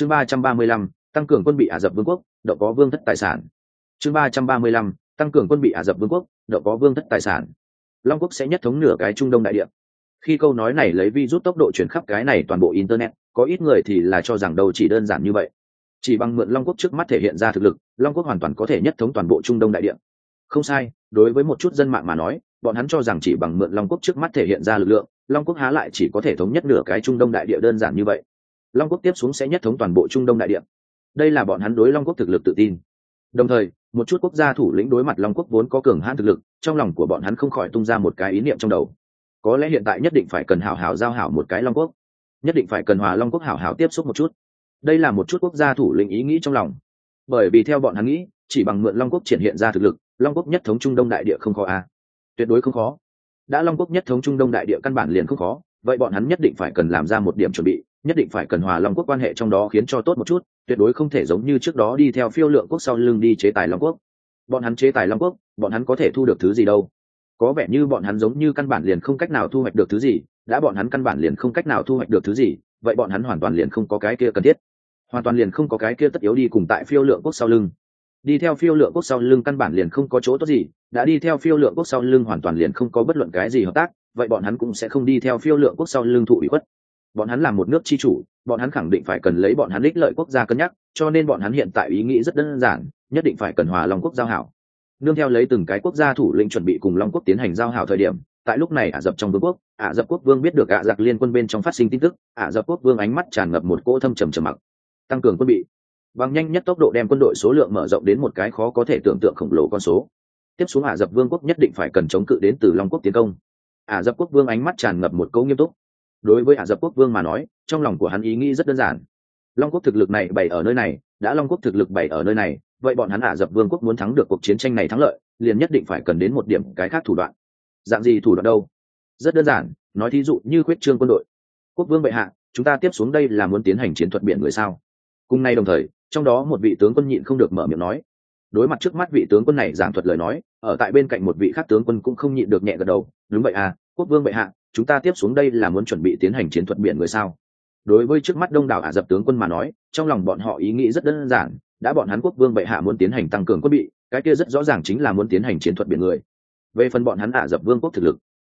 chương ba trăm ba mươi lăm, tăng cường quân bị ả rập vương quốc, đậu có vương thất tài sản. Chương ba trăm ba mươi lăm, tăng cường quân bị ả rập vương quốc, đậu có vương thất tài sản. Long quốc sẽ nhất thống nửa cái trung đông đại địa. Khi câu nói này lấy vi rút tốc độ chuyển khắp cái này toàn bộ internet, có ít người thì là cho rằng đâu chỉ đơn giản như vậy. Chỉ bằng mượn long quốc trước mắt thể hiện ra thực lực, long quốc hoàn toàn có thể nhất thống toàn bộ trung đông đại địa. Không sai, đối với một chút dân mạng mà nói, bọn hắn cho rằng chỉ bằng mượn long quốc trước mắt thể hiện ra lực lượng, long quốc há lại chỉ có thể thống nhất nửa cái trung đông đại địa đơn giản như vậy long quốc tiếp xuống sẽ nhất thống toàn bộ trung đông đại địa. Đây là bọn hắn đối long quốc thực lực tự tin. Đồng thời, một chút quốc gia thủ lĩnh đối mặt long quốc vốn có cường hãn thực lực, trong lòng của bọn hắn không khỏi tung ra một cái ý niệm trong đầu. Có lẽ hiện tại nhất định phải cần hảo hảo giao hảo một cái long quốc. Nhất định phải cần hòa long quốc hảo hảo tiếp xúc một chút. Đây là một chút quốc gia thủ lĩnh ý nghĩ trong lòng. Bởi vì theo bọn hắn nghĩ, chỉ bằng mượn long quốc triển hiện ra thực lực, long quốc nhất thống trung đông đại địa không khó a tuyệt đối không khó. Đã long quốc nhất thống trung đông đại địa căn bản liền không khó vậy bọn hắn nhất định phải cần làm ra một điểm chuẩn bị, nhất định phải cần hòa long quốc quan hệ trong đó khiến cho tốt một chút, tuyệt đối không thể giống như trước đó đi theo phiêu lượng quốc sau lưng đi chế tài long quốc. Bọn hắn chế tài long quốc, bọn hắn có thể thu được thứ gì đâu? Có vẻ như bọn hắn giống như căn bản liền không cách nào thu hoạch được thứ gì, đã bọn hắn căn bản liền không cách nào thu hoạch được thứ gì, vậy bọn hắn hoàn toàn liền không có cái kia cần thiết. Hoàn toàn liền không có cái kia tất yếu đi cùng tại phiêu lượng quốc sau lưng. Đi theo phiêu lượng quốc sau lưng căn bản liền không có chỗ tốt gì, đã đi theo phiêu lượng quốc sau lưng hoàn toàn liền không có bất luận cái gì hợp tác vậy bọn hắn cũng sẽ không đi theo phiêu lượng quốc sau lương thụ ủy khuất. Bọn hắn là một nước chi chủ, bọn hắn khẳng định phải cần lấy bọn hắn ích lợi quốc gia cân nhắc, cho nên bọn hắn hiện tại ý nghĩ rất đơn giản, nhất định phải cần hòa long quốc giao hảo. Nương theo lấy từng cái quốc gia thủ lĩnh chuẩn bị cùng long quốc tiến hành giao hảo thời điểm, tại lúc này ả rập trong vương quốc, ả rập quốc vương biết được ả giặc liên quân bên trong phát sinh tin tức, ả rập quốc vương ánh mắt tràn ngập một cỗ thâm trầm trầm mặc. Tăng cường quân bị. Bằng nhanh nhất tốc độ đem quân đội số lượng mở rộng đến một cái khó có thể tưởng tượng khổng lồ con số. Tiếp xuống ả rập vương quốc nhất định phải cần chống cự đến từ long quốc tiến công ả rập quốc vương ánh mắt tràn ngập một câu nghiêm túc. Đối với ả rập quốc vương mà nói, trong lòng của hắn ý nghĩ rất đơn giản. Long quốc thực lực này bày ở nơi này, đã long quốc thực lực bày ở nơi này, vậy bọn hắn ả rập vương quốc muốn thắng được cuộc chiến tranh này thắng lợi, liền nhất định phải cần đến một điểm cái khác thủ đoạn. Dạng gì thủ đoạn đâu? Rất đơn giản, nói thí dụ như khuyết trương quân đội. Quốc vương bệ hạ, chúng ta tiếp xuống đây là muốn tiến hành chiến thuật biển người sao? Cùng nay đồng thời, trong đó một vị tướng quân nhịn không được mở miệng nói đối mặt trước mắt vị tướng quân này giảng thuật lời nói, ở tại bên cạnh một vị khác tướng quân cũng không nhịn được nhẹ gật đầu, đúng vậy à quốc vương bệ hạ, chúng ta tiếp xuống đây là muốn chuẩn bị tiến hành chiến thuật biển người sao? Đối với trước mắt đông đảo ả rập tướng quân mà nói, trong lòng bọn họ ý nghĩ rất đơn giản, đã bọn hắn quốc vương bệ hạ muốn tiến hành tăng cường quân bị, cái kia rất rõ ràng chính là muốn tiến hành chiến thuật biển người. Về phần bọn hắn ả rập vương quốc thực lực,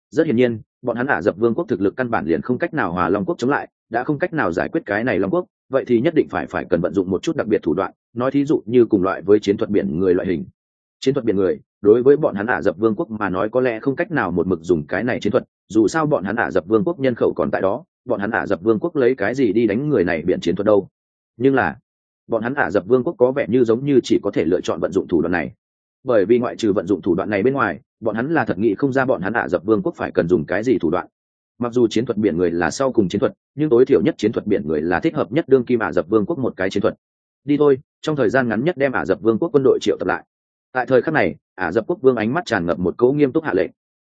rất hiển nhiên, bọn hắn ả rập vương quốc thực lực căn bản liền không cách nào hòa long quốc chống lại, đã không cách nào giải quyết cái này long quốc vậy thì nhất định phải phải cần vận dụng một chút đặc biệt thủ đoạn, nói thí dụ như cùng loại với chiến thuật biển người loại hình. Chiến thuật biển người, đối với bọn hắn ả rập vương quốc mà nói có lẽ không cách nào một mực dùng cái này chiến thuật, dù sao bọn hắn ả rập vương quốc nhân khẩu còn tại đó, bọn hắn ả rập vương quốc lấy cái gì đi đánh người này biển chiến thuật đâu. Nhưng là, bọn hắn ả rập vương quốc có vẻ như giống như chỉ có thể lựa chọn vận dụng thủ đoạn này. Bởi vì ngoại trừ vận dụng thủ đoạn này bên ngoài, bọn hắn là thật nghĩ không ra bọn hắn ả rập vương quốc phải cần dùng cái gì thủ đoạn mặc dù chiến thuật biển người là sau cùng chiến thuật, nhưng tối thiểu nhất chiến thuật biển người là thích hợp nhất đương kim ả rập vương quốc một cái chiến thuật. Đi thôi, trong thời gian ngắn nhất đem ả rập vương quốc quân đội triệu tập lại. Tại thời khắc này, ả rập quốc vương ánh mắt tràn ngập một cấu nghiêm túc hạ lệnh.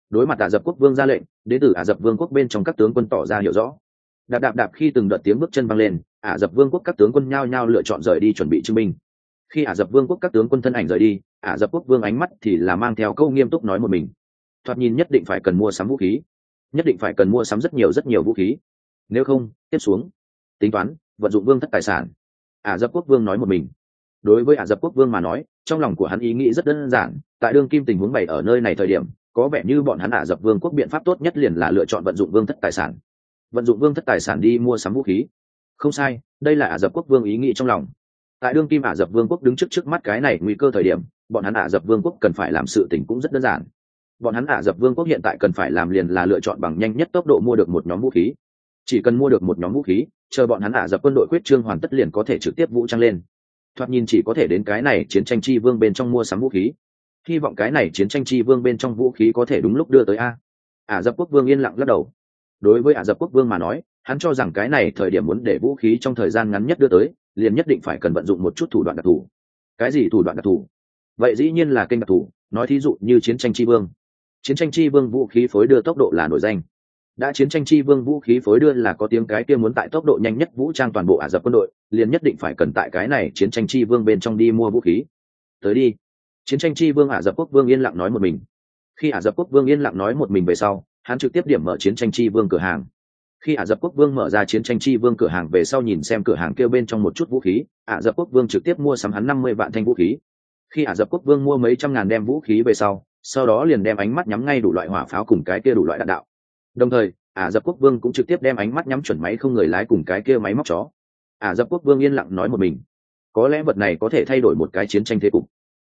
Đối mặt ả rập quốc vương ra lệnh, đến từ ả rập vương quốc bên trong các tướng quân tỏ ra hiểu rõ. Đạp đạp đạp khi từng đợt tiếng bước chân văng lên, ả rập vương quốc các tướng quân nhao nhao lựa chọn rời đi chuẩn bị chứng minh. Khi ả rập vương quốc các tướng quân thân ảnh rời đi, ả rập quốc vương ánh mắt thì là mang theo câu nghiêm túc nói một mình. Thoạt nhìn nhất định phải cần mua sắm vũ khí nhất định phải cần mua sắm rất nhiều rất nhiều vũ khí. Nếu không, tiếp xuống. Tính toán, vận dụng vương thất tài sản. Ả rập quốc vương nói một mình. Đối với ả rập quốc vương mà nói, trong lòng của hắn ý nghĩ rất đơn giản. Tại đương kim tình huống bày ở nơi này thời điểm, có vẻ như bọn hắn ả rập vương quốc biện pháp tốt nhất liền là lựa chọn vận dụng vương thất tài sản. Vận dụng vương thất tài sản đi mua sắm vũ khí. Không sai, đây là ả rập quốc vương ý nghĩ trong lòng. Tại đương kim ả rập vương quốc đứng trước trước mắt cái này nguy cơ thời điểm, bọn hắn ả rập vương quốc cần phải làm sự tình cũng rất đơn giản bọn hắn ả rập vương quốc hiện tại cần phải làm liền là lựa chọn bằng nhanh nhất tốc độ mua được một nhóm vũ khí. Chỉ cần mua được một nhóm vũ khí, chờ bọn hắn ả rập quân đội quyết trương hoàn tất liền có thể trực tiếp vũ trang lên. Thoạt nhìn chỉ có thể đến cái này chiến tranh chi vương bên trong mua sắm vũ khí. Hy vọng cái này chiến tranh chi vương bên trong vũ khí có thể đúng lúc đưa tới a. Ả rập quốc vương yên lặng lắc đầu. Đối với ả rập quốc vương mà nói, hắn cho rằng cái này thời điểm muốn để vũ khí trong thời gian ngắn nhất đưa tới, liền nhất định phải cần vận dụng một chút thủ đoạn đặc thù. Cái gì thủ đoạn đặc thù? Vậy dĩ nhiên là kênh đặc thù, nói thí dụ như chiến tranh tri vương chiến tranh chi vương vũ khí phối đưa tốc độ là nổi danh. Đã chiến tranh chi vương vũ khí phối đưa là có tiếng cái kia muốn tại tốc độ nhanh nhất vũ trang toàn bộ ả rập quân đội, liền nhất định phải cần tại cái này chiến tranh chi vương bên trong đi mua vũ khí. Tới đi. Chiến tranh chi vương ả rập quốc vương yên lặng nói một mình. Khi ả rập quốc vương yên lặng nói một mình về sau, hắn trực tiếp điểm mở chiến tranh chi vương cửa hàng. Khi ả rập quốc vương mở ra chiến tranh chi vương cửa hàng về sau nhìn xem cửa hàng kêu bên trong một chút vũ khí, ả rập quốc vương trực tiếp mua sắm hắn năm mươi vạn thanh vũ khí. Khi ả rập quốc vương mua mấy trăm ngàn đem vũ khí về sau sau đó liền đem ánh mắt nhắm ngay đủ loại hỏa pháo cùng cái kia đủ loại đạn đạo. Đồng thời, ả rập quốc vương cũng trực tiếp đem ánh mắt nhắm chuẩn máy không người lái cùng cái kia máy móc chó. Ả rập quốc vương yên lặng nói một mình. Có lẽ vật này có thể thay đổi một cái chiến tranh thế cục.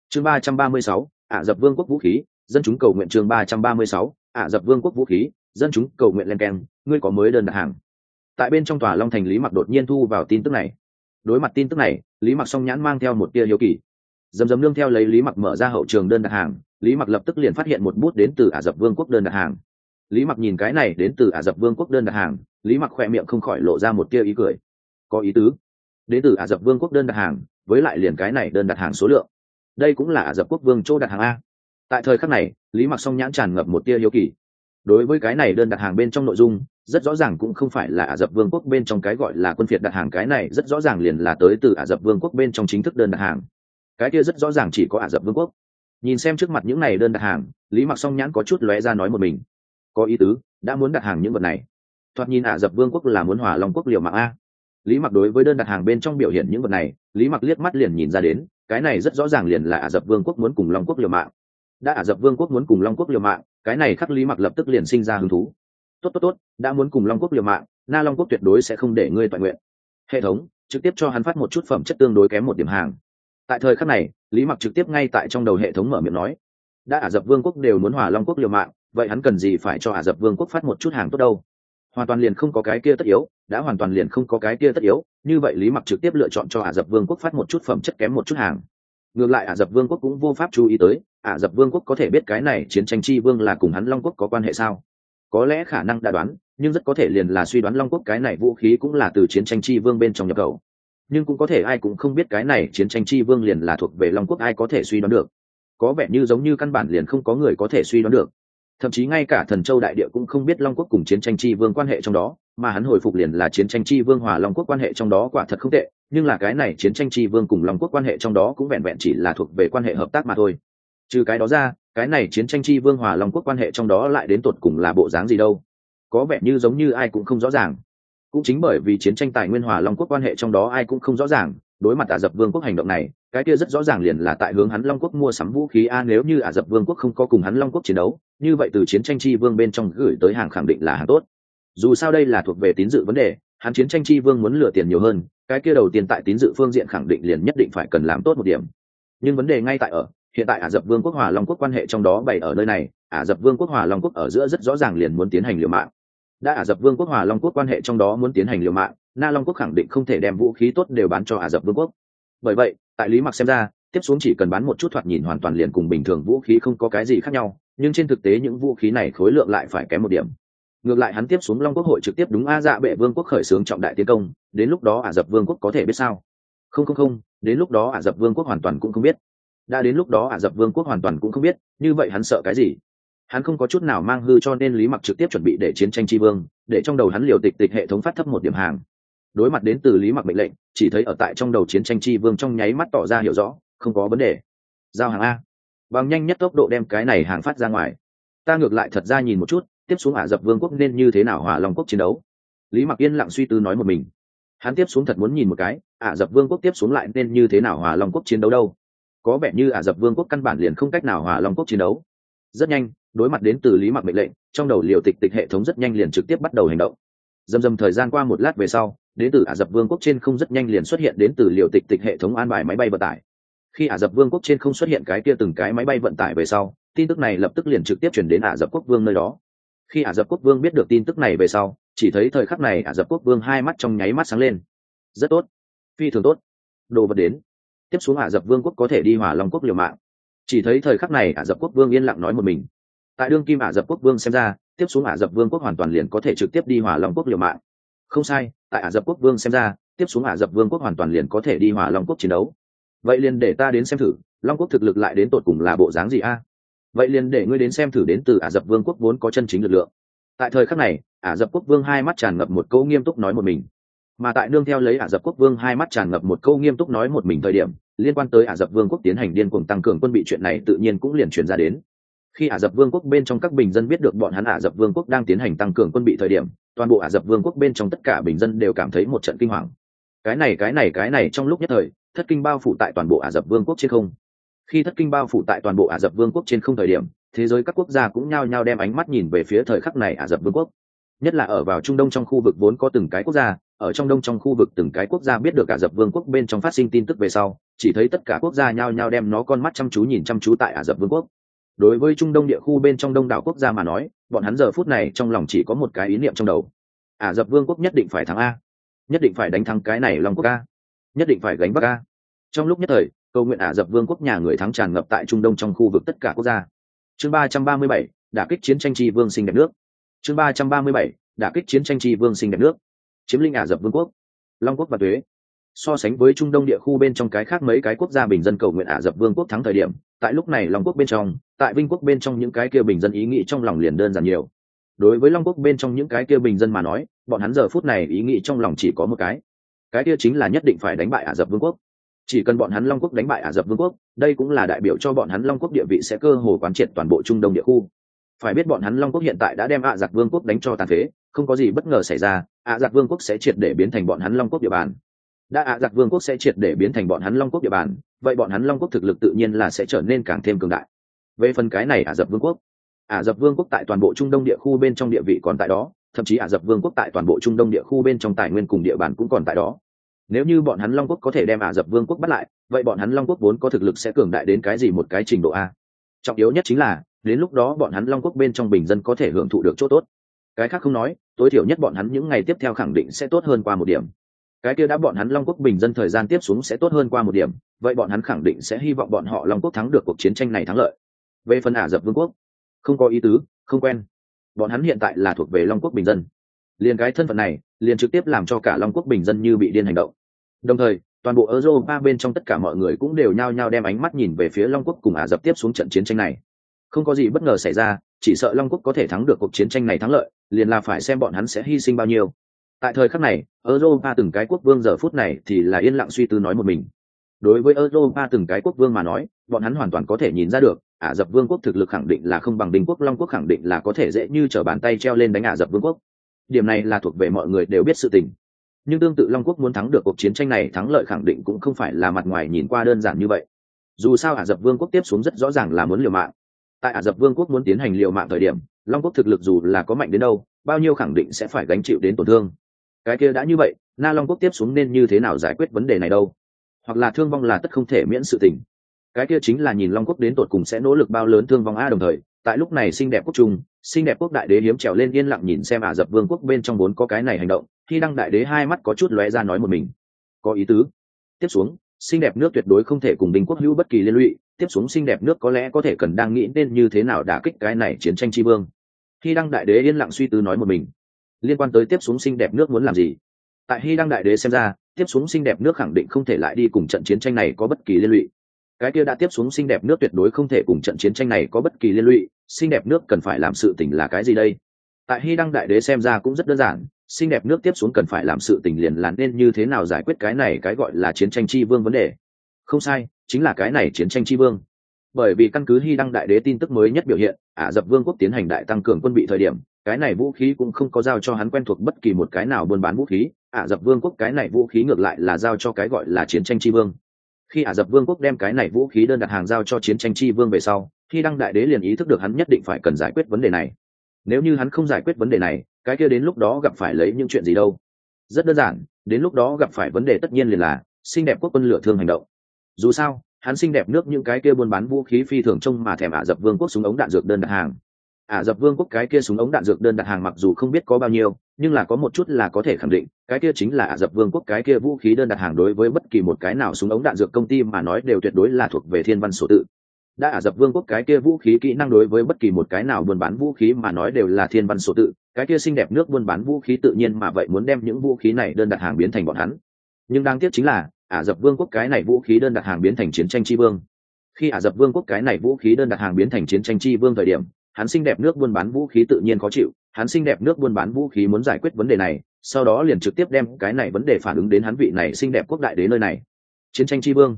Chương ba trăm ba mươi sáu, ả rập vương quốc vũ khí, dân chúng cầu nguyện chương ba trăm ba mươi sáu, ả rập vương quốc vũ khí, dân chúng cầu nguyện len keng, ngươi có mới đơn đặt hàng. Tại bên trong tòa long thành lý mặc đột nhiên thu vào tin tức này. Đối mặt tin tức này, lý mặc song nhãn mang theo một tia hiếu kỳ. Dầm dầm nương theo lấy lý mặc mở ra hậu trường đơn đặt hàng lý mặc lập tức liền phát hiện một bút đến từ ả rập vương quốc đơn đặt hàng. Lý mặc nhìn cái này đến từ ả rập vương quốc đơn đặt hàng, lý mặc khoe miệng không khỏi lộ ra một tia ý cười. Có ý tứ. Đến từ ả rập vương quốc đơn đặt hàng, với lại liền cái này đơn đặt hàng số lượng. Đây cũng là ả rập quốc vương chỗ đặt hàng a. Tại thời khắc này, lý mặc song nhãn tràn ngập một tia hiếu kỳ. Đối với cái này đơn đặt hàng bên trong nội dung, rất rõ ràng cũng không phải là ả rập vương quốc bên trong cái gọi là quân phiệt đặt hàng, cái này rất rõ ràng liền là tới từ ả rập vương quốc bên trong chính thức đơn đặt hàng. Cái kia rất rõ ràng chỉ có ả rập vương quốc nhìn xem trước mặt những này đơn đặt hàng, lý mặc song nhãn có chút lóe ra nói một mình. Có ý tứ, đã muốn đặt hàng những vật này. Thoạt nhìn ả rập vương quốc là muốn hòa long quốc liều mạng a. Lý mặc đối với đơn đặt hàng bên trong biểu hiện những vật này, lý mặc liếc mắt liền nhìn ra đến, cái này rất rõ ràng liền là ả rập vương quốc muốn cùng long quốc liều mạng. Đã ả rập vương quốc muốn cùng long quốc liều mạng, cái này khắc lý mặc lập tức liền sinh ra hứng thú. Tốt tốt tốt, đã muốn cùng long quốc liều mạng, na long quốc tuyệt đối sẽ không để ngươi toàn nguyện. Hệ thống, trực tiếp cho hắn phát một chút phẩm chất tương đối kém một điểm hàng. Tại thời khắc này lý mặc trực tiếp ngay tại trong đầu hệ thống mở miệng nói, đã ả rập vương quốc đều muốn hòa long quốc liều mạng, vậy hắn cần gì phải cho ả rập vương quốc phát một chút hàng tốt đâu? Hoàn toàn liền không có cái kia tất yếu, đã hoàn toàn liền không có cái kia tất yếu, như vậy lý mặc trực tiếp lựa chọn cho ả rập vương quốc phát một chút phẩm chất kém một chút hàng. Ngược lại ả rập vương quốc cũng vô pháp chú ý tới, ả rập vương quốc có thể biết cái này chiến tranh chi vương là cùng hắn long quốc có quan hệ sao? Có lẽ khả năng đã đoán, nhưng rất có thể liền là suy đoán long quốc cái này vũ khí cũng là từ chiến tranh chi vương bên trong nhập khẩu nhưng cũng có thể ai cũng không biết cái này chiến tranh chi vương liền là thuộc về long quốc, ai có thể suy đoán được? Có vẻ như giống như căn bản liền không có người có thể suy đoán được. Thậm chí ngay cả thần châu đại địa cũng không biết long quốc cùng chiến tranh chi vương quan hệ trong đó, mà hắn hồi phục liền là chiến tranh chi vương hòa long quốc quan hệ trong đó quả thật không tệ, nhưng là cái này chiến tranh chi vương cùng long quốc quan hệ trong đó cũng vẹn vẹn chỉ là thuộc về quan hệ hợp tác mà thôi. Trừ cái đó ra, cái này chiến tranh chi vương hòa long quốc quan hệ trong đó lại đến tột cùng là bộ dáng gì đâu? Có vẻ như giống như ai cũng không rõ ràng cũng chính bởi vì chiến tranh tài nguyên hòa long quốc quan hệ trong đó ai cũng không rõ ràng, đối mặt ả rập vương quốc hành động này, cái kia rất rõ ràng liền là tại hướng hắn long quốc mua sắm vũ khí a, nếu như ả rập vương quốc không có cùng hắn long quốc chiến đấu, như vậy từ chiến tranh chi vương bên trong gửi tới hàng khẳng định là hàng tốt. Dù sao đây là thuộc về tín dự vấn đề, hắn chiến tranh chi vương muốn lừa tiền nhiều hơn, cái kia đầu tiên tại tín dự phương diện khẳng định liền nhất định phải cần làm tốt một điểm. Nhưng vấn đề ngay tại ở, hiện tại ả rập vương quốc hòa long quốc quan hệ trong đó bày ở nơi này, ả rập vương quốc hòa long quốc ở giữa rất rõ ràng liền muốn tiến hành liều mạng đã ả rập vương quốc hòa long quốc quan hệ trong đó muốn tiến hành liều mạng, na long quốc khẳng định không thể đem vũ khí tốt đều bán cho ả rập vương quốc. Bởi vậy, tại lý mặc xem ra, tiếp xuống chỉ cần bán một chút thoạt nhìn hoàn toàn liền cùng bình thường vũ khí không có cái gì khác nhau, nhưng trên thực tế những vũ khí này khối lượng lại phải kém một điểm. Ngược lại hắn tiếp xuống long quốc hội trực tiếp đúng a dạ bệ vương quốc khởi xướng trọng đại tiến công, đến lúc đó ả rập vương quốc có thể biết sao? Không không không, đến lúc đó ả rập vương quốc hoàn toàn cũng không biết. Đã đến lúc đó ả rập vương quốc hoàn toàn cũng không biết, như vậy hắn sợ cái gì? Hắn không có chút nào mang hư cho nên lý mặc trực tiếp chuẩn bị để chiến tranh tri vương, để trong đầu hắn liều tịch tịch hệ thống phát thấp một điểm hàng. Đối mặt đến từ lý mặc mệnh lệnh, chỉ thấy ở tại trong đầu chiến tranh tri vương trong nháy mắt tỏ ra hiểu rõ, không có vấn đề. Giao hàng a. Bằng nhanh nhất tốc độ đem cái này hàng phát ra ngoài. Ta ngược lại thật ra nhìn một chút, tiếp xuống ả rập vương quốc nên như thế nào hỏa long quốc chiến đấu. Lý mặc yên lặng suy tư nói một mình. Hắn tiếp xuống thật muốn nhìn một cái, ả rập vương quốc tiếp xuống lại nên như thế nào hòa long quốc chiến đấu đâu. Có vẻ như ả rập vương quốc căn bản liền không cách nào hòa long quốc chiến đấu. Rất nhanh đối mặt đến từ lý mặc mệnh lệnh, trong đầu liều tịch tịch hệ thống rất nhanh liền trực tiếp bắt đầu hành động. Dầm dầm thời gian qua một lát về sau, đến từ ả rập vương quốc trên không rất nhanh liền xuất hiện đến từ liều tịch tịch hệ thống an bài máy bay vận tải. Khi ả rập vương quốc trên không xuất hiện cái kia từng cái máy bay vận tải về sau, tin tức này lập tức liền trực tiếp chuyển đến ả rập quốc vương nơi đó. Khi ả rập quốc vương biết được tin tức này về sau, chỉ thấy thời khắc này ả rập quốc vương hai mắt trong nháy mắt sáng lên. Rất tốt. Phi thường tốt. Đồ vật đến. Tiếp xuống ả rập vương quốc có thể đi hỏa long quốc liều mạng. Chỉ thấy thời khắc này ả rập quốc vương yên lặng nói một mình tại đương kim ả rập quốc vương xem ra, tiếp xuống ả rập vương quốc hoàn toàn liền có thể trực tiếp đi hỏa long quốc liều mạng. Không sai, tại ả rập quốc vương xem ra, tiếp xuống ả rập vương quốc hoàn toàn liền có thể đi hỏa long quốc chiến đấu. Vậy liền để ta đến xem thử, long quốc thực lực lại đến tột cùng là bộ dáng gì a? Vậy liền để ngươi đến xem thử đến từ ả rập vương quốc vốn có chân chính lực lượng. Tại thời khắc này, ả rập quốc vương hai mắt tràn ngập một câu nghiêm túc nói một mình. Mà tại nương theo lấy ả rập quốc vương hai mắt tràn ngập một câu nghiêm túc nói một mình thời điểm, liên quan tới ả rập vương quốc tiến hành điên cuồng tăng cường quân bị chuyện này tự nhiên cũng liền truyền ra đến khi ả rập vương quốc bên trong các bình dân biết được bọn hắn ả rập vương quốc đang tiến hành tăng cường quân bị thời điểm, toàn bộ ả rập vương quốc bên trong tất cả bình dân đều cảm thấy một trận kinh hoàng. Cái này cái này cái này trong lúc nhất thời, thất kinh bao phủ tại toàn bộ ả rập vương quốc trên không. Khi thất kinh bao phủ tại toàn bộ ả rập vương quốc trên không thời điểm, thế giới các quốc gia cũng nhao nhao đem ánh mắt nhìn về phía thời khắc này ả rập vương quốc. Nhất là ở vào trung đông trong khu vực vốn có từng cái quốc gia, ở trong đông trong khu vực từng cái quốc gia biết được ả rập vương quốc bên trong phát sinh tin tức về sau, chỉ thấy tất cả quốc gia nhao nhao đem nó con mắt chăm chú nhìn chăm chú tại ả rập vương quốc đối với trung đông địa khu bên trong đông đảo quốc gia mà nói, bọn hắn giờ phút này trong lòng chỉ có một cái ý niệm trong đầu. À, ả rập vương quốc nhất định phải thắng a. Nhất định phải đánh thắng cái này long quốc a. Nhất định phải gánh bắc a. Trong lúc nhất thời, cầu nguyện à, ả rập vương quốc nhà người thắng tràn ngập tại trung đông trong khu vực tất cả quốc gia. Chương ba trăm ba mươi bảy, đả kích chiến tranh tri vương sinh đẹp nước. Chương ba trăm ba mươi bảy, đả kích chiến tranh tri vương sinh đẹp nước. Chiếm linh ả à, rập vương quốc. Long quốc và thuế so sánh với trung đông địa khu bên trong cái khác mấy cái quốc gia bình dân cầu nguyện ả rập vương quốc thắng thời điểm, tại lúc này long quốc bên trong, tại vinh quốc bên trong những cái kia bình dân ý nghĩ trong lòng liền đơn giản nhiều. Đối với long quốc bên trong những cái kia bình dân mà nói, bọn hắn giờ phút này ý nghĩ trong lòng chỉ có một cái. Cái kia chính là nhất định phải đánh bại ả rập vương quốc. Chỉ cần bọn hắn long quốc đánh bại ả rập vương quốc, đây cũng là đại biểu cho bọn hắn long quốc địa vị sẽ cơ hồ quán triệt toàn bộ trung đông địa khu. Phải biết bọn hắn long quốc hiện tại đã đem ả rập vương quốc đánh cho tàn phế, không có gì bất ngờ xảy ra, ả rập vương quốc sẽ triệt để biến thành bọn hắn long quốc địa bàn đã ạ giặc vương quốc sẽ triệt để biến thành bọn hắn long quốc địa bàn, vậy bọn hắn long quốc thực lực tự nhiên là sẽ trở nên càng thêm cường đại. Về phần cái này ả rập vương quốc ả rập vương quốc tại toàn bộ trung đông địa khu bên trong địa vị còn tại đó, thậm chí ả rập vương quốc tại toàn bộ trung đông địa khu bên trong tài nguyên cùng địa bàn cũng còn tại đó. Nếu như bọn hắn long quốc có thể đem ả rập vương quốc bắt lại, vậy bọn hắn long quốc vốn có thực lực sẽ cường đại đến cái gì một cái trình độ a? Trọng yếu nhất chính là, đến lúc đó bọn hắn long quốc bên trong bình dân có thể hưởng thụ được chỗ tốt. Cái khác không nói, tối thiểu nhất bọn hắn những ngày tiếp theo khẳng định sẽ tốt hơn qua một điểm cái kia đã bọn hắn long quốc bình dân thời gian tiếp xuống sẽ tốt hơn qua một điểm, vậy bọn hắn khẳng định sẽ hy vọng bọn họ long quốc thắng được cuộc chiến tranh này thắng lợi. Về phần ả rập vương quốc, không có ý tứ, không quen. Bọn hắn hiện tại là thuộc về long quốc bình dân. Liền cái thân phận này, liền trực tiếp làm cho cả long quốc bình dân như bị điên hành động. Đồng thời, toàn bộ europa bên trong tất cả mọi người cũng đều nhao nhao đem ánh mắt nhìn về phía long quốc cùng ả rập tiếp xuống trận chiến tranh này. Không có gì bất ngờ xảy ra, chỉ sợ long quốc có thể thắng được cuộc chiến tranh này thắng lợi, liền là phải xem bọn hắn sẽ hy sinh bao nhiêu tại thời khắc này, europa từng cái quốc vương giờ phút này thì là yên lặng suy tư nói một mình. Đối với europa từng cái quốc vương mà nói, bọn hắn hoàn toàn có thể nhìn ra được, ả rập vương quốc thực lực khẳng định là không bằng đình quốc, long quốc khẳng định là có thể dễ như t r ở bàn tay treo lên đánh ả rập vương quốc. Điểm này là thuộc về mọi người đều biết sự tình. Nhưng tương tự long quốc muốn thắng được cuộc chiến tranh này, thắng lợi khẳng định cũng không phải là mặt ngoài nhìn qua đơn giản như vậy. Dù sao ả rập vương quốc tiếp xuống rất rõ ràng là muốn liều mạng. Tại ả rập vương quốc muốn tiến hành liều mạng thời điểm, long quốc thực lực dù là có mạnh đến đâu, bao nhiêu khẳng định sẽ phải gánh chịu đến tổn thương cái kia đã như vậy, na long quốc tiếp xuống nên như thế nào giải quyết vấn đề này đâu? Hoặc là thương vong là tất không thể miễn sự tình. Cái kia chính là nhìn long quốc đến tột cùng sẽ nỗ lực bao lớn thương vong a đồng thời, tại lúc này xinh đẹp quốc trung, xinh đẹp quốc đại đế hiếm trèo lên yên lặng nhìn xem ả dập vương quốc bên trong vốn có cái này hành động, khi đăng đại đế hai mắt có chút lóe ra nói một mình. Có ý tứ. Tiếp xuống, xinh đẹp nước tuyệt đối không thể cùng đình quốc hữu bất kỳ liên lụy, tiếp xuống xinh đẹp nước có lẽ có thể cần đang nghĩ nên như thế nào đả kích cái này chiến tranh tri vương. Khi đăng đại đế yên lặng suy tư nói một mình liên quan tới tiếp xuống xinh đẹp nước muốn làm gì. Tại hy đăng đại đế xem ra, tiếp xuống xinh đẹp nước khẳng định không thể lại đi cùng trận chiến tranh này có bất kỳ liên lụy. Cái kia đã tiếp xuống xinh đẹp nước tuyệt đối không thể cùng trận chiến tranh này có bất kỳ liên lụy xinh đẹp nước cần phải làm sự tình là cái gì đây? Tại hy đăng đại đế xem ra cũng rất đơn giản xinh đẹp nước tiếp xuống cần phải làm sự tình liền là nên như thế nào giải quyết cái này cái gọi là chiến tranh chi vương vấn đề. Không sai, chính là cái này chiến tranh chi vương. Bởi vì căn cứ hy đăng đại đế tin tức mới nhất biểu hiện, ả dập vương quốc tiến hành đại tăng cường quân bị thời điểm cái này vũ khí cũng không có giao cho hắn quen thuộc bất kỳ một cái nào buôn bán vũ khí. Ả dập vương quốc cái này vũ khí ngược lại là giao cho cái gọi là chiến tranh chi vương. Khi ả rập vương quốc đem cái này vũ khí đơn đặt hàng giao cho chiến tranh chi vương về sau, khi đăng đại đế liền ý thức được hắn nhất định phải cần giải quyết vấn đề này. Nếu như hắn không giải quyết vấn đề này, cái kia đến lúc đó gặp phải lấy những chuyện gì đâu? Rất đơn giản, đến lúc đó gặp phải vấn đề tất nhiên liền là xinh đẹp quốc quân lửa thương hành động. Dù sao, hắn xinh đẹp nước những cái kia buôn bán vũ khí phi thường trông mà thèm ả rập vương quốc súng ống đạn dược đơn đặt hàng. À, ả rập vương quốc cái kia súng ống đạn dược đơn đặt hàng mặc dù không biết có bao nhiêu, nhưng là có một chút là có thể khẳng định, cái kia chính là à, ả rập vương quốc cái kia vũ khí đơn đặt hàng đối với bất kỳ một cái nào súng ống đạn dược công ty mà nói đều tuyệt đối là thuộc về thiên văn sổ tự. Đã à, ả rập vương quốc cái kia vũ khí kỹ năng đối với bất kỳ một cái nào buôn bán vũ khí mà nói đều là thiên văn sổ tự, cái kia xinh đẹp nước buôn bán vũ khí tự nhiên mà vậy muốn đem những vũ khí này đơn đặt hàng biến thành bọn hắn. Nhưng đáng tiếc chính là ả rập vương quốc cái này vũ khí đơn đặt hàng biến thành chiến tranh tri vương. Khi ả rập vương quốc cái này vũ khí đơn đặt hàng biến thành chiến tranh tri vương thời điểm hắn xinh đẹp nước buôn bán vũ khí tự nhiên khó chịu, hắn xinh đẹp nước buôn bán vũ khí muốn giải quyết vấn đề này, sau đó liền trực tiếp đem cái này vấn đề phản ứng đến hắn vị này xinh đẹp quốc đại đến nơi này. Chiến tranh tri vương.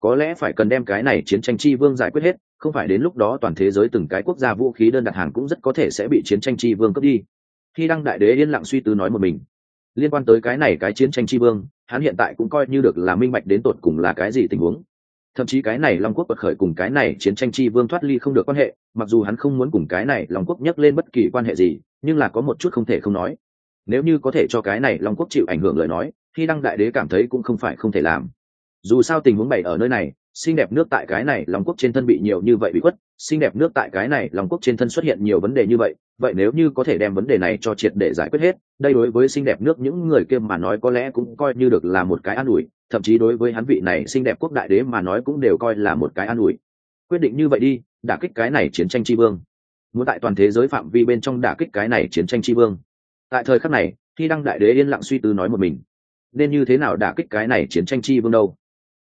Có lẽ phải cần đem cái này chiến tranh tri vương giải quyết hết, không phải đến lúc đó toàn thế giới từng cái quốc gia vũ khí đơn đặt hàng cũng rất có thể sẽ bị chiến tranh chi vương cướp đi. Khi đăng đại đế yên lặng suy tư nói một mình, liên quan tới cái này cái chiến tranh chi vương, hắn hiện tại cũng coi như được là minh bạch đến tột cùng là cái gì tình huống thậm chí cái này long quốc bật khởi cùng cái này chiến tranh chi vương thoát ly không được quan hệ, mặc dù hắn không muốn cùng cái này long quốc nhắc lên bất kỳ quan hệ gì, nhưng là có một chút không thể không nói. Nếu như có thể cho cái này long quốc chịu ảnh hưởng lời nói, khi đăng đại đế cảm thấy cũng không phải không thể làm. Dù sao tình huống bày ở nơi này, xinh đẹp nước tại cái này long quốc trên thân bị nhiều như vậy bị khuất, xinh đẹp nước tại cái này long quốc trên thân xuất hiện nhiều vấn đề như vậy vậy nếu như có thể đem vấn đề này cho triệt để giải quyết hết, đây đối với xinh đẹp nước những người kia mà nói có lẽ cũng coi như được là một cái an ủi, thậm chí đối với hắn vị này xinh đẹp quốc đại đế mà nói cũng đều coi là một cái an ủi. Quyết định như vậy đi, đả kích cái này chiến tranh tri vương. Muốn tại toàn thế giới phạm vi bên trong đả kích cái này chiến tranh tri vương. Tại thời khắc này, khi đăng đại đế yên lặng suy tư nói một mình, nên như thế nào đả kích cái này chiến tranh chi vương đâu?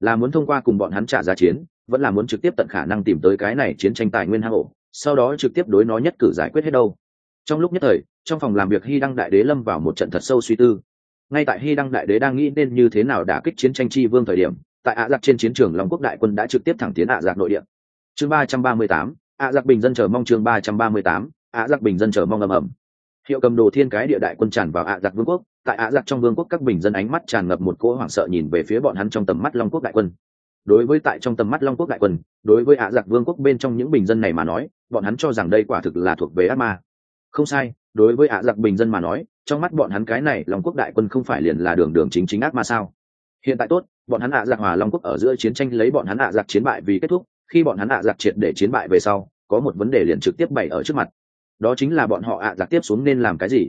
Là muốn thông qua cùng bọn hắn trả giá chiến, vẫn là muốn trực tiếp tận khả năng tìm tới cái này chiến tranh tài nguyên hang ổ, sau đó trực tiếp đối nó nhất cử giải quyết hết đâu? Trong lúc nhất thời, trong phòng làm việc hy đăng đại đế lâm vào một trận thật sâu suy tư. Ngay tại hy đăng đại đế đang nghĩ nên như thế nào đả kích chiến tranh chi vương thời điểm, tại ạ giặc trên chiến trường long quốc đại quân đã trực tiếp thẳng tiến ạ giặc nội địa. Chương ba trăm ba mươi tám ạ giặc bình dân chờ mong chương ba trăm ba mươi tám ạ giặc bình dân chờ mong ầm ầm. Hiệu cầm đồ thiên cái địa đại quân tràn vào ạ giặc vương quốc, tại ạ giặc trong vương quốc các bình dân ánh mắt tràn ngập một cỗ hoảng sợ nhìn về phía bọn hắn trong tầm mắt long quốc đại quân. Đối với tại trong tầm mắt long quốc đại quân, đối với ạ giặc vương quốc bên trong những bình dân này mà nói, bọn hắn cho rằng đây quả thực là thuộc về ác ma không sai, đối với ạ giặc bình dân mà nói, trong mắt bọn hắn cái này long quốc đại quân không phải liền là đường đường chính chính ác mà sao? Hiện tại tốt, bọn hắn ạ giặc hòa long quốc ở giữa chiến tranh lấy bọn hắn ạ giặc chiến bại vì kết thúc, khi bọn hắn ạ giặc triệt để chiến bại về sau, có một vấn đề liền trực tiếp bày ở trước mặt. Đó chính là bọn họ ạ giặc tiếp xuống nên làm cái gì?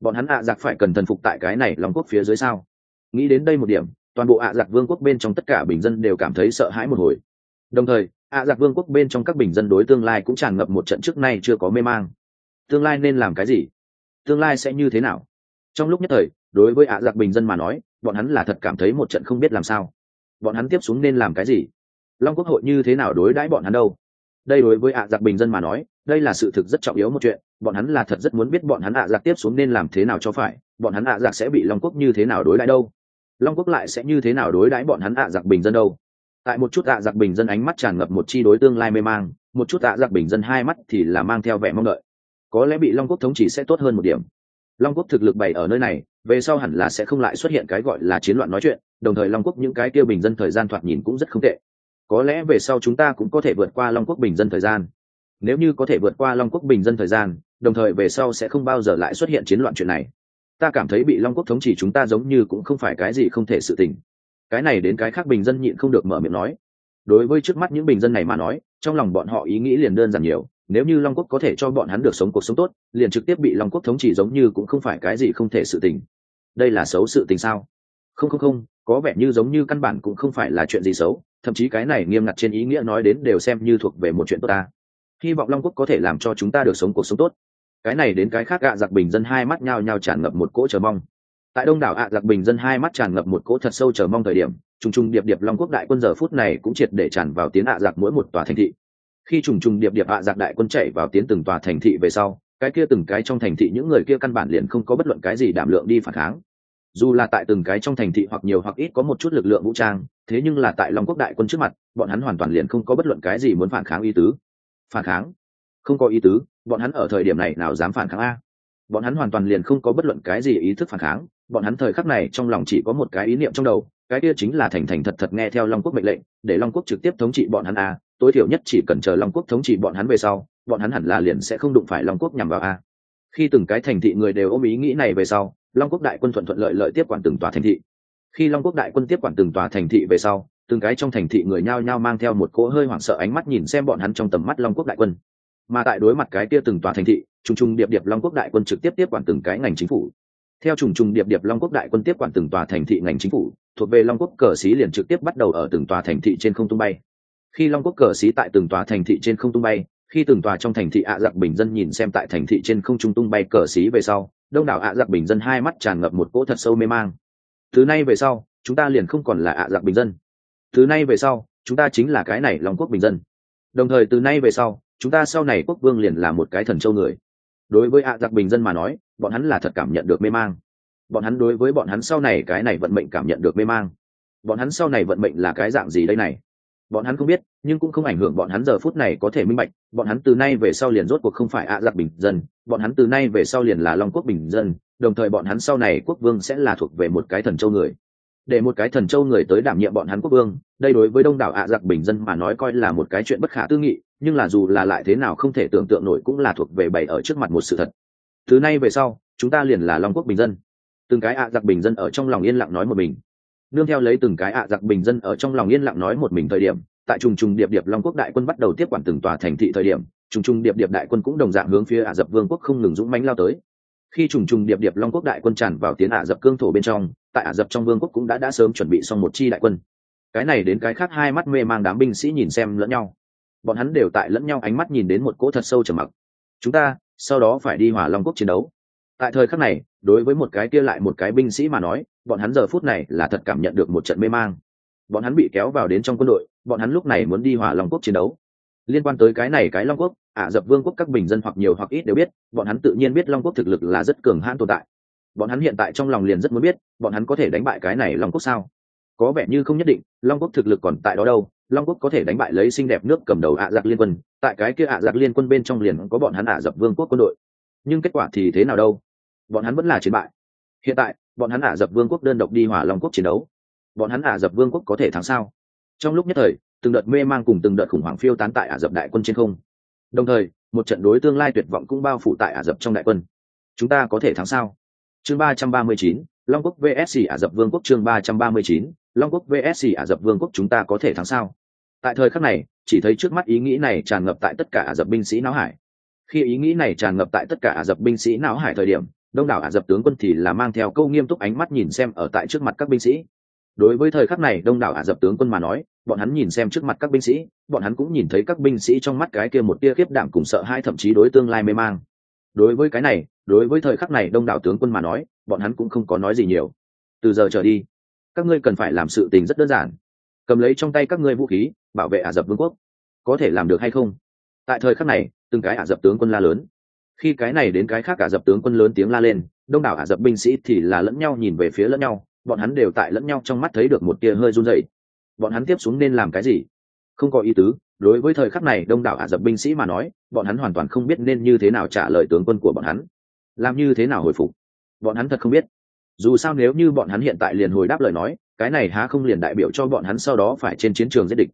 Bọn hắn ạ giặc phải cần thần phục tại cái này long quốc phía dưới sao? Nghĩ đến đây một điểm, toàn bộ ạ giặc vương quốc bên trong tất cả bình dân đều cảm thấy sợ hãi một hồi. Đồng thời ạ giặc vương quốc bên trong các bình dân đối tương lai cũng tràn ngập một trận trước nay chưa có mê mang tương lai nên làm cái gì? Tương lai sẽ như thế nào? Trong lúc nhất thời, đối với ạ giặc bình dân mà nói, bọn hắn là thật cảm thấy một trận không biết làm sao. Bọn hắn tiếp xuống nên làm cái gì? Long quốc hội như thế nào đối đãi bọn hắn đâu? Đây đối với ạ giặc bình dân mà nói, đây là sự thực rất trọng yếu một chuyện. Bọn hắn là thật rất muốn biết bọn hắn ạ giặc tiếp xuống nên làm thế nào cho phải. Bọn hắn ạ giặc sẽ bị long quốc như thế nào đối đãi đâu? Long quốc lại sẽ như thế nào đối đãi bọn hắn ạ giặc bình dân đâu? Tại một chút ạ giặc bình dân ánh mắt tràn ngập một chi đối tương lai mê mang, một chút ạ giặc bình dân hai mắt thì là mang theo vẻ mong đợi có lẽ bị long quốc thống trị sẽ tốt hơn một điểm. Long quốc thực lực bày ở nơi này, về sau hẳn là sẽ không lại xuất hiện cái gọi là chiến loạn nói chuyện, đồng thời long quốc những cái kia bình dân thời gian thoạt nhìn cũng rất không tệ. Có lẽ về sau chúng ta cũng có thể vượt qua long quốc bình dân thời gian. Nếu như có thể vượt qua long quốc bình dân thời gian, đồng thời về sau sẽ không bao giờ lại xuất hiện chiến loạn chuyện này. Ta cảm thấy bị long quốc thống trị chúng ta giống như cũng không phải cái gì không thể sự tình. Cái này đến cái khác bình dân nhịn không được mở miệng nói. Đối với trước mắt những bình dân này mà nói, trong lòng bọn họ ý nghĩ liền đơn giản nhiều nếu như long quốc có thể cho bọn hắn được sống cuộc sống tốt, liền trực tiếp bị long quốc thống trị giống như cũng không phải cái gì không thể sự tình. Đây là xấu sự tình sao? Không không không, có vẻ như giống như căn bản cũng không phải là chuyện gì xấu, thậm chí cái này nghiêm ngặt trên ý nghĩa nói đến đều xem như thuộc về một chuyện tốt ta. Hy vọng long quốc có thể làm cho chúng ta được sống cuộc sống tốt. Cái này đến cái khác ạ giặc bình dân hai mắt nhao nhao tràn ngập một cỗ chờ mong. Tại đông đảo ạ giặc bình dân hai mắt tràn ngập một cỗ thật sâu chờ mong thời điểm, trùng trùng điệp điệp long quốc đại quân giờ phút này cũng triệt để tràn vào tiến ạ giặc mỗi một tòa thành thị khi trùng trùng điệp điệp ạ giặc đại quân chạy vào tiến từng tòa thành thị về sau, cái kia từng cái trong thành thị những người kia căn bản liền không có bất luận cái gì đảm lượng đi phản kháng. Dù là tại từng cái trong thành thị hoặc nhiều hoặc ít có một chút lực lượng vũ trang, thế nhưng là tại long quốc đại quân trước mặt, bọn hắn hoàn toàn liền không có bất luận cái gì muốn phản kháng ý tứ. Phản kháng? Không có ý tứ, bọn hắn ở thời điểm này nào dám phản kháng a? Bọn hắn hoàn toàn liền không có bất luận cái gì ý thức phản kháng, bọn hắn thời khắc này trong lòng chỉ có một cái ý niệm trong đầu, cái kia chính là thành thành thật thật nghe theo long quốc mệnh lệnh, để long quốc trực tiếp thống trị bọn hắn a tối thiểu nhất chỉ cần chờ long quốc thống trị bọn hắn về sau, bọn hắn hẳn là liền sẽ không đụng phải long quốc nhằm vào a. Khi từng cái thành thị người đều ôm ý nghĩ này về sau, long quốc đại quân thuận thuận lợi lợi tiếp quản từng tòa thành thị. Khi long quốc đại quân tiếp quản từng tòa thành thị về sau, từng cái trong thành thị người nhao nhao mang theo một cỗ hơi hoảng sợ ánh mắt nhìn xem bọn hắn trong tầm mắt long quốc đại quân. Mà tại đối mặt cái kia từng tòa thành thị, trùng trùng điệp điệp long quốc đại quân trực tiếp tiếp quản từng cái ngành chính phủ. Theo trùng trùng điệp điệp long quốc đại quân tiếp quản từng tòa thành thị ngành chính phủ, thuộc về long quốc cờ xí liền trực tiếp bắt đầu ở từng tòa thành thị trên không tung bay khi long quốc cờ xí tại từng tòa thành thị trên không tung bay, khi từng tòa trong thành thị ạ giặc bình dân nhìn xem tại thành thị trên không trung tung bay cờ xí về sau, đông đảo ạ giặc bình dân hai mắt tràn ngập một cỗ thật sâu mê mang. Từ nay về sau, chúng ta liền không còn là ạ giặc bình dân. Từ nay về sau, chúng ta chính là cái này long quốc bình dân. Đồng thời từ nay về sau, chúng ta sau này quốc vương liền là một cái thần châu người. Đối với ạ giặc bình dân mà nói, bọn hắn là thật cảm nhận được mê mang. Bọn hắn đối với bọn hắn sau này cái này vận mệnh cảm nhận được mê mang. Bọn hắn sau này vận mệnh là cái dạng gì đây này? Bọn hắn không biết, nhưng cũng không ảnh hưởng bọn hắn giờ phút này có thể minh bạch, bọn hắn từ nay về sau liền rốt cuộc không phải ạ giặc bình dân, bọn hắn từ nay về sau liền là long quốc bình dân, đồng thời bọn hắn sau này quốc vương sẽ là thuộc về một cái thần châu người. Để một cái thần châu người tới đảm nhiệm bọn hắn quốc vương, đây đối với đông đảo ạ giặc bình dân mà nói coi là một cái chuyện bất khả tư nghị, nhưng là dù là lại thế nào không thể tưởng tượng nổi cũng là thuộc về bày ở trước mặt một sự thật. Từ nay về sau, chúng ta liền là long quốc bình dân. Từng cái ạ giặc bình dân ở trong lòng yên lặng nói một mình nương theo lấy từng cái ạ giặc bình dân ở trong lòng yên lặng nói một mình thời điểm, tại trùng trùng điệp điệp long quốc đại quân bắt đầu tiếp quản từng tòa thành thị thời điểm, trùng trùng điệp điệp đại quân cũng đồng dạng hướng phía ả rập vương quốc không ngừng dũng mãnh lao tới. Khi trùng trùng điệp điệp long quốc đại quân tràn vào tiến ả rập cương thổ bên trong, tại ả rập trong vương quốc cũng đã đã sớm chuẩn bị xong một chi đại quân. Cái này đến cái khác hai mắt mê mang đám binh sĩ nhìn xem lẫn nhau. Bọn hắn đều tại lẫn nhau ánh mắt nhìn đến một cỗ thật sâu trầm mặc. Chúng ta, sau đó phải đi hỏa long quốc chiến đấu. Tại thời khắc này đối với một cái kia lại một cái binh sĩ mà nói, bọn hắn giờ phút này là thật cảm nhận được một trận mê mang. Bọn hắn bị kéo vào đến trong quân đội, bọn hắn lúc này muốn đi hỏa long quốc chiến đấu. Liên quan tới cái này cái long quốc ả dập vương quốc các bình dân hoặc nhiều hoặc ít đều biết, bọn hắn tự nhiên biết long quốc thực lực là rất cường hãn tồn tại. Bọn hắn hiện tại trong lòng liền rất muốn biết, bọn hắn có thể đánh bại cái này long quốc sao? Có vẻ như không nhất định, long quốc thực lực còn tại đó đâu. Long quốc có thể đánh bại lấy xinh đẹp nước cầm đầu ạ giặc liên quân, tại cái kia ạ giặc liên quân bên trong liền có bọn hắn ả dập vương quốc quân đội. Nhưng kết quả thì thế nào đâu? Bọn hắn vẫn là chiến bại. Hiện tại, bọn hắn ả dập vương quốc đơn độc đi hỏa long quốc chiến đấu. Bọn hắn ả dập vương quốc có thể thắng sao? Trong lúc nhất thời, từng đợt mê mang cùng từng đợt khủng hoảng phiêu tán tại ả dập đại quân trên không. Đồng thời, một trận đối tương lai tuyệt vọng cũng bao phủ tại ả dập trong đại quân. Chúng ta có thể thắng sao? Chương ba trăm ba mươi chín, long quốc vsc ả dập vương quốc chương ba trăm ba mươi chín, long quốc vsc ả dập vương quốc chúng ta có thể thắng sao? Tại thời khắc này, chỉ thấy trước mắt ý nghĩ này tràn ngập tại tất cả ả dập binh sĩ não hải. Khi ý nghĩ này tràn ngập tại tất cả ả dập binh sĩ não hải thời điểm đông đảo ả rập tướng quân thì là mang theo câu nghiêm túc ánh mắt nhìn xem ở tại trước mặt các binh sĩ. Đối với thời khắc này đông đảo ả rập tướng quân mà nói, bọn hắn nhìn xem trước mặt các binh sĩ, bọn hắn cũng nhìn thấy các binh sĩ trong mắt cái kia một tia khiếp đảm cùng sợ hai thậm chí đối tương lai mê mang. Đối với cái này, đối với thời khắc này đông đảo tướng quân mà nói, bọn hắn cũng không có nói gì nhiều. Từ giờ trở đi, các ngươi cần phải làm sự tình rất đơn giản. Cầm lấy trong tay các ngươi vũ khí, bảo vệ ả rập vương quốc. Có thể làm được hay không? Tại thời khắc này, từng cái ả rập tướng quân la lớn khi cái này đến cái khác cả dập tướng quân lớn tiếng la lên, đông đảo ả dập binh sĩ thì là lẫn nhau nhìn về phía lẫn nhau, bọn hắn đều tại lẫn nhau trong mắt thấy được một tia hơi run rẩy. Bọn hắn tiếp xuống nên làm cái gì? Không có ý tứ, đối với thời khắc này đông đảo ả dập binh sĩ mà nói, bọn hắn hoàn toàn không biết nên như thế nào trả lời tướng quân của bọn hắn. Làm như thế nào hồi phục? Bọn hắn thật không biết. Dù sao nếu như bọn hắn hiện tại liền hồi đáp lời nói, cái này há không liền đại biểu cho bọn hắn sau đó phải trên chiến trường giết địch.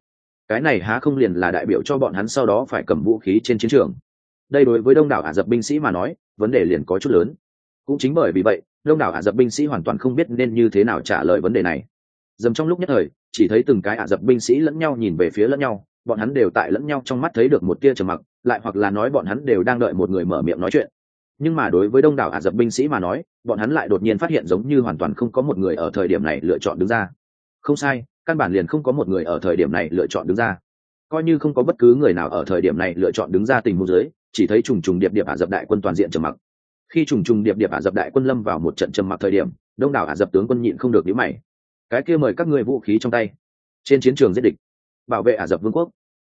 Cái này há không liền là đại biểu cho bọn hắn sau đó phải cầm vũ khí trên chiến trường đây đối với đông đảo ả rập binh sĩ mà nói, vấn đề liền có chút lớn. Cũng chính bởi vì vậy, đông đảo ả rập binh sĩ hoàn toàn không biết nên như thế nào trả lời vấn đề này. Dầm trong lúc nhất thời, chỉ thấy từng cái ả rập binh sĩ lẫn nhau nhìn về phía lẫn nhau, bọn hắn đều tại lẫn nhau trong mắt thấy được một tia trầm mặc, lại hoặc là nói bọn hắn đều đang đợi một người mở miệng nói chuyện. Nhưng mà đối với đông đảo ả rập binh sĩ mà nói, bọn hắn lại đột nhiên phát hiện giống như hoàn toàn không có một người ở thời điểm này lựa chọn đứng ra. Không sai, căn bản liền không có một người ở thời điểm này lựa chọn đứng ra. Coi như không có bất cứ người nào ở thời điểm này lựa chọn đứng ra tình huống dưới chỉ thấy trùng trùng điệp điệp ả rập đại quân toàn diện trầm mặc. Khi trùng trùng điệp điệp ả rập đại quân lâm vào một trận trầm mặc thời điểm, đông đảo ả rập tướng quân nhịn không được nhíu mày. Cái kia mời các người vũ khí trong tay. Trên chiến trường giết địch, bảo vệ ả rập vương quốc.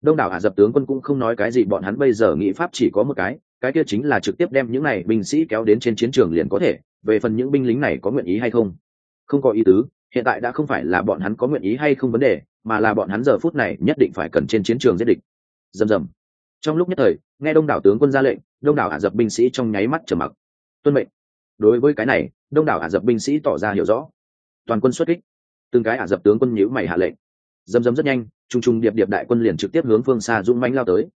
Đông đảo ả rập tướng quân cũng không nói cái gì, bọn hắn bây giờ nghĩ pháp chỉ có một cái cái kia chính là trực tiếp đem những này binh sĩ kéo đến trên chiến trường liền có thể. Về phần những binh lính này có nguyện ý hay không? Không có ý tứ, hiện tại đã không phải là bọn hắn có nguyện ý hay không vấn đề, mà là bọn hắn giờ phút này nhất định phải cần trên chiến trường giết địch. Dầm dầm trong lúc nhất thời nghe đông đảo tướng quân ra lệnh, đông đảo ả rập binh sĩ trong nháy mắt trở mặc. Tuân mệnh. Đối với cái này, đông đảo ả rập binh sĩ tỏ ra hiểu rõ. Toàn quân xuất kích. Từng cái ả rập tướng quân nhíu mày hạ lệnh. Dầm dầm rất nhanh, trùng trùng điệp điệp đại quân liền trực tiếp hướng phương xa dũng mãnh lao tới.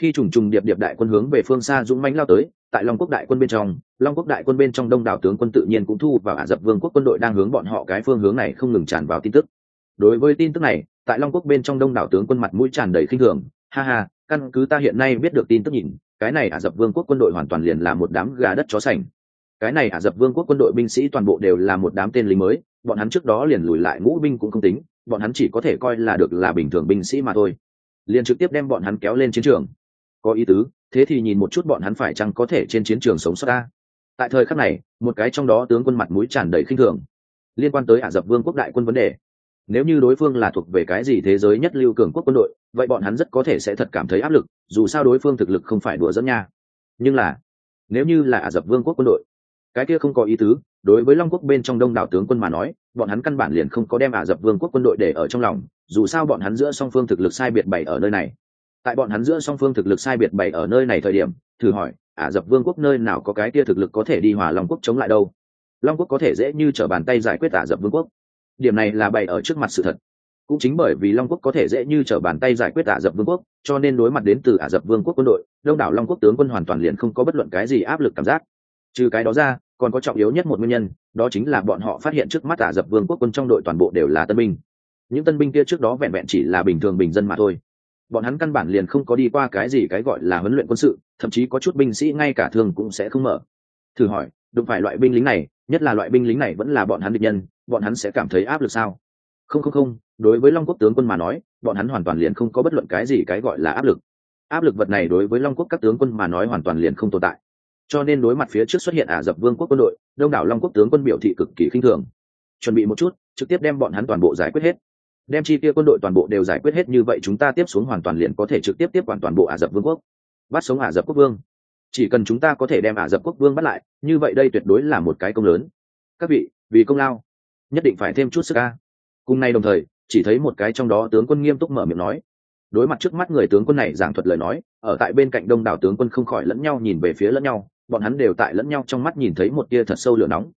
Khi trùng trùng điệp điệp đại quân hướng về phương xa dũng mãnh lao tới, tại long quốc đại quân bên trong, long quốc đại quân bên trong đông đảo tướng quân tự nhiên cũng thu vào ả rập vương quốc quân đội đang hướng bọn họ cái phương hướng này không ngừng tràn vào tin tức. Đối với tin tức này, tại long quốc bên trong đông đảo tướng quân mặt mũi tràn đầy khinh thường. Ha ha căn cứ ta hiện nay biết được tin tức nhìn, cái này ả rập vương quốc quân đội hoàn toàn liền là một đám gà đất chó sành. Cái này ả rập vương quốc quân đội binh sĩ toàn bộ đều là một đám tên lính mới, bọn hắn trước đó liền lùi lại ngũ binh cũng không tính, bọn hắn chỉ có thể coi là được là bình thường binh sĩ mà thôi. Liền trực tiếp đem bọn hắn kéo lên chiến trường. Có ý tứ, thế thì nhìn một chút bọn hắn phải chăng có thể trên chiến trường sống sót ta. Tại thời khắc này, một cái trong đó tướng quân mặt mũi tràn đầy khinh thường. Liên quan tới ả rập vương quốc đại quân vấn đề nếu như đối phương là thuộc về cái gì thế giới nhất lưu cường quốc quân đội, vậy bọn hắn rất có thể sẽ thật cảm thấy áp lực, dù sao đối phương thực lực không phải đùa dẫn nha. Nhưng là, nếu như là ả rập vương quốc quân đội, cái kia không có ý tứ, đối với long quốc bên trong đông đảo tướng quân mà nói, bọn hắn căn bản liền không có đem ả rập vương quốc quân đội để ở trong lòng, dù sao bọn hắn giữa song phương thực lực sai biệt bày ở nơi này. Tại bọn hắn giữa song phương thực lực sai biệt bày ở nơi này thời điểm, thử hỏi, ả rập vương quốc nơi nào có cái kia thực lực có thể đi hòa long quốc chống lại đâu? Long quốc có thể dễ như t r ở bàn tay giải quyết ả rập vương quốc điểm này là bày ở trước mặt sự thật. Cũng chính bởi vì long quốc có thể dễ như t r ở bàn tay giải quyết ả rập vương quốc, cho nên đối mặt đến từ ả rập vương quốc quân đội, đông đảo long quốc tướng quân hoàn toàn liền không có bất luận cái gì áp lực cảm giác. Trừ cái đó ra, còn có trọng yếu nhất một nguyên nhân, đó chính là bọn họ phát hiện trước mắt ả rập vương quốc quân trong đội toàn bộ đều là tân binh. Những tân binh kia trước đó vẹn vẹn chỉ là bình thường bình dân mà thôi. Bọn hắn căn bản liền không có đi qua cái gì cái gọi là huấn luyện quân sự, thậm chí có chút binh sĩ ngay cả thường cũng sẽ không mở. Thử hỏi, đụng phải loại binh lính này nhất là loại binh lính này vẫn là bọn hắn địch nhân, bọn hắn sẽ cảm thấy áp lực sao? Không không không, đối với long quốc tướng quân mà nói, bọn hắn hoàn toàn liền không có bất luận cái gì cái gọi là áp lực. Áp lực vật này đối với long quốc các tướng quân mà nói hoàn toàn liền không tồn tại. Cho nên đối mặt phía trước xuất hiện ả rập vương quốc quân đội, đông đảo long quốc tướng quân biểu thị cực kỳ khinh thường. Chuẩn bị một chút, trực tiếp đem bọn hắn toàn bộ giải quyết hết. Đem chi tiêu quân đội toàn bộ đều giải quyết hết như vậy chúng ta tiếp xuống hoàn toàn liền có thể trực tiếp tiếp quản toàn bộ ả rập vương quốc. Bắt sống ả rập quốc vương chỉ cần chúng ta có thể đem ả rập quốc vương bắt lại, như vậy đây tuyệt đối là một cái công lớn. Các vị, vì công lao, nhất định phải thêm chút sức ca cùng nay đồng thời, chỉ thấy một cái trong đó tướng quân nghiêm túc mở miệng nói. Đối mặt trước mắt người tướng quân này giảng thuật lời nói, ở tại bên cạnh đông đảo tướng quân không khỏi lẫn nhau nhìn về phía lẫn nhau, bọn hắn đều tại lẫn nhau trong mắt nhìn thấy một tia thật sâu lửa nóng.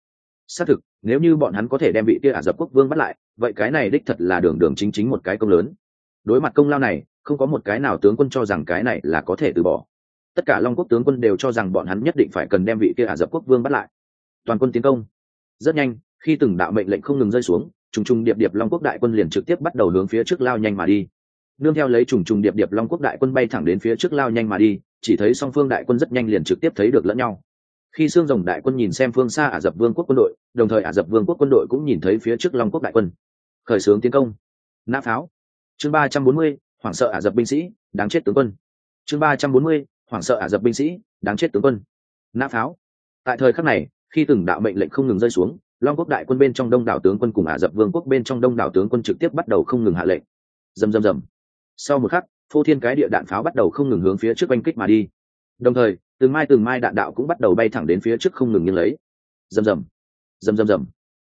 Xác thực, nếu như bọn hắn có thể đem vị tia ả rập quốc vương bắt lại, vậy cái này đích thật là đường đường chính chính một cái công lớn. Đối mặt công lao này, không có một cái nào tướng quân cho rằng cái này là có thể từ bỏ tất cả long quốc tướng quân đều cho rằng bọn hắn nhất định phải cần đem vị kia ả rập quốc vương bắt lại. Toàn quân tiến công. Rất nhanh, khi từng đạo mệnh lệnh không ngừng rơi xuống, trùng trùng điệp điệp long quốc đại quân liền trực tiếp bắt đầu hướng phía trước lao nhanh mà đi. Nương theo lấy trùng trùng điệp điệp long quốc đại quân bay thẳng đến phía trước lao nhanh mà đi, chỉ thấy song phương đại quân rất nhanh liền trực tiếp thấy được lẫn nhau. Khi xương rồng đại quân nhìn xem phương xa ả rập vương quốc quân đội, đồng thời ả rập vương quốc quân đội cũng nhìn thấy phía trước long quốc đại quân. Khởi xướng tiến công. Nã pháo. Chương ba trăm bốn mươi, hoảng sợ ả rập binh sĩ, đáng chết tướng quân. Chương ba trăm bốn mươi hoảng sợ ả rập binh sĩ, đáng chết tướng quân. Nã pháo. Tại thời khắc này, khi từng đạo mệnh lệnh không ngừng rơi xuống, long quốc đại quân bên trong đông đảo tướng quân cùng ả rập vương quốc bên trong đông đảo tướng quân trực tiếp bắt đầu không ngừng hạ lệnh. Dầm dầm dầm sau một khắc, phô thiên cái địa đạn pháo bắt đầu không ngừng hướng phía trước oanh kích mà đi. Đồng thời, từng mai từng mai đạn đạo cũng bắt đầu bay thẳng đến phía trước không ngừng nghiêng lấy. Rầm rầm. Rầm rầm rầm.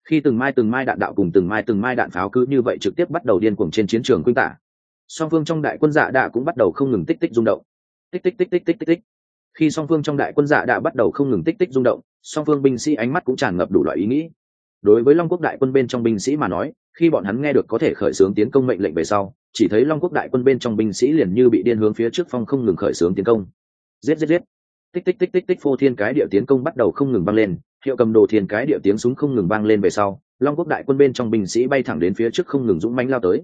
Khi từng mai từng mai đạn đạo cùng từng mai từng mai đạn pháo cứ như vậy trực tiếp bắt đầu điên cuồng trên chiến trường quynh tả. Song phương trong đại quân dạ đạ cũng bắt đầu không ngừng tích tích rung động tích tích tích tích tích tích tích. Khi song phương trong đại quân dạ đã bắt đầu không ngừng tích tích rung động, song phương binh sĩ ánh mắt cũng tràn ngập đủ loại ý nghĩ. Đối với long quốc đại quân bên trong binh sĩ mà nói, khi bọn hắn nghe được có thể khởi xướng tiến công mệnh lệnh về sau, chỉ thấy long quốc đại quân bên trong binh sĩ liền như bị điên hướng phía trước phong không ngừng khởi xướng tiến công. Giết giết giết. Tích tích tích tích tích, phô thiên cái địa tiến công bắt đầu không ngừng vang lên, hiệu cầm đồ thiên cái địa tiếng súng không ngừng vang lên về sau, long quốc đại quân bên trong binh sĩ bay thẳng đến phía trước không ngừng dũng mãnh lao tới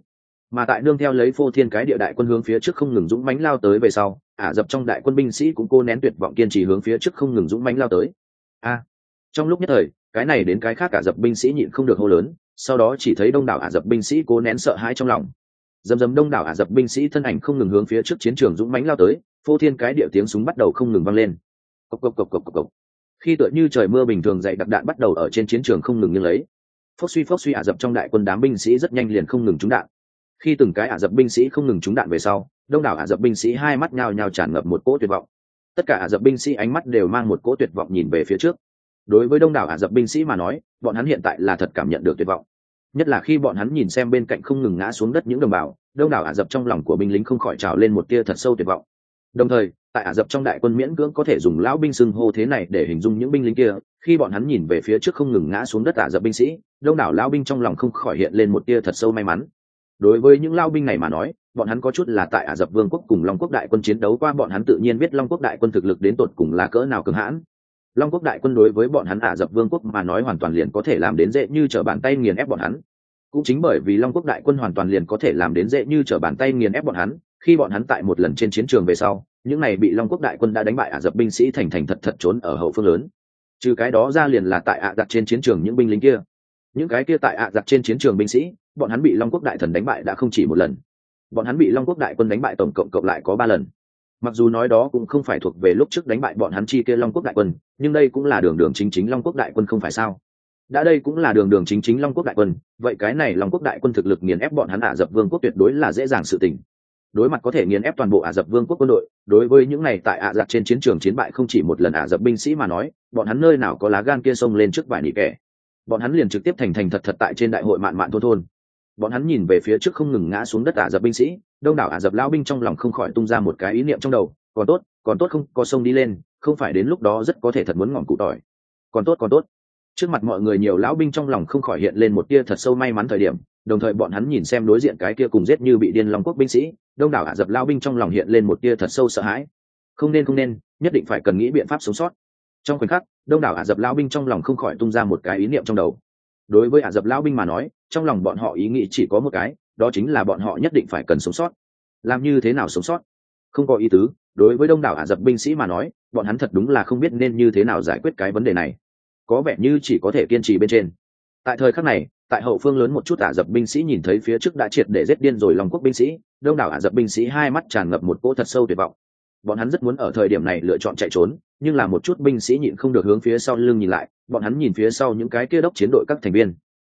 mà tại nương theo lấy phô thiên cái địa đại quân hướng phía trước không ngừng dũng mãnh lao tới về sau, ả dập trong đại quân binh sĩ cũng cô nén tuyệt vọng kiên trì hướng phía trước không ngừng dũng mãnh lao tới. A, trong lúc nhất thời, cái này đến cái khác ả dập binh sĩ nhịn không được hô lớn, sau đó chỉ thấy đông đảo ả dập binh sĩ cố nén sợ hãi trong lòng. Dầm dầm đông đảo ả dập binh sĩ thân ảnh không ngừng hướng phía trước chiến trường dũng mãnh lao tới, phô thiên cái địa tiếng súng bắt đầu không ngừng vang lên. Cộc cộc cộc cộc cộc cộc. Khi tựa như trời mưa bình thường dậy đặc đạn bắt đầu ở trên chiến trường không ngừng như lấy. Phốc suy phốc suy ả dập trong đại quân đám binh sĩ rất nhanh liền không ngừng trúng đạn khi từng cái ả dập binh sĩ không ngừng trúng đạn về sau, đông đảo ả dập binh sĩ hai mắt nhào nhào tràn ngập một cỗ tuyệt vọng. Tất cả ả dập binh sĩ ánh mắt đều mang một cỗ tuyệt vọng nhìn về phía trước. Đối với đông đảo ả dập binh sĩ mà nói, bọn hắn hiện tại là thật cảm nhận được tuyệt vọng. Nhất là khi bọn hắn nhìn xem bên cạnh không ngừng ngã xuống đất những đồng bào, đông đảo ả dập trong lòng của binh lính không khỏi trào lên một tia thật sâu tuyệt vọng. Đồng thời, tại ả rập trong đại quân miễn cưỡng có thể dùng lão binh xưng hô thế này để hình dung những binh lính kia, khi bọn hắn nhìn về phía trước không ngừng ngã xuống đất ả rập binh sĩ, đông đảo lão binh trong lòng không khỏi hiện lên một tia thật sâu may mắn đối với những lao binh này mà nói, bọn hắn có chút là tại ả rập vương quốc cùng long quốc đại quân chiến đấu qua, bọn hắn tự nhiên biết long quốc đại quân thực lực đến tột cùng là cỡ nào cường hãn. Long quốc đại quân đối với bọn hắn ả rập vương quốc mà nói hoàn toàn liền có thể làm đến dễ như t r ở bàn tay nghiền ép bọn hắn. Cũng chính bởi vì long quốc đại quân hoàn toàn liền có thể làm đến dễ như t r ở bàn tay nghiền ép bọn hắn, khi bọn hắn tại một lần trên chiến trường về sau, những này bị long quốc đại quân đã đánh bại ả rập binh sĩ thành thành thật thật trốn ở hậu phương lớn. Trừ cái đó ra liền là tại ạ đặt trên chiến trường những binh lính kia những cái kia tại ạ giặc trên chiến trường binh sĩ, bọn hắn bị long quốc đại thần đánh bại đã không chỉ một lần. Bọn hắn bị long quốc đại quân đánh bại tổng cộng cộng lại có ba lần. Mặc dù nói đó cũng không phải thuộc về lúc trước đánh bại bọn hắn chi kia long quốc đại quân, nhưng đây cũng là đường đường chính chính long quốc đại quân không phải sao? Đã đây cũng là đường đường chính chính long quốc đại quân, vậy cái này long quốc đại quân thực lực nghiền ép bọn hắn ả rập vương quốc tuyệt đối là dễ dàng sự tình. Đối mặt có thể nghiền ép toàn bộ ả rập vương quốc quân đội, đối với những này tại ả rập trên chiến trường chiến bại không chỉ một lần ả rập binh sĩ mà nói, bọn hắn nơi nào có lá gan kia xông lên trước vài nỉ kẻ bọn hắn liền trực tiếp thành thành thật thật tại trên đại hội mạn mạn thôn thôn. Bọn hắn nhìn về phía trước không ngừng ngã xuống đất ả rập binh sĩ, đông đảo ả rập lao binh trong lòng không khỏi tung ra một cái ý niệm trong đầu, còn tốt còn tốt không, có sông đi lên, không phải đến lúc đó rất có thể thật muốn ngọn cụ tỏi. Còn tốt còn tốt. Trước mặt mọi người nhiều lão binh trong lòng không khỏi hiện lên một tia thật sâu may mắn thời điểm, đồng thời bọn hắn nhìn xem đối diện cái kia cùng giết như bị điên long quốc binh sĩ, đông đảo ả rập lao binh trong lòng hiện lên một tia thật sâu sợ hãi. Không nên không nên, nhất định phải cần nghĩ biện pháp sống sót trong khoảnh khắc, đông đảo ả rập lao binh trong lòng không khỏi tung ra một cái ý niệm trong đầu. Đối với ả rập lao binh mà nói, trong lòng bọn họ ý nghĩ chỉ có một cái, đó chính là bọn họ nhất định phải cần sống sót. Làm như thế nào sống sót? Không có ý tứ, đối với đông đảo ả rập binh sĩ mà nói, bọn hắn thật đúng là không biết nên như thế nào giải quyết cái vấn đề này. Có vẻ như chỉ có thể kiên trì bên trên. Tại thời khắc này, tại hậu phương lớn một chút ả rập binh sĩ nhìn thấy phía trước đã triệt để giết điên rồi lòng quốc binh sĩ, đông đảo ả rập binh sĩ hai mắt tràn ngập một cỗ thật sâu tuyệt vọng bọn hắn rất muốn ở thời điểm này lựa chọn chạy trốn, nhưng là một chút binh sĩ nhịn không được hướng phía sau lưng nhìn lại, bọn hắn nhìn phía sau những cái kia đốc chiến đội các thành viên.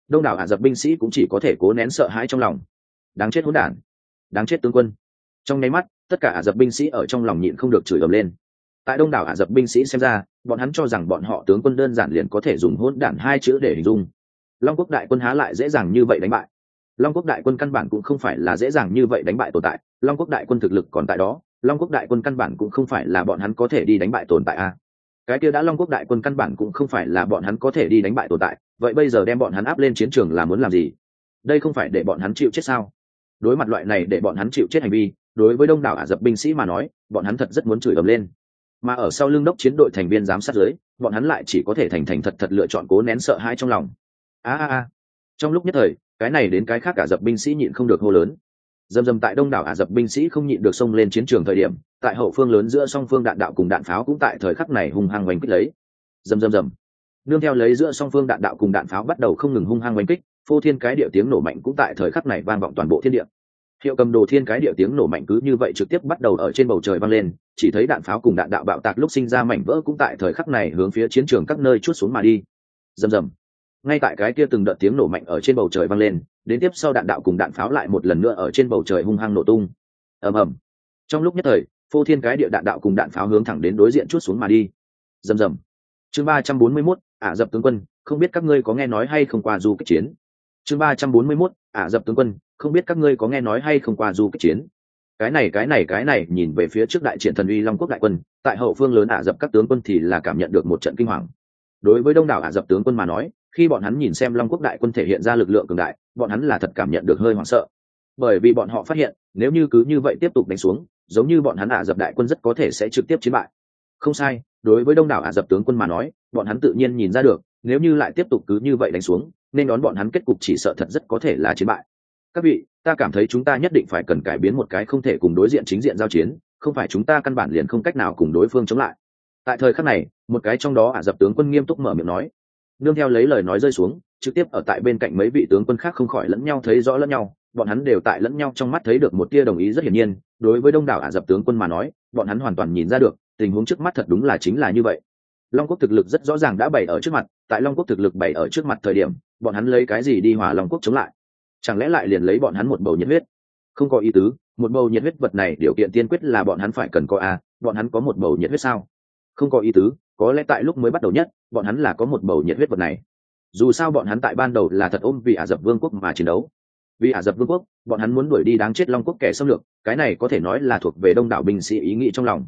Đông đảo ả rập binh sĩ cũng chỉ có thể cố nén sợ hãi trong lòng. Đáng chết hỗn đản. Đáng chết tướng quân. Trong nháy mắt, tất cả ả rập binh sĩ ở trong lòng nhịn không được chửi ầm lên. Tại đông đảo ả rập binh sĩ xem ra, bọn hắn cho rằng bọn họ tướng quân đơn giản liền có thể dùng hỗn đản hai chữ để hình dung. Long quốc đại quân há lại dễ dàng như vậy đánh bại. Long quốc đại quân căn bản cũng không phải là dễ dàng như vậy đánh bại tồn tại. Long quốc đại quân thực lực còn tại đó long quốc đại quân căn bản cũng không phải là bọn hắn có thể đi đánh bại tồn tại a. Cái kia đã long quốc đại quân căn bản cũng không phải là bọn hắn có thể đi đánh bại tồn tại, vậy bây giờ đem bọn hắn áp lên chiến trường là muốn làm gì? Đây không phải để bọn hắn chịu chết sao? Đối mặt loại này để bọn hắn chịu chết hành vi, đối với đông đảo ả rập binh sĩ mà nói, bọn hắn thật rất muốn chửi ầm lên. Mà ở sau lưng đốc chiến đội thành viên giám sát giới bọn hắn lại chỉ có thể thành thành thật thật lựa chọn cố nén sợ hãi trong lòng. A a a. Trong lúc nhất thời, cái này đến cái khác cả dập binh sĩ nhịn không được hô lớn dầm dầm tại đông đảo ả rập binh sĩ không nhịn được xông lên chiến trường thời điểm, tại hậu phương lớn giữa song phương đạn đạo cùng đạn pháo cũng tại thời khắc này hung hăng oanh kích lấy. Dầm dầm dầm. Nương theo lấy giữa song phương đạn đạo cùng đạn pháo bắt đầu không ngừng hung hăng oanh kích, phô thiên cái địa tiếng nổ mạnh cũng tại thời khắc này vang vọng toàn bộ thiên địa. Hiệu cầm đồ thiên cái địa tiếng nổ mạnh cứ như vậy trực tiếp bắt đầu ở trên bầu trời vang lên, chỉ thấy đạn pháo cùng đạn đạo bạo tạc lúc sinh ra mảnh vỡ cũng tại thời khắc này hướng phía chiến trường các nơi chút xuống mà đi. Rầm rầm ngay tại cái kia từng đợt tiếng nổ mạnh ở trên bầu trời vang lên, đến tiếp sau đạn đạo cùng đạn pháo lại một lần nữa ở trên bầu trời hung hăng nổ tung. Ầm ầm. Trong lúc nhất thời, phô thiên cái địa đạn đạo cùng đạn pháo hướng thẳng đến đối diện chút xuống mà đi. Rầm rầm. Chương ba trăm bốn mươi mốt, ả dập tướng quân, không biết các ngươi có nghe nói hay không qua du kích chiến? Chương ba trăm bốn mươi mốt, ả dập tướng quân, không biết các ngươi có nghe nói hay không qua du kích chiến? Cái này cái này cái này, nhìn về phía trước đại triển thần uy long quốc đại quân, tại hậu phương lớn ả dập các tướng quân thì là cảm nhận được một trận kinh hoàng. Đối với đông đảo ả dập tướng quân mà nói khi bọn hắn nhìn xem long quốc đại quân thể hiện ra lực lượng cường đại, bọn hắn là thật cảm nhận được hơi hoảng sợ. Bởi vì bọn họ phát hiện, nếu như cứ như vậy tiếp tục đánh xuống, giống như bọn hắn ả dập đại quân rất có thể sẽ trực tiếp chiến bại. Không sai, đối với đông đảo ả dập tướng quân mà nói, bọn hắn tự nhiên nhìn ra được, nếu như lại tiếp tục cứ như vậy đánh xuống, nên đón bọn hắn kết cục chỉ sợ thật rất có thể là chiến bại. Các vị, ta cảm thấy chúng ta nhất định phải cần cải biến một cái không thể cùng đối diện chính diện giao chiến, không phải chúng ta căn bản liền không cách nào cùng đối phương chống lại. Tại thời khắc này, một cái trong đó ả dập tướng quân nghiêm túc mở miệng nói nương theo lấy lời nói rơi xuống, trực tiếp ở tại bên cạnh mấy vị tướng quân khác không khỏi lẫn nhau thấy rõ lẫn nhau, bọn hắn đều tại lẫn nhau trong mắt thấy được một tia đồng ý rất hiển nhiên, đối với đông đảo ả dập tướng quân mà nói, bọn hắn hoàn toàn nhìn ra được, tình huống trước mắt thật đúng là chính là như vậy. Long quốc thực lực rất rõ ràng đã bày ở trước mặt, tại long quốc thực lực bày ở trước mặt thời điểm, bọn hắn lấy cái gì đi hòa long quốc chống lại? Chẳng lẽ lại liền lấy bọn hắn một bầu nhiệt huyết? Không có ý tứ, một bầu nhiệt huyết vật này điều kiện tiên quyết là bọn hắn phải cần có a, bọn hắn có một bầu nhiệt huyết sao? Không có ý tứ có lẽ tại lúc mới bắt đầu nhất, bọn hắn là có một bầu nhiệt huyết vật này. Dù sao bọn hắn tại ban đầu là thật ôm vì ả rập vương quốc mà chiến đấu. Vì ả rập vương quốc, bọn hắn muốn đuổi đi đáng chết long quốc kẻ xâm lược, cái này có thể nói là thuộc về đông đảo binh sĩ ý nghĩ trong lòng.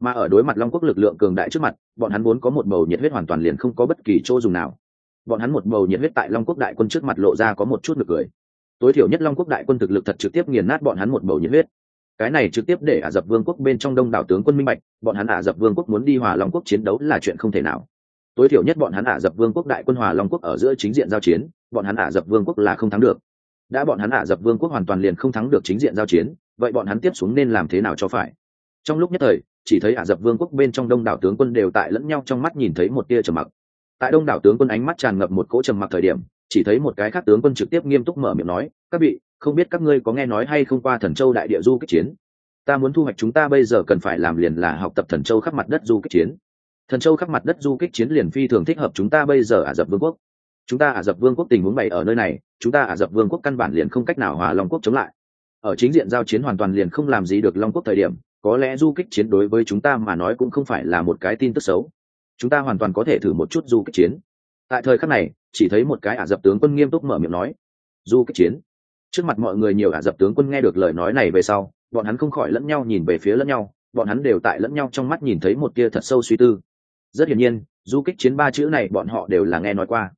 Mà ở đối mặt long quốc lực lượng cường đại trước mặt, bọn hắn muốn có một bầu nhiệt huyết hoàn toàn liền không có bất kỳ chỗ dùng nào. Bọn hắn một bầu nhiệt huyết tại long quốc đại quân trước mặt lộ ra có một chút ngược cười. Tối thiểu nhất long quốc đại quân thực lực thật trực tiếp nghiền nát bọn hắn một bầu nhiệt huyết cái này trực tiếp để ả rập vương quốc bên trong đông đảo tướng quân minh bạch, bọn hắn ả rập vương quốc muốn đi hòa long quốc chiến đấu là chuyện không thể nào. Tối thiểu nhất bọn hắn ả rập vương quốc đại quân hòa long quốc ở giữa chính diện giao chiến, bọn hắn ả rập vương quốc là không thắng được. Đã bọn hắn ả rập vương quốc hoàn toàn liền không thắng được chính diện giao chiến, vậy bọn hắn tiếp xuống nên làm thế nào cho phải? Trong lúc nhất thời, chỉ thấy ả rập vương quốc bên trong đông đảo tướng quân đều tại lẫn nhau trong mắt nhìn thấy một tia trầm mặc. Tại đông đảo tướng quân ánh mắt tràn ngập một cỗ trầm mặc thời điểm, chỉ thấy một cái khác tướng quân trực tiếp nghiêm túc mở miệng nói, các vị không biết các ngươi có nghe nói hay không qua thần châu đại địa du kích chiến? Ta muốn thu hoạch chúng ta bây giờ cần phải làm liền là học tập thần châu khắp mặt đất du kích chiến. Thần châu khắp mặt đất du kích chiến liền phi thường thích hợp chúng ta bây giờ ả rập vương quốc. Chúng ta ả rập vương quốc tình huống bày ở nơi này, chúng ta ả rập vương quốc căn bản liền không cách nào hòa long quốc chống lại. Ở chính diện giao chiến hoàn toàn liền không làm gì được long quốc thời điểm, có lẽ du kích chiến đối với chúng ta mà nói cũng không phải là một cái tin tức xấu. Chúng ta hoàn toàn có thể thử một chút du kích chiến. Tại thời khắc này, chỉ thấy một cái ả rập tướng quân nghiêm túc mở miệng nói, du kích chiến trước mặt mọi người nhiều ả rập tướng quân nghe được lời nói này về sau, bọn hắn không khỏi lẫn nhau nhìn về phía lẫn nhau, bọn hắn đều tại lẫn nhau trong mắt nhìn thấy một tia thật sâu suy tư. Rất hiển nhiên, du kích chiến ba chữ này bọn họ đều là nghe nói qua.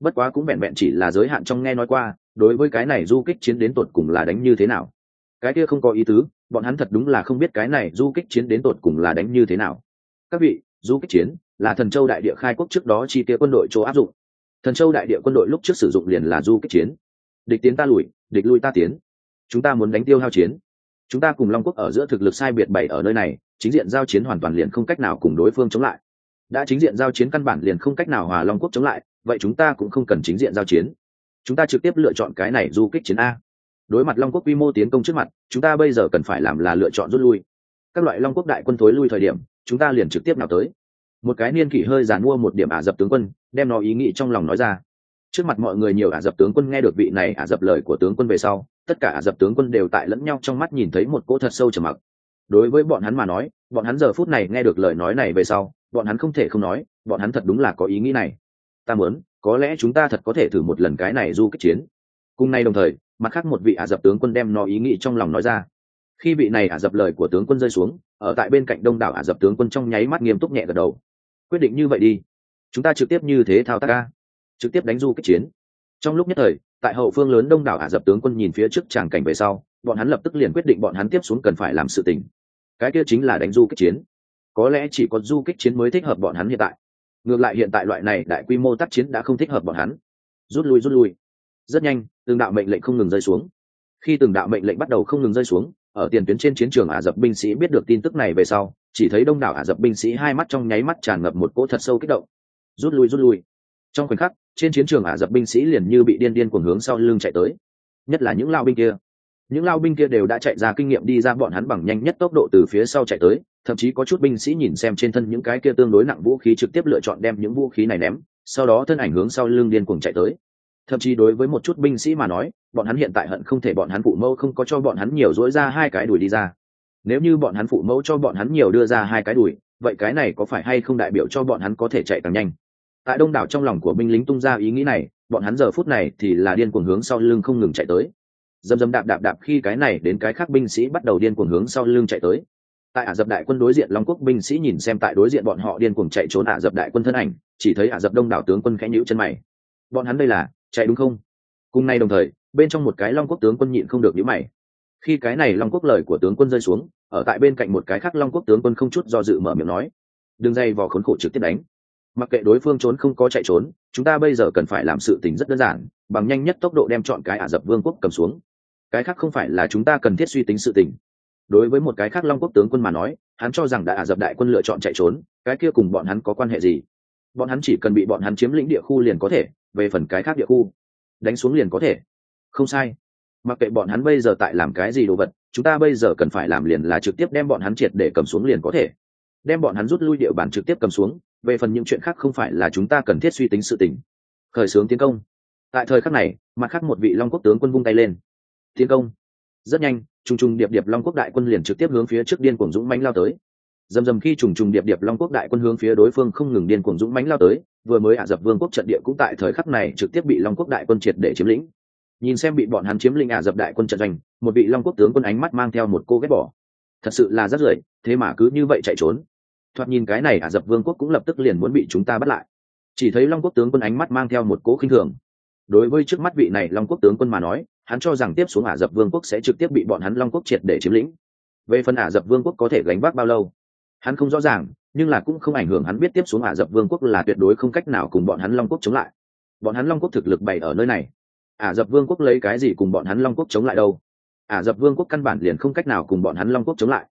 Bất quá cũng vẹn vẹn chỉ là giới hạn trong nghe nói qua, đối với cái này du kích chiến đến tột cùng là đánh như thế nào? Cái kia không có ý tứ, bọn hắn thật đúng là không biết cái này du kích chiến đến tột cùng là đánh như thế nào. Các vị, du kích chiến là thần châu đại địa khai quốc trước đó chi tiêu quân đội chỗ áp dụng. Thần châu đại địa quân đội lúc trước sử dụng liền là du kích chiến địch tiến ta lùi, địch lui ta tiến. Chúng ta muốn đánh tiêu hao chiến. Chúng ta cùng long quốc ở giữa thực lực sai biệt bảy ở nơi này, chính diện giao chiến hoàn toàn liền không cách nào cùng đối phương chống lại. Đã chính diện giao chiến căn bản liền không cách nào hòa long quốc chống lại, vậy chúng ta cũng không cần chính diện giao chiến. Chúng ta trực tiếp lựa chọn cái này du kích chiến a. Đối mặt long quốc quy mô tiến công trước mặt, chúng ta bây giờ cần phải làm là lựa chọn rút lui. Các loại long quốc đại quân thối lui thời điểm, chúng ta liền trực tiếp nào tới. Một cái niên kỷ hơi giàn mua một điểm ả dập tướng quân, đem nó ý nghĩ trong lòng nói ra trước mặt mọi người nhiều ả dập tướng quân nghe được vị này ả dập lời của tướng quân về sau, tất cả ả dập tướng quân đều tại lẫn nhau trong mắt nhìn thấy một cỗ thật sâu trầm mặc. Đối với bọn hắn mà nói, bọn hắn giờ phút này nghe được lời nói này về sau, bọn hắn không thể không nói, bọn hắn thật đúng là có ý nghĩ này. Ta muốn, có lẽ chúng ta thật có thể thử một lần cái này du kích chiến. Cùng nay đồng thời, mặt khác một vị ả dập tướng quân đem nó ý nghĩ trong lòng nói ra. Khi vị này ả dập lời của tướng quân rơi xuống, ở tại bên cạnh đông đảo ả dập tướng quân trong nháy mắt nghiêm túc nhẹ gật đầu. Quyết định như vậy đi. Chúng ta trực tiếp như thế thao tác ca trực tiếp đánh du kích chiến. Trong lúc nhất thời, tại hậu phương lớn đông đảo ả dập tướng quân nhìn phía trước tràng cảnh về sau, bọn hắn lập tức liền quyết định bọn hắn tiếp xuống cần phải làm sự tình. Cái kia chính là đánh du kích chiến. Có lẽ chỉ có du kích chiến mới thích hợp bọn hắn hiện tại. Ngược lại hiện tại loại này đại quy mô tác chiến đã không thích hợp bọn hắn. Rút lui rút lui. Rất nhanh, từng đạo mệnh lệnh không ngừng rơi xuống. Khi từng đạo mệnh lệnh bắt đầu không ngừng rơi xuống, ở tiền tuyến trên chiến trường ả rập binh sĩ biết được tin tức này về sau, chỉ thấy đông đảo ả rập binh sĩ hai mắt trong nháy mắt tràn ngập một cỗ thật sâu kích động. Rút lui rút lui. Trong khoảnh khắc trên chiến trường ả rập binh sĩ liền như bị điên điên cuồng hướng sau lưng chạy tới. Nhất là những lao binh kia. Những lao binh kia đều đã chạy ra kinh nghiệm đi ra bọn hắn bằng nhanh nhất tốc độ từ phía sau chạy tới, thậm chí có chút binh sĩ nhìn xem trên thân những cái kia tương đối nặng vũ khí trực tiếp lựa chọn đem những vũ khí này ném, sau đó thân ảnh hướng sau lưng điên cuồng chạy tới. Thậm chí đối với một chút binh sĩ mà nói, bọn hắn hiện tại hận không thể bọn hắn phụ mẫu không có cho bọn hắn nhiều dối ra hai cái đùi đi ra. Nếu như bọn hắn phụ mẫu cho bọn hắn nhiều đưa ra hai cái đùi, vậy cái này có phải hay không đại biểu cho bọn hắn có thể chạy càng nhanh? Tại đông đảo trong lòng của binh lính tung ra ý nghĩ này, bọn hắn giờ phút này thì là điên cuồng hướng sau lưng không ngừng chạy tới. Dầm dầm đạp đạp đạp khi cái này đến cái khác binh sĩ bắt đầu điên cuồng hướng sau lưng chạy tới. Tại ả dập đại quân đối diện long quốc binh sĩ nhìn xem tại đối diện bọn họ điên cuồng chạy trốn ả dập đại quân thân ảnh, chỉ thấy ả dập đông đảo tướng quân khẽ nhữ chân mày. Bọn hắn đây là, chạy đúng không? Cùng nay đồng thời, bên trong một cái long quốc tướng quân nhịn không được nhữ mày. Khi cái này long quốc lời của tướng quân rơi xuống, ở tại bên cạnh một cái khác long quốc tướng quân không chút do dự mở miệng nói. Đừng dây vò khốn khổ trực tiếp đánh mặc kệ đối phương trốn không có chạy trốn, chúng ta bây giờ cần phải làm sự tình rất đơn giản, bằng nhanh nhất tốc độ đem chọn cái ả rập vương quốc cầm xuống. Cái khác không phải là chúng ta cần thiết suy tính sự tình. Đối với một cái khác long quốc tướng quân mà nói, hắn cho rằng đã ả rập đại quân lựa chọn chạy trốn, cái kia cùng bọn hắn có quan hệ gì? Bọn hắn chỉ cần bị bọn hắn chiếm lĩnh địa khu liền có thể, về phần cái khác địa khu, đánh xuống liền có thể. Không sai. Mặc kệ bọn hắn bây giờ tại làm cái gì đồ vật, chúng ta bây giờ cần phải làm liền là trực tiếp đem bọn hắn triệt để cầm xuống liền có thể. Đem bọn hắn rút lui địa bàn trực tiếp cầm xuống về phần những chuyện khác không phải là chúng ta cần thiết suy tính sự tình. Khởi xướng tiến công. Tại thời khắc này, mặt khác một vị long quốc tướng quân vung tay lên. Tiến công. Rất nhanh, trùng trùng điệp điệp long quốc đại quân liền trực tiếp hướng phía trước điên cuồng dũng mãnh lao tới. Dầm dầm khi trùng trùng điệp điệp long quốc đại quân hướng phía đối phương không ngừng điên cuồng dũng mãnh lao tới, vừa mới ả dập vương quốc trận địa cũng tại thời khắc này trực tiếp bị long quốc đại quân triệt để chiếm lĩnh. Nhìn xem bị bọn hắn chiếm lĩnh ả dập đại quân trận doanh, một vị long quốc tướng quân ánh mắt mang theo một cô ghét bỏ. Thật sự là rất rưởi, thế mà cứ như vậy chạy trốn thoạt nhìn cái này ả dập vương quốc cũng lập tức liền muốn bị chúng ta bắt lại. Chỉ thấy long quốc tướng quân ánh mắt mang theo một cỗ khinh thường. Đối với trước mắt vị này long quốc tướng quân mà nói, hắn cho rằng tiếp xuống ả rập vương quốc sẽ trực tiếp bị bọn hắn long quốc triệt để chiếm lĩnh. Về phần ả rập vương quốc có thể gánh vác bao lâu, hắn không rõ ràng, nhưng là cũng không ảnh hưởng hắn biết tiếp xuống ả rập vương quốc là tuyệt đối không cách nào cùng bọn hắn long quốc chống lại. Bọn hắn long quốc thực lực bày ở nơi này, ả rập vương quốc lấy cái gì cùng bọn hắn long quốc chống lại đâu? Ả rập vương quốc căn bản liền không cách nào cùng bọn hắn long quốc chống lại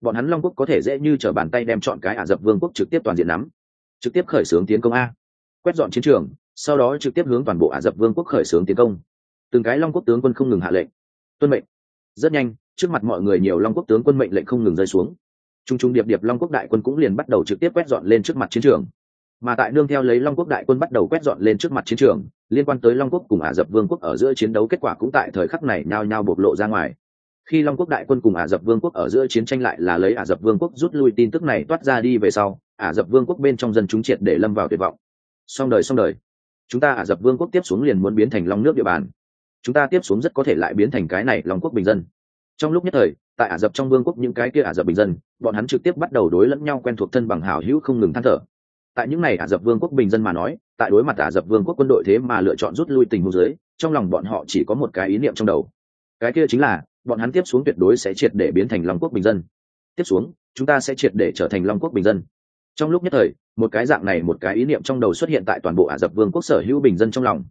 bọn hắn long quốc có thể dễ như t r ở bàn tay đem chọn cái ả rập vương quốc trực tiếp toàn diện nắm, trực tiếp khởi xướng tiến công a. Quét dọn chiến trường, sau đó trực tiếp hướng toàn bộ ả rập vương quốc khởi xướng tiến công. Từng cái long quốc tướng quân không ngừng hạ lệnh. Tuân mệnh. Rất nhanh, trước mặt mọi người nhiều long quốc tướng quân mệnh lệnh không ngừng rơi xuống. T r u n g t r u n g điệp điệp long quốc đại quân cũng liền bắt đầu trực tiếp quét dọn lên trước mặt chiến trường. Mà tại nương theo lấy long quốc đại quân bắt đầu quét dọn lên trước mặt chiến trường, liên quan tới long quốc cùng ả rập vương quốc ở giữa chiến đấu kết quả cũng tại thời khắc này nhao nhao bộc lộ ra ngoài khi long quốc đại quân cùng ả rập vương quốc ở giữa chiến tranh lại là lấy ả rập vương quốc rút lui, tin tức này toát ra đi về sau, ả rập vương quốc bên trong dân chúng triệt để lâm vào tuyệt vọng. Xong đời xong đời. Chúng ta ả rập vương quốc tiếp xuống liền muốn biến thành long nước địa bàn. Chúng ta tiếp xuống rất có thể lại biến thành cái này long quốc bình dân. Trong lúc nhất thời, tại ả rập trong vương quốc những cái kia ả rập bình dân, bọn hắn trực tiếp bắt đầu đối lẫn nhau quen thuộc thân bằng hảo hữu không ngừng than thở. Tại những n à y ả rập vương quốc bình dân mà nói, tại đối mặt ả rập vương quốc quân đội thế mà lựa chọn rút lui tình huống dưới, trong lòng bọn họ chỉ có một cái ý niệm trong đầu. Cái kia chính là bọn hắn tiếp xuống tuyệt đối sẽ triệt để biến thành long quốc bình dân. Tiếp xuống, chúng ta sẽ triệt để trở thành long quốc bình dân. Trong lúc nhất thời, một cái dạng này, một cái ý niệm trong đầu xuất hiện tại toàn bộ ả rập vương quốc sở hữu bình dân trong lòng.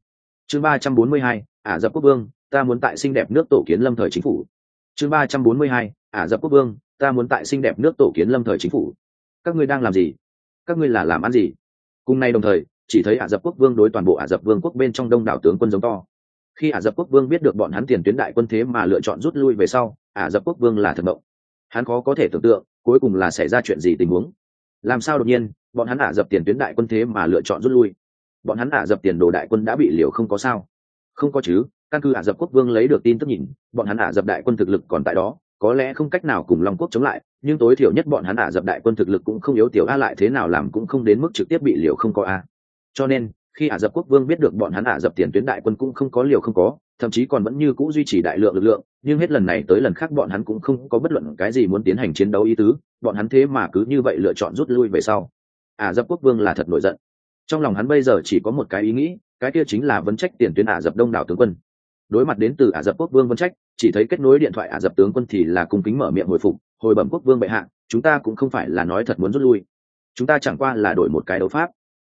Chương ba trăm bốn mươi hai, ả rập quốc vương, ta muốn tại xinh đẹp nước tổ kiến lâm thời chính phủ. Chương ba trăm bốn mươi hai, ả rập quốc vương, ta muốn tại xinh đẹp nước tổ kiến lâm thời chính phủ. Các ngươi đang làm gì? Các ngươi là làm ăn gì? Cùng nay đồng thời, chỉ thấy ả rập quốc vương đối toàn bộ ả rập vương quốc bên trong đông đảo tướng quân giống to khi ả rập quốc vương biết được bọn hắn tiền tuyến đại quân thế mà lựa chọn rút lui về sau, ả rập quốc vương là thật mộng hắn khó có thể tưởng tượng, cuối cùng là xảy ra chuyện gì tình huống. Làm sao đột nhiên, bọn hắn ả rập tiền tuyến đại quân thế mà lựa chọn rút lui? Bọn hắn ả rập tiền đồ đại quân đã bị liều không có sao? Không có chứ, căn cứ ả rập quốc vương lấy được tin tức nhìn, bọn hắn ả rập đại quân thực lực còn tại đó, có lẽ không cách nào cùng long quốc chống lại, nhưng tối thiểu nhất bọn hắn ả rập đại quân thực lực cũng không yếu tiểu a lại thế nào làm cũng không đến mức trực tiếp bị liều không có a. Cho nên khi ả rập quốc vương biết được bọn hắn ả rập tiền tuyến đại quân cũng không có liều không có, thậm chí còn vẫn như c ũ duy trì đại lượng lực lượng, nhưng hết lần này tới lần khác bọn hắn cũng không có bất luận cái gì muốn tiến hành chiến đấu ý tứ, bọn hắn thế mà cứ như vậy lựa chọn rút lui về sau. Ả rập quốc vương là thật nổi giận. Trong lòng hắn bây giờ chỉ có một cái ý nghĩ, cái kia chính là vấn trách tiền tuyến ả rập đông đảo tướng quân. Đối mặt đến từ ả rập quốc vương vấn trách, chỉ thấy kết nối điện thoại ả rập tướng quân thì là cung kính mở miệng hồi phục, hồi bẩm quốc vương bệ hạ, chúng ta cũng không phải là nói thật muốn rút lui. Chúng ta chẳng qua là đổi một cái đấu pháp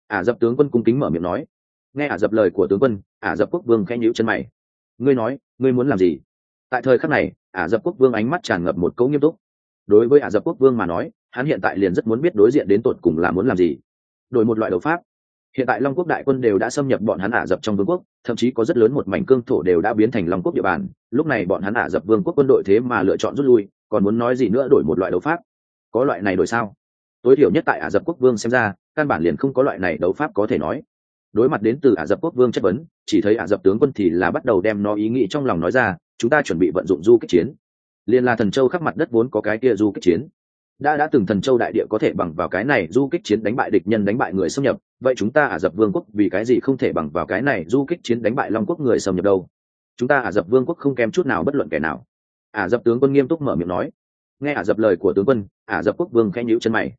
ả rập tướng quân cung kính mở miệng nói. Nghe ả rập lời của tướng quân, ả rập quốc vương khẽ nhíu chân mày. Ngươi nói, ngươi muốn làm gì? Tại thời khắc này, ả rập quốc vương ánh mắt tràn ngập một câu nghiêm túc. Đối với ả rập quốc vương mà nói, hắn hiện tại liền rất muốn biết đối diện đến tột cùng là muốn làm gì. Đổi một loại đấu pháp. Hiện tại long quốc đại quân đều đã xâm nhập bọn hắn ả rập trong vương quốc, thậm chí có rất lớn một mảnh cương thổ đều đã biến thành long quốc địa bàn. Lúc này bọn hắn ả rập vương quốc quân đội thế mà lựa chọn rút lui, còn muốn nói gì nữa đổi một loại đấu pháp? Có loại này đổi sao? Tối thiểu nhất tại ả rập quốc vương xem ra, căn bản liền không có loại này đấu pháp có thể nói. Đối mặt đến từ ả rập quốc vương chất vấn, chỉ thấy ả rập tướng quân thì là bắt đầu đem nó ý nghĩ trong lòng nói ra, chúng ta chuẩn bị vận dụng du kích chiến. Liền là thần châu khắp mặt đất vốn có cái kia du kích chiến. Đã đã từng thần châu đại địa có thể bằng vào cái này du kích chiến đánh bại địch nhân đánh bại người xâm nhập, vậy chúng ta ả rập vương quốc vì cái gì không thể bằng vào cái này du kích chiến đánh bại long quốc người xâm nhập đâu? Chúng ta ả rập vương quốc không kém chút nào bất luận kẻ nào. Ả rập tướng quân nghiêm túc mở miệng nói. Nghe ả rập lời của tướng quân, ả rập quốc vương khẽ nhíu chân mày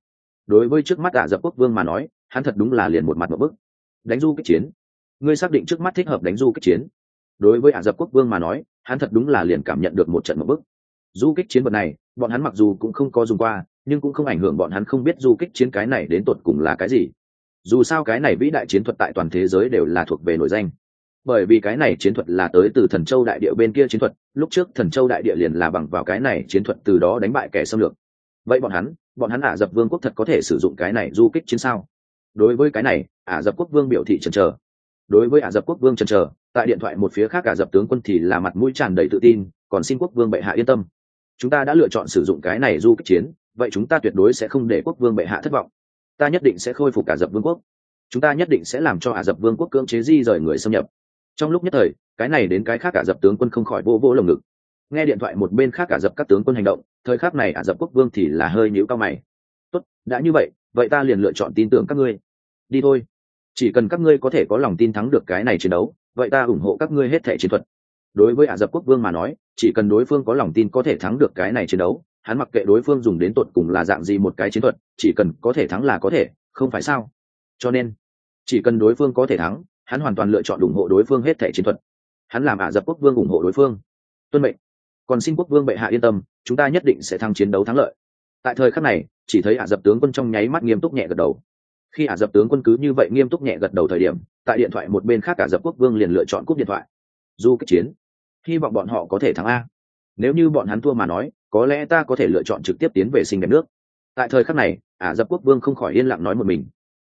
đối với trước mắt ả rập quốc vương mà nói, hắn thật đúng là liền một mặt một bức. Đánh du kích chiến. Ngươi xác định trước mắt thích hợp đánh du kích chiến. Đối với ả rập quốc vương mà nói, hắn thật đúng là liền cảm nhận được một trận một bức. Du kích chiến vật này, bọn hắn mặc dù cũng không có dùng qua, nhưng cũng không ảnh hưởng bọn hắn không biết du kích chiến cái này đến tột cùng là cái gì. Dù sao cái này vĩ đại chiến thuật tại toàn thế giới đều là thuộc về nổi danh. Bởi vì cái này chiến thuật là tới từ thần châu đại địa bên kia chiến thuật, lúc trước thần châu đại địa liền là bằng vào cái này chiến thuật từ đó đánh bại kẻ xâm lược. Vậy bọn hắn bọn hắn ả d vương quốc thật có thể sử dụng cái này du kích chiến sao? Đối với cái này, ả d quốc vương biểu thị chần chờ. Đối với ả d quốc vương chần chờ, tại điện thoại một phía khác ả d tướng quân thì là mặt mũi tràn đầy tự tin, còn xin quốc vương bệ hạ yên tâm. Chúng ta đã lựa chọn sử dụng cái này du kích chiến, vậy chúng ta tuyệt đối sẽ không để quốc vương bệ hạ thất vọng. Ta nhất định sẽ khôi phục ả rập vương quốc. Chúng ta nhất định sẽ làm cho ả rập vương quốc cưỡng chế di rời người xâm nhập. Trong lúc nhất thời, cái này đến cái khác ả rập tướng quân không khỏi vô vô lồng ngực. Nghe điện thoại một bên khác ả rập các tướng quân hành động thời khắc này ả rập quốc vương thì là hơi nhíu cao mày. Tốt, đã như vậy vậy ta liền lựa chọn tin tưởng các ngươi. Đi thôi. Chỉ cần các ngươi có thể có lòng tin thắng được cái này chiến đấu, vậy ta ủng hộ các ngươi hết thể chiến thuật. Đối với ả rập quốc vương mà nói, chỉ cần đối phương có lòng tin có thể thắng được cái này chiến đấu, hắn mặc kệ đối phương dùng đến tột cùng là dạng gì một cái chiến thuật, chỉ cần có thể thắng là có thể, không phải sao? Cho nên, chỉ cần đối phương có thể thắng, hắn hoàn toàn lựa chọn ủng hộ đối phương hết thể chiến thuật. Hắn làm ả dập quốc vương ủng hộ đối phương. Tuân mệnh. Còn xin quốc vương bệ hạ yên tâm chúng ta nhất định sẽ thắng chiến đấu thắng lợi. Tại thời khắc này, chỉ thấy ả dập tướng quân trong nháy mắt nghiêm túc nhẹ gật đầu. Khi ả dập tướng quân cứ như vậy nghiêm túc nhẹ gật đầu thời điểm, tại điện thoại một bên khác ả dập quốc vương liền lựa chọn cúp điện thoại. Du kích chiến, hy vọng bọn họ có thể thắng a. Nếu như bọn hắn thua mà nói, có lẽ ta có thể lựa chọn trực tiếp tiến về sinh đẹp nước. Tại thời khắc này, ả rập quốc vương không khỏi yên lặng nói một mình.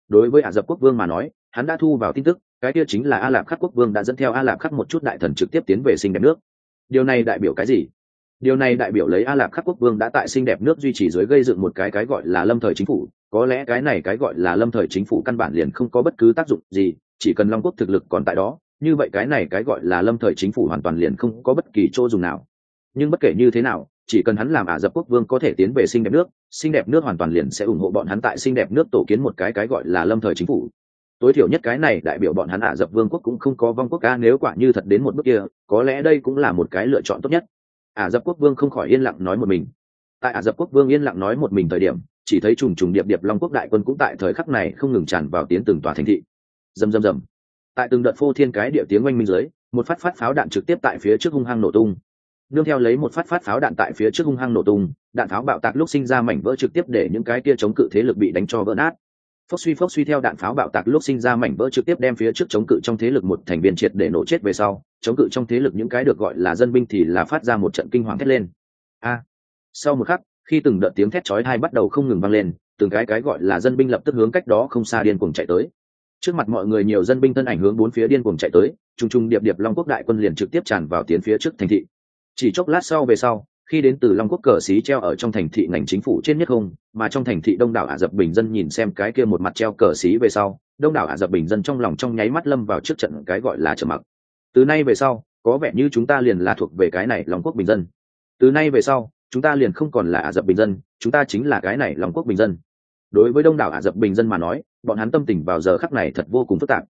Đối với ả rập quốc vương mà nói, hắn đã thu vào tin tức, cái kia chính là a lạp khắc quốc vương đã dẫn theo a lạp khắc một chút đại thần trực tiếp tiến về sinh đẹp nước. Điều này đại biểu cái gì? Điều này đại biểu lấy a lạc khắc quốc vương đã tại sinh đẹp nước duy trì dưới gây dựng một cái cái gọi là lâm thời chính phủ. Có lẽ cái này cái gọi là lâm thời chính phủ căn bản liền không có bất cứ tác dụng gì, chỉ cần long quốc thực lực còn tại đó, như vậy cái này cái gọi là lâm thời chính phủ hoàn toàn liền không có bất kỳ chỗ dùng nào. Nhưng bất kể như thế nào, chỉ cần hắn làm ả rập quốc vương có thể tiến về xinh đẹp nước, xinh đẹp nước hoàn toàn liền sẽ ủng hộ bọn hắn tại xinh đẹp nước tổ kiến một cái cái gọi là lâm thời chính phủ. Tối thiểu nhất cái này đại biểu bọn hắn ả rập vương quốc cũng không có vong quốc ca nếu quả như thật đến một bước kia, có lẽ đây cũng là một cái lựa chọn tốt nhất ả rập quốc vương không khỏi yên lặng nói một mình. Tại ả rập quốc vương yên lặng nói một mình thời điểm, chỉ thấy trùng trùng điệp điệp long quốc đại quân cũng tại thời khắc này không ngừng tràn vào tiến từng tòa thành thị. Dầm dầm dầm. tại từng đợt phô thiên cái địa tiếng oanh minh dưới, một phát phát pháo đạn trực tiếp tại phía trước hung hăng nổ tung. Nương theo lấy một phát phát pháo đạn tại phía trước hung hăng nổ tung, đạn pháo bạo tạc lúc sinh ra mảnh vỡ trực tiếp để những cái kia chống cự thế lực bị đánh cho vỡ nát phốc suy phốc suy theo đạn pháo bạo tạc lúc sinh ra mảnh vỡ trực tiếp đem phía trước chống cự trong thế lực một thành viên triệt để nổ chết về sau, chống cự trong thế lực những cái được gọi là dân binh thì là phát ra một trận kinh hoàng thét lên. A! Sau một khắc, khi từng đợt tiếng thét chói tai bắt đầu không ngừng vang lên, từng cái cái gọi là dân binh lập tức hướng cách đó không xa điên cuồng chạy tới. Trước mặt mọi người nhiều dân binh thân ảnh hướng bốn phía điên cuồng chạy tới trung trung điệp điệp long quốc đại quân liền trực tiếp tràn vào tiến phía trước thành thị. Chỉ chốc lát sau về sau khi đến từ long quốc cờ xí treo ở trong thành thị ngành chính phủ trên nhất không, mà trong thành thị đông đảo ả rập bình dân nhìn xem cái kia một mặt treo cờ xí về sau, đông đảo ả rập bình dân trong lòng trong nháy mắt lâm vào trước trận cái gọi là trầm mặc. Từ nay về sau, có vẻ như chúng ta liền là thuộc về cái này long quốc bình dân. Từ nay về sau, chúng ta liền không còn là ả rập bình dân, chúng ta chính là cái này long quốc bình dân. Đối với đông đảo ả rập bình dân mà nói, bọn hắn tâm tình vào giờ khắc này thật vô cùng phức tạp.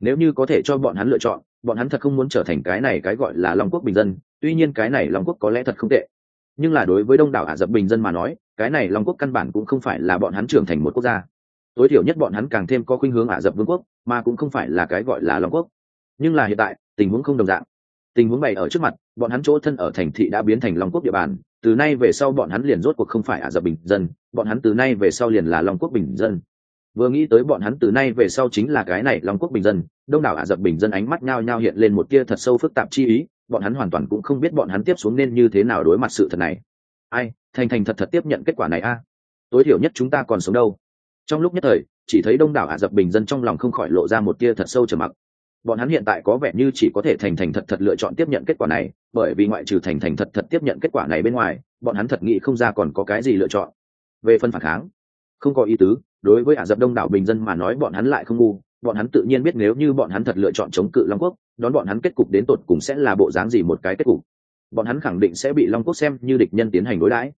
Nếu như có thể cho bọn hắn lựa chọn, bọn hắn thật không muốn trở thành cái này cái gọi là long quốc bình dân, tuy nhiên cái này long quốc có lẽ thật không tệ nhưng là đối với đông đảo ả rập bình dân mà nói, cái này long quốc căn bản cũng không phải là bọn hắn trưởng thành một quốc gia. Tối thiểu nhất bọn hắn càng thêm có khuynh hướng ả rập vương quốc, mà cũng không phải là cái gọi là long quốc. Nhưng là hiện tại, tình huống không đồng dạng. Tình huống bày ở trước mặt, bọn hắn chỗ thân ở thành thị đã biến thành long quốc địa bàn, từ nay về sau bọn hắn liền rốt cuộc không phải ả rập bình dân, bọn hắn từ nay về sau liền là long quốc bình dân. Vừa nghĩ tới bọn hắn từ nay về sau chính là cái này long quốc bình dân, đông đảo ả rập bình dân ánh mắt nhao nhao hiện lên một tia thật sâu phức tạp chi ý bọn hắn hoàn toàn cũng không biết bọn hắn tiếp xuống nên như thế nào đối mặt sự thật này. Ai, thành thành thật thật tiếp nhận kết quả này a. Tối thiểu nhất chúng ta còn sống đâu. Trong lúc nhất thời, chỉ thấy đông đảo ả rập bình dân trong lòng không khỏi lộ ra một tia thật sâu trầm mặc. Bọn hắn hiện tại có vẻ như chỉ có thể thành thành thật thật lựa chọn tiếp nhận kết quả này, bởi vì ngoại trừ thành thành thật thật tiếp nhận kết quả này bên ngoài, bọn hắn thật nghĩ không ra còn có cái gì lựa chọn. Về phân phản kháng, không có ý tứ, đối với ả rập đông đảo bình dân mà nói bọn hắn lại không ngu bọn hắn tự nhiên biết nếu như bọn hắn thật lựa chọn chống cự long quốc, đón bọn hắn kết cục đến tột cùng sẽ là bộ dáng gì một cái kết cục. Bọn hắn khẳng định sẽ bị long quốc xem như địch nhân tiến hành đối đãi.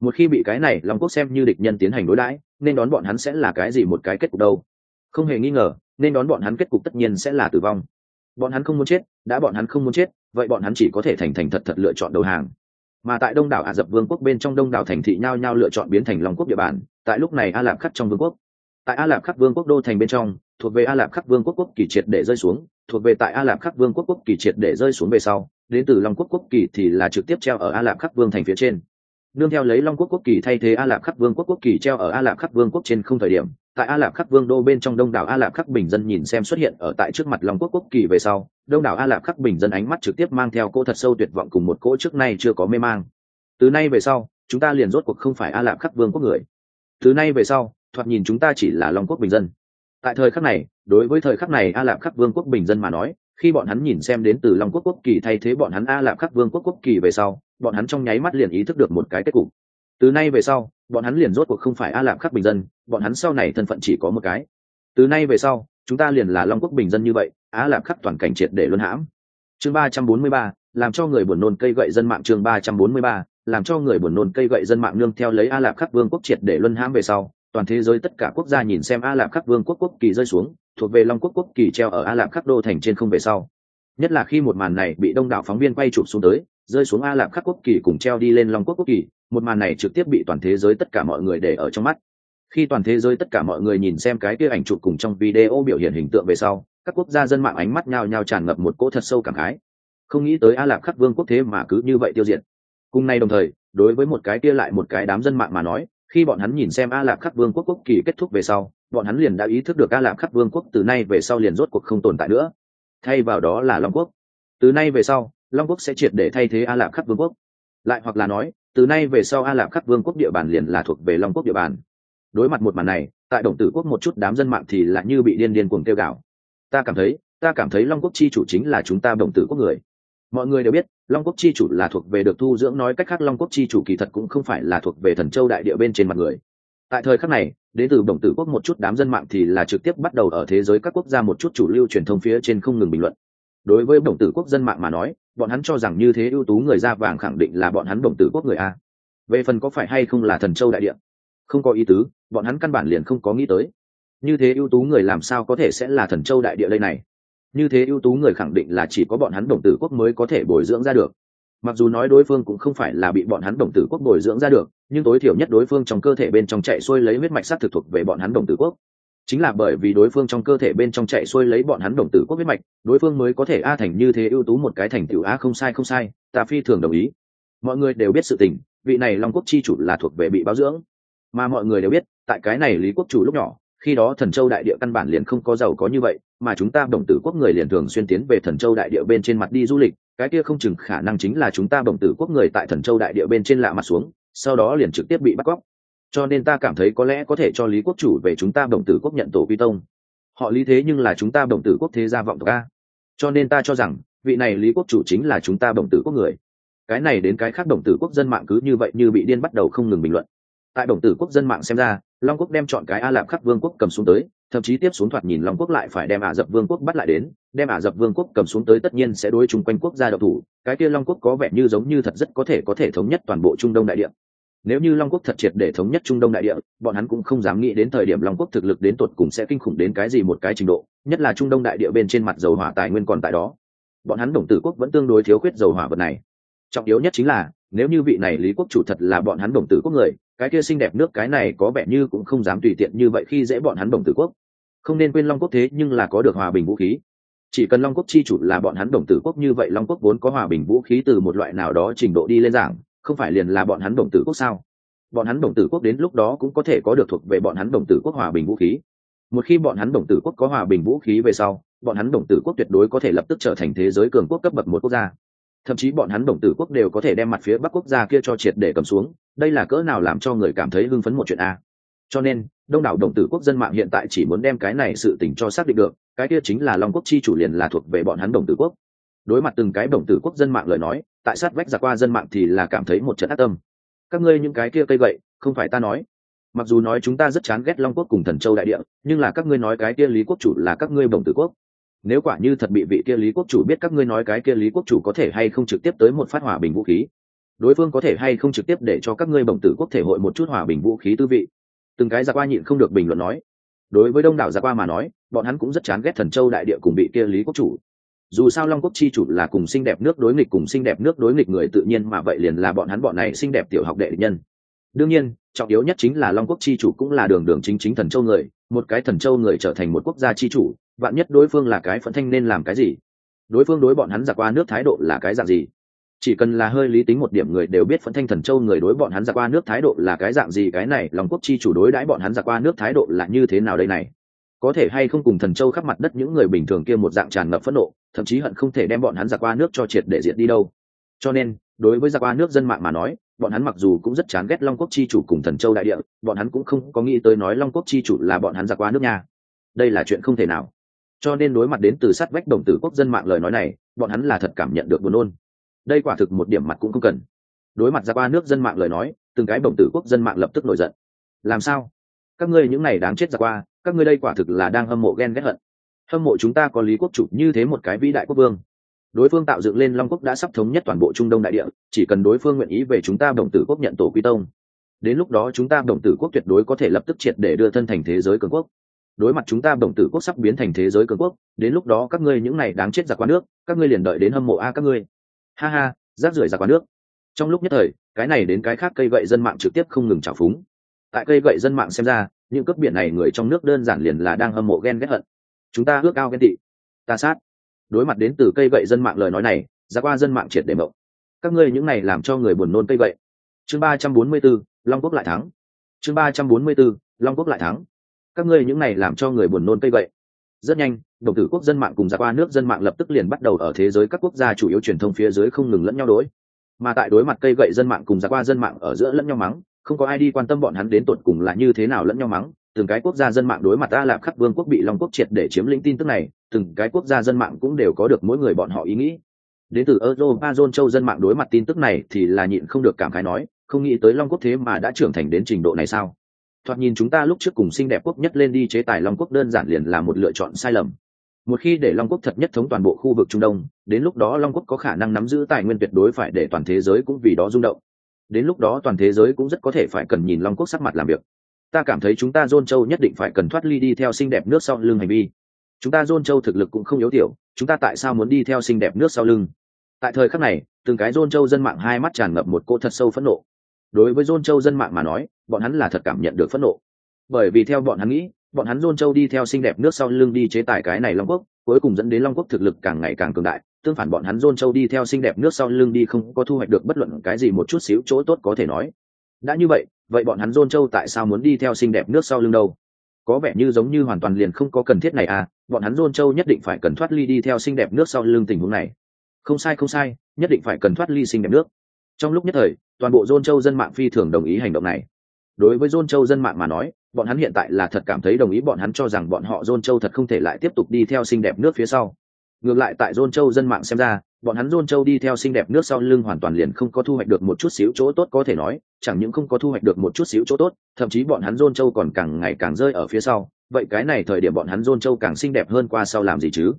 Một khi bị cái này long quốc xem như địch nhân tiến hành đối đãi, nên đón bọn hắn sẽ là cái gì một cái kết cục đâu? Không hề nghi ngờ, nên đón bọn hắn kết cục tất nhiên sẽ là tử vong. Bọn hắn không muốn chết, đã bọn hắn không muốn chết, vậy bọn hắn chỉ có thể thành thành thật thật lựa chọn đầu hàng. Mà tại đông đảo ả rập vương quốc bên trong đông đảo thành thị nhao nhao lựa chọn biến thành long quốc địa bàn, tại lúc này a lạp khắc trong vương quốc tại a lạp khắc vương quốc đô thành bên trong thuộc về a lạp khắc vương quốc quốc kỳ triệt để rơi xuống thuộc về tại a lạp khắc vương quốc quốc kỳ triệt để rơi xuống về sau đến từ long quốc quốc kỳ thì là trực tiếp treo ở a lạp khắc vương thành phía trên nương theo lấy long quốc quốc kỳ thay thế a lạp khắc vương quốc quốc kỳ treo ở a lạp khắc vương quốc trên không thời điểm tại a lạp khắc vương đô bên trong đông đảo a lạp khắc bình dân nhìn xem xuất hiện ở tại trước mặt long quốc quốc kỳ về sau đông đảo a lạp khắc bình dân ánh mắt trực tiếp mang theo cô thật sâu tuyệt vọng cùng một cỗ trước nay chưa có mê mang từ nay về sau chúng ta liền rốt cuộc không phải a lạp khắc vương quốc người từ nay về sau thoạt nhìn chúng ta chỉ là long quốc bình dân. Tại thời khắc này, đối với thời khắc này a lạp khắc vương quốc bình dân mà nói, khi bọn hắn nhìn xem đến từ long quốc quốc kỳ thay thế bọn hắn a lạp khắc vương quốc quốc kỳ về sau, bọn hắn trong nháy mắt liền ý thức được một cái kết cục. Từ nay về sau, bọn hắn liền rốt cuộc không phải a lạp khắc bình dân, bọn hắn sau này thân phận chỉ có một cái. Từ nay về sau, chúng ta liền là long quốc bình dân như vậy, a lạp khắc toàn cảnh triệt để luân hãm. Chương ba trăm bốn mươi ba, làm cho người buồn nôn cây gậy dân mạng chương ba trăm bốn mươi ba, làm cho người buồn nôn cây gậy dân mạng nương theo lấy a lạp khắc vương quốc triệt để luân hãm về sau toàn thế giới tất cả quốc gia nhìn xem a lạp khắc vương quốc quốc kỳ rơi xuống, thuộc về long quốc quốc kỳ treo ở a lạp khắc đô thành trên không về sau. Nhất là khi một màn này bị đông đảo phóng viên quay chụp xuống tới, rơi xuống a lạp khắc quốc kỳ cùng treo đi lên long quốc quốc kỳ, một màn này trực tiếp bị toàn thế giới tất cả mọi người để ở trong mắt. Khi toàn thế giới tất cả mọi người nhìn xem cái kia ảnh chụp cùng trong video biểu hiện hình tượng về sau, các quốc gia dân mạng ánh mắt nhao nhao tràn ngập một cỗ thật sâu cảm khái. Không nghĩ tới a lạp khắc vương quốc thế mà cứ như vậy tiêu diệt. Cùng nay đồng thời, đối với một cái kia lại một cái đám dân mạng mà nói khi bọn hắn nhìn xem a lạp khắc vương quốc quốc kỳ kết thúc về sau, bọn hắn liền đã ý thức được a lạp khắc vương quốc từ nay về sau liền rốt cuộc không tồn tại nữa. Thay vào đó là long quốc. Từ nay về sau, long quốc sẽ triệt để thay thế a lạp khắc vương quốc. Lại hoặc là nói, từ nay về sau a lạp khắc vương quốc địa bàn liền là thuộc về long quốc địa bàn. Đối mặt một màn này, tại đồng tử quốc một chút đám dân mạng thì lại như bị điên điên cuồng tiêu gạo ta cảm thấy, ta cảm thấy long quốc chi chủ chính là chúng ta đồng tử quốc người mọi người đều biết, long quốc chi chủ là thuộc về được thu dưỡng, nói cách khác long quốc chi chủ kỳ thật cũng không phải là thuộc về thần châu đại địa bên trên mặt người. Tại thời khắc này đến từ đồng tử quốc một chút đám dân mạng thì là trực tiếp bắt đầu ở thế giới các quốc gia một chút chủ lưu truyền thông phía trên không ngừng bình luận. Đối với đồng tử quốc dân mạng mà nói, bọn hắn cho rằng như thế ưu tú người da vàng khẳng định là bọn hắn đồng tử quốc người a. Về phần có phải hay không là thần châu đại địa? Không có ý tứ, bọn hắn căn bản liền không có nghĩ tới. Như thế ưu tú người làm sao có thể sẽ là thần châu đại địa đây này? Như thế ưu tú người khẳng định là chỉ có bọn hắn đồng tử quốc mới có thể bồi dưỡng ra được. Mặc dù nói đối phương cũng không phải là bị bọn hắn đồng tử quốc bồi dưỡng ra được, nhưng tối thiểu nhất đối phương trong cơ thể bên trong chạy xuôi lấy huyết mạch sắc thực thuộc về bọn hắn đồng tử quốc. Chính là bởi vì đối phương trong cơ thể bên trong chạy xuôi lấy bọn hắn đồng tử quốc huyết mạch, đối phương mới có thể a thành như thế ưu tú một cái thành tựu a không sai không sai, ta phi thường đồng ý. Mọi người đều biết sự tình, vị này long quốc chi chủ là thuộc về bị báo dưỡng. Mà mọi người đều biết, tại cái này lý quốc chủ lúc nhỏ khi đó thần châu đại địa căn bản liền không có giàu có như vậy, mà chúng ta đồng tử quốc người liền thường xuyên tiến về thần châu đại địa bên trên mặt đi du lịch, cái kia không chừng khả năng chính là chúng ta đồng tử quốc người tại thần châu đại địa bên trên lạ mặt xuống, sau đó liền trực tiếp bị bắt cóc. Cho nên ta cảm thấy có lẽ có thể cho lý quốc chủ về chúng ta đồng tử quốc nhận tổ vi tông. Họ lý thế nhưng là chúng ta đồng tử quốc thế gia vọng tộc a. Cho nên ta cho rằng, vị này lý quốc chủ chính là chúng ta đồng tử quốc người. Cái này đến cái khác đồng tử quốc dân mạng cứ như vậy như bị điên bắt đầu không ngừng bình luận. Tại đồng tử quốc dân mạng xem ra long quốc đem chọn cái a lạp khắc vương quốc cầm xuống tới, thậm chí tiếp xuống thoạt nhìn long quốc lại phải đem ả rập vương quốc bắt lại đến, đem ả rập vương quốc cầm xuống tới tất nhiên sẽ đối chung quanh quốc gia độc thủ, cái kia long quốc có vẻ như giống như thật rất có thể có thể thống nhất toàn bộ trung đông đại địa. Nếu như long quốc thật triệt để thống nhất trung đông đại địa, bọn hắn cũng không dám nghĩ đến thời điểm long quốc thực lực đến tột cùng sẽ kinh khủng đến cái gì một cái trình độ, nhất là trung đông đại địa bên trên mặt dầu hỏa tài nguyên còn tại đó. Bọn hắn đồng tử quốc vẫn tương đối thiếu khuyết dầu hỏa vật này. Trọng yếu nhất chính là, nếu như vị này lý quốc chủ thật là bọn hắn đồng tử quốc người cái kia xinh đẹp nước cái này có vẻ như cũng không dám tùy tiện như vậy khi dễ bọn hắn đồng tử quốc. Không nên quên long quốc thế nhưng là có được hòa bình vũ khí. Chỉ cần long quốc chi chủ là bọn hắn đồng tử quốc như vậy long quốc vốn có hòa bình vũ khí từ một loại nào đó trình độ đi lên giảng không phải liền là bọn hắn đồng tử quốc sao? Bọn hắn đồng tử quốc đến lúc đó cũng có thể có được thuộc về bọn hắn đồng tử quốc hòa bình vũ khí. Một khi bọn hắn đồng tử quốc có hòa bình vũ khí về sau, bọn hắn đồng tử quốc tuyệt đối có thể lập tức trở thành thế giới cường quốc cấp bậc một quốc gia thậm chí bọn hắn đồng tử quốc đều có thể đem mặt phía bắc quốc gia kia cho triệt để cầm xuống, đây là cỡ nào làm cho người cảm thấy hưng phấn một chuyện a? Cho nên, đông đảo đồng tử quốc dân mạng hiện tại chỉ muốn đem cái này sự tình cho xác định được, cái kia chính là long quốc chi chủ liền là thuộc về bọn hắn đồng tử quốc. Đối mặt từng cái đồng tử quốc dân mạng lời nói, tại sát vách giặc qua dân mạng thì là cảm thấy một trận ác tâm. Các ngươi những cái kia cây gậy, không phải ta nói. Mặc dù nói chúng ta rất chán ghét long quốc cùng thần châu đại địa, nhưng là các ngươi nói cái kia lý quốc chủ là các ngươi đồng tử quốc nếu quả như thật bị vị kia lý quốc chủ biết các ngươi nói cái kia lý quốc chủ có thể hay không trực tiếp tới một phát hòa bình vũ khí? Đối phương có thể hay không trực tiếp để cho các ngươi bồng tử quốc thể hội một chút hòa bình vũ khí tư vị? Từng cái giặc qua nhịn không được bình luận nói. Đối với đông đảo giặc qua mà nói, bọn hắn cũng rất chán ghét thần châu đại địa cùng bị kia lý quốc chủ. Dù sao long quốc chi chủ là cùng xinh đẹp nước đối nghịch cùng xinh đẹp nước đối nghịch người tự nhiên mà vậy liền là bọn hắn bọn này xinh đẹp tiểu học đệ nhân. Đương nhiên trọng yếu nhất chính là long quốc chi chủ cũng là đường đường chính chính thần châu người, một cái thần châu người trở thành một quốc gia chi chủ, vạn nhất đối phương là cái phận thanh nên làm cái gì? Đối phương đối bọn hắn giặc qua nước thái độ là cái dạng gì? Chỉ cần là hơi lý tính một điểm người đều biết phận thanh thần châu người đối bọn hắn giặc qua nước thái độ là cái dạng gì, cái này lòng quốc chi chủ đối đãi bọn hắn giặc qua nước thái độ là như thế nào đây này? Có thể hay không cùng thần châu khắp mặt đất những người bình thường kia một dạng tràn ngập phẫn nộ, thậm chí hận không thể đem bọn hắn giặc qua nước cho triệt để diệt đi đâu. Cho nên, đối với giặc qua nước dân mạng mà nói bọn hắn mặc dù cũng rất chán ghét long quốc chi chủ cùng thần châu đại địa, bọn hắn cũng không có nghĩ tới nói long quốc chi chủ là bọn hắn giặc qua nước nhà. đây là chuyện không thể nào. Cho nên đối mặt đến từ sát vách đồng tử quốc dân mạng lời nói này, bọn hắn là thật cảm nhận được buồn nôn. Đây quả thực một điểm mặt cũng không cần. Đối mặt ra qua nước dân mạng lời nói, từng cái đồng tử quốc dân mạng lập tức nổi giận. Làm sao? Các ngươi những này đáng chết ra qua các ngươi đây quả thực là đang hâm mộ ghen ghét hận. Hâm mộ chúng ta có lý quốc chủ như thế một cái vĩ đại quốc vương đối phương tạo dựng lên long quốc đã sắp thống nhất toàn bộ trung đông đại địa, chỉ cần đối phương nguyện ý về chúng ta đồng tử quốc nhận tổ quy tông. Đến lúc đó chúng ta đồng tử quốc tuyệt đối có thể lập tức triệt để đưa thân thành thế giới cường quốc. Đối mặt chúng ta đồng tử quốc sắp biến thành thế giới cường quốc, đến lúc đó các ngươi những này đáng chết giặc quá nước, các ngươi liền đợi đến hâm mộ a các ngươi. Ha ha, rác rưởi giặc quá nước. Trong lúc nhất thời, cái này đến cái khác cây gậy dân mạng trực tiếp không ngừng trào phúng. Tại cây gậy dân mạng xem ra, những cướp biển này người trong nước đơn giản liền là đang hâm mộ ghen ghét hận. Chúng ta ước ao ghen tị. Ta sát đối mặt đến từ cây gậy dân mạng lời nói này ra qua dân mạng triệt để mộng. Các ngươi những này làm cho người buồn nôn cây gậy. Chương ba trăm bốn mươi 344, long quốc lại thắng. Chương ba trăm bốn mươi 344, long quốc lại thắng. Các ngươi những này làm cho người buồn nôn cây gậy. rất nhanh đồng tử quốc dân mạng cùng ra qua nước dân mạng lập tức liền bắt đầu ở thế giới các quốc gia chủ yếu truyền thông phía dưới không ngừng lẫn nhau đối. Mà tại đối mặt cây gậy dân mạng cùng ra qua dân mạng ở giữa lẫn nhau mắng không có ai đi quan tâm bọn hắn đến tột cùng là như thế nào lẫn nhau mắng từng cái quốc gia dân mạng đối mặt a lạp khắc vương quốc bị long quốc triệt để chiếm lĩnh tin tức này, từng cái quốc gia dân mạng cũng đều có được mỗi người bọn họ ý nghĩ. Đến từ europa zone châu dân mạng đối mặt tin tức này thì là nhịn không được cảm khái nói, không nghĩ tới long quốc thế mà đã trưởng thành đến trình độ này sao? Thoạt nhìn chúng ta lúc trước cùng xinh đẹp quốc nhất lên đi chế tài long quốc đơn giản liền là một lựa chọn sai lầm. Một khi để long quốc thật nhất thống toàn bộ khu vực trung đông, đến lúc đó long quốc có khả năng nắm giữ tài nguyên tuyệt đối phải để toàn thế giới cũng vì đó rung động. Đến lúc đó toàn thế giới cũng rất có thể phải cần nhìn long quốc sắc mặt làm việc ta cảm thấy chúng ta dôn châu nhất định phải cần thoát ly đi theo xinh đẹp nước sau lưng hành vi. Chúng ta dôn châu thực lực cũng không yếu tiểu, chúng ta tại sao muốn đi theo xinh đẹp nước sau lưng? Tại thời khắc này, từng cái dôn châu dân mạng hai mắt tràn ngập một cô thật sâu phẫn nộ. Đối với dôn châu dân mạng mà nói, bọn hắn là thật cảm nhận được phẫn nộ. Bởi vì theo bọn hắn nghĩ, bọn hắn dôn châu đi theo xinh đẹp nước sau lưng đi chế tài cái này long quốc, cuối cùng dẫn đến long quốc thực lực càng ngày càng cường đại, tương phản bọn hắn dôn châu đi theo xinh đẹp nước sau lưng đi không có thu hoạch được bất luận cái gì một chút xíu chỗ tốt có thể nói. Đã như vậy vậy bọn hắn dôn châu tại sao muốn đi theo xinh đẹp nước sau lưng đâu? Có vẻ như giống như hoàn toàn liền không có cần thiết này à bọn hắn dôn châu nhất định phải cần thoát ly đi theo xinh đẹp nước sau lưng tình huống này. Không sai không sai, nhất định phải cần thoát ly xinh đẹp nước. Trong lúc nhất thời, toàn bộ dôn châu dân mạng phi thường đồng ý hành động này. Đối với dôn châu dân mạng mà nói, bọn hắn hiện tại là thật cảm thấy đồng ý bọn hắn cho rằng bọn họ dôn châu thật không thể lại tiếp tục đi theo xinh đẹp nước phía sau ngược lại tại dôn châu dân mạng xem ra, bọn hắn dôn châu đi theo xinh đẹp nước sau lưng hoàn toàn liền không có thu hoạch được một chút xíu chỗ tốt có thể nói, chẳng những không có thu hoạch được một chút xíu chỗ tốt, thậm chí bọn hắn dôn châu còn càng ngày càng rơi ở phía sau. Vậy cái này thời điểm bọn hắn dôn châu càng xinh đẹp hơn qua sau làm gì chứ?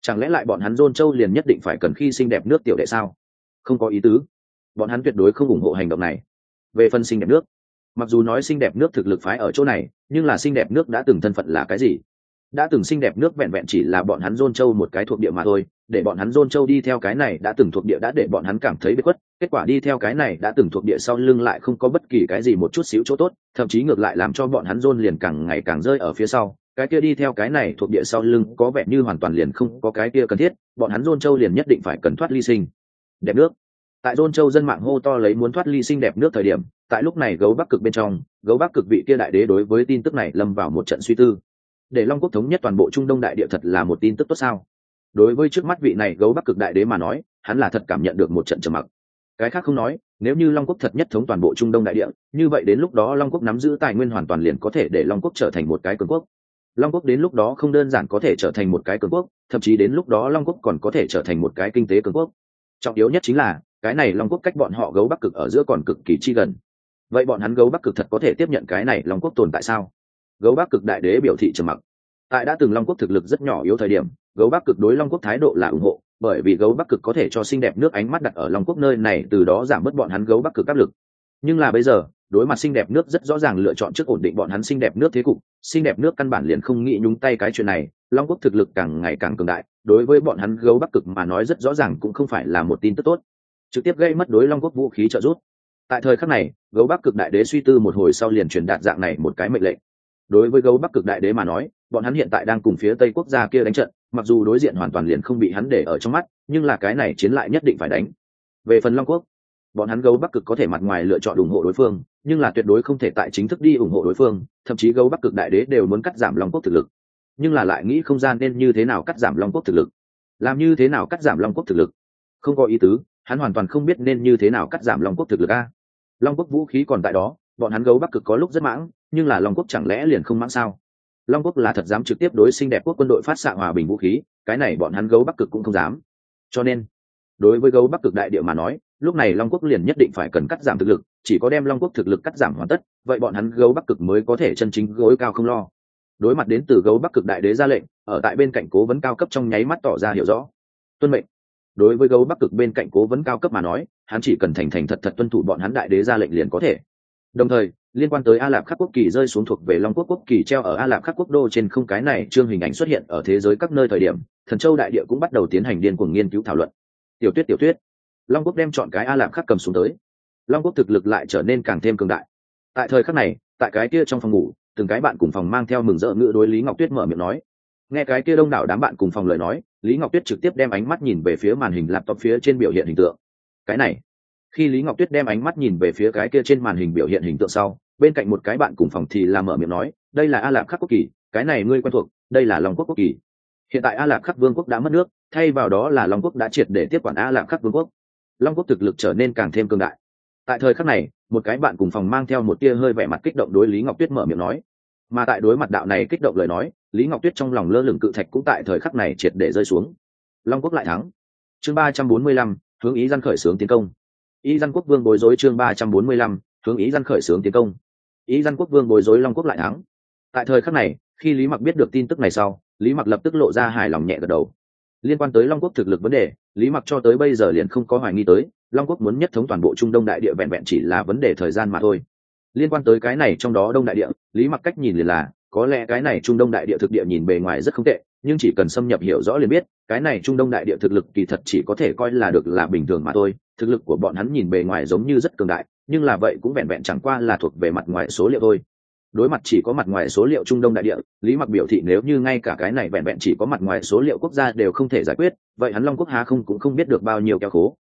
Chẳng lẽ lại bọn hắn dôn châu liền nhất định phải cần khi xinh đẹp nước tiểu đệ sao? Không có ý tứ. Bọn hắn tuyệt đối không ủng hộ hành động này. Về phần xinh đẹp nước, mặc dù nói xinh đẹp nước thực lực phái ở chỗ này, nhưng là xinh đẹp nước đã từng thân phận là cái gì? Đã từng xinh đẹp nước vẹn vẹn chỉ là bọn hắn dôn châu một cái thuộc địa mà thôi, để bọn hắn dôn châu đi theo cái này đã từng thuộc địa đã để bọn hắn cảm thấy bất khuất, kết quả đi theo cái này đã từng thuộc địa sau lưng lại không có bất kỳ cái gì một chút xíu chỗ tốt, thậm chí ngược lại làm cho bọn hắn dôn liền càng ngày càng rơi ở phía sau. Cái kia đi theo cái này thuộc địa sau lưng có vẻ như hoàn toàn liền không có cái kia cần thiết, bọn hắn dôn châu liền nhất định phải cần thoát ly sinh. Đẹp nước. Tại dôn châu dân mạng hô to lấy muốn thoát ly sinh đẹp nước thời điểm, tại lúc này gấu bắc cực bên trong, gấu bắc cực vị kia đại đế đối với tin tức này lâm vào một trận suy tư để long quốc thống nhất toàn bộ trung đông đại địa thật là một tin tức tốt sao? Đối với trước mắt vị này gấu bắc cực đại đế mà nói, hắn là thật cảm nhận được một trận trầm mặc. Cái khác không nói, nếu như long quốc thật nhất thống toàn bộ trung đông đại địa, như vậy đến lúc đó long quốc nắm giữ tài nguyên hoàn toàn liền có thể để long quốc trở thành một cái cường quốc. Long quốc đến lúc đó không đơn giản có thể trở thành một cái cường quốc, thậm chí đến lúc đó long quốc còn có thể trở thành một cái kinh tế cường quốc. Trọng yếu nhất chính là, cái này long quốc cách bọn họ gấu bắc cực ở giữa còn cực kỳ chi gần. Vậy bọn hắn gấu bắc cực thật có thể tiếp nhận cái này long quốc tồn tại sao? Gấu bắc cực đại đế biểu thị trầm mặc. Tại đã từng long quốc thực lực rất nhỏ yếu thời điểm, gấu bắc cực đối long quốc thái độ là ủng hộ, bởi vì gấu bắc cực có thể cho xinh đẹp nước ánh mắt đặt ở long quốc nơi này, từ đó giảm bớt bọn hắn gấu bắc cực áp lực. Nhưng là bây giờ, đối mặt xinh đẹp nước rất rõ ràng lựa chọn trước ổn định bọn hắn xinh đẹp nước thế cục, xinh đẹp nước căn bản liền không nghĩ nhúng tay cái chuyện này, long quốc thực lực càng ngày càng cường đại, đối với bọn hắn gấu bắc cực mà nói rất rõ ràng cũng không phải là một tin tức tốt. Trực tiếp gây mất đối long quốc vũ khí trợ giúp. Tại thời khắc này, gấu bắc cực đại đế suy tư một hồi sau liền truyền đạt dạng này một cái mệnh lệnh đối với gấu bắc cực đại đế mà nói, bọn hắn hiện tại đang cùng phía tây quốc gia kia đánh trận, mặc dù đối diện hoàn toàn liền không bị hắn để ở trong mắt, nhưng là cái này chiến lại nhất định phải đánh. Về phần long quốc, bọn hắn gấu bắc cực có thể mặt ngoài lựa chọn ủng hộ đối phương, nhưng là tuyệt đối không thể tại chính thức đi ủng hộ đối phương, thậm chí gấu bắc cực đại đế đều muốn cắt giảm long quốc thực lực. Nhưng là lại nghĩ không gian nên như thế nào cắt giảm long quốc thực lực? Làm như thế nào cắt giảm long quốc thực lực? Không có ý tứ, hắn hoàn toàn không biết nên như thế nào cắt giảm long quốc thực lực a. Long quốc vũ khí còn tại đó bọn hắn gấu bắc cực có lúc rất mãng, nhưng là long quốc chẳng lẽ liền không mãng sao? Long quốc là thật dám trực tiếp đối xinh đẹp quốc quân đội phát xạ hòa bình vũ khí, cái này bọn hắn gấu bắc cực cũng không dám. Cho nên, đối với gấu bắc cực đại địa mà nói, lúc này long quốc liền nhất định phải cần cắt giảm thực lực, chỉ có đem long quốc thực lực cắt giảm hoàn tất, vậy bọn hắn gấu bắc cực mới có thể chân chính gối cao không lo. Đối mặt đến từ gấu bắc cực đại đế ra lệnh, ở tại bên cạnh cố vấn cao cấp trong nháy mắt tỏ ra hiểu rõ. Tuân mệnh. Đối với gấu bắc cực bên cạnh cố vấn cao cấp mà nói, hắn chỉ cần thành thành thật thật tuân thủ bọn hắn đại đế ra lệnh liền có thể đồng thời, liên quan tới a lạp khắc quốc kỳ rơi xuống thuộc về long quốc quốc kỳ treo ở a lạp khắc quốc đô trên không cái này trương hình ảnh xuất hiện ở thế giới các nơi thời điểm, thần châu đại địa cũng bắt đầu tiến hành điên cuồng nghiên cứu thảo luận. Tiểu tuyết tiểu tuyết. Long quốc đem chọn cái a lạp khắc cầm xuống tới. Long quốc thực lực lại trở nên càng thêm cường đại. Tại thời khắc này, tại cái kia trong phòng ngủ, từng cái bạn cùng phòng mang theo mừng rỡ ngữ đối lý ngọc tuyết mở miệng nói. Nghe cái kia đông đảo đám bạn cùng phòng lời nói, lý ngọc tuyết trực tiếp đem ánh mắt nhìn về phía màn hình laptop phía trên biểu hiện hình tượng. Cái này khi lý ngọc tuyết đem ánh mắt nhìn về phía cái kia trên màn hình biểu hiện hình tượng sau, bên cạnh một cái bạn cùng phòng thì làm mở miệng nói, đây là a lạp khắc quốc kỳ, cái này ngươi quen thuộc, đây là long quốc quốc kỳ. Hiện tại a lạp khắc vương quốc đã mất nước, thay vào đó là long quốc đã triệt để tiếp quản a lạp khắc vương quốc. Long quốc thực lực trở nên càng thêm cương đại. Tại thời khắc này, một cái bạn cùng phòng mang theo một tia hơi vẻ mặt kích động đối lý ngọc tuyết mở miệng nói. Mà tại đối mặt đạo này kích động lời nói, lý ngọc tuyết trong lòng lơ lửng cự thạch cũng tại thời khắc này triệt để rơi xuống. Long quốc lại thắng. Chương ba trăm bốn mươi lăm, hướng ý dân khởi xướng tiến công ý dân quốc vương bối rối chương ba trăm bốn mươi lăm, hướng ý dân khởi xướng tiến công. Ý dân quốc vương bối rối long quốc lại thắng. Tại thời khắc này, khi lý mặc biết được tin tức này sau, lý mặc lập tức lộ ra hài lòng nhẹ gật đầu. Liên quan tới long quốc thực lực vấn đề, lý mặc cho tới bây giờ liền không có hoài nghi tới, long quốc muốn nhất thống toàn bộ trung đông đại địa vẹn vẹn chỉ là vấn đề thời gian mà thôi. Liên quan tới cái này trong đó đông đại địa, lý mặc cách nhìn liền là, có lẽ cái này trung đông đại địa thực địa nhìn bề ngoài rất không tệ, nhưng chỉ cần xâm nhập hiểu rõ liền biết cái này trung đông đại địa thực lực kỳ thật chỉ có thể coi là được là bình thường mà thôi. Thực lực của bọn hắn nhìn bề ngoài giống như rất cường đại, nhưng là vậy cũng vẹn vẹn chẳng qua là thuộc về mặt ngoài số liệu thôi. Đối mặt chỉ có mặt ngoài số liệu trung đông đại địa, lý mặc biểu thị nếu như ngay cả cái này vẹn vẹn chỉ có mặt ngoài số liệu quốc gia đều không thể giải quyết, vậy hắn long quốc há không cũng không biết được bao nhiêu keo khố.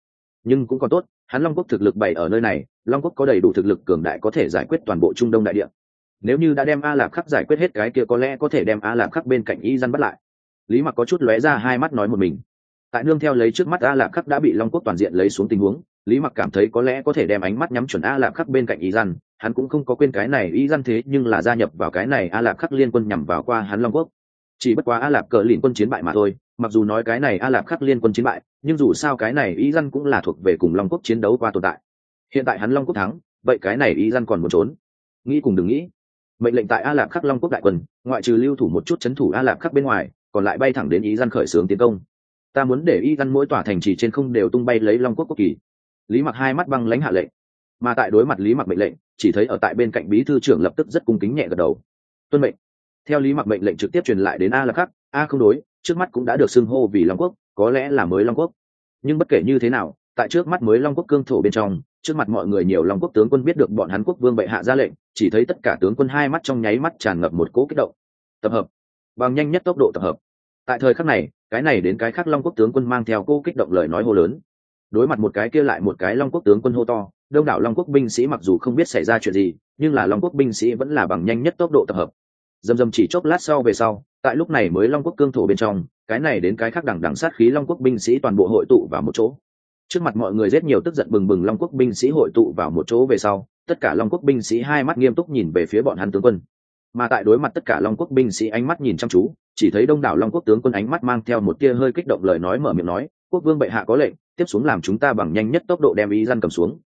Nhưng cũng còn tốt, hắn long quốc thực lực bày ở nơi này, long quốc có đầy đủ thực lực cường đại có thể giải quyết toàn bộ trung đông đại địa. Nếu như đã đem a lạp khắc giải quyết hết cái kia có lẽ có thể đem a lạp khắc bên cạnh y dân bắt lại lý mặc có chút lóe ra hai mắt nói một mình. tại nương theo lấy trước mắt a lạp khắc đã bị long quốc toàn diện lấy xuống tình huống, lý mặc cảm thấy có lẽ có thể đem ánh mắt nhắm chuẩn a lạp khắc bên cạnh y răn, hắn cũng không có quên cái này y răn thế nhưng là gia nhập vào cái này a lạp khắc liên quân nhằm vào qua hắn long quốc. chỉ bất quá a lạp cờ lìn quân chiến bại mà thôi, mặc dù nói cái này a lạp khắc liên quân chiến bại, nhưng dù sao cái này y răn cũng là thuộc về cùng long quốc chiến đấu qua tồn tại. hiện tại hắn long quốc thắng, vậy cái này y răn còn muốn trốn? nghĩ cùng đừng nghĩ. mệnh lệnh tại a lạp khắc long quốc đại quân, ngoại trừ lưu thủ một chút c h ấ n thủ a lạp khắc bên ngoài còn lại bay thẳng đến ý dân khởi xướng tiến công. Ta muốn để y dân mỗi tòa thành trì trên không đều tung bay lấy long quốc quốc kỳ. Lý mặc hai mắt băng lãnh hạ lệnh. Mà tại đối mặt lý mặc mệnh lệnh, chỉ thấy ở tại bên cạnh bí thư trưởng lập tức rất cung kính nhẹ gật đầu. Tuân mệnh. Theo lý mặc mệnh lệnh trực tiếp truyền lại đến a là khắc, a không đối, trước mắt cũng đã được xưng hô vì long quốc, có lẽ là mới long quốc. Nhưng bất kể như thế nào, tại trước mắt mới long quốc cương thổ bên trong, trước mặt mọi người nhiều long quốc tướng quân biết được bọn hắn quốc vương bệ hạ ra lệnh, chỉ thấy tất cả tướng quân hai mắt trong nháy mắt tràn ngập một cỗ kích động. Tập hợp bằng nhanh nhất tốc độ tập hợp. Tại thời khắc này, cái này đến cái khác long quốc tướng quân mang theo cô kích động lời nói hô lớn. Đối mặt một cái kia lại một cái long quốc tướng quân hô to, đông đảo long quốc binh sĩ mặc dù không biết xảy ra chuyện gì, nhưng là long quốc binh sĩ vẫn là bằng nhanh nhất tốc độ tập hợp. Dầm dầm chỉ chốc lát sau về sau, tại lúc này mới long quốc cương thổ bên trong, cái này đến cái khác đằng đằng sát khí long quốc binh sĩ toàn bộ hội tụ vào một chỗ. Trước mặt mọi người rất nhiều tức giận bừng bừng long quốc binh sĩ hội tụ vào một chỗ về sau, tất cả long quốc binh sĩ hai mắt nghiêm túc nhìn về phía bọn hắn tướng quân mà tại đối mặt tất cả long quốc binh sĩ ánh mắt nhìn chăm chú, chỉ thấy đông đảo long quốc tướng quân ánh mắt mang theo một tia hơi kích động lời nói mở miệng nói, quốc vương bệ hạ có lệnh, tiếp xuống làm chúng ta bằng nhanh nhất tốc độ đem ý dân cầm xuống.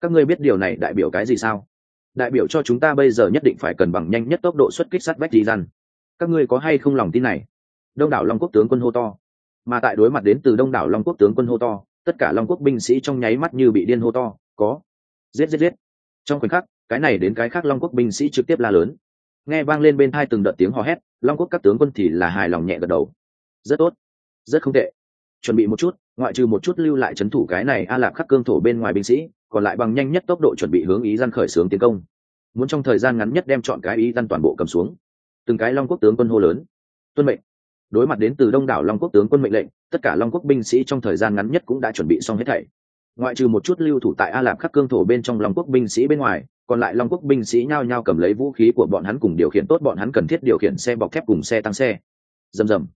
Các ngươi biết điều này đại biểu cái gì sao? Đại biểu cho chúng ta bây giờ nhất định phải cần bằng nhanh nhất tốc độ xuất kích sát vách ý dân. Các ngươi có hay không lòng tin này? Đông đảo long quốc tướng quân hô to. Mà tại đối mặt đến từ đông đảo long quốc tướng quân hô to, tất cả long quốc binh sĩ trong nháy mắt như bị điên hô to, có. Giết giết giết. Trong khoảnh khắc, cái này đến cái khác long quốc binh sĩ trực tiếp la lớn nghe vang lên bên hai từng đợt tiếng hò hét, long quốc các tướng quân thì là hài lòng nhẹ gật đầu. Rất tốt, rất không tệ. Chuẩn bị một chút, ngoại trừ một chút lưu lại c h ấ n thủ cái này a lạc khắc cương thổ bên ngoài binh sĩ, còn lại bằng nhanh nhất tốc độ chuẩn bị hướng ý gian khởi xướng tiến công. Muốn trong thời gian ngắn nhất đem chọn cái ý gian toàn bộ cầm xuống. Từng cái long quốc tướng quân hô lớn. Tuân mệnh. Đối mặt đến từ đông đảo long quốc tướng quân mệnh lệnh, tất cả long quốc binh sĩ trong thời gian ngắn nhất cũng đã chuẩn bị xong hết thảy. Ngoại trừ một chút lưu thủ tại a lạp khắc cương thổ bên trong long quốc binh sĩ bên ngoài còn lại long quốc binh sĩ nhao nhao cầm lấy vũ khí của bọn hắn cùng điều khiển tốt bọn hắn cần thiết điều khiển xe bọc thép cùng xe tăng xe. Rầm rầm.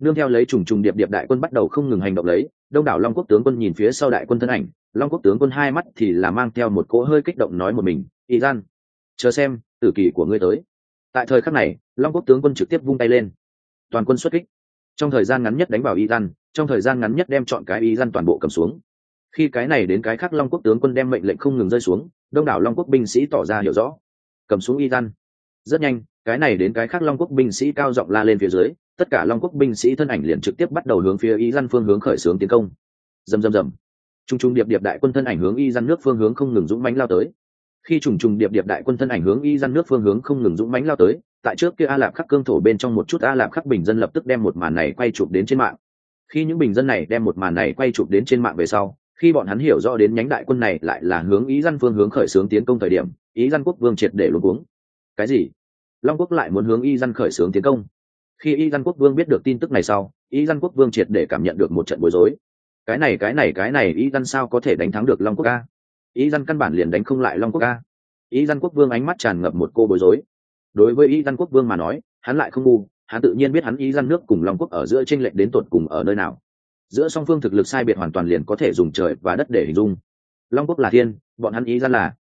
Nương theo lấy trùng trùng điệp điệp đại quân bắt đầu không ngừng hành động lấy, đông đảo long quốc tướng quân nhìn phía sau đại quân thân ảnh, long quốc tướng quân hai mắt thì là mang theo một cỗ hơi kích động nói một mình y gian chờ xem, tử kỳ của ngươi tới. Tại thời khắc này, long quốc tướng quân trực tiếp vung tay lên. Toàn quân xuất kích. Trong thời gian ngắn nhất đánh vào y gian trong thời gian ngắn nhất đem chọn cái y gian toàn bộ cầm xuống. Khi cái này đến cái khác long quốc tướng quân đem mệnh lệnh không ngừng rơi xuống đông đảo long quốc binh sĩ tỏ ra hiểu rõ. Cầm xuống y tan rất nhanh, cái này đến cái khác long quốc binh sĩ cao giọng la lên phía dưới, tất cả long quốc binh sĩ thân ảnh liền trực tiếp bắt đầu hướng phía y dân phương hướng khởi xướng tiến công. Dầm dầm dầm trung trung điệp điệp đại quân thân ảnh hướng y dân nước phương hướng không ngừng dũng mánh lao tới. Khi trùng trùng điệp điệp đại quân thân ảnh hướng y dân nước phương hướng không ngừng dũng mánh lao tới, tại trước kia a lạp khắc cương thổ bên trong một chút a lạp khắc bình dân lập tức đem một màn này quay chụp đến trên mạng. Khi những bình dân này đem một màn này quay chụp đến trên mạng về sau khi bọn hắn hiểu rõ đến nhánh đại quân này lại là hướng ý dân phương hướng khởi xướng tiến công thời điểm ý dân quốc vương triệt để luôn cuống cái gì long quốc lại muốn hướng y dân khởi xướng tiến công khi y dân quốc vương biết được tin tức này sau y dân quốc vương triệt để cảm nhận được một trận bối rối cái này cái này cái này y dân sao có thể đánh thắng được long quốc ca y dân căn bản liền đánh không lại long quốc ca y dân quốc vương ánh mắt tràn ngập một cô bối rối đối với y dân quốc vương mà nói hắn lại không ngu hắn tự nhiên biết hắn y dân nước cùng long quốc ở giữa tranh lệch đến tột cùng ở nơi nào giữa song phương thực lực sai biệt hoàn toàn liền có thể dùng trời và đất để hình dung. Long quốc là thiên, bọn hắn ý Gian là.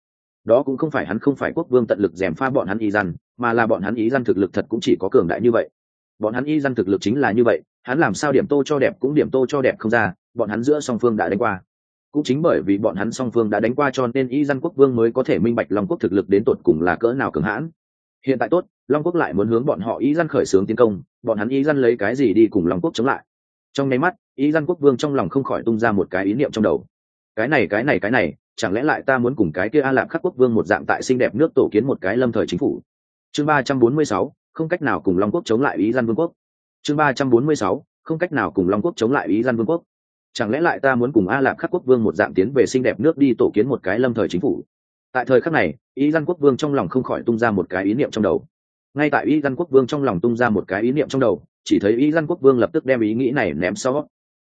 Đó cũng không phải hắn không phải quốc vương tận lực gièm pha bọn hắn ý Gian, mà là bọn hắn ý Gian thực lực thật cũng chỉ có cường đại như vậy. Bọn hắn ý Gian thực lực chính là như vậy, hắn làm sao điểm tô cho đẹp cũng điểm tô cho đẹp không ra, bọn hắn giữa song phương đã đánh qua. Cũng chính bởi vì bọn hắn song phương đã đánh qua cho nên ý Gian quốc vương mới có thể minh bạch long quốc thực lực đến tột cùng là cỡ nào cường hãn. Hiện tại tốt, long quốc lại muốn hướng bọn họ ý Gian khởi xướng tiến công, bọn hắn ý Gian lấy cái gì đi cùng long quốc chống lại trong nháy mắt, ý dân quốc vương trong lòng không khỏi tung ra một cái ý niệm trong đầu. Cái này cái này cái này, chẳng lẽ lại ta muốn cùng cái kia a lạp khắc quốc vương một dạng tại xinh đẹp nước tổ kiến một cái lâm thời chính phủ? Chương ba trăm bốn mươi sáu, không cách nào cùng long quốc chống lại ý gian vương quốc. Chương ba trăm bốn mươi sáu, không cách nào cùng long quốc chống lại ý gian vương quốc. Chẳng lẽ lại ta muốn cùng a lạp khắc quốc vương một dạng tiến về xinh đẹp nước đi tổ kiến một cái lâm thời chính phủ? Tại thời khắc này, ý gian quốc vương trong lòng không khỏi tung ra một cái ý niệm trong đầu. Ngay tại ý gian quốc vương trong lòng tung ra một cái ý niệm trong đầu chỉ thấy ý dân quốc vương lập tức đem ý nghĩ này ném xó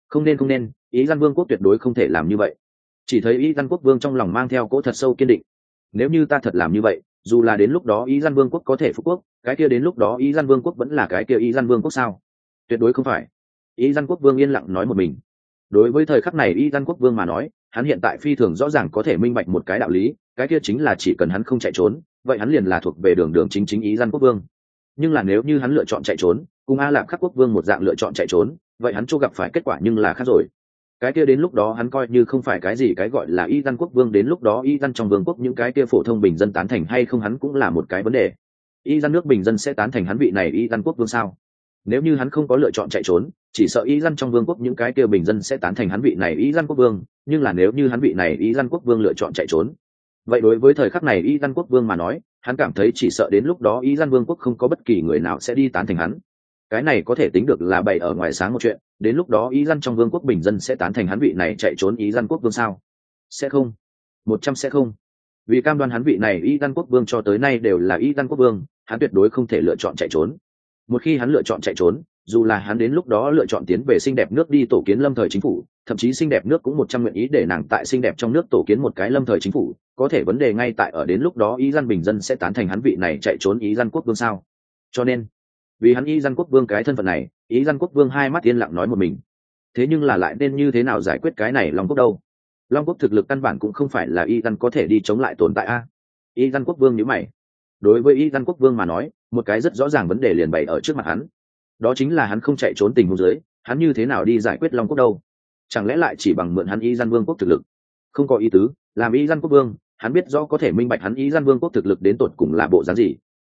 không nên không nên, ý dân vương quốc tuyệt đối không thể làm như vậy. Chỉ thấy ý dân quốc vương trong lòng mang theo cỗ thật sâu kiên định. Nếu như ta thật làm như vậy, dù là đến lúc đó ý dân vương quốc có thể phục quốc, cái kia đến lúc đó ý dân vương quốc vẫn là cái kia ý dân vương quốc sao? Tuyệt đối không phải. Ý dân quốc vương yên lặng nói một mình. Đối với thời khắc này ý dân quốc vương mà nói, hắn hiện tại phi thường rõ ràng có thể minh bạch một cái đạo lý, cái kia chính là chỉ cần hắn không chạy trốn, vậy hắn liền là thuộc về đường đường chính chính ý dân quốc vương. Nhưng là nếu như hắn lựa chọn chạy trốn cùng a lạp khắc quốc vương một dạng lựa chọn chạy trốn, vậy hắn chỗ gặp phải kết quả nhưng là khác rồi. Cái kia đến lúc đó hắn coi như không phải cái gì cái gọi là y dân quốc vương, đến lúc đó y dân trong vương quốc những cái kia phổ thông bình dân tán thành hay không hắn cũng là một cái vấn đề. Y dân nước bình dân sẽ tán thành hắn vị này y dân quốc vương sao? Nếu như hắn không có lựa chọn chạy trốn, chỉ sợ y dân trong vương quốc những cái kia bình dân sẽ tán thành hắn vị này y dân quốc vương, nhưng là nếu như hắn vị này y dân quốc vương lựa chọn chạy trốn, vậy đối với thời khắc này y dân quốc vương mà nói, hắn cảm thấy chỉ sợ đến lúc đó y dân vương quốc không có bất kỳ người nào sẽ đi tán thành hắn cái này có thể tính được là bày ở ngoài sáng một chuyện, đến lúc đó ý dân trong vương quốc bình dân sẽ tán thành hắn vị này chạy trốn ý dân quốc vương sao? Sẽ không. Một trăm sẽ không. Vì cam đoan hắn vị này ý dân quốc vương cho tới nay đều là ý dân quốc vương, hắn tuyệt đối không thể lựa chọn chạy trốn. Một khi hắn lựa chọn chạy trốn, dù là hắn đến lúc đó lựa chọn tiến về xinh đẹp nước đi tổ kiến lâm thời chính phủ, thậm chí xinh đẹp nước cũng một trăm nguyện ý để nàng tại xinh đẹp trong nước tổ kiến một cái lâm thời chính phủ, có thể vấn đề ngay tại ở đến lúc đó ý dân bình dân sẽ tán thành hắn vị này chạy trốn ý dân quốc vương sao? Cho nên vì hắn y dân quốc vương cái thân phận này ý dân quốc vương hai mắt yên lặng nói một mình. Thế nhưng là lại nên như thế nào giải quyết cái này long quốc đâu? Long quốc thực lực căn bản cũng không phải là y dân có thể đi chống lại tồn tại a. Y dân quốc vương nhữ mày. Đối với y dân quốc vương mà nói, một cái rất rõ ràng vấn đề liền bày ở trước mặt hắn. Đó chính là hắn không chạy trốn tình huống dưới, hắn như thế nào đi giải quyết long quốc đâu? Chẳng lẽ lại chỉ bằng mượn hắn y dân vương quốc thực lực? Không có ý tứ, làm y dân quốc vương, hắn biết rõ có thể minh bạch hắn y dân vương quốc thực lực đến tột cùng là bộ dáng gì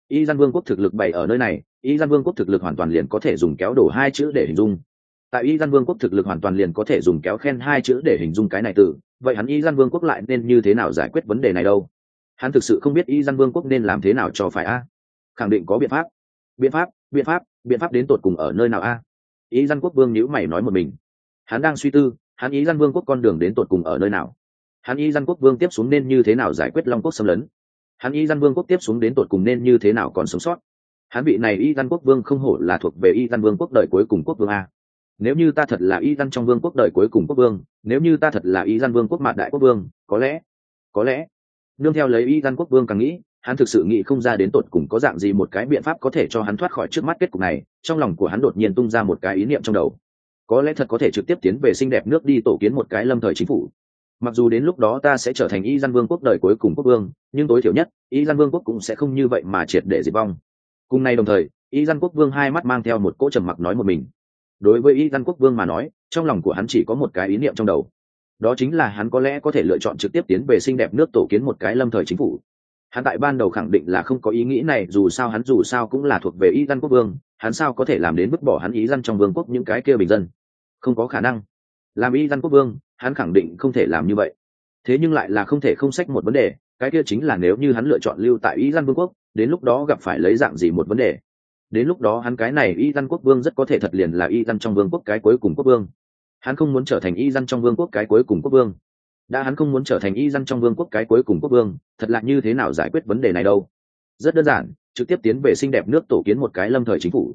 y Gian vương quốc thực lực bày ở nơi này y gian vương quốc thực lực hoàn toàn liền có thể dùng kéo đổ hai chữ để hình dung. Tại y gian vương quốc thực lực hoàn toàn liền có thể dùng kéo khen hai chữ để hình dung cái này từ, vậy hắn y gian vương quốc lại nên như thế nào giải quyết vấn đề này đâu? Hắn thực sự không biết y gian vương quốc nên làm thế nào cho phải a? Khẳng định có biện pháp. Biện pháp biện pháp biện pháp đến tột cùng ở nơi nào a? Y gian quốc vương nhữ mày nói một mình. Hắn đang suy tư, hắn y gian vương quốc con đường đến tột cùng ở nơi nào? Hắn y gian quốc vương tiếp xuống nên như thế nào giải quyết long quốc xâm lấn? Hắn y dân vương quốc tiếp xuống đến tột cùng nên như thế nào còn sống sót? Hắn vị này y dân quốc vương không hổ là thuộc về y dân vương quốc đời cuối cùng quốc vương a. Nếu như ta thật là y dân trong vương quốc đời cuối cùng quốc vương, nếu như ta thật là y dân vương quốc mạt đại quốc vương, có lẽ có lẽ, nương theo lấy y dân quốc vương càng nghĩ, hắn thực sự nghĩ không ra đến tột cùng có dạng gì một cái biện pháp có thể cho hắn thoát khỏi trước mắt kết cục này, trong lòng của hắn đột nhiên tung ra một cái ý niệm trong đầu. Có lẽ thật có thể trực tiếp tiến về xinh đẹp nước đi tổ kiến một cái lâm thời chính phủ mặc dù đến lúc đó ta sẽ trở thành y dân vương quốc đời cuối cùng quốc vương, nhưng tối thiểu nhất, y dân vương quốc cũng sẽ không như vậy mà triệt để diệt vong. Cùng nay đồng thời, y dân quốc vương hai mắt mang theo một cỗ trầm mặc nói một mình. Đối với y dân quốc vương mà nói, trong lòng của hắn chỉ có một cái ý niệm trong đầu. Đó chính là hắn có lẽ có thể lựa chọn trực tiếp tiến về xinh đẹp nước tổ kiến một cái lâm thời chính phủ. Hắn tại ban đầu khẳng định là không có ý nghĩ này, dù sao hắn dù sao cũng là thuộc về y dân quốc vương, hắn sao có thể làm đến vứt bỏ hắn ý dân trong vương quốc những cái kia bình dân? Không có khả năng. Làm y dân quốc vương hắn khẳng định không thể làm như vậy. Thế nhưng lại là không thể không sách một vấn đề, cái kia chính là nếu như hắn lựa chọn lưu tại y dân vương quốc, đến lúc đó gặp phải lấy dạng gì một vấn đề? Đến lúc đó hắn cái này y dân quốc vương rất có thể thật liền là y dân trong vương quốc cái cuối cùng quốc vương. Hắn không muốn trở thành y dân trong vương quốc cái cuối cùng quốc vương. Đã hắn không muốn trở thành y dân trong vương quốc cái cuối cùng quốc vương, thật là như thế nào giải quyết vấn đề này đâu? Rất đơn giản, trực tiếp tiến về xinh đẹp nước tổ kiến một cái lâm thời chính phủ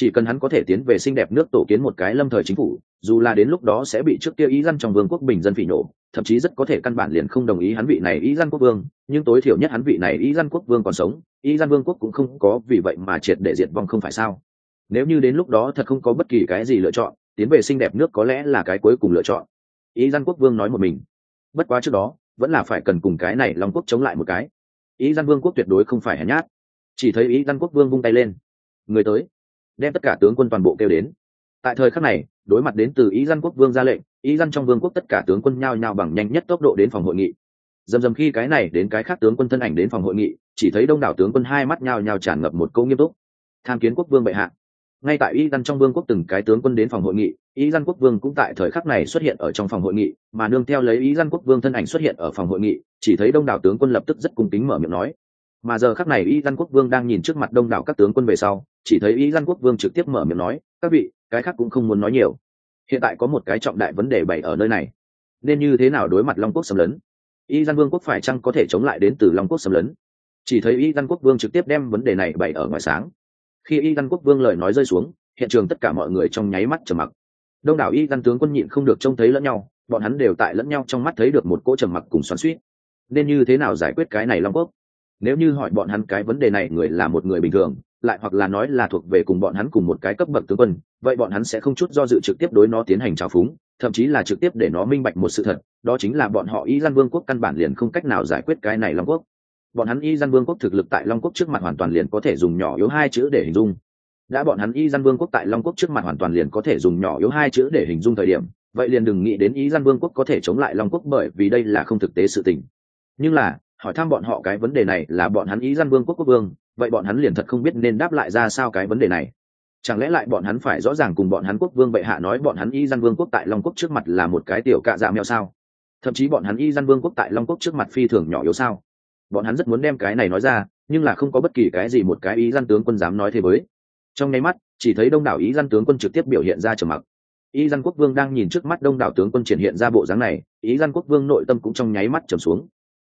chỉ cần hắn có thể tiến về xinh đẹp nước tổ kiến một cái lâm thời chính phủ, dù là đến lúc đó sẽ bị trước kia ý dân trong vương quốc bình dân phỉ nổ, thậm chí rất có thể căn bản liền không đồng ý hắn vị này ý dân quốc vương, nhưng tối thiểu nhất hắn vị này ý dân quốc vương còn sống, ý dân vương quốc cũng không có vì vậy mà triệt để diệt vong không phải sao? Nếu như đến lúc đó thật không có bất kỳ cái gì lựa chọn, tiến về xinh đẹp nước có lẽ là cái cuối cùng lựa chọn. Ý dân quốc vương nói một mình. Bất quá trước đó, vẫn là phải cần cùng cái này long quốc chống lại một cái. Ý dân vương quốc tuyệt đối không phải hèn nhát. Chỉ thấy ý dân quốc vương vung tay lên. Người tới đem tất cả tướng quân toàn bộ kêu đến. Tại thời khắc này, đối mặt đến từ ý dân quốc vương ra lệnh, ý dân trong vương quốc tất cả tướng quân nhao nhao bằng nhanh nhất tốc độ đến phòng hội nghị. Dầm dầm khi cái này đến cái khác tướng quân thân ảnh đến phòng hội nghị, chỉ thấy đông đảo tướng quân hai mắt nhao nhao tràn ngập một câu nghiêm túc. Tham kiến quốc vương bệ hạ. Ngay tại y dân trong vương quốc từng cái tướng quân đến phòng hội nghị y dân quốc vương cũng tại thời khắc này xuất hiện ở trong phòng hội nghị, mà nương theo lấy y dân quốc vương thân ảnh xuất hiện ở phòng hội nghị, chỉ thấy đông đảo tướng quân lập tức rất cung kính mở miệng nói. Mà giờ khắc này y dân quốc vương đang nhìn trước mặt đông đảo các tướng quân về sau chỉ thấy y dân quốc vương trực tiếp mở miệng nói, các vị, cái khác cũng không muốn nói nhiều. Hiện tại có một cái trọng đại vấn đề bày ở nơi này. Nên như thế nào đối mặt long quốc xâm lấn? Y dân vương quốc phải chăng có thể chống lại đến từ long quốc xâm lấn? Chỉ thấy y dân quốc vương trực tiếp đem vấn đề này bày ở ngoài sáng. Khi y dân quốc vương lời nói rơi xuống, hiện trường tất cả mọi người trong nháy mắt trầm mặc. Đông đảo y dân tướng quân nhịn không được trông thấy lẫn nhau, bọn hắn đều tại lẫn nhau trong mắt thấy được một cỗ trầm mặc cùng xoắn suýt nên như thế nào giải quyết cái này long quốc? Nếu như hỏi bọn hắn cái vấn đề này, người là một người bình thường lại hoặc là nói là thuộc về cùng bọn hắn cùng một cái cấp bậc tướng quân, vậy bọn hắn sẽ không chút do dự trực tiếp đối nó tiến hành trào phúng, thậm chí là trực tiếp để nó minh bạch một sự thật, đó chính là bọn họ y gian vương quốc căn bản liền không cách nào giải quyết cái này long quốc. Bọn hắn y gian vương quốc thực lực tại long quốc trước mặt hoàn toàn liền có thể dùng nhỏ yếu hai chữ để hình dung. Đã bọn hắn y gian vương quốc tại long quốc trước mặt hoàn toàn liền có thể dùng nhỏ yếu hai chữ để hình dung thời điểm, vậy liền đừng nghĩ đến y gian vương quốc có thể chống lại long quốc bởi vì đây là không thực tế sự tình. Nhưng là, hỏi thăm bọn họ cái vấn đề này là bọn hắn y gian vương quốc quốc vương vậy bọn hắn liền thật không biết nên đáp lại ra sao cái vấn đề này. Chẳng lẽ lại bọn hắn phải rõ ràng cùng bọn hắn quốc vương bệ hạ nói bọn hắn y dân vương quốc tại long quốc trước mặt là một cái tiểu cạ dạ mèo sao? Thậm chí bọn hắn y dân vương quốc tại long quốc trước mặt phi thường nhỏ yếu sao? Bọn hắn rất muốn đem cái này nói ra, nhưng là không có bất kỳ cái gì một cái ý dân tướng quân dám nói thế với. Trong nháy mắt, chỉ thấy đông đảo ý dân tướng quân trực tiếp biểu hiện ra trầm mặc. Ý dân quốc vương đang nhìn trước mắt đông đảo tướng quân triển hiện ra bộ dáng này ý dân quốc vương nội tâm cũng trong nháy mắt trầm xuống.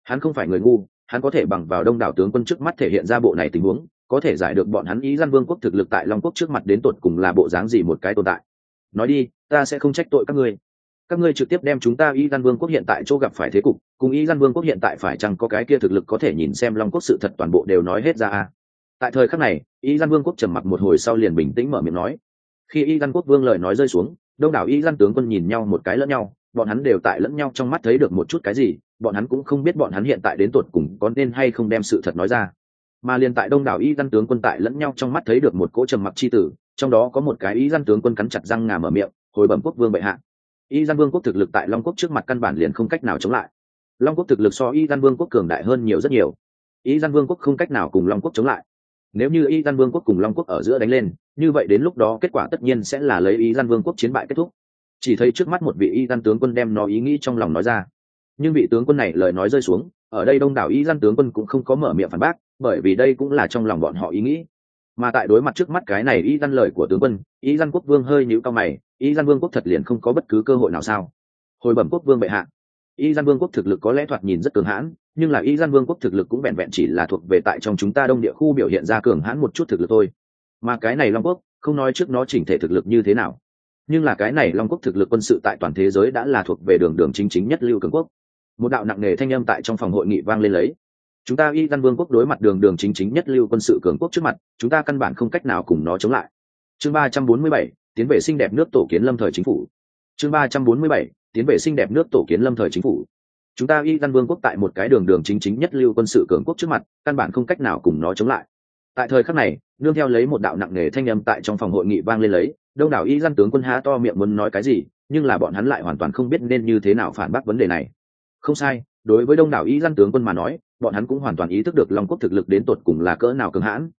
Hắn không phải người ngu hắn có thể bằng vào đông đảo tướng quân trước mắt thể hiện ra bộ này tình huống, có thể giải được bọn hắn ý gian vương quốc thực lực tại long quốc trước mặt đến tột cùng là bộ dáng gì một cái tồn tại. Nói đi, ta sẽ không trách tội các ngươi. Các ngươi trực tiếp đem chúng ta y gian vương quốc hiện tại chỗ gặp phải thế cục, cùng y gian vương quốc hiện tại phải chăng có cái kia thực lực có thể nhìn xem long quốc sự thật toàn bộ đều nói hết ra à. tại thời khắc này y gian vương quốc trầm mặc một hồi sau liền bình tĩnh mở miệng nói. Khi y gian quốc vương lời nói rơi xuống, đông đảo y gian tướng quân nhìn nhau một cái lẫn nhau bọn hắn đều tại lẫn nhau trong mắt thấy được một chút cái gì, bọn hắn cũng không biết bọn hắn hiện tại đến tột cùng có nên hay không đem sự thật nói ra. Mà liền tại đông đảo y gian tướng quân tại lẫn nhau trong mắt thấy được một cỗ trầm mặc chi tử, trong đó có một cái y gian tướng quân cắn chặt răng ngà mở miệng, hồi bẩm quốc vương bệ hạ. Y gian vương quốc thực lực tại long quốc trước mặt căn bản liền không cách nào chống lại. Long quốc thực lực so y gian vương quốc cường đại hơn nhiều rất nhiều. Y gian vương quốc không cách nào cùng long quốc chống lại. Nếu như y gian vương quốc cùng long quốc ở giữa đánh lên, như vậy đến lúc đó kết quả tất nhiên sẽ là lấy y gian vương quốc chiến bại kết thúc chỉ thấy trước mắt một vị y gian tướng quân đem nó ý nghĩ trong lòng nói ra. Nhưng vị tướng quân này lời nói rơi xuống, ở đây đông đảo y gian tướng quân cũng không có mở miệng phản bác, bởi vì đây cũng là trong lòng bọn họ ý nghĩ. Mà tại đối mặt trước mắt cái này y gian lời của tướng quân, y gian quốc vương hơi nhíu cao mày, y gian vương quốc thật liền không có bất cứ cơ hội nào sao? Hồi bẩm quốc vương bệ hạ. Y gian vương quốc thực lực có lẽ thoạt nhìn rất cường hãn, nhưng là y gian vương quốc thực lực cũng vẹn vẹn chỉ là thuộc về tại trong chúng ta đông địa khu biểu hiện ra cường hãn một chút thực lực thôi. Mà cái này long quốc, không nói trước nó chỉnh thể thực lực như thế nào nhưng là cái này long quốc thực lực quân sự tại toàn thế giới đã là thuộc về đường đường chính chính nhất lưu cường quốc. Một đạo nặng nề thanh âm tại trong phòng hội nghị vang lên lấy. Chúng ta y văn vương quốc đối mặt đường đường chính chính nhất lưu quân sự cường quốc trước mặt, chúng ta căn bản không cách nào cùng nó chống lại. Chương ba trăm bốn mươi bảy, tiến về xinh đẹp nước tổ kiến lâm thời chính phủ. Chương ba trăm bốn mươi bảy, tiến về xinh đẹp nước tổ kiến lâm thời chính phủ. Chúng ta y văn vương quốc tại một cái đường đường chính chính nhất lưu quân sự cường quốc trước mặt, căn bản không cách nào cùng nó chống lại. Tại thời khắc này, nương theo lấy một đạo nặng nề thanh âm tại trong phòng hội nghị vang lên lấy đông đảo y dân tướng quân há to miệng muốn nói cái gì, nhưng là bọn hắn lại hoàn toàn không biết nên như thế nào phản bác vấn đề này. Không sai, đối với đông đảo y dân tướng quân mà nói, bọn hắn cũng hoàn toàn ý thức được long quốc thực lực đến tột cùng là cỡ nào cường hãn.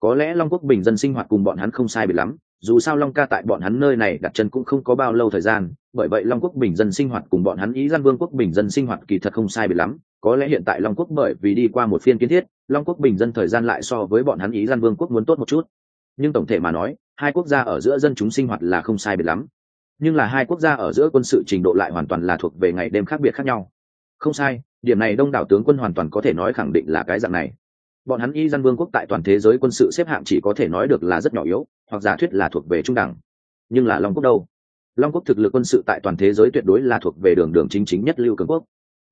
Có lẽ long quốc bình dân sinh hoạt cùng bọn hắn không sai biệt lắm, dù sao long ca tại bọn hắn nơi này đặt chân cũng không có bao lâu thời gian, bởi vậy long quốc bình dân sinh hoạt cùng bọn hắn ý gian vương quốc bình dân sinh hoạt kỳ thật không sai biệt lắm. Có lẽ hiện tại long quốc bởi vì đi qua một phiên kiến thiết, long quốc bình dân thời gian lại so với bọn hắn ý gian vương quốc muốn tốt một chút. Nhưng tổng thể mà nói hai quốc gia ở giữa dân chúng sinh hoạt là không sai biệt lắm. Nhưng là hai quốc gia ở giữa quân sự trình độ lại hoàn toàn là thuộc về ngày đêm khác biệt khác nhau. Không sai, điểm này đông đảo tướng quân hoàn toàn có thể nói khẳng định là cái dạng này. Bọn hắn y dân vương quốc tại toàn thế giới quân sự xếp hạng chỉ có thể nói được là rất nhỏ yếu, hoặc giả thuyết là thuộc về trung đẳng. Nhưng là long quốc đâu? Long quốc thực lực quân sự tại toàn thế giới tuyệt đối là thuộc về đường đường chính chính nhất lưu cường quốc.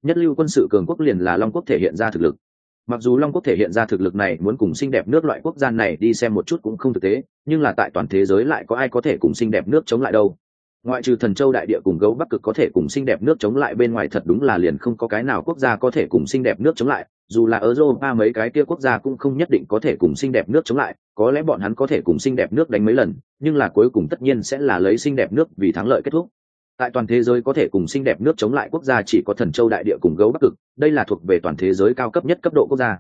Nhất lưu quân sự cường quốc liền là long quốc thể hiện ra thực lực mặc dù long quốc thể hiện ra thực lực này muốn cùng xinh đẹp nước loại quốc gia này đi xem một chút cũng không thực tế, nhưng là tại toàn thế giới lại có ai có thể cùng xinh đẹp nước chống lại đâu. Ngoại trừ thần châu đại địa cùng gấu bắc cực có thể cùng xinh đẹp nước chống lại, bên ngoài thật đúng là liền không có cái nào quốc gia có thể cùng xinh đẹp nước chống lại, dù là ở europa mấy cái kia quốc gia cũng không nhất định có thể cùng xinh đẹp nước chống lại, có lẽ bọn hắn có thể cùng xinh đẹp nước đánh mấy lần, nhưng là cuối cùng tất nhiên sẽ là lấy xinh đẹp nước vì thắng lợi kết thúc tại toàn thế giới có thể cùng xinh đẹp nước chống lại quốc gia chỉ có thần châu đại địa cùng gấu bắc cực, đây là thuộc về toàn thế giới cao cấp nhất cấp độ quốc gia.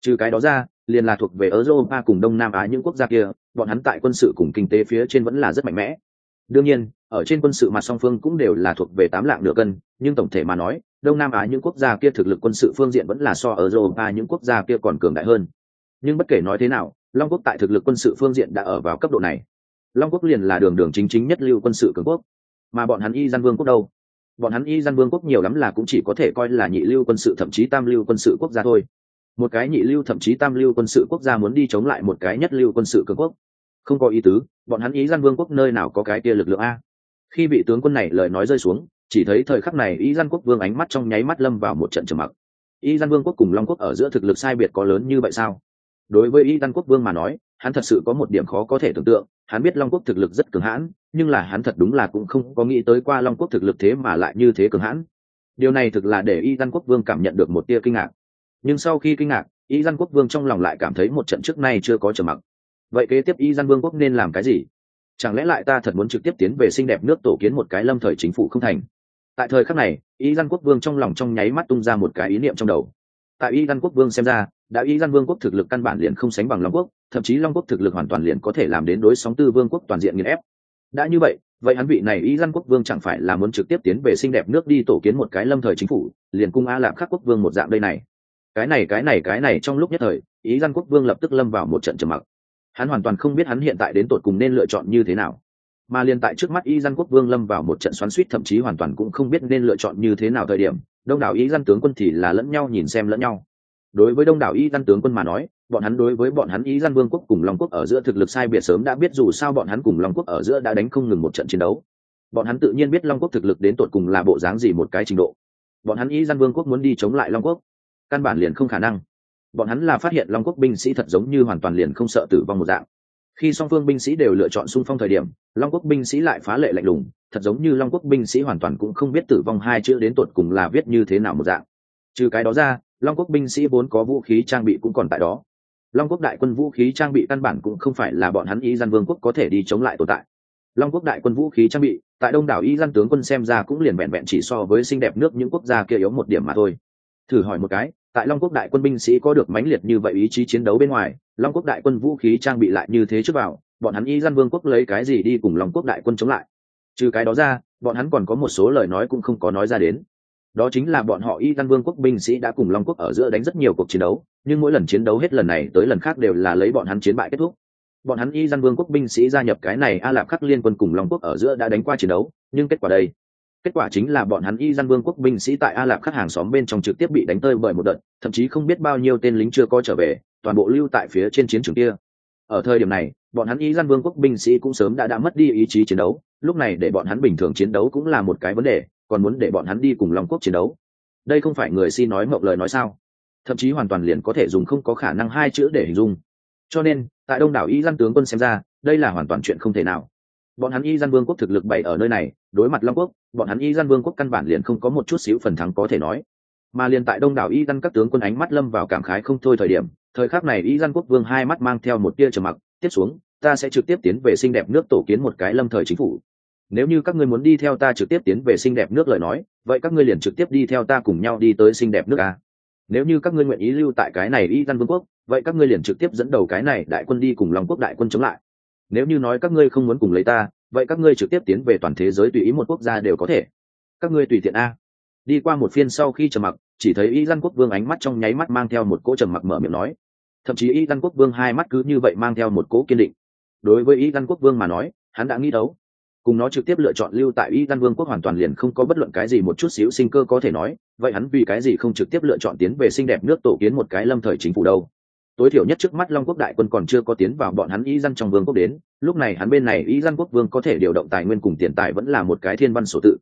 Trừ cái đó ra, liền là thuộc về europa cùng đông nam á những quốc gia kia, bọn hắn tại quân sự cùng kinh tế phía trên vẫn là rất mạnh mẽ. Đương nhiên, ở trên quân sự mặt song phương cũng đều là thuộc về tám lạng nửa cân, nhưng tổng thể mà nói, đông nam á những quốc gia kia thực lực quân sự phương diện vẫn là so ở europa những quốc gia kia còn cường đại hơn. Nhưng bất kể nói thế nào, long quốc tại thực lực quân sự phương diện đã ở vào cấp độ này. Long quốc liền là đường đường chính chính nhất lưu quân sự cường quốc mà bọn hắn y gian vương quốc đâu? Bọn hắn y gian vương quốc nhiều lắm là cũng chỉ có thể coi là nhị lưu quân sự thậm chí tam lưu quân sự quốc gia thôi. Một cái nhị lưu thậm chí tam lưu quân sự quốc gia muốn đi chống lại một cái nhất lưu quân sự cường quốc. Không có ý tứ, bọn hắn ý gian vương quốc nơi nào có cái kia lực lượng a? Khi vị tướng quân này lời nói rơi xuống, chỉ thấy thời khắc này ý gian quốc vương ánh mắt trong nháy mắt lâm vào một trận trầm mặc. Ý gian vương quốc cùng long quốc ở giữa thực lực sai biệt có lớn như vậy sao? Đối với ý gian quốc vương mà nói, hắn thật sự có một điểm khó có thể tưởng tượng hắn biết long quốc thực lực rất cường hãn, nhưng là hắn thật đúng là cũng không có nghĩ tới qua long quốc thực lực thế mà lại như thế cường hãn. Điều này thực là để y gian quốc vương cảm nhận được một tia kinh ngạc. Nhưng sau khi kinh ngạc, y gian quốc vương trong lòng lại cảm thấy một trận trước nay chưa có trở mặc. Vậy kế tiếp y gian vương quốc nên làm cái gì? Chẳng lẽ lại ta thật muốn trực tiếp tiến về xinh đẹp nước tổ kiến một cái lâm thời chính phủ không thành? Tại thời khắc này, y gian quốc vương trong lòng trong nháy mắt tung ra một cái ý niệm trong đầu. Tại y gian quốc vương xem ra đã ý gian vương quốc thực lực căn bản liền không sánh bằng long quốc, thậm chí long quốc thực lực hoàn toàn liền có thể làm đến đối sóng tư vương quốc toàn diện nghiền ép. Đã như vậy vậy hắn vị này ý gian quốc vương chẳng phải là muốn trực tiếp tiến về xinh đẹp nước đi tổ kiến một cái lâm thời chính phủ, liền cung a lạp khắc quốc vương một dạng đây này. Cái này cái này cái này trong lúc nhất thời, ý gian quốc vương lập tức lâm vào một trận trầm mặc. Hắn hoàn toàn không biết hắn hiện tại đến tột cùng nên lựa chọn như thế nào. Mà liền tại trước mắt y gian quốc vương lâm vào một trận xoắn suýt thậm chí hoàn toàn cũng không biết nên lựa chọn như thế nào thời điểm, đông đảo y gian tướng quân thì là lẫn nhau nhìn xem lẫn nhau đối với đông đảo y gian tướng quân mà nói, bọn hắn đối với bọn hắn y gian vương quốc cùng long quốc ở giữa thực lực sai biệt sớm đã biết dù sao bọn hắn cùng long quốc ở giữa đã đánh không ngừng một trận chiến đấu. Bọn hắn tự nhiên biết long quốc thực lực đến tột cùng là bộ dáng gì một cái trình độ. Bọn hắn y gian vương quốc muốn đi chống lại long quốc, căn bản liền không khả năng. Bọn hắn là phát hiện long quốc binh sĩ thật giống như hoàn toàn liền không sợ tử vong một dạng. Khi song phương binh sĩ đều lựa chọn xung phong thời điểm, long quốc binh sĩ lại phá lệ lạnh lùng, thật giống như long quốc binh sĩ hoàn toàn cũng không biết tử vong hai chữ đến tột cùng là viết như thế nào một dạng. Trừ cái đó ra long quốc binh sĩ vốn có vũ khí trang bị cũng còn tại đó. Long quốc đại quân vũ khí trang bị căn bản cũng không phải là bọn hắn y gian vương quốc có thể đi chống lại tồn tại. Long quốc đại quân vũ khí trang bị, tại đông đảo y gian tướng quân xem ra cũng liền vẹn vẹn chỉ so với xinh đẹp nước những quốc gia kia yếu một điểm mà thôi. Thử hỏi một cái, tại long quốc đại quân binh sĩ có được mãnh liệt như vậy ý chí chiến đấu bên ngoài, long quốc đại quân vũ khí trang bị lại như thế trước vào, bọn hắn y gian vương quốc lấy cái gì đi cùng long quốc đại quân chống lại? Trừ cái đó ra, bọn hắn còn có một số lời nói cũng không có nói ra đến đó chính là bọn họ y tân vương quốc binh sĩ đã cùng long quốc ở giữa đánh rất nhiều cuộc chiến đấu, nhưng mỗi lần chiến đấu hết lần này tới lần khác đều là lấy bọn hắn chiến bại kết thúc. Bọn hắn y gian vương quốc binh sĩ gia nhập cái này a lạp khắc liên quân cùng long quốc ở giữa đã đánh qua chiến đấu, nhưng kết quả đây? Kết quả chính là bọn hắn y gian vương quốc binh sĩ tại a lạp khắc hàng xóm bên trong trực tiếp bị đánh tơi bởi một đợt, thậm chí không biết bao nhiêu tên lính chưa có trở về, toàn bộ lưu tại phía trên chiến trường kia. Ở thời điểm này, bọn hắn y gian vương quốc binh sĩ cũng sớm đã đã mất đi ý chí chiến đấu, lúc này để bọn hắn bình thường chiến đấu cũng là một cái vấn đề còn muốn để bọn hắn đi cùng long quốc chiến đấu. Đây không phải người si nói mộng lời nói sao? Thậm chí hoàn toàn liền có thể dùng không có khả năng hai chữ để hình dung. Cho nên, tại đông đảo y gian tướng quân xem ra, đây là hoàn toàn chuyện không thể nào. Bọn hắn y gian vương quốc thực lực bày ở nơi này, đối mặt long quốc, bọn hắn y gian vương quốc căn bản liền không có một chút xíu phần thắng có thể nói. Mà liền tại đông đảo y gian các tướng quân ánh mắt lâm vào cảm khái không thôi thời điểm, thời khắc này y gian quốc vương hai mắt mang theo một tia trầm mặc, tiếp xuống, ta sẽ trực tiếp tiến về xinh đẹp nước tổ kiến một cái lâm thời chính phủ nếu như các ngươi muốn đi theo ta trực tiếp tiến về xinh đẹp nước lời nói, vậy các ngươi liền trực tiếp đi theo ta cùng nhau đi tới xinh đẹp nước a. Nếu như các ngươi nguyện ý lưu tại cái này y văn vương quốc, vậy các ngươi liền trực tiếp dẫn đầu cái này đại quân đi cùng long quốc đại quân chống lại. Nếu như nói các ngươi không muốn cùng lấy ta, vậy các ngươi trực tiếp tiến về toàn thế giới tùy ý một quốc gia đều có thể. Các ngươi tùy tiện a. Đi qua một phiên sau khi trầm mặc, chỉ thấy y dân quốc vương ánh mắt trong nháy mắt mang theo một cỗ trầm mặc mở miệng nói. Thậm chí y dân quốc vương hai mắt cứ như vậy mang theo một cỗ kiên định. Đối với y dân quốc vương mà nói, hắn đã nghĩ đấu cùng nó trực tiếp lựa chọn lưu tại y dân vương quốc hoàn toàn liền không có bất luận cái gì một chút xíu sinh cơ có thể nói, vậy hắn vì cái gì không trực tiếp lựa chọn tiến về xinh đẹp nước tổ kiến một cái lâm thời chính phủ đâu? Tối thiểu nhất trước mắt long quốc đại quân còn chưa có tiến vào bọn hắn y dân trong vương quốc đến, lúc này hắn bên này y dân quốc vương có thể điều động tài nguyên cùng tiền tài vẫn là một cái thiên văn sổ tự.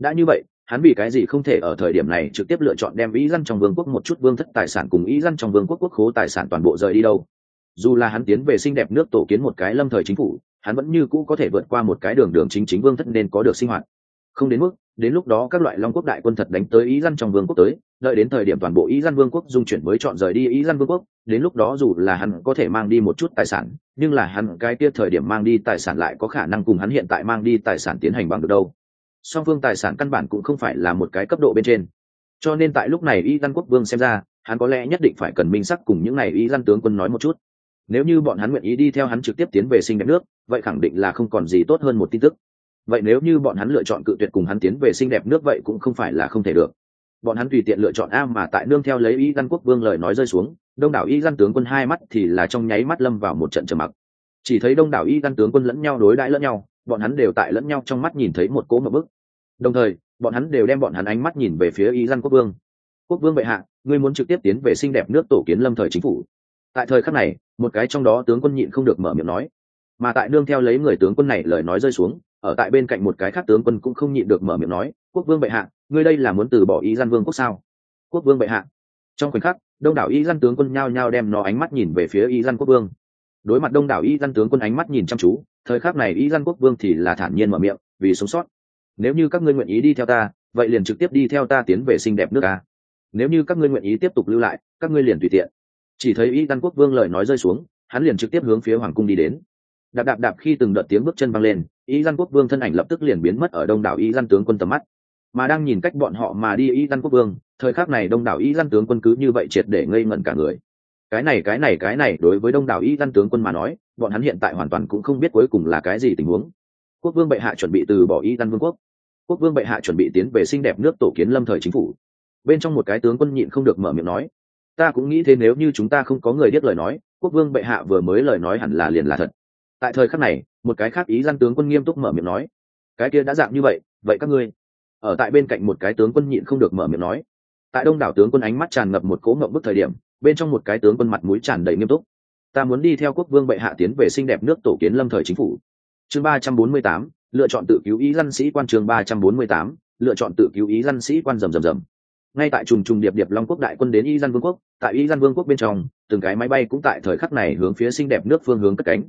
Đã như vậy, hắn vì cái gì không thể ở thời điểm này trực tiếp lựa chọn đem y dân trong vương quốc một chút vương thất tài sản cùng y dân trong vương quốc quốc khố tài sản toàn bộ rời đi đâu? Dù là hắn tiến về xinh đẹp nước tổ kiến một cái lâm thời chính phủ, hắn vẫn như cũ có thể vượt qua một cái đường đường chính chính vương thất nên có được sinh hoạt. Không đến mức, đến lúc đó các loại long quốc đại quân thật đánh tới ý dân trong vương quốc tới, đợi đến thời điểm toàn bộ ý dân vương quốc dung chuyển mới chọn rời đi ý dân vương quốc, đến lúc đó dù là hắn có thể mang đi một chút tài sản, nhưng là hắn cái kia thời điểm mang đi tài sản lại có khả năng cùng hắn hiện tại mang đi tài sản tiến hành bằng được đâu. Song phương tài sản căn bản cũng không phải là một cái cấp độ bên trên. Cho nên tại lúc này ý dân quốc vương xem ra, hắn có lẽ nhất định phải cần minh sắc cùng những này ý dân tướng quân nói một chút nếu như bọn hắn nguyện ý đi theo hắn trực tiếp tiến về sinh đẹp nước, vậy khẳng định là không còn gì tốt hơn một tin tức. Vậy nếu như bọn hắn lựa chọn cự tuyệt cùng hắn tiến về sinh đẹp nước vậy cũng không phải là không thể được. Bọn hắn tùy tiện lựa chọn a mà tại nương theo lấy y dân quốc vương lời nói rơi xuống, đông đảo y dân tướng quân hai mắt thì là trong nháy mắt lâm vào một trận trầm mặc. Chỉ thấy đông đảo y dân tướng quân lẫn nhau đối đãi lẫn nhau, bọn hắn đều tại lẫn nhau trong mắt nhìn thấy một cỗ mập bức. Đồng thời, bọn hắn đều đem bọn hắn ánh mắt nhìn về phía y dân quốc vương. Quốc vương bệ hạ, ngươi muốn trực tiếp tiến về xinh đẹp nước tổ kiến lâm thời chính phủ tại thời khắc này, một cái trong đó tướng quân nhịn không được mở miệng nói. Mà tại nương theo lấy người tướng quân này lời nói rơi xuống, ở tại bên cạnh một cái khác tướng quân cũng không nhịn được mở miệng nói, quốc vương bệ hạ, ngươi đây là muốn từ bỏ ý gian vương quốc sao? Quốc vương bệ hạ. Trong khoảnh khắc, đông đảo y dân tướng quân nhao nhao đem nó ánh mắt nhìn về phía y dân quốc vương. Đối mặt đông đảo y dân tướng quân ánh mắt nhìn chăm chú, thời khắc này y dân quốc vương thì là thản nhiên mở miệng, vì sống sót. Nếu như các ngươi nguyện ý đi theo ta, vậy liền trực tiếp đi theo ta tiến về xinh đẹp nước ta. Nếu như các ngươi nguyện ý tiếp tục lưu lại, các ngươi liền tùy tiện chỉ thấy y tân quốc vương lời nói rơi xuống, hắn liền trực tiếp hướng phía hoàng cung đi đến. Đạp đạp đạp khi từng đợt tiếng bước chân văng lên, y dân quốc vương thân ảnh lập tức liền biến mất ở đông đảo y dân tướng quân tầm mắt. Mà đang nhìn cách bọn họ mà đi y dân quốc vương, thời khắc này đông đảo y dân tướng quân cứ như vậy triệt để ngây ngẩn cả người. Cái này cái này cái này, đối với đông đảo y dân tướng quân mà nói, bọn hắn hiện tại hoàn toàn cũng không biết cuối cùng là cái gì tình huống. Quốc vương bệ hạ chuẩn bị từ bỏ y dân vương quốc. Quốc vương bệ hạ chuẩn bị tiến về xinh đẹp nước tổ kiến lâm thời chính phủ. Bên trong một cái tướng quân nhịn không được mở miệng nói ta cũng nghĩ thế nếu như chúng ta không có người biết lời nói, quốc vương bệ hạ vừa mới lời nói hẳn là liền là thật. Tại thời khắc này, một cái khác ý dân tướng quân nghiêm túc mở miệng nói, cái kia đã dạng như vậy vậy các ngươi? Ở tại bên cạnh một cái tướng quân nhịn không được mở miệng nói. Tại đông đảo tướng quân ánh mắt tràn ngập một cỗ ngậm bức thời điểm, bên trong một cái tướng quân mặt mũi tràn đầy nghiêm túc. Ta muốn đi theo quốc vương bệ hạ tiến về xinh đẹp nước tổ kiến lâm thời chính phủ. Chương ba trăm bốn mươi tám, lựa chọn tự cứu ý dân sĩ quan trường ba trăm bốn mươi tám, lựa chọn tự cứu ý dân sĩ quan rầm rầm rầm ngay tại trùng trùng điệp điệp long quốc đại quân đến y dân vương quốc, tại y dân vương quốc bên trong, từng cái máy bay cũng tại thời khắc này hướng phía xinh đẹp nước phương hướng cất cánh.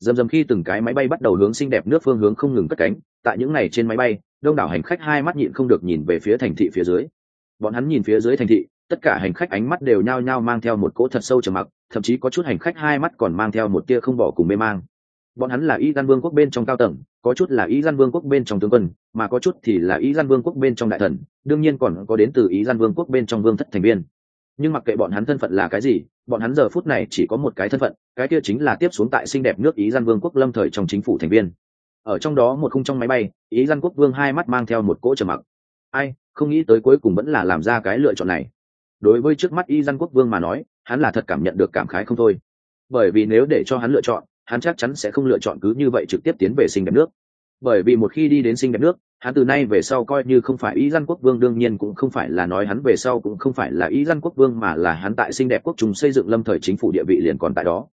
Dầm dầm khi từng cái máy bay bắt đầu hướng xinh đẹp nước phương hướng không ngừng cất cánh, tại những này trên máy bay, đông đảo hành khách hai mắt nhịn không được nhìn về phía thành thị phía dưới. Bọn hắn nhìn phía dưới thành thị, tất cả hành khách ánh mắt đều nhao nhao mang theo một cỗ thật sâu trầm mặc, thậm chí có chút hành khách hai mắt còn mang theo một tia không bỏ cùng mê mang bọn hắn là y gian vương quốc bên trong cao tầng, có chút là y gian vương quốc bên trong tướng quân, mà có chút thì là y gian vương quốc bên trong đại thần, đương nhiên còn có đến từ y gian vương quốc bên trong vương thất thành viên. Nhưng mặc kệ bọn hắn thân phận là cái gì, bọn hắn giờ phút này chỉ có một cái thân phận, cái kia chính là tiếp xuống tại xinh đẹp nước ý gian vương quốc lâm thời trong chính phủ thành viên. Ở trong đó một khung trong máy bay ý gian quốc vương hai mắt mang theo một cỗ trầm mặc. Ai, không nghĩ tới cuối cùng vẫn là làm ra cái lựa chọn này. Đối với trước mắt y gian quốc vương mà nói, hắn là thật cảm nhận được cảm khái không thôi. Bởi vì nếu để cho hắn lựa chọn hắn chắc chắn sẽ không lựa chọn cứ như vậy trực tiếp tiến về sinh đẹp nước. Bởi vì một khi đi đến sinh đẹp nước, hắn từ nay về sau coi như không phải ý dân quốc vương, đương nhiên cũng không phải là nói hắn về sau cũng không phải là ý dân quốc vương mà là hắn tại Sinh đẹp quốc trùng xây dựng lâm thời chính phủ địa vị liền còn tại đó.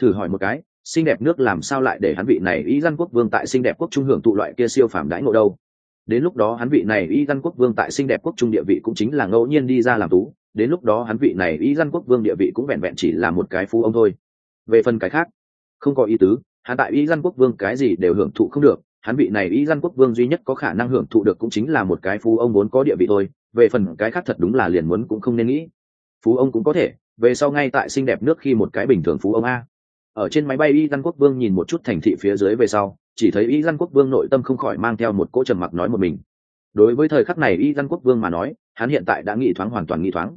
Thử hỏi một cái xinh đẹp nước làm sao lại để hắn vị này ý dân quốc vương tại xinh đẹp quốc trung hưởng thụ loại kia siêu phàm đãi ngộ đâu? Đến lúc đó hắn vị này ý dân quốc vương tại xinh đẹp quốc trung địa vị cũng chính là ngẫu nhiên đi ra làm tú, đến lúc đó hắn vị này ý dân quốc vương địa vị cũng vẹn vẹn chỉ là một cái phú ông thôi. Về phần cái khác không có ý tứ, hắn tại ý dân quốc vương cái gì đều hưởng thụ không được, hắn vị này ý dân quốc vương duy nhất có khả năng hưởng thụ được cũng chính là một cái phú ông vốn có địa vị thôi, về phần cái khác thật đúng là liền muốn cũng không nên nghĩ. Phú ông cũng có thể, về sau ngay tại xinh đẹp nước khi một cái bình thường phú ông a. Ở trên máy bay y dân quốc vương nhìn một chút thành thị phía dưới về sau, chỉ thấy y dân quốc vương nội tâm không khỏi mang theo một cỗ trầm mặc nói một mình. Đối với thời khắc này y dân quốc vương mà nói, hắn hiện tại đã nghĩ thoáng hoàn toàn nghĩ thoáng.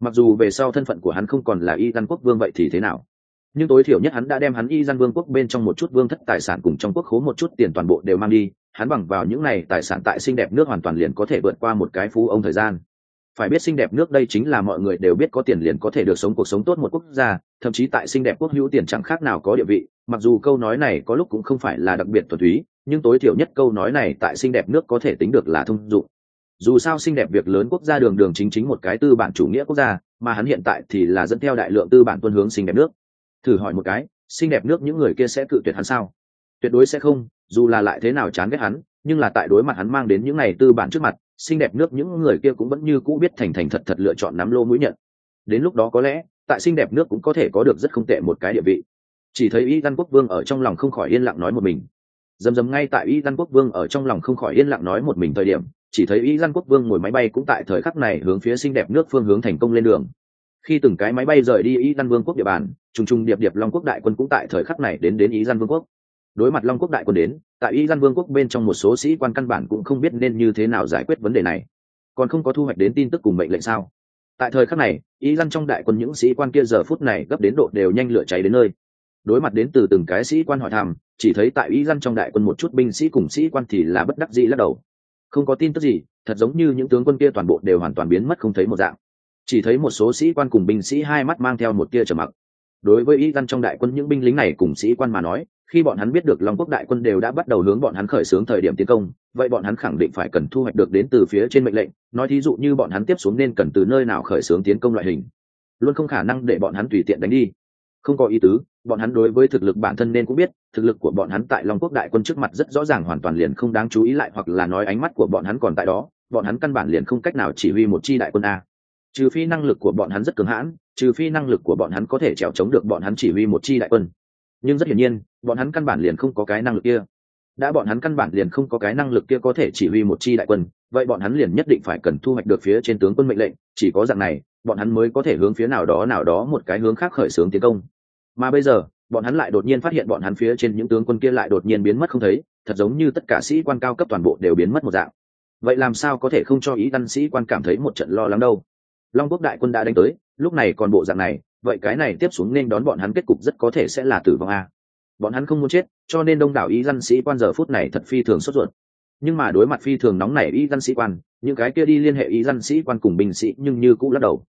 Mặc dù về sau thân phận của hắn không còn là y dân quốc vương vậy thì thế nào? Nhưng tối thiểu nhất hắn đã đem hắn y gian vương quốc bên trong một chút vương thất tài sản cùng trong quốc khố một chút tiền toàn bộ đều mang đi, hắn bằng vào những này tài sản tại xinh đẹp nước hoàn toàn liền có thể vượt qua một cái phú ông thời gian. Phải biết xinh đẹp nước đây chính là mọi người đều biết có tiền liền có thể được sống cuộc sống tốt một quốc gia, thậm chí tại xinh đẹp quốc hữu tiền chẳng khác nào có địa vị, mặc dù câu nói này có lúc cũng không phải là đặc biệt thuần túy, nhưng tối thiểu nhất câu nói này tại xinh đẹp nước có thể tính được là thông dụng. Dù sao xinh đẹp việc lớn quốc gia đường đường chính chính một cái tư bản chủ nghĩa quốc gia, mà hắn hiện tại thì là dẫn theo đại lượng tư bản tuân hướng xinh đẹp nước thử hỏi một cái, xinh đẹp nước những người kia sẽ cự tuyệt hắn sao? Tuyệt đối sẽ không, dù là lại thế nào chán ghét hắn, nhưng là tại đối mặt hắn mang đến những ngày tư bản trước mặt, xinh đẹp nước những người kia cũng vẫn như cũ biết thành thành thật thật lựa chọn nắm lô mũi nhận. Đến lúc đó có lẽ, tại xinh đẹp nước cũng có thể có được rất không tệ một cái địa vị. Chỉ thấy y văn quốc vương ở trong lòng không khỏi yên lặng nói một mình. Dầm dầm ngay tại y văn quốc vương ở trong lòng không khỏi yên lặng nói một mình thời điểm, chỉ thấy y văn quốc vương ngồi máy bay cũng tại thời khắc này hướng phía xinh đẹp nước phương hướng thành công lên đường khi từng cái máy bay rời đi Ý Gian vương quốc địa bàn, trùng trùng điệp điệp long quốc đại quân cũng tại thời khắc này đến đến ý gian vương quốc. Đối mặt long quốc đại quân đến, tại Ý gian vương quốc bên trong một số sĩ quan căn bản cũng không biết nên như thế nào giải quyết vấn đề này. Còn không có thu hoạch đến tin tức cùng mệnh lệnh sao? Tại thời khắc này, ý dân trong đại quân những sĩ quan kia giờ phút này gấp đến độ đều nhanh lửa cháy đến nơi. Đối mặt đến từ từng cái sĩ quan hỏi thăm, chỉ thấy tại ý dân trong đại quân một chút binh sĩ cùng sĩ quan thì là bất đắc dĩ lắc đầu. Không có tin tức gì, thật giống như những tướng quân kia toàn bộ đều hoàn toàn biến mất không thấy một dạng chỉ thấy một số sĩ quan cùng binh sĩ hai mắt mang theo một tia trầm mặc. Đối với y văn trong đại quân những binh lính này cùng sĩ quan mà nói, khi bọn hắn biết được long quốc đại quân đều đã bắt đầu hướng bọn hắn khởi xướng thời điểm tiến công, vậy bọn hắn khẳng định phải cần thu hoạch được đến từ phía trên mệnh lệnh, nói thí dụ như bọn hắn tiếp xuống nên cần từ nơi nào khởi xướng tiến công loại hình. Luôn không khả năng để bọn hắn tùy tiện đánh đi. Không có ý tứ, bọn hắn đối với thực lực bản thân nên cũng biết, thực lực của bọn hắn tại long quốc đại quân trước mặt rất rõ ràng hoàn toàn liền không đáng chú ý lại hoặc là nói ánh mắt của bọn hắn còn tại đó, bọn hắn căn bản liền không cách nào chỉ huy một chi đại quân a trừ phi năng lực của bọn hắn rất cường hãn, trừ phi năng lực của bọn hắn có thể trèo chống được bọn hắn chỉ huy một chi đại quân. Nhưng rất hiển nhiên, bọn hắn căn bản liền không có cái năng lực kia. Đã bọn hắn căn bản liền không có cái năng lực kia có thể chỉ huy một chi đại quân, vậy bọn hắn liền nhất định phải cần thu hoạch được phía trên tướng quân mệnh lệnh, chỉ có dạng này, bọn hắn mới có thể hướng phía nào đó nào đó một cái hướng khác khởi xướng tiến công. Mà bây giờ, bọn hắn lại đột nhiên phát hiện bọn hắn phía trên những tướng quân kia lại đột nhiên biến mất không thấy, thật giống như tất cả sĩ quan cao cấp toàn bộ đều biến mất một dạng. Vậy làm sao có thể không cho ý đăng sĩ quan cảm thấy một trận lo lắng đâu? Long quốc đại quân đã đánh tới, lúc này còn bộ dạng này, vậy cái này tiếp xuống nên đón bọn hắn kết cục rất có thể sẽ là tử vong a. Bọn hắn không muốn chết, cho nên đông đảo y dân sĩ quan giờ phút này thật phi thường sốt ruột. Nhưng mà đối mặt phi thường nóng nảy y dân sĩ quan, những cái kia đi liên hệ y dân sĩ quan cùng binh sĩ nhưng như cũng lắc đầu.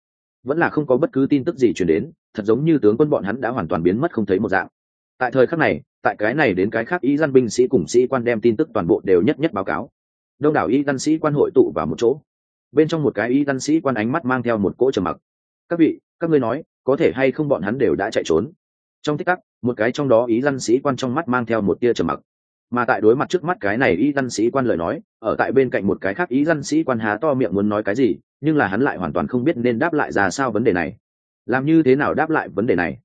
Vẫn là không có bất cứ tin tức gì chuyển đến, thật giống như tướng quân bọn hắn đã hoàn toàn biến mất không thấy một dạng. Tại thời khắc này, tại cái này đến cái khác y dân binh sĩ cùng sĩ quan đem tin tức toàn bộ đều nhất nhất báo cáo. Đông đảo y dân sĩ quan hội tụ vào một chỗ bên trong một cái y dân sĩ quan ánh mắt mang theo một cỗ trầm mặc. Các vị, các ngươi nói, có thể hay không bọn hắn đều đã chạy trốn? Trong tích tắc, một cái trong đó ý dân sĩ quan trong mắt mang theo một tia trầm mặc. Mà tại đối mặt trước mắt cái này ý dân sĩ quan lời nói, ở tại bên cạnh một cái khác ý dân sĩ quan há to miệng muốn nói cái gì, nhưng là hắn lại hoàn toàn không biết nên đáp lại ra sao vấn đề này. Làm như thế nào đáp lại vấn đề này?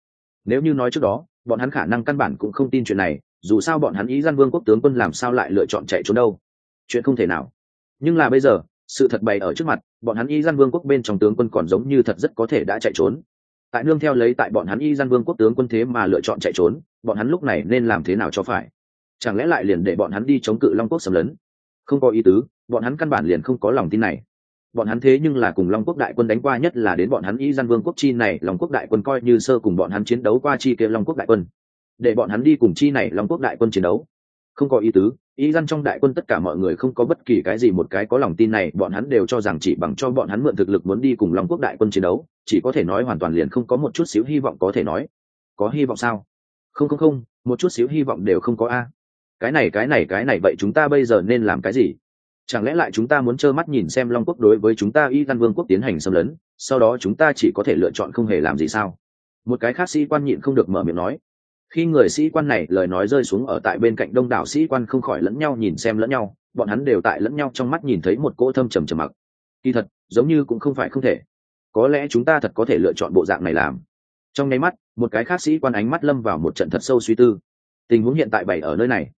Nếu như nói trước đó, bọn hắn khả năng căn bản cũng không tin chuyện này, dù sao bọn hắn ý dân vương quốc tướng quân làm sao lại lựa chọn chạy trốn đâu? Chuyện không thể nào. Nhưng là bây giờ sự thật bày ở trước mặt, bọn hắn y Gian vương quốc bên trong tướng quân còn giống như thật rất có thể đã chạy trốn. Tại nương theo lấy tại bọn hắn y gian vương quốc tướng quân thế mà lựa chọn chạy trốn, bọn hắn lúc này nên làm thế nào cho phải? Chẳng lẽ lại liền để bọn hắn đi chống cự long quốc xâm lấn? Không có ý tứ, bọn hắn căn bản liền không có lòng tin này. Bọn hắn thế nhưng là cùng long quốc đại quân đánh qua nhất là đến bọn hắn y gian vương quốc chi này, long quốc đại quân coi như sơ cùng bọn hắn chiến đấu qua chi kia long quốc đại quân. Để bọn hắn đi cùng chi này long quốc đại quân chiến đấu không có ý tứ, ý dân trong đại quân tất cả mọi người không có bất kỳ cái gì một cái có lòng tin này, bọn hắn đều cho rằng chỉ bằng cho bọn hắn mượn thực lực muốn đi cùng long quốc đại quân chiến đấu, chỉ có thể nói hoàn toàn liền không có một chút xíu hy vọng có thể nói. Có hy vọng sao? Không không không, một chút xíu hy vọng đều không có a. Cái này cái này cái này, vậy chúng ta bây giờ nên làm cái gì? Chẳng lẽ lại chúng ta muốn trơ mắt nhìn xem long quốc đối với chúng ta y văn vương quốc tiến hành xâm lấn, sau đó chúng ta chỉ có thể lựa chọn không hề làm gì sao? Một cái khác sĩ quan nhịn không được mở miệng nói khi người sĩ quan này lời nói rơi xuống ở tại bên cạnh đông đảo sĩ quan không khỏi lẫn nhau nhìn xem lẫn nhau, bọn hắn đều tại lẫn nhau trong mắt nhìn thấy một cỗ thâm trầm trầm mặc. Kỳ thật, giống như cũng không phải không thể. Có lẽ chúng ta thật có thể lựa chọn bộ dạng này làm. Trong nháy mắt, một cái khác sĩ quan ánh mắt lâm vào một trận thật sâu suy tư. Tình huống hiện tại bày ở nơi này.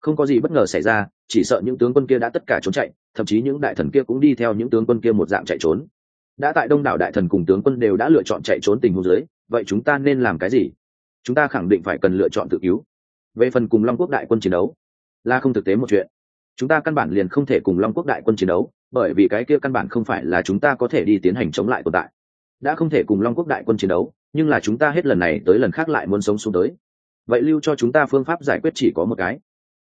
Không có gì bất ngờ xảy ra, chỉ sợ những tướng quân kia đã tất cả trốn chạy, thậm chí những đại thần kia cũng đi theo những tướng quân kia một dạng chạy trốn. Đã tại đông đảo đại thần cùng tướng quân đều đã lựa chọn chạy trốn tình huống dưới, vậy chúng ta nên làm cái gì? Chúng ta khẳng định phải cần lựa chọn tự cứu. Về phần cùng long quốc đại quân chiến đấu, là không thực tế một chuyện. Chúng ta căn bản liền không thể cùng long quốc đại quân chiến đấu, bởi vì cái kia căn bản không phải là chúng ta có thể đi tiến hành chống lại tồn tại. Đã không thể cùng long quốc đại quân chiến đấu, nhưng là chúng ta hết lần này tới lần khác lại muốn sống xuống tới. Vậy lưu cho chúng ta phương pháp giải quyết chỉ có một cái.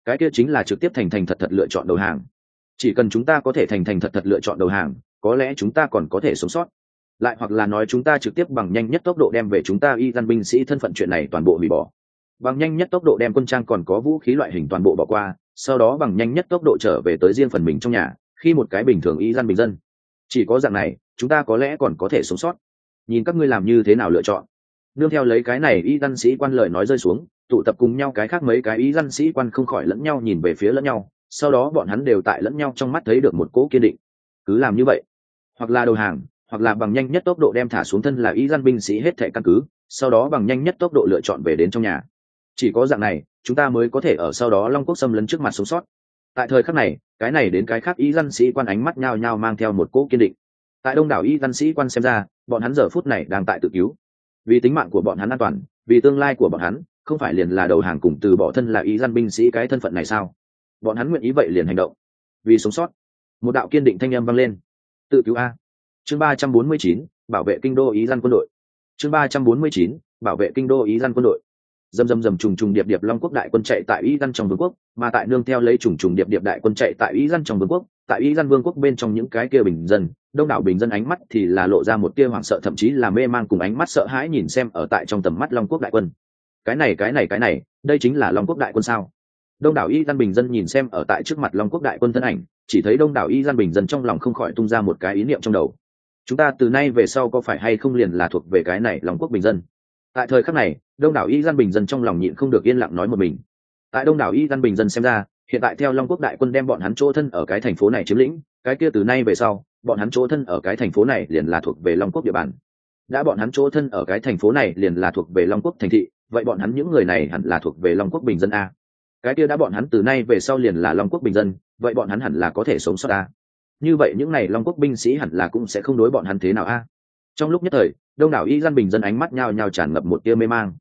Cái kia chính là trực tiếp thành thành thật thật lựa chọn đầu hàng. Chỉ cần chúng ta có thể thành thành thật thật lựa chọn đầu hàng, có lẽ chúng ta còn có thể sống sót lại hoặc là nói chúng ta trực tiếp bằng nhanh nhất tốc độ đem về chúng ta y dân binh sĩ thân phận chuyện này toàn bộ hủy bỏ. Bằng nhanh nhất tốc độ đem quân trang còn có vũ khí loại hình toàn bộ bỏ qua, sau đó bằng nhanh nhất tốc độ trở về tới riêng phần mình trong nhà, khi một cái bình thường y dân bình dân. Chỉ có dạng này, chúng ta có lẽ còn có thể sống sót. Nhìn các ngươi làm như thế nào lựa chọn. Nương theo lấy cái này y dân sĩ quan lời nói rơi xuống, tụ tập cùng nhau cái khác mấy cái y dân sĩ quan không khỏi lẫn nhau nhìn về phía lẫn nhau, sau đó bọn hắn đều tại lẫn nhau trong mắt thấy được một cỗ kiên định. Cứ làm như vậy. Hoặc là đầu hàng hoặc là bằng nhanh nhất tốc độ đem thả xuống thân là y dân binh sĩ hết thẻ căn cứ, sau đó bằng nhanh nhất tốc độ lựa chọn về đến trong nhà. Chỉ có dạng này, chúng ta mới có thể ở sau đó long quốc xâm lấn trước mặt sống sót. Tại thời khắc này, cái này đến cái khác y dân sĩ quan ánh mắt nhao nhao mang theo một cỗ kiên định. Tại đông đảo y dân sĩ quan xem ra, bọn hắn giờ phút này đang tại tự cứu. Vì tính mạng của bọn hắn an toàn, vì tương lai của bọn hắn, không phải liền là đầu hàng cùng từ bỏ thân là y dân binh sĩ cái thân phận này sao? Bọn hắn nguyện ý vậy liền hành động. Vì sống sót, một đạo kiên định thanh âm vang lên. Tự cứu a chương ba trăm bốn mươi chín, bảo vệ kinh đô ý dân quân đội. Chương ba trăm bốn mươi chín, bảo vệ kinh đô ý dân quân đội. Dầm dầm dầm trùng trùng điệp điệp long quốc đại quân chạy tại ý dân trong vương quốc, mà tại nương theo lấy trùng trùng điệp điệp đại quân chạy tại ý dân trong vương quốc, tại ý dân vương quốc bên trong những cái kia bình dân, đông đảo bình dân ánh mắt thì là lộ ra một tia hoảng sợ, thậm chí là mê mang cùng ánh mắt sợ hãi nhìn xem ở tại trong tầm mắt long quốc đại quân. Cái này cái này cái này, đây chính là long quốc đại quân sao? Đông đảo y dân bình dân nhìn xem ở tại trước mặt long quốc đại quân thân ảnh, chỉ thấy đông đảo y dân bình dân trong lòng không khỏi tung ra một cái ý niệm trong đầu chúng ta từ nay về sau có phải hay không liền là thuộc về cái này long quốc bình dân? Tại thời khắc này, đông đảo y dân bình dân trong lòng nhịn không được yên lặng nói một mình. Tại đông đảo y dân bình dân xem ra, hiện tại theo long quốc đại quân đem bọn hắn chỗ thân ở cái thành phố này chiếm lĩnh, cái kia từ nay về sau, bọn hắn chỗ thân ở cái thành phố này liền là thuộc về long quốc địa bàn. Đã bọn hắn chỗ thân ở cái thành phố này liền là thuộc về long quốc thành thị, vậy bọn hắn những người này hẳn là thuộc về long quốc bình dân a. Cái kia đã bọn hắn từ nay về sau liền là long quốc bình dân, vậy bọn hắn hẳn là có thể sống sót a như vậy những này long quốc binh sĩ hẳn là cũng sẽ không đối bọn hắn thế nào a. Trong lúc nhất thời, đông đảo y gian bình dân ánh mắt nhao nhao tràn ngập một tia mê mang.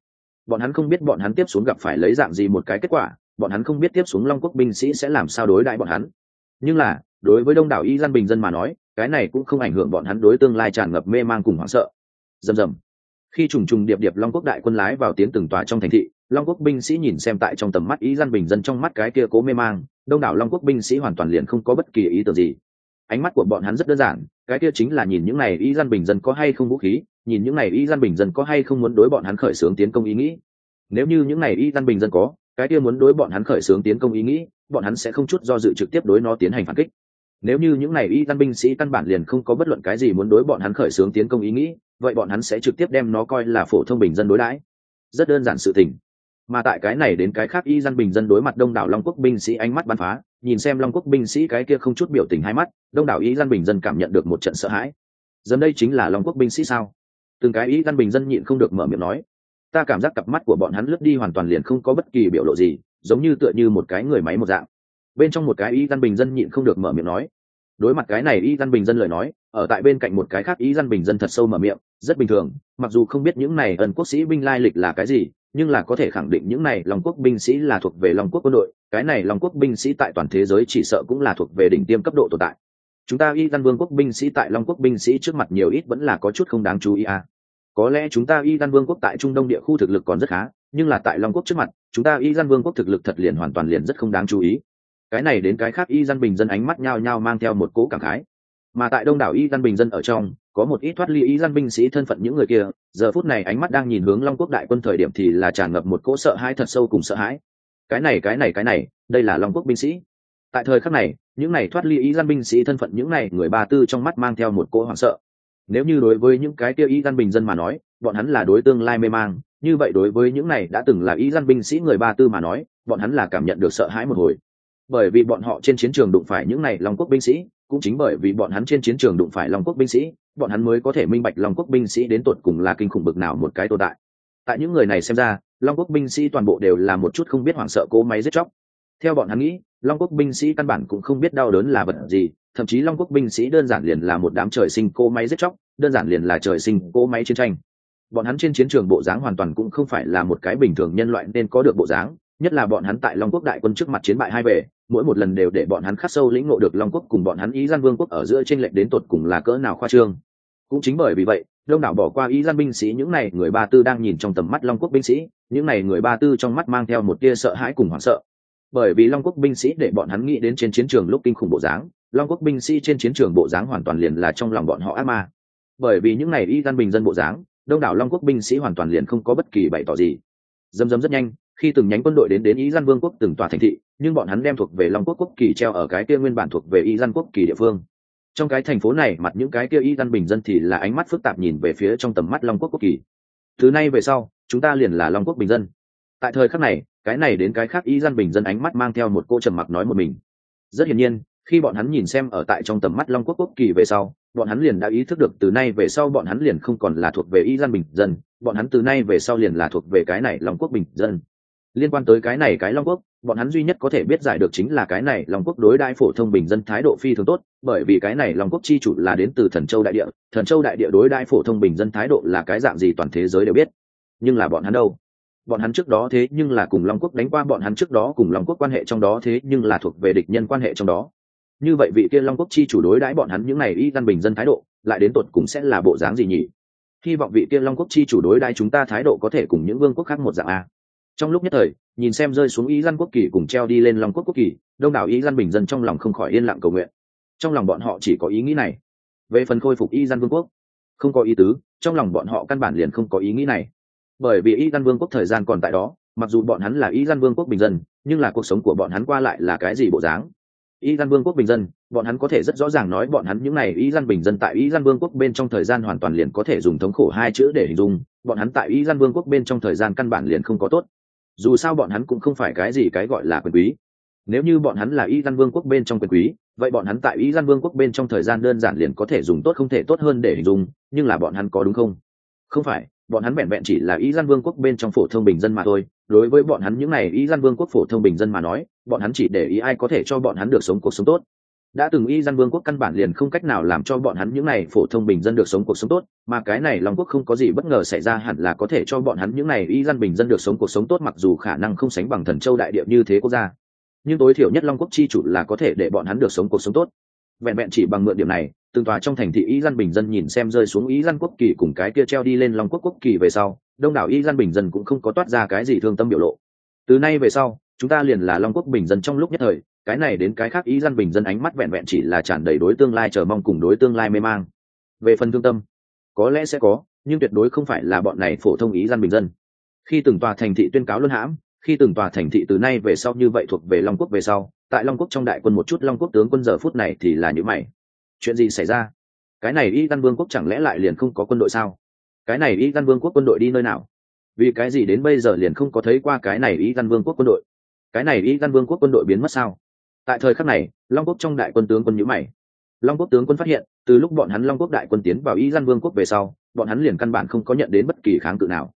Bọn hắn không biết bọn hắn tiếp xuống gặp phải lấy dạng gì một cái kết quả, bọn hắn không biết tiếp xuống long quốc binh sĩ sẽ làm sao đối đãi bọn hắn. Nhưng là, đối với đông đảo y gian bình dân mà nói, cái này cũng không ảnh hưởng bọn hắn đối tương lai tràn ngập mê mang cùng hoảng sợ. Dầm dầm khi trùng trùng điệp điệp long quốc đại quân lái vào tiến từng tòa trong thành thị, long quốc binh sĩ nhìn xem tại trong tầm mắt ý dân bình dân trong mắt cái kia cố mê mang, đông đảo long quốc binh sĩ hoàn toàn liền không có bất kỳ ý tưởng gì ánh mắt của bọn hắn rất đơn giản, cái kia chính là nhìn những này Y dân bình dân có hay không vũ khí, nhìn những này Y dân bình dân có hay không muốn đối bọn hắn khởi xướng tiến công ý nghĩ. Nếu như những này Y dân bình dân có, cái kia muốn đối bọn hắn khởi xướng tiến công ý nghĩ, bọn hắn sẽ không chút do dự trực tiếp đối nó tiến hành phản kích. Nếu như những này y dân binh sĩ căn bản liền không có bất luận cái gì muốn đối bọn hắn khởi xướng tiến công ý nghĩ, vậy bọn hắn sẽ trực tiếp đem nó coi là phổ thông bình dân đối đãi. Rất đơn giản sự tình. Mà tại cái này đến cái khác y dân bình dân đối mặt đông đảo long quốc binh sĩ ánh mắt bắn phá nhìn xem long quốc binh sĩ cái kia không chút biểu tình hai mắt, đông đảo ý dân bình dân cảm nhận được một trận sợ hãi. Dân đây chính là long quốc binh sĩ sao? Từng cái ý dân bình dân nhịn không được mở miệng nói. Ta cảm giác cặp mắt của bọn hắn lướt đi hoàn toàn liền không có bất kỳ biểu lộ gì, giống như tựa như một cái người máy một dạng. Bên trong một cái ý dân bình dân nhịn không được mở miệng nói. Đối mặt cái này ý dân bình dân lời nói, ở tại bên cạnh một cái khác ý dân bình dân thật sâu mở miệng, rất bình thường, mặc dù không biết những này ẩn quốc sĩ binh lai lịch là cái gì nhưng là có thể khẳng định những này long quốc binh sĩ là thuộc về long quốc quân đội, cái này long quốc binh sĩ tại toàn thế giới chỉ sợ cũng là thuộc về đỉnh tiêm cấp độ tồn tại. Chúng ta y dân vương quốc binh sĩ tại long quốc binh sĩ trước mặt nhiều ít vẫn là có chút không đáng chú ý à. có lẽ chúng ta y dân vương quốc tại trung đông địa khu thực lực còn rất khá, nhưng là tại long quốc trước mặt, chúng ta y dân vương quốc thực lực thật liền hoàn toàn liền rất không đáng chú ý. Cái này đến cái khác y dân bình dân ánh mắt nhao nhao mang theo một cố cảm khái. Mà tại đông đảo y dân bình dân ở trong có một ít thoát ly ý dân binh sĩ thân phận những người kia, giờ phút này ánh mắt đang nhìn hướng long quốc đại quân thời điểm thì là tràn ngập một cỗ sợ hãi thật sâu cùng sợ hãi. Cái này cái này cái này, đây là long quốc binh sĩ. Tại thời khắc này, những này thoát ly ý dân binh sĩ thân phận những này người ba tư trong mắt mang theo một cỗ hoảng sợ. Nếu như đối với những cái kia ý dân bình dân mà nói, bọn hắn là đối tương lai mê mang, như vậy đối với những này đã từng là ý dân binh sĩ người ba tư mà nói, bọn hắn là cảm nhận được sợ hãi một hồi. Bởi vì bọn họ trên chiến trường đụng phải những này long quốc binh sĩ cũng chính bởi vì bọn hắn trên chiến trường đụng phải long quốc binh sĩ, bọn hắn mới có thể minh bạch long quốc binh sĩ đến tột cùng là kinh khủng bực nào một cái tồn tại. Tại những người này xem ra, long quốc binh sĩ toàn bộ đều là một chút không biết hoảng sợ cố máy giết chóc. Theo bọn hắn nghĩ, long quốc binh sĩ căn bản cũng không biết đau đớn là vật gì, thậm chí long quốc binh sĩ đơn giản liền là một đám trời sinh cô máy giết chóc, đơn giản liền là trời sinh cô máy chiến tranh. Bọn hắn trên chiến trường bộ dáng hoàn toàn cũng không phải là một cái bình thường nhân loại nên có được bộ dáng, nhất là bọn hắn tại long quốc đại quân trước mặt chiến bại hai về mỗi một lần đều để bọn hắn khắc sâu lĩnh ngộ được long quốc cùng bọn hắn ý gian vương quốc ở giữa tranh lệch đến tột cùng là cỡ nào khoa trương. Cũng chính bởi vì vậy, đông đảo bỏ qua ý gian binh sĩ những này người ba tư đang nhìn trong tầm mắt long quốc binh sĩ, những này người ba tư trong mắt mang theo một tia sợ hãi cùng hoảng sợ. Bởi vì long quốc binh sĩ để bọn hắn nghĩ đến trên chiến trường lúc kinh khủng bộ dáng, long quốc binh sĩ trên chiến trường bộ dáng hoàn toàn liền là trong lòng bọn họ ác ma. Bởi vì những này y gian bình dân bộ dáng, đông đảo long quốc binh sĩ hoàn toàn liền không có bất kỳ bày tỏ gì. Dấm dấm rất nhanh khi từng nhánh quân đội đến đến ý gian vương quốc từng tòa thành thị, nhưng bọn hắn đem thuộc về long quốc quốc kỳ treo ở cái kia nguyên bản thuộc về y gian quốc kỳ địa phương. Trong cái thành phố này, mặt những cái kia y gian bình dân thì là ánh mắt phức tạp nhìn về phía trong tầm mắt long quốc quốc kỳ. Từ nay về sau, chúng ta liền là long quốc bình dân. Tại thời khắc này, cái này đến cái khác y gian bình dân ánh mắt mang theo một cô trầm mặc nói một mình. Rất hiển nhiên, khi bọn hắn nhìn xem ở tại trong tầm mắt long quốc quốc kỳ về sau, bọn hắn liền đã ý thức được từ nay về sau bọn hắn liền không còn là thuộc về y gian bình dân, bọn hắn từ nay về sau liền là thuộc về cái này long quốc bình dân liên quan tới cái này cái long quốc, bọn hắn duy nhất có thể biết giải được chính là cái này long quốc đối đại phổ thông bình dân thái độ phi thường tốt, bởi vì cái này long quốc chi chủ là đến từ thần châu đại địa, thần châu đại địa đối đại phổ thông bình dân thái độ là cái dạng gì toàn thế giới đều biết. Nhưng là bọn hắn đâu? Bọn hắn trước đó thế nhưng là cùng long quốc đánh qua, bọn hắn trước đó cùng long quốc quan hệ trong đó thế nhưng là thuộc về địch nhân quan hệ trong đó. Như vậy vị kia long quốc chi chủ đối đãi bọn hắn những này y dân bình dân thái độ, lại đến tột cũng sẽ là bộ dáng gì nhỉ? Hy vọng vị kia long quốc chi chủ đối đãi chúng ta thái độ có thể cùng những vương quốc khác một dạng a trong lúc nhất thời, nhìn xem rơi xuống ý dân quốc kỳ cùng treo đi lên long quốc quốc kỳ, đông đảo ý dân bình dân trong lòng không khỏi yên lặng cầu nguyện. Trong lòng bọn họ chỉ có ý nghĩ này. Về phần khôi phục ý dân vương quốc, không có ý tứ, trong lòng bọn họ căn bản liền không có ý nghĩ này. Bởi vì ý dân vương quốc thời gian còn tại đó, mặc dù bọn hắn là ý dân vương quốc bình dân, nhưng là cuộc sống của bọn hắn qua lại là cái gì bộ dáng? Ý dân vương quốc bình dân, bọn hắn có thể rất rõ ràng nói bọn hắn những n à y y dân bình dân tại ý dân vương quốc bên trong thời gian hoàn toàn liền có thể dùng thống khổ hai chữ để hình dung, bọn hắn tại ý dân vương quốc bên trong thời gian căn bản liền không có tốt dù sao bọn hắn cũng không phải cái gì cái gọi là quyền quý. Nếu như bọn hắn là y dân vương quốc bên trong quyền quý, vậy bọn hắn tại y dân vương quốc bên trong thời gian đơn giản liền có thể dùng tốt không thể tốt hơn để hình dung, nhưng là bọn hắn có đúng không? Không phải, bọn hắn vẹn vẹn chỉ là y dân vương quốc bên trong phổ thông bình dân mà thôi. Đối với bọn hắn những n à y y dân vương quốc phổ thông bình dân mà nói, bọn hắn chỉ để ý ai có thể cho bọn hắn được sống cuộc sống tốt đã từng y dân vương quốc căn bản liền không cách nào làm cho bọn hắn những này phổ thông bình dân được sống cuộc sống tốt, mà cái này long quốc không có gì bất ngờ xảy ra hẳn là có thể cho bọn hắn những này y dân bình dân được sống cuộc sống tốt mặc dù khả năng không sánh bằng thần châu đại địa như thế quốc gia. Nhưng tối thiểu nhất long quốc chi chủ là có thể để bọn hắn được sống cuộc sống tốt. Vẹn vẹn chỉ bằng mượn điểm này, từng tòa trong thành thị y dân bình dân nhìn xem rơi xuống y dân quốc kỳ cùng cái kia treo đi lên long quốc quốc kỳ về sau, đông đảo y dân bình dân cũng không có toát ra cái gì thương tâm biểu lộ. Từ nay về sau, chúng ta liền là long quốc bình dân trong lúc nhất thời cái này đến cái khác ý dân bình dân ánh mắt vẹn vẹn chỉ là tràn đầy đối tương lai chờ mong cùng đối tương lai mê mang. Về phần thương tâm, có lẽ sẽ có, nhưng tuyệt đối không phải là bọn này phổ thông ý dân bình dân. Khi từng tòa thành thị tuyên cáo luân hãm, khi từng tòa thành thị từ nay về sau như vậy thuộc về long quốc về sau, tại long quốc trong đại quân một chút long quốc tướng quân giờ phút này thì là những mày. Chuyện gì xảy ra? Cái này y văn vương quốc chẳng lẽ lại liền không có quân đội sao? Cái này y văn vương quốc quân đội đi nơi nào? Vì cái gì đến bây giờ liền không có thấy qua cái này y văn vương quốc quân đội? Cái này y văn vương quốc quân đội biến mất sao? Tại thời khắc này, long quốc trong đại quân tướng quân nhữ mày. Long quốc tướng quân phát hiện, từ lúc bọn hắn long quốc đại quân tiến vào y Gian vương quốc về sau, bọn hắn liền căn bản không có nhận đến bất kỳ kháng cự nào.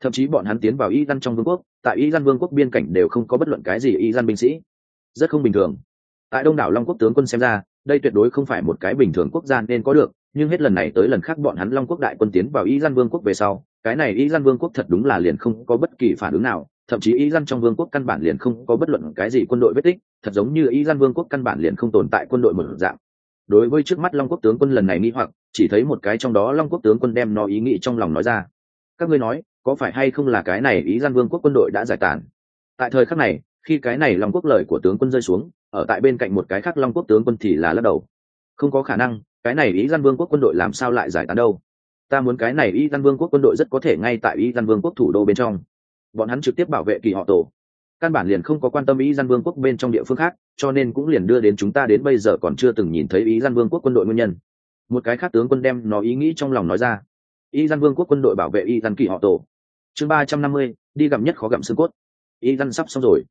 Thậm chí bọn hắn tiến vào y Gian trong vương quốc, tại y Gian vương quốc biên cảnh đều không có bất luận cái gì y Gian binh sĩ. Rất không bình thường. Tại đông đảo long quốc tướng quân xem ra, đây tuyệt đối không phải một cái bình thường quốc gia nên có được, nhưng hết lần này tới lần khác bọn hắn long quốc đại quân tiến vào y gian vương quốc về sau, cái này y gian vương quốc thật đúng là liền không có bất kỳ phản ứng nào thậm chí y dân trong vương quốc căn bản liền không có bất luận cái gì quân đội vết tích, thật giống như y dân vương quốc căn bản liền không tồn tại quân đội một dạng. Đối với trước mắt long quốc tướng quân lần này nghĩ hoặc, chỉ thấy một cái trong đó long quốc tướng quân đem nó ý nghĩ trong lòng nói ra. Các ngươi nói, có phải hay không là cái này ý dân vương quốc quân đội đã giải tản tại thời khắc này, khi cái này long quốc lời của tướng quân rơi xuống, ở tại bên cạnh một cái khác long quốc tướng quân thì là lắc đầu. Không có khả năng, cái này ý dân vương quốc quân đội làm sao lại giải tán đâu? Ta muốn cái này ý dân vương quốc quân đội rất có thể ngay tại ý dân vương quốc thủ đô bên trong bọn hắn trực tiếp bảo vệ kỳ họ tổ. Căn bản liền không có quan tâm ý gian vương quốc bên trong địa phương khác, cho nên cũng liền đưa đến chúng ta đến bây giờ còn chưa từng nhìn thấy ý gian vương quốc quân đội nguyên nhân. Một cái khác tướng quân đem nó ý nghĩ trong lòng nói ra. Ý gian vương quốc quân đội bảo vệ ý gian kỳ họ tổ. Chương ba trăm năm mươi, đi gặm nhất khó gặm xương cốt. Ý gian sắp xong rồi.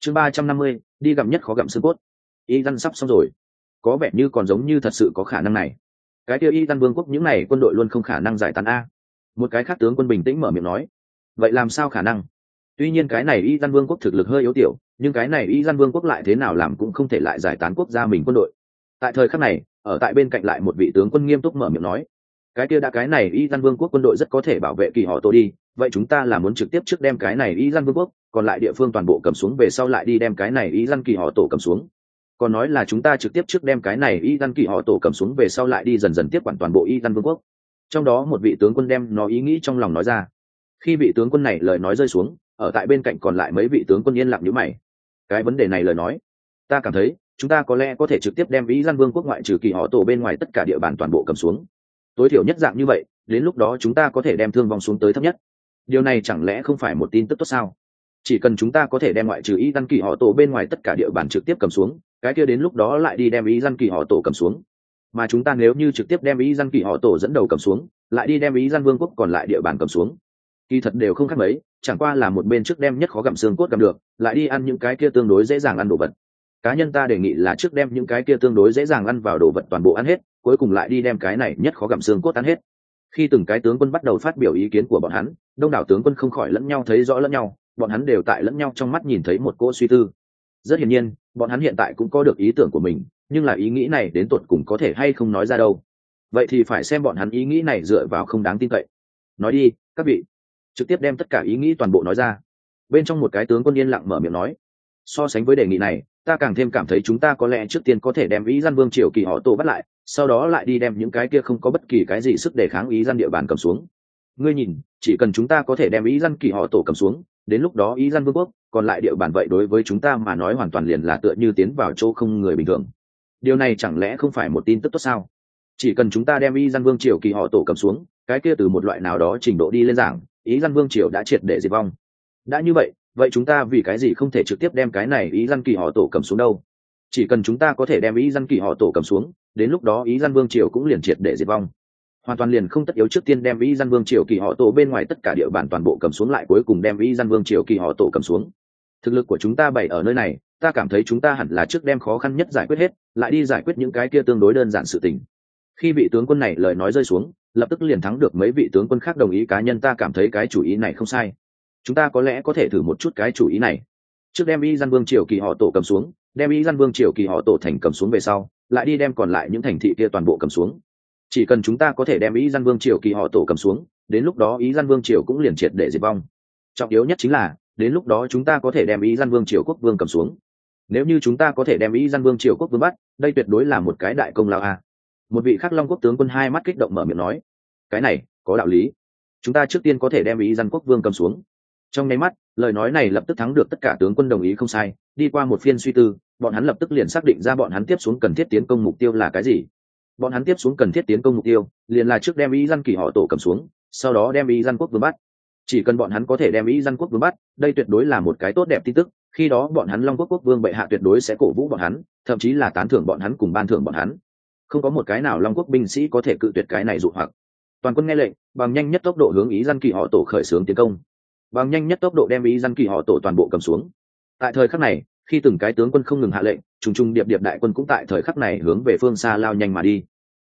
Chương ba trăm năm mươi, đi gặm nhất khó gặm xương cốt. Ý dân sắp xong rồi. Có vẻ như còn giống như thật sự có khả năng này. Cái kia y dân vương quốc những này quân đội luôn không khả năng giải tán a. Một cái khác tướng quân bình tĩnh mở miệng nói vậy làm sao khả năng? Tuy nhiên cái này y dân vương quốc thực lực hơi yếu tiểu, nhưng cái này y dân vương quốc lại thế nào làm cũng không thể lại giải tán quốc gia mình quân đội. Tại thời khắc này, ở tại bên cạnh lại một vị tướng quân nghiêm túc mở miệng nói, cái kia đã cái này y dân vương quốc quân đội rất có thể bảo vệ kỳ họ tổ đi, vậy chúng ta là muốn trực tiếp trước đem cái này y dân vương quốc, còn lại địa phương toàn bộ cầm xuống về sau lại đi đem cái này y dân kỳ họ tổ cầm xuống. Còn nói là chúng ta trực tiếp trước đem cái này y dân kỳ họ tổ cầm xuống về sau lại đi dần dần tiếp quản toàn bộ y dân vương quốc. Trong đó một vị tướng quân đem nó ý nghĩ trong lòng nói ra khi vị tướng quân này lời nói rơi xuống, ở tại bên cạnh còn lại mấy vị tướng quân yên lặng nhữ mày. Cái vấn đề này lời nói, ta cảm thấy, chúng ta có lẽ có thể trực tiếp đem ý Gian vương quốc ngoại trừ kỳ họ tổ bên ngoài tất cả địa bàn toàn bộ cầm xuống. Tối thiểu nhất dạng như vậy, đến lúc đó chúng ta có thể đem thương vong xuống tới thấp nhất. Điều này chẳng lẽ không phải một tin tức tốt sao? Chỉ cần chúng ta có thể đem ngoại trừ ý dân kỳ họ tổ bên ngoài tất cả địa bàn trực tiếp cầm xuống, cái kia đến lúc đó lại đi đem ý dân kỳ họ tổ cầm xuống. Mà chúng ta nếu như trực tiếp đem ý dân kỳ họ tổ dẫn đầu cầm xuống, lại đi đem ý dân vương quốc còn lại địa bàn cầm xuống kỳ thật đều không khác mấy, chẳng qua là một bên trước đem nhất khó gặm xương cốt gặm được, lại đi ăn những cái kia tương đối dễ dàng ăn đồ vật. Cá nhân ta đề nghị là trước đem những cái kia tương đối dễ dàng ăn vào đồ vật toàn bộ ăn hết, cuối cùng lại đi đem cái này nhất khó gặm xương cốt ăn hết. Khi từng cái tướng quân bắt đầu phát biểu ý kiến của bọn hắn, đông đảo tướng quân không khỏi lẫn nhau thấy rõ lẫn nhau, bọn hắn đều tại lẫn nhau trong mắt nhìn thấy một cỗ suy tư. Rất hiển nhiên, bọn hắn hiện tại cũng có được ý tưởng của mình, nhưng là ý nghĩ này đến tột cùng có thể hay không nói ra đâu. Vậy thì phải xem bọn hắn ý nghĩ này dựa vào không đáng tin cậy. Nói đi, các vị trực tiếp đem tất cả ý nghĩ toàn bộ nói ra. Bên trong một cái tướng quân yên lặng mở miệng nói, so sánh với đề nghị này, ta càng thêm cảm thấy chúng ta có lẽ trước tiên có thể đem ý dân vương triều kỳ họ tổ bắt lại, sau đó lại đi đem những cái kia không có bất kỳ cái gì sức để kháng ý dân địa bàn cầm xuống. Ngươi nhìn, chỉ cần chúng ta có thể đem ý dân kỳ họ tổ cầm xuống, đến lúc đó ý dân vương quốc, còn lại địa bàn vậy đối với chúng ta mà nói hoàn toàn liền là tựa như tiến vào chỗ không người bình thường. Điều này chẳng lẽ không phải một tin tức tốt sao? Chỉ cần chúng ta đem ý dân vương triều kỳ họ tổ cầm xuống, cái kia từ một loại nào đó trình độ đi lên giảng ý lăn vương triều đã triệt để diệt vong. Đã như vậy vậy chúng ta vì cái gì không thể trực tiếp đem cái này ý lăn kỳ họ tổ cầm xuống đâu? Chỉ cần chúng ta có thể đem ý lăn kỳ họ tổ cầm xuống, đến lúc đó ý lăn vương triều cũng liền triệt để diệt vong. Hoàn toàn liền không tất yếu trước tiên đem ý dân vương triều kỳ họ tổ bên ngoài tất cả địa bàn toàn bộ cầm xuống lại cuối cùng đem ý dân vương triều kỳ họ tổ cầm xuống. Thực lực của chúng ta bày ở nơi này, ta cảm thấy chúng ta hẳn là trước đem khó khăn nhất giải quyết hết, lại đi giải quyết những cái kia tương đối đơn giản sự tình. Khi vị tướng quân này lời nói rơi xuống lập tức liền thắng được mấy vị tướng quân khác đồng ý cá nhân ta cảm thấy cái chủ ý này không sai. Chúng ta có lẽ có thể thử một chút cái chủ ý này. Trước đem y dân vương triều kỳ họ tổ cầm xuống, đem y dân vương triều kỳ họ tổ thành cầm xuống về sau, lại đi đem còn lại những thành thị kia toàn bộ cầm xuống. Chỉ cần chúng ta có thể đem ý dân vương triều kỳ họ tổ cầm xuống, đến lúc đó ý dân vương triều cũng liền triệt để diệt vong. Trọng yếu nhất chính là, đến lúc đó chúng ta có thể đem ý dân vương triều quốc vương cầm xuống. Nếu như chúng ta có thể đem ý dân vương triều quốc vương bắt, đây tuyệt đối là một cái đại công lao a. Một vị khắc long quốc tướng quân hai mắt kích động mở miệng nói cái này có đạo lý. Chúng ta trước tiên có thể đem ý dân quốc vương cầm xuống. Trong nháy mắt, lời nói này lập tức thắng được tất cả tướng quân đồng ý không sai, đi qua một phiên suy tư, bọn hắn lập tức liền xác định ra bọn hắn tiếp xuống cần thiết tiến công mục tiêu là cái gì. Bọn hắn tiếp xuống cần thiết tiến công mục tiêu, liền là trước đem ý dân kỳ họ tổ cầm xuống, sau đó đem ý dân quốc vương bắt. Chỉ cần bọn hắn có thể đem ý dân quốc vương bắt, đây tuyệt đối là một cái tốt đẹp tin tức, khi đó bọn hắn long quốc quốc vương bệ hạ tuyệt đối sẽ cổ vũ bọn hắn, thậm chí là tán thưởng bọn hắn cùng ban thưởng bọn hắn. Không có một cái nào long quốc binh sĩ có thể cự tuyệt cái này dụ hoặc toàn quân nghe lệnh, bằng nhanh nhất tốc độ hướng ý dân kỳ họ tổ khởi xướng tiến công. Bằng nhanh nhất tốc độ đem ý dân kỳ họ tổ toàn bộ cầm xuống. Tại thời khắc này, khi từng cái tướng quân không ngừng hạ lệnh, trùng trùng điệp điệp đại quân cũng tại thời khắc này hướng về phương xa lao nhanh mà đi.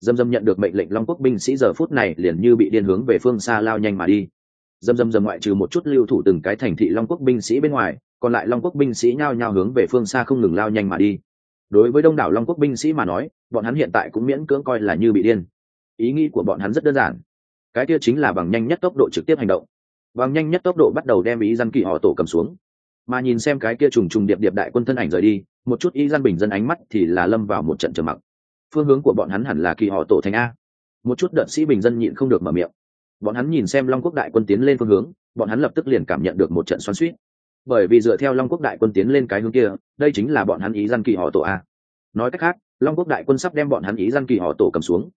Dâm dâm nhận được mệnh lệnh long quốc binh sĩ giờ phút này liền như bị điên hướng về phương xa lao nhanh mà đi. Dâm dâm dâm ngoại trừ một chút lưu thủ từng cái thành thị long quốc binh sĩ bên ngoài, còn lại long quốc binh sĩ nhao nhao hướng về phương xa không ngừng lao nhanh mà đi. Đối với đông đảo long quốc binh sĩ mà nói, bọn hắn hiện tại cũng miễn cưỡng coi là như bị điên ý nghĩ của bọn hắn rất đơn giản. Cái kia chính là bằng nhanh nhất tốc độ trực tiếp hành động. Bằng nhanh nhất tốc độ bắt đầu đem ý dân kỳ họ tổ cầm xuống. Mà nhìn xem cái kia trùng trùng điệp điệp đại quân thân ảnh rời đi, một chút ý dân bình dân ánh mắt thì là lâm vào một trận trầm mặc. Phương hướng của bọn hắn hẳn là kỳ họ tổ thành a. Một chút đợt sĩ bình dân nhịn không được mở miệng. Bọn hắn nhìn xem long quốc đại quân tiến lên phương hướng, bọn hắn lập tức liền cảm nhận được một trận xoắn suýt bởi vì dựa theo long quốc đại quân tiến lên cái hướng kia, đây chính là bọn hắn ý dân kỳ họ tổ a. Nói cách khác, long quốc đại quân sắp đem bọn hắn ý dân kỳ họ tổ cầm xuống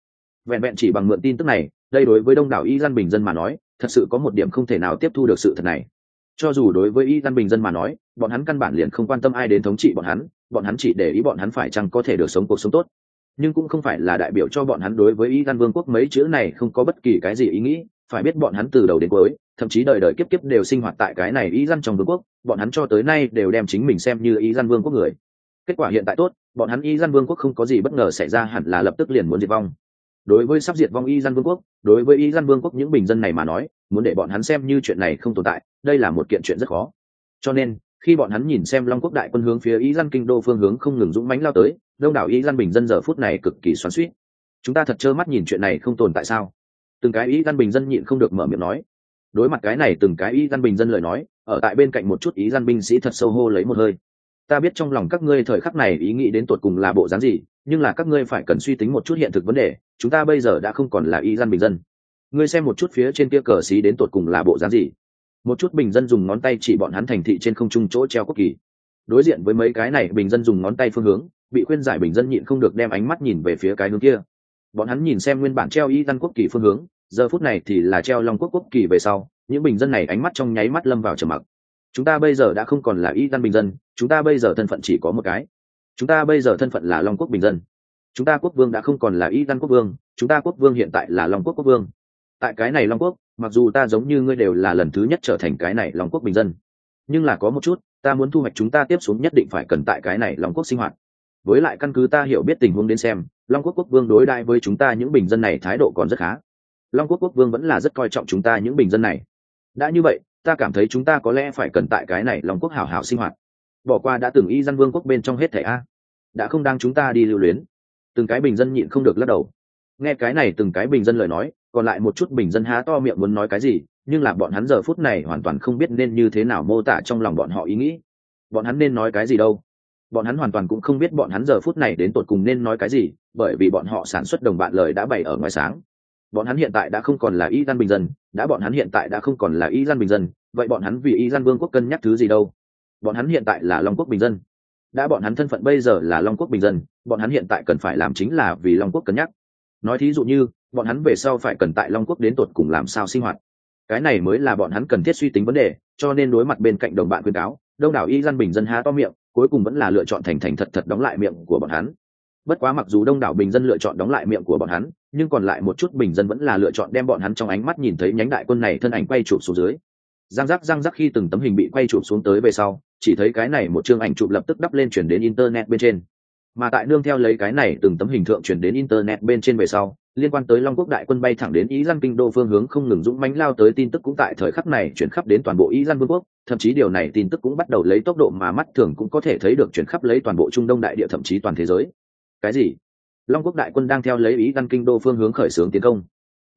vẹn vẹn chỉ bằng mượn tin tức này, đây đối với đông đảo y dân bình dân mà nói, thật sự có một điểm không thể nào tiếp thu được sự thật này. Cho dù đối với y dân bình dân mà nói, bọn hắn căn bản liền không quan tâm ai đến thống trị bọn hắn bọn hắn chỉ để ý bọn hắn phải chăng có thể được sống cuộc sống tốt. Nhưng cũng không phải là đại biểu cho bọn hắn đối với y dân vương quốc mấy chữ này không có bất kỳ cái gì ý nghĩ, phải biết bọn hắn từ đầu đến cuối, thậm chí đời đời kiếp kiếp đều sinh hoạt tại cái này y dân trong vương quốc, bọn hắn cho tới nay đều đem chính mình xem như y dân vương quốc người. Kết quả hiện tại tốt, bọn hắn y dân vương quốc không có gì bất ngờ xảy ra hẳn là lập tức liền muốn diệt vong đối với sắp diệt vong y dân vương quốc, đối với y dân vương quốc những bình dân này mà nói, muốn để bọn hắn xem như chuyện này không tồn tại, đây là một kiện chuyện rất khó. Cho nên, khi bọn hắn nhìn xem long quốc đại quân hướng phía y dân kinh đô phương hướng không ngừng dũng mánh lao tới, đông đảo y dân bình dân giờ phút này cực kỳ xoắn suýt chúng ta thật trơ mắt nhìn chuyện này không tồn tại sao? Từng cái y dân bình dân nhịn không được mở miệng nói. Đối mặt cái này, từng cái y dân bình dân lời nói, ở tại bên cạnh một chút ý dân binh sĩ thật sâu hô lấy một hơi ta biết trong lòng các ngươi thời khắc này ý nghĩ đến tột cùng là bộ dáng gì, nhưng là các ngươi phải cần suy tính một chút hiện thực vấn đề, chúng ta bây giờ đã không còn là y dân bình dân. Ngươi xem một chút phía trên kia cờ xí đến tột cùng là bộ dáng gì. Một chút bình dân dùng ngón tay chỉ bọn hắn thành thị trên không trung chỗ treo quốc kỳ. Đối diện với mấy cái này bình dân dùng ngón tay phương hướng, bị khuyên giải bình dân nhịn không được đem ánh mắt nhìn về phía cái hướng kia. Bọn hắn nhìn xem nguyên bản treo y dân quốc kỳ phương hướng, giờ phút này thì là treo long quốc quốc kỳ về sau, những bình dân này ánh mắt trong nháy mắt lâm vào trầm mặc chúng ta bây giờ đã không còn là y tan bình dân, chúng ta bây giờ thân phận chỉ có một cái. Chúng ta bây giờ thân phận là long quốc bình dân. Chúng ta quốc vương đã không còn là y tan quốc vương, chúng ta quốc vương hiện tại là long quốc quốc vương. Tại cái này long quốc, mặc dù ta giống như ngươi đều là lần thứ nhất trở thành cái này long quốc bình dân. Nhưng là có một chút, ta muốn thu hoạch chúng ta tiếp xuống nhất định phải cần tại cái này long quốc sinh hoạt. Với lại căn cứ ta hiểu biết tình huống đến xem, long quốc quốc vương đối đại với chúng ta những bình dân này thái độ còn rất khá. Long quốc quốc vương vẫn là rất coi trọng chúng ta những bình dân này. Đã như vậy ta cảm thấy chúng ta có lẽ phải cần tại cái này lòng quốc hảo hảo sinh hoạt. Bỏ qua đã từng y dân vương quốc bên trong hết thẻ a. Đã không đang chúng ta đi lưu luyến. Từng cái bình dân nhịn không được lắc đầu. Nghe cái này từng cái bình dân lời nói, còn lại một chút bình dân há to miệng muốn nói cái gì, nhưng là bọn hắn giờ phút này hoàn toàn không biết nên như thế nào mô tả trong lòng bọn họ ý nghĩ. Bọn hắn nên nói cái gì đâu? Bọn hắn hoàn toàn cũng không biết bọn hắn giờ phút này đến tột cùng nên nói cái gì, bởi vì bọn họ sản xuất đồng bạn lời đã bày ở ngoài sáng bọn hắn hiện tại đã không còn là y gian bình dân, đã bọn hắn hiện tại đã không còn là y gian bình dân, vậy bọn hắn vì y gian vương quốc cân nhắc thứ gì đâu? Bọn hắn hiện tại là long quốc bình dân. Đã bọn hắn thân phận bây giờ là long quốc bình dân, bọn hắn hiện tại cần phải làm chính là vì long quốc cân nhắc. Nói thí dụ như, bọn hắn về sau phải cần tại long quốc đến tột cùng làm sao sinh hoạt. Cái này mới là bọn hắn cần thiết suy tính vấn đề, cho nên đối mặt bên cạnh đồng bạn khuyên cáo, đông đảo y gian bình dân há to miệng, cuối cùng vẫn là lựa chọn thành thành thật thật đóng lại miệng của bọn hắn bất quá mặc dù đông đảo bình dân lựa chọn đóng lại miệng của bọn hắn, nhưng còn lại một chút bình dân vẫn là lựa chọn đem bọn hắn trong ánh mắt nhìn thấy nhánh đại quân này thân ảnh quay chụp xuống dưới. Giang giác giang giác khi từng tấm hình bị quay chụp xuống tới về sau, chỉ thấy cái này một chương ảnh chụp lập tức đắp lên chuyển đến internet bên trên. Mà tại nương theo lấy cái này từng tấm hình thượng chuyển đến internet bên trên về sau, liên quan tới long quốc đại quân bay thẳng đến ý dân kinh đô phương hướng không ngừng dũng mánh lao tới tin tức cũng tại thời khắc này chuyển khắp đến toàn bộ ý dân vương quốc, thậm chí điều này tin tức cũng bắt đầu lấy tốc độ mà mắt thường cũng có thể thấy được chuyển khắp lấy toàn bộ trung đông đại địa thậm chí toàn thế giới cái gì long quốc đại quân đang theo lấy ý dân kinh đô phương hướng khởi xướng tiến công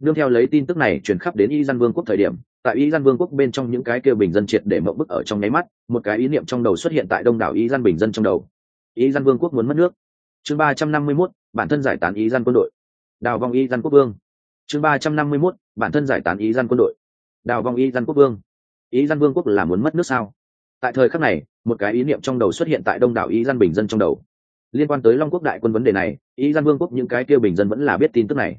nương theo lấy tin tức này chuyển khắp đến y dân vương quốc thời điểm tại y dân vương quốc bên trong những cái kêu bình dân triệt để mộng bức ở trong nháy mắt một cái ý niệm trong đầu xuất hiện tại đông đảo y dân bình dân trong đầu y dân vương quốc muốn mất nước chương ba trăm năm mươi mốt bản thân giải tán y dân quân đội đào vong y dân quốc vương chương ba trăm năm mươi mốt bản thân giải tán y dân quân đội đào vong y dân quốc vương Ý dân vương quốc là muốn mất nước sao tại thời khắc này một cái ý niệm trong đầu xuất hiện tại đông đảo ý dân bình dân trong đầu liên quan tới long quốc đại quân vấn đề này y gian vương quốc những cái kêu bình dân vẫn là biết tin tức này.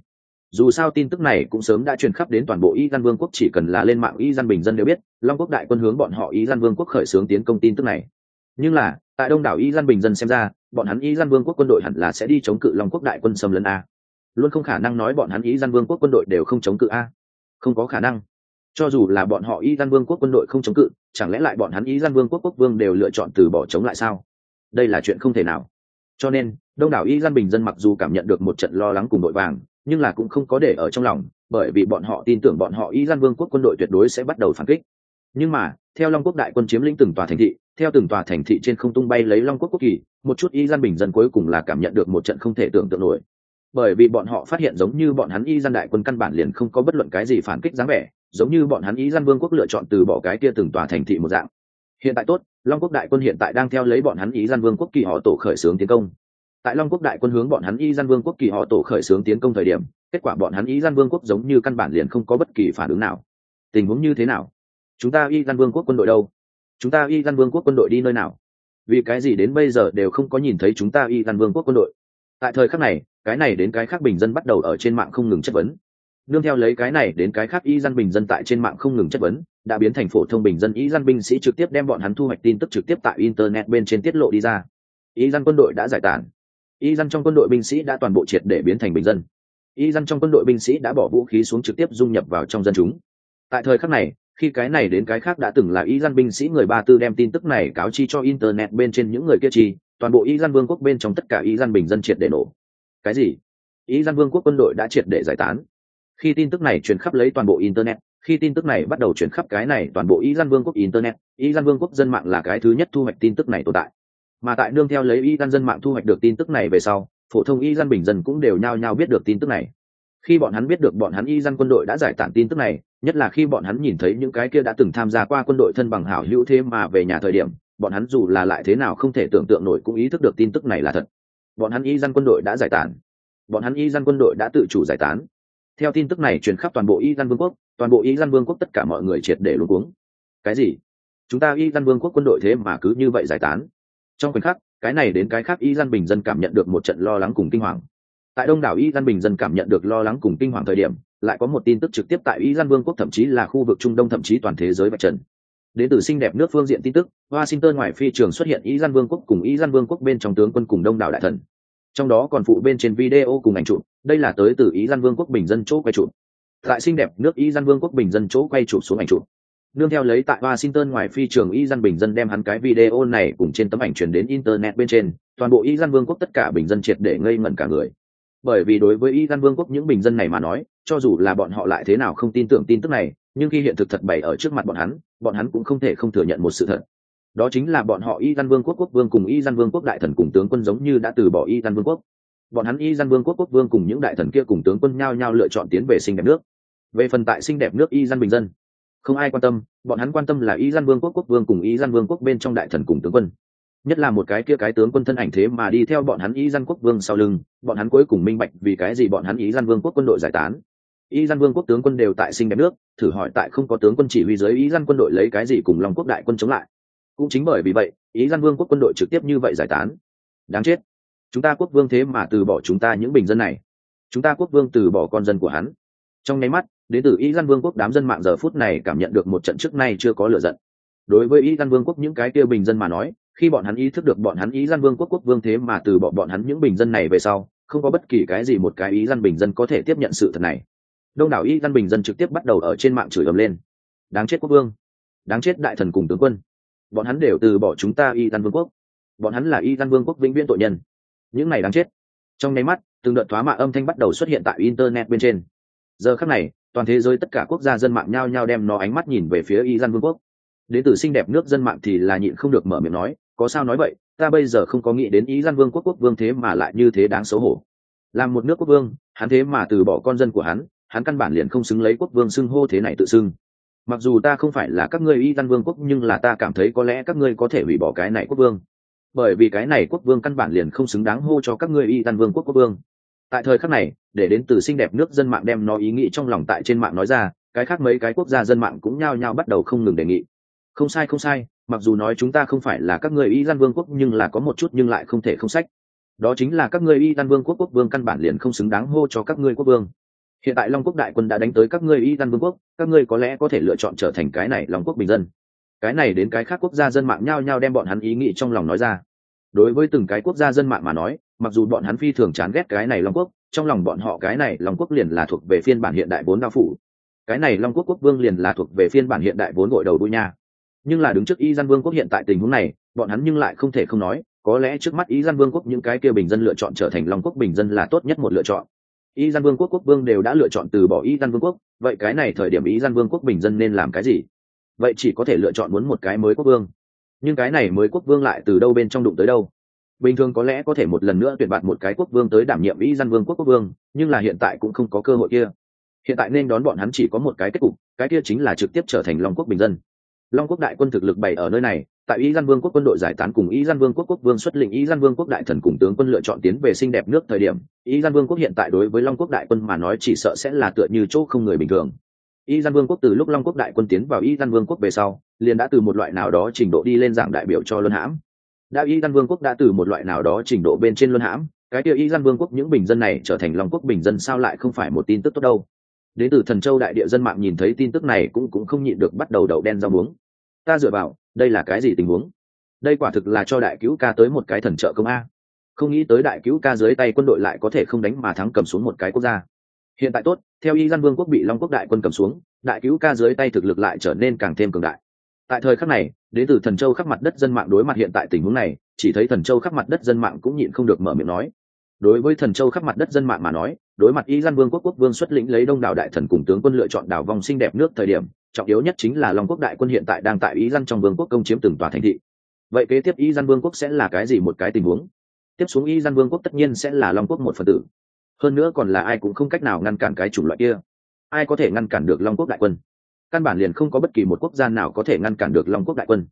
Dù sao tin tức này cũng sớm đã truyền khắp đến toàn bộ y gian vương quốc, chỉ cần là lên mạng y gian bình dân đều biết, long quốc đại quân hướng bọn họ y gian vương quốc khởi xướng tiến công tin tức này. Nhưng là, tại đông đảo y gian bình dân xem ra, bọn hắn y gian vương quốc quân đội hẳn là sẽ đi chống cự long quốc đại quân xâm lấn a. Luôn không khả năng nói bọn hắn y gian vương quốc quân đội đều không chống cự a. Không có khả năng. Cho dù là bọn họ y gian vương quốc quân đội không chống cự, chẳng lẽ lại bọn hắn y gian vương quốc quốc vương đều lựa chọn từ bỏ chống lại sao? Đây là chuyện không thể nào cho nên, đông đảo y gian bình dân mặc dù cảm nhận được một trận lo lắng cùng đội vàng, nhưng là cũng không có để ở trong lòng, bởi vì bọn họ tin tưởng bọn họ y gian vương quốc quân đội tuyệt đối sẽ bắt đầu phản kích. Nhưng mà, theo long quốc đại quân chiếm lĩnh từng tòa thành thị, theo từng tòa thành thị trên không tung bay lấy long quốc quốc kỳ, một chút y gian bình dân cuối cùng là cảm nhận được một trận không thể tưởng tượng nổi. Bởi vì bọn họ phát hiện giống như bọn hắn y gian đại quân căn bản liền không có bất luận cái gì phản kích dáng vẻ, giống như bọn hắn y gian vương quốc lựa chọn từ bỏ cái kia từng tòa thành thị một dạng hiện tại tốt, long quốc đại quân hiện tại đang theo lấy bọn hắn y gian vương quốc kỳ họ tổ khởi xướng tiến công. Tại long quốc đại quân hướng bọn hắn y gian vương quốc kỳ họ tổ khởi xướng tiến công thời điểm, kết quả bọn hắn y gian vương quốc giống như căn bản liền không có bất kỳ phản ứng nào. Tình huống như thế nào? Chúng ta y gian vương quốc quân đội đâu? Chúng ta y gian vương quốc quân đội đi nơi nào? Vì cái gì đến bây giờ đều không có nhìn thấy chúng ta y gian vương quốc quân đội? Tại thời khắc này, cái này đến cái khác bình dân bắt đầu ở trên mạng không ngừng chất vấn nương theo lấy cái này đến cái khác y dân bình dân tại trên mạng không ngừng chất vấn, đã biến thành phổ thông bình dân, y dân binh sĩ trực tiếp đem bọn hắn thu hoạch tin tức trực tiếp tại internet bên trên tiết lộ đi ra. Y dân quân đội đã giải tản y dân trong quân đội binh sĩ đã toàn bộ triệt để biến thành bình dân. Y dân trong quân đội binh sĩ đã bỏ vũ khí xuống trực tiếp dung nhập vào trong dân chúng. Tại thời khắc này, khi cái này đến cái khác đã từng là y dân binh sĩ người ba tư đem tin tức này cáo chi cho internet bên trên những người kia chi, toàn bộ y dân vương quốc bên trong tất cả y dân bình dân triệt để nổ. Cái gì? Y dân vương quốc quân đội đã triệt để giải tán khi tin tức này truyền khắp lấy toàn bộ internet, khi tin tức này bắt đầu chuyển khắp cái này toàn bộ y gian vương quốc internet y gian vương quốc dân mạng là cái thứ nhất thu hoạch tin tức này tồn tại. Mà tại đương theo lấy y dân dân mạng thu hoạch được tin tức này về sau, phổ thông y gian bình dân cũng đều nhao nhao biết được tin tức này. Khi bọn hắn biết được bọn hắn y gian quân đội đã giải tản tin tức này, nhất là khi bọn hắn nhìn thấy những cái kia đã từng tham gia qua quân đội thân bằng hảo hữu thế mà về nhà thời điểm, bọn hắn dù là lại thế nào không thể tưởng tượng nổi cũng ý thức được tin tức này là thật. Bọn hắn y gian quân đội đã giải tản. Bọn hắn y gian quân đội đã tự chủ giải tán theo tin tức này truyền khắp toàn bộ y dân vương quốc, toàn bộ y dân vương quốc tất cả mọi người triệt để luôn cuống. Cái gì? Chúng ta y dân vương quốc quân đội thế mà cứ như vậy giải tán? Trong khoảnh khắc, cái này đến cái khác y dân bình dân cảm nhận được một trận lo lắng cùng kinh hoàng. Tại đông đảo y dân bình dân cảm nhận được lo lắng cùng kinh hoàng thời điểm, lại có một tin tức trực tiếp tại y dân vương quốc thậm chí là khu vực trung đông thậm chí toàn thế giới vạch trần. Đến từ xinh đẹp nước phương diện tin tức, washington ngoài phi trường xuất hiện y dân vương quốc cùng y dân vương quốc bên trong tướng quân cùng đông đảo đại thần trong đó còn phụ bên trên video cùng ảnh chụp, đây là tới từ ý dân vương quốc bình dân chỗ quay chụp. Tại xinh đẹp nước ý dân vương quốc bình dân chỗ quay chụp xuống ảnh chụp. Nương theo lấy tại washington ngoài phi trường ý dân bình dân đem hắn cái video này cùng trên tấm ảnh truyền đến internet bên trên, toàn bộ ý dân vương quốc tất cả bình dân triệt để ngây ngẩn cả người. Bởi vì đối với ý dân vương quốc những bình dân này mà nói, cho dù là bọn họ lại thế nào không tin tưởng tin tức này, nhưng khi hiện thực thật bày ở trước mặt bọn hắn bọn hắn cũng không thể không thừa nhận một sự thật đó chính là bọn họ y dân vương quốc quốc vương cùng y dân vương quốc đại thần cùng tướng quân giống như đã từ bỏ y dân vương quốc bọn hắn y dân vương quốc quốc vương cùng những đại thần kia cùng tướng quân nhao nhao lựa chọn tiến về xinh đẹp nước về phần tại xinh đẹp nước y dân bình dân không ai quan tâm bọn hắn quan tâm là y dân vương quốc quốc vương cùng y dân vương quốc bên trong đại thần cùng tướng quân nhất là một cái kia cái tướng quân thân ảnh thế mà đi theo bọn hắn Y dân quốc vương sau lưng bọn hắn cuối cùng minh bạch vì cái gì bọn hắn Y dân vương quốc quân đội giải tán Y dân vương quốc tướng quân đều tại sinh đẹp nước thử hỏi tại không có tướng quân chỉ huy giới Y dân quân đội lấy cái gì cùng lòng quốc đại quân chống lại cũng chính bởi vì vậy, ý dân vương quốc quân đội trực tiếp như vậy giải tán. Đáng chết. Chúng ta quốc vương thế mà từ bỏ chúng ta những bình dân này. Chúng ta quốc vương từ bỏ con dân của hắn. Trong nháy mắt, đến từ ý dân vương quốc đám dân mạng giờ phút này cảm nhận được một trận trước nay chưa có lựa giận. Đối với ý dân vương quốc những cái kia bình dân mà nói, khi bọn hắn ý thức được bọn hắn ý dân vương quốc quốc vương thế mà từ bỏ bọn hắn những bình dân này về sau, không có bất kỳ cái gì một cái ý dân bình dân có thể tiếp nhận sự thật này. Đông đảo ý dân bình dân trực tiếp bắt đầu ở trên mạng chửi ầm lên. Đáng chết quốc vương. Đáng chết đại thần cùng tướng quân bọn hắn đều từ bỏ chúng ta y dân vương quốc. Bọn hắn là y dân vương quốc vĩnh viễn tội nhân. Những này đáng chết. Trong nháy mắt, từng đợt thoá mạ âm thanh bắt đầu xuất hiện tại internet bên trên. Giờ khắc này, toàn thế giới tất cả quốc gia dân mạng nhao nhao đem nó ánh mắt nhìn về phía y dân vương quốc. Đến từ xinh đẹp nước dân mạng thì là nhịn không được mở miệng nói, có sao nói vậy, ta bây giờ không có nghĩ đến ý gian vương quốc quốc vương thế mà lại như thế đáng xấu hổ. Làm một nước quốc vương, hắn thế mà từ bỏ con dân của hắn hắn căn bản liền không xứng lấy quốc vương xưng hô thế này tự xưng mặc dù ta không phải là các ngươi y gian vương quốc, nhưng là ta cảm thấy có lẽ các ngươi có thể hủy bỏ cái này quốc vương. Bởi vì cái này quốc vương căn bản liền không xứng đáng hô cho các ngươi y gian vương quốc quốc vương. Tại thời khắc này, để đến từ xinh đẹp nước dân mạng đem nó ý nghĩ trong lòng tại trên mạng nói ra, cái khác mấy cái quốc gia dân mạng cũng nhao nhao bắt đầu không ngừng đề nghị. Không sai không sai, mặc dù nói chúng ta không phải là các người y gian vương quốc, nhưng là có một chút nhưng lại không thể không sách. Đó chính là các người y gian vương quốc quốc vương căn bản liền không xứng đáng hô cho các ngươi quốc vương hiện tại long quốc đại quân đã đánh tới các ngươi y gian vương quốc, các ngươi có lẽ có thể lựa chọn trở thành cái này long quốc bình dân. Cái này đến cái khác quốc gia dân mạng nhao nhao đem bọn hắn ý nghĩ trong lòng nói ra. Đối với từng cái quốc gia dân mạng mà nói, mặc dù bọn hắn phi thường chán ghét cái này long quốc, trong lòng bọn họ cái này long quốc liền là thuộc về phiên bản hiện đại vốn đao phủ. Cái này long quốc quốc vương liền là thuộc về phiên bản hiện đại vốn gội đầu đuôi nha. Nhưng là đứng trước y dân vương quốc hiện tại tình huống này, bọn hắn nhưng lại không thể không nói, có lẽ trước mắt y dân vương quốc những cái kia bình dân lựa chọn trở thành long quốc bình dân là tốt nhất một lựa chọn y gian vương quốc quốc vương đều đã lựa chọn từ bỏ y gian vương quốc, vậy cái này thời điểm y gian vương quốc bình dân nên làm cái gì? Vậy chỉ có thể lựa chọn muốn một cái mới quốc vương. Nhưng cái này mới quốc vương lại từ đâu bên trong đụng tới đâu? Bình thường có lẽ có thể một lần nữa tuyển bạt một cái quốc vương tới đảm nhiệm y gian vương quốc quốc vương, nhưng là hiện tại cũng không có cơ hội kia. Hiện tại nên đón bọn hắn chỉ có một cái kết cục, cái kia chính là trực tiếp trở thành long quốc bình dân. Long quốc đại quân thực lực bày ở nơi này tại y gian vương quốc quân đội giải tán cùng y gian vương quốc quốc vương xuất lĩnh y gian vương quốc đại thần cùng tướng quân lựa chọn tiến về xinh đẹp nước thời điểm y gian vương quốc hiện tại đối với long quốc đại quân mà nói chỉ sợ sẽ là tựa như chỗ không người bình thường. Y gian vương quốc từ lúc long quốc đại quân tiến vào y gian vương quốc về sau, liền đã từ một loại nào đó trình độ đi lên dạng đại biểu cho luân hãm. Đã y gian vương quốc đã từ một loại nào đó trình độ bên trên luân hãm, cái tiêu y gian vương quốc những bình dân này trở thành long quốc bình dân sao lại không phải một tin tức tốt đâu. Đến từ thần châu đại địa dân mạng nhìn thấy tin tức này cũng cũng không nhịn được bắt đầu đậu đen rau muống ta dựa vào, đây là cái gì tình huống? Đây quả thực là cho đại cứu ca tới một cái thần trợ công a. Không nghĩ tới đại cứu ca dưới tay quân đội lại có thể không đánh mà thắng cầm xuống một cái quốc gia. Hiện tại tốt, theo y dân vương quốc bị long quốc đại quân cầm xuống, đại cứu ca dưới tay thực lực lại trở nên càng thêm cường đại. Tại thời khắc này, đến từ thần châu khắp mặt đất dân mạng đối mặt hiện tại tình huống này, chỉ thấy thần châu khắp mặt đất dân mạng cũng nhịn không được mở miệng nói. Đối với thần châu khắp mặt đất dân mạng mà nói, đối mặt y dân vương quốc quốc vương xuất lĩnh lấy đông đảo đại thần cùng tướng quân lựa chọn đảo vòng xinh đẹp nước thời điểm trọng yếu nhất chính là long quốc đại quân hiện tại đang tại ý dân trong vương quốc công chiếm từng tòa thành thị. Vậy kế tiếp y dân vương quốc sẽ là cái gì một cái tình huống? Tiếp xuống y dân vương quốc tất nhiên sẽ là long quốc một phần tử. Hơn nữa còn là ai cũng không cách nào ngăn cản cái chủng loại kia. Ai có thể ngăn cản được long quốc đại quân? Căn bản liền không có bất kỳ một quốc gia nào có thể ngăn cản được long quốc đại quân.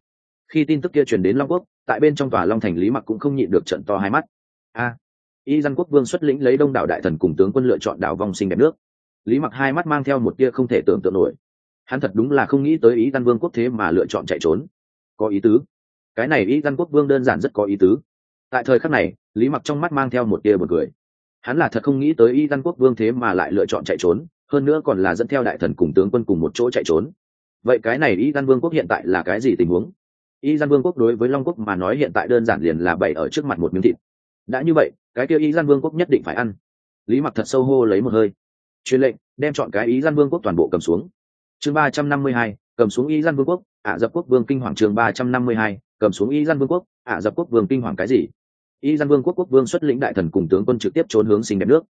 Khi tin tức kia truyền đến long quốc, tại bên trong tòa long thành lý mặc cũng không nhịn được trận to hai mắt. A! Y dân quốc vương xuất lĩnh lấy đông đảo đại thần cùng tướng quân lựa chọn đảo vong sinh đẹp nước. Lý mặc hai mắt mang theo một tia không thể tưởng tượng nổi hắn thật đúng là không nghĩ tới ý căn vương quốc thế mà lựa chọn chạy trốn. Có ý tứ. Cái này ý căn quốc vương đơn giản rất có ý tứ. Tại thời khắc này, lý mặc trong mắt mang theo một tia b u ồ n cười. Hắn là thật không nghĩ tới ý căn quốc vương thế mà lại lựa chọn chạy trốn, hơn nữa còn là dẫn theo đại thần cùng tướng quân cùng một chỗ chạy trốn. Vậy cái này ý căn vương quốc hiện tại là cái gì tình huống? Ý căn vương quốc đối với long quốc mà nói hiện tại đơn giản liền là bày ở trước mặt một miếng thịt. Đã như vậy, cái kia ý căn vương quốc nhất định phải ăn. Lý mặc thật sâu hô lấy một hơi. Truyền lệnh, đem chọn cái ý căn vương quốc toàn bộ cầm xuống chương ba trăm năm mươi hai, cầm xuống Y gian vương quốc, ả dập quốc vương kinh hoàng chương ba trăm năm mươi hai, cầm xuống Y gian vương quốc, ả dập quốc vương kinh hoàng cái gì? Y gian vương quốc quốc vương xuất lĩnh đại thần cùng tướng quân trực tiếp trốn hướng sinh đẹp nước.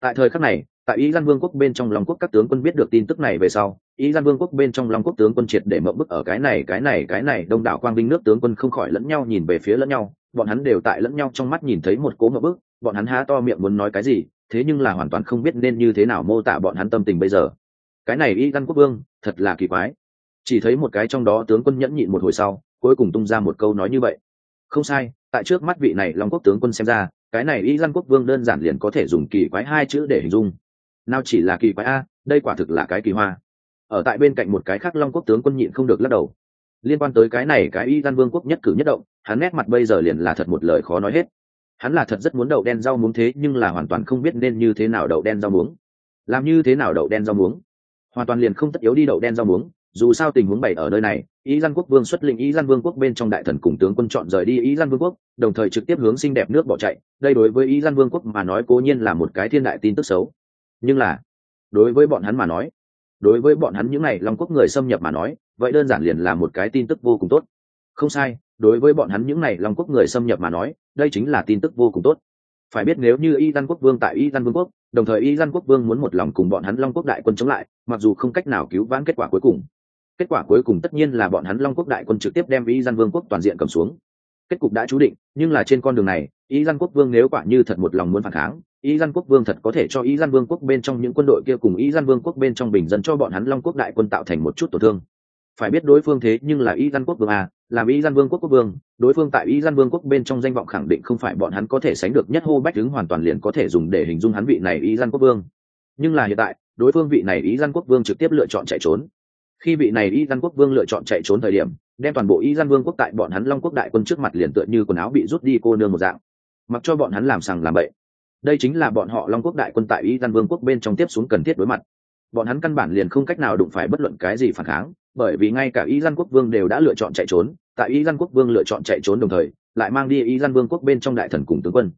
Tại thời khắc này, tại Y gian vương quốc bên trong lòng quốc các tướng quân biết được tin tức này về sau Y gian vương quốc bên trong lòng quốc tướng quân triệt để mộng bức ở cái này cái này cái này, đông đảo quang vinh nước tướng quân không khỏi lẫn nhau nhìn về phía lẫn nhau, bọn hắn đều tại lẫn nhau trong mắt nhìn thấy một cố ngậm bức, bọn hắn há to miệng muốn nói cái gì, thế nhưng là hoàn toàn không biết nên như thế nào mô tả bọn hắn tâm tình bây giờ cái này y văn quốc vương, thật là kỳ quái. Chỉ thấy một cái trong đó tướng quân nhẫn nhịn một hồi sau, cuối cùng tung ra một câu nói như vậy. Không sai, tại trước mắt vị này long quốc tướng quân xem ra, cái này y dân quốc vương đơn giản liền có thể dùng kỳ quái hai chữ để hình dung. Nào chỉ là kỳ quái a, đây quả thực là cái kỳ hoa. Ở tại bên cạnh một cái khác long quốc tướng quân nhịn không được lắc đầu. Liên quan tới cái này, cái y dân vương quốc nhất cử nhất động, hắn nét mặt bây giờ liền là thật một lời khó nói hết. Hắn là thật rất muốn đậu đen rau muống thế, nhưng là hoàn toàn không biết nên như thế nào đậu đen rau muống. Làm như thế nào đậu đen rau muống? Hoàn toàn liền không tất yếu đi đậu đen rau muống, dù sao tình huống bày ở nơi này, ý gian quốc vương xuất lĩnh ý gian vương quốc bên trong đại thần cùng tướng quân chọn rời đi ý gian vương quốc, đồng thời trực tiếp hướng xinh đẹp nước bỏ chạy, đây đối với ý gian vương quốc mà nói cố nhiên là một cái thiên đại tin tức xấu. Nhưng là, đối với bọn hắn mà nói, đối với bọn hắn những n à y long quốc người xâm nhập mà nói, vậy đơn giản liền là một cái tin tức vô cùng tốt. Không sai, đối với bọn hắn những n à y long quốc người xâm nhập mà nói, đây chính là tin tức vô cùng tốt phải biết nếu như y dân quốc vương tại y dân vương quốc, đồng thời y dân quốc vương muốn một lòng cùng bọn hắn long quốc đại quân chống lại, mặc dù không cách nào cứu vãn kết quả cuối cùng. Kết quả cuối cùng tất nhiên là bọn hắn long quốc đại quân trực tiếp đem y dân vương quốc toàn diện cầm xuống. Kết cục đã chú định, nhưng là trên con đường này, y dân quốc vương nếu quả như thật một lòng muốn phản kháng, y dân quốc vương thật có thể cho y dân vương quốc bên trong những quân đội kia cùng y dân vương quốc bên trong bình dân cho bọn hắn long quốc đại quân tạo thành một chút tổn thương phải biết đối phương thế nhưng là y gian quốc vương à, làm y gian vương quốc quốc vương đối phương tại y gian vương quốc bên trong danh vọng khẳng định không phải bọn hắn có thể sánh được nhất hô bách đứng hoàn toàn liền có thể dùng để hình dung hắn vị này y gian quốc vương. Nhưng là hiện tại đối phương vị này y gian quốc vương trực tiếp lựa chọn chạy trốn. Khi vị này y gian quốc vương lựa chọn chạy trốn thời điểm đem toàn bộ y gian vương quốc tại bọn hắn long quốc đại quân trước mặt liền tựa như quần áo bị rút đi cô nương một dạng. Mặc cho bọn hắn làm sằng làm bậy. Đây chính là bọn họ long quốc đại quân tại y gian vương quốc bên trong tiếp xuống cần thiết đối mặt. Bọn hắn căn bản liền không cách nào đụng phải bất luận cái gì phản kháng bởi vì ngay cả y dân quốc vương đều đã lựa chọn chạy trốn, tại y dân quốc vương lựa chọn chạy trốn đồng thời, lại mang đi y dân vương quốc bên trong đại thần cùng tướng quân.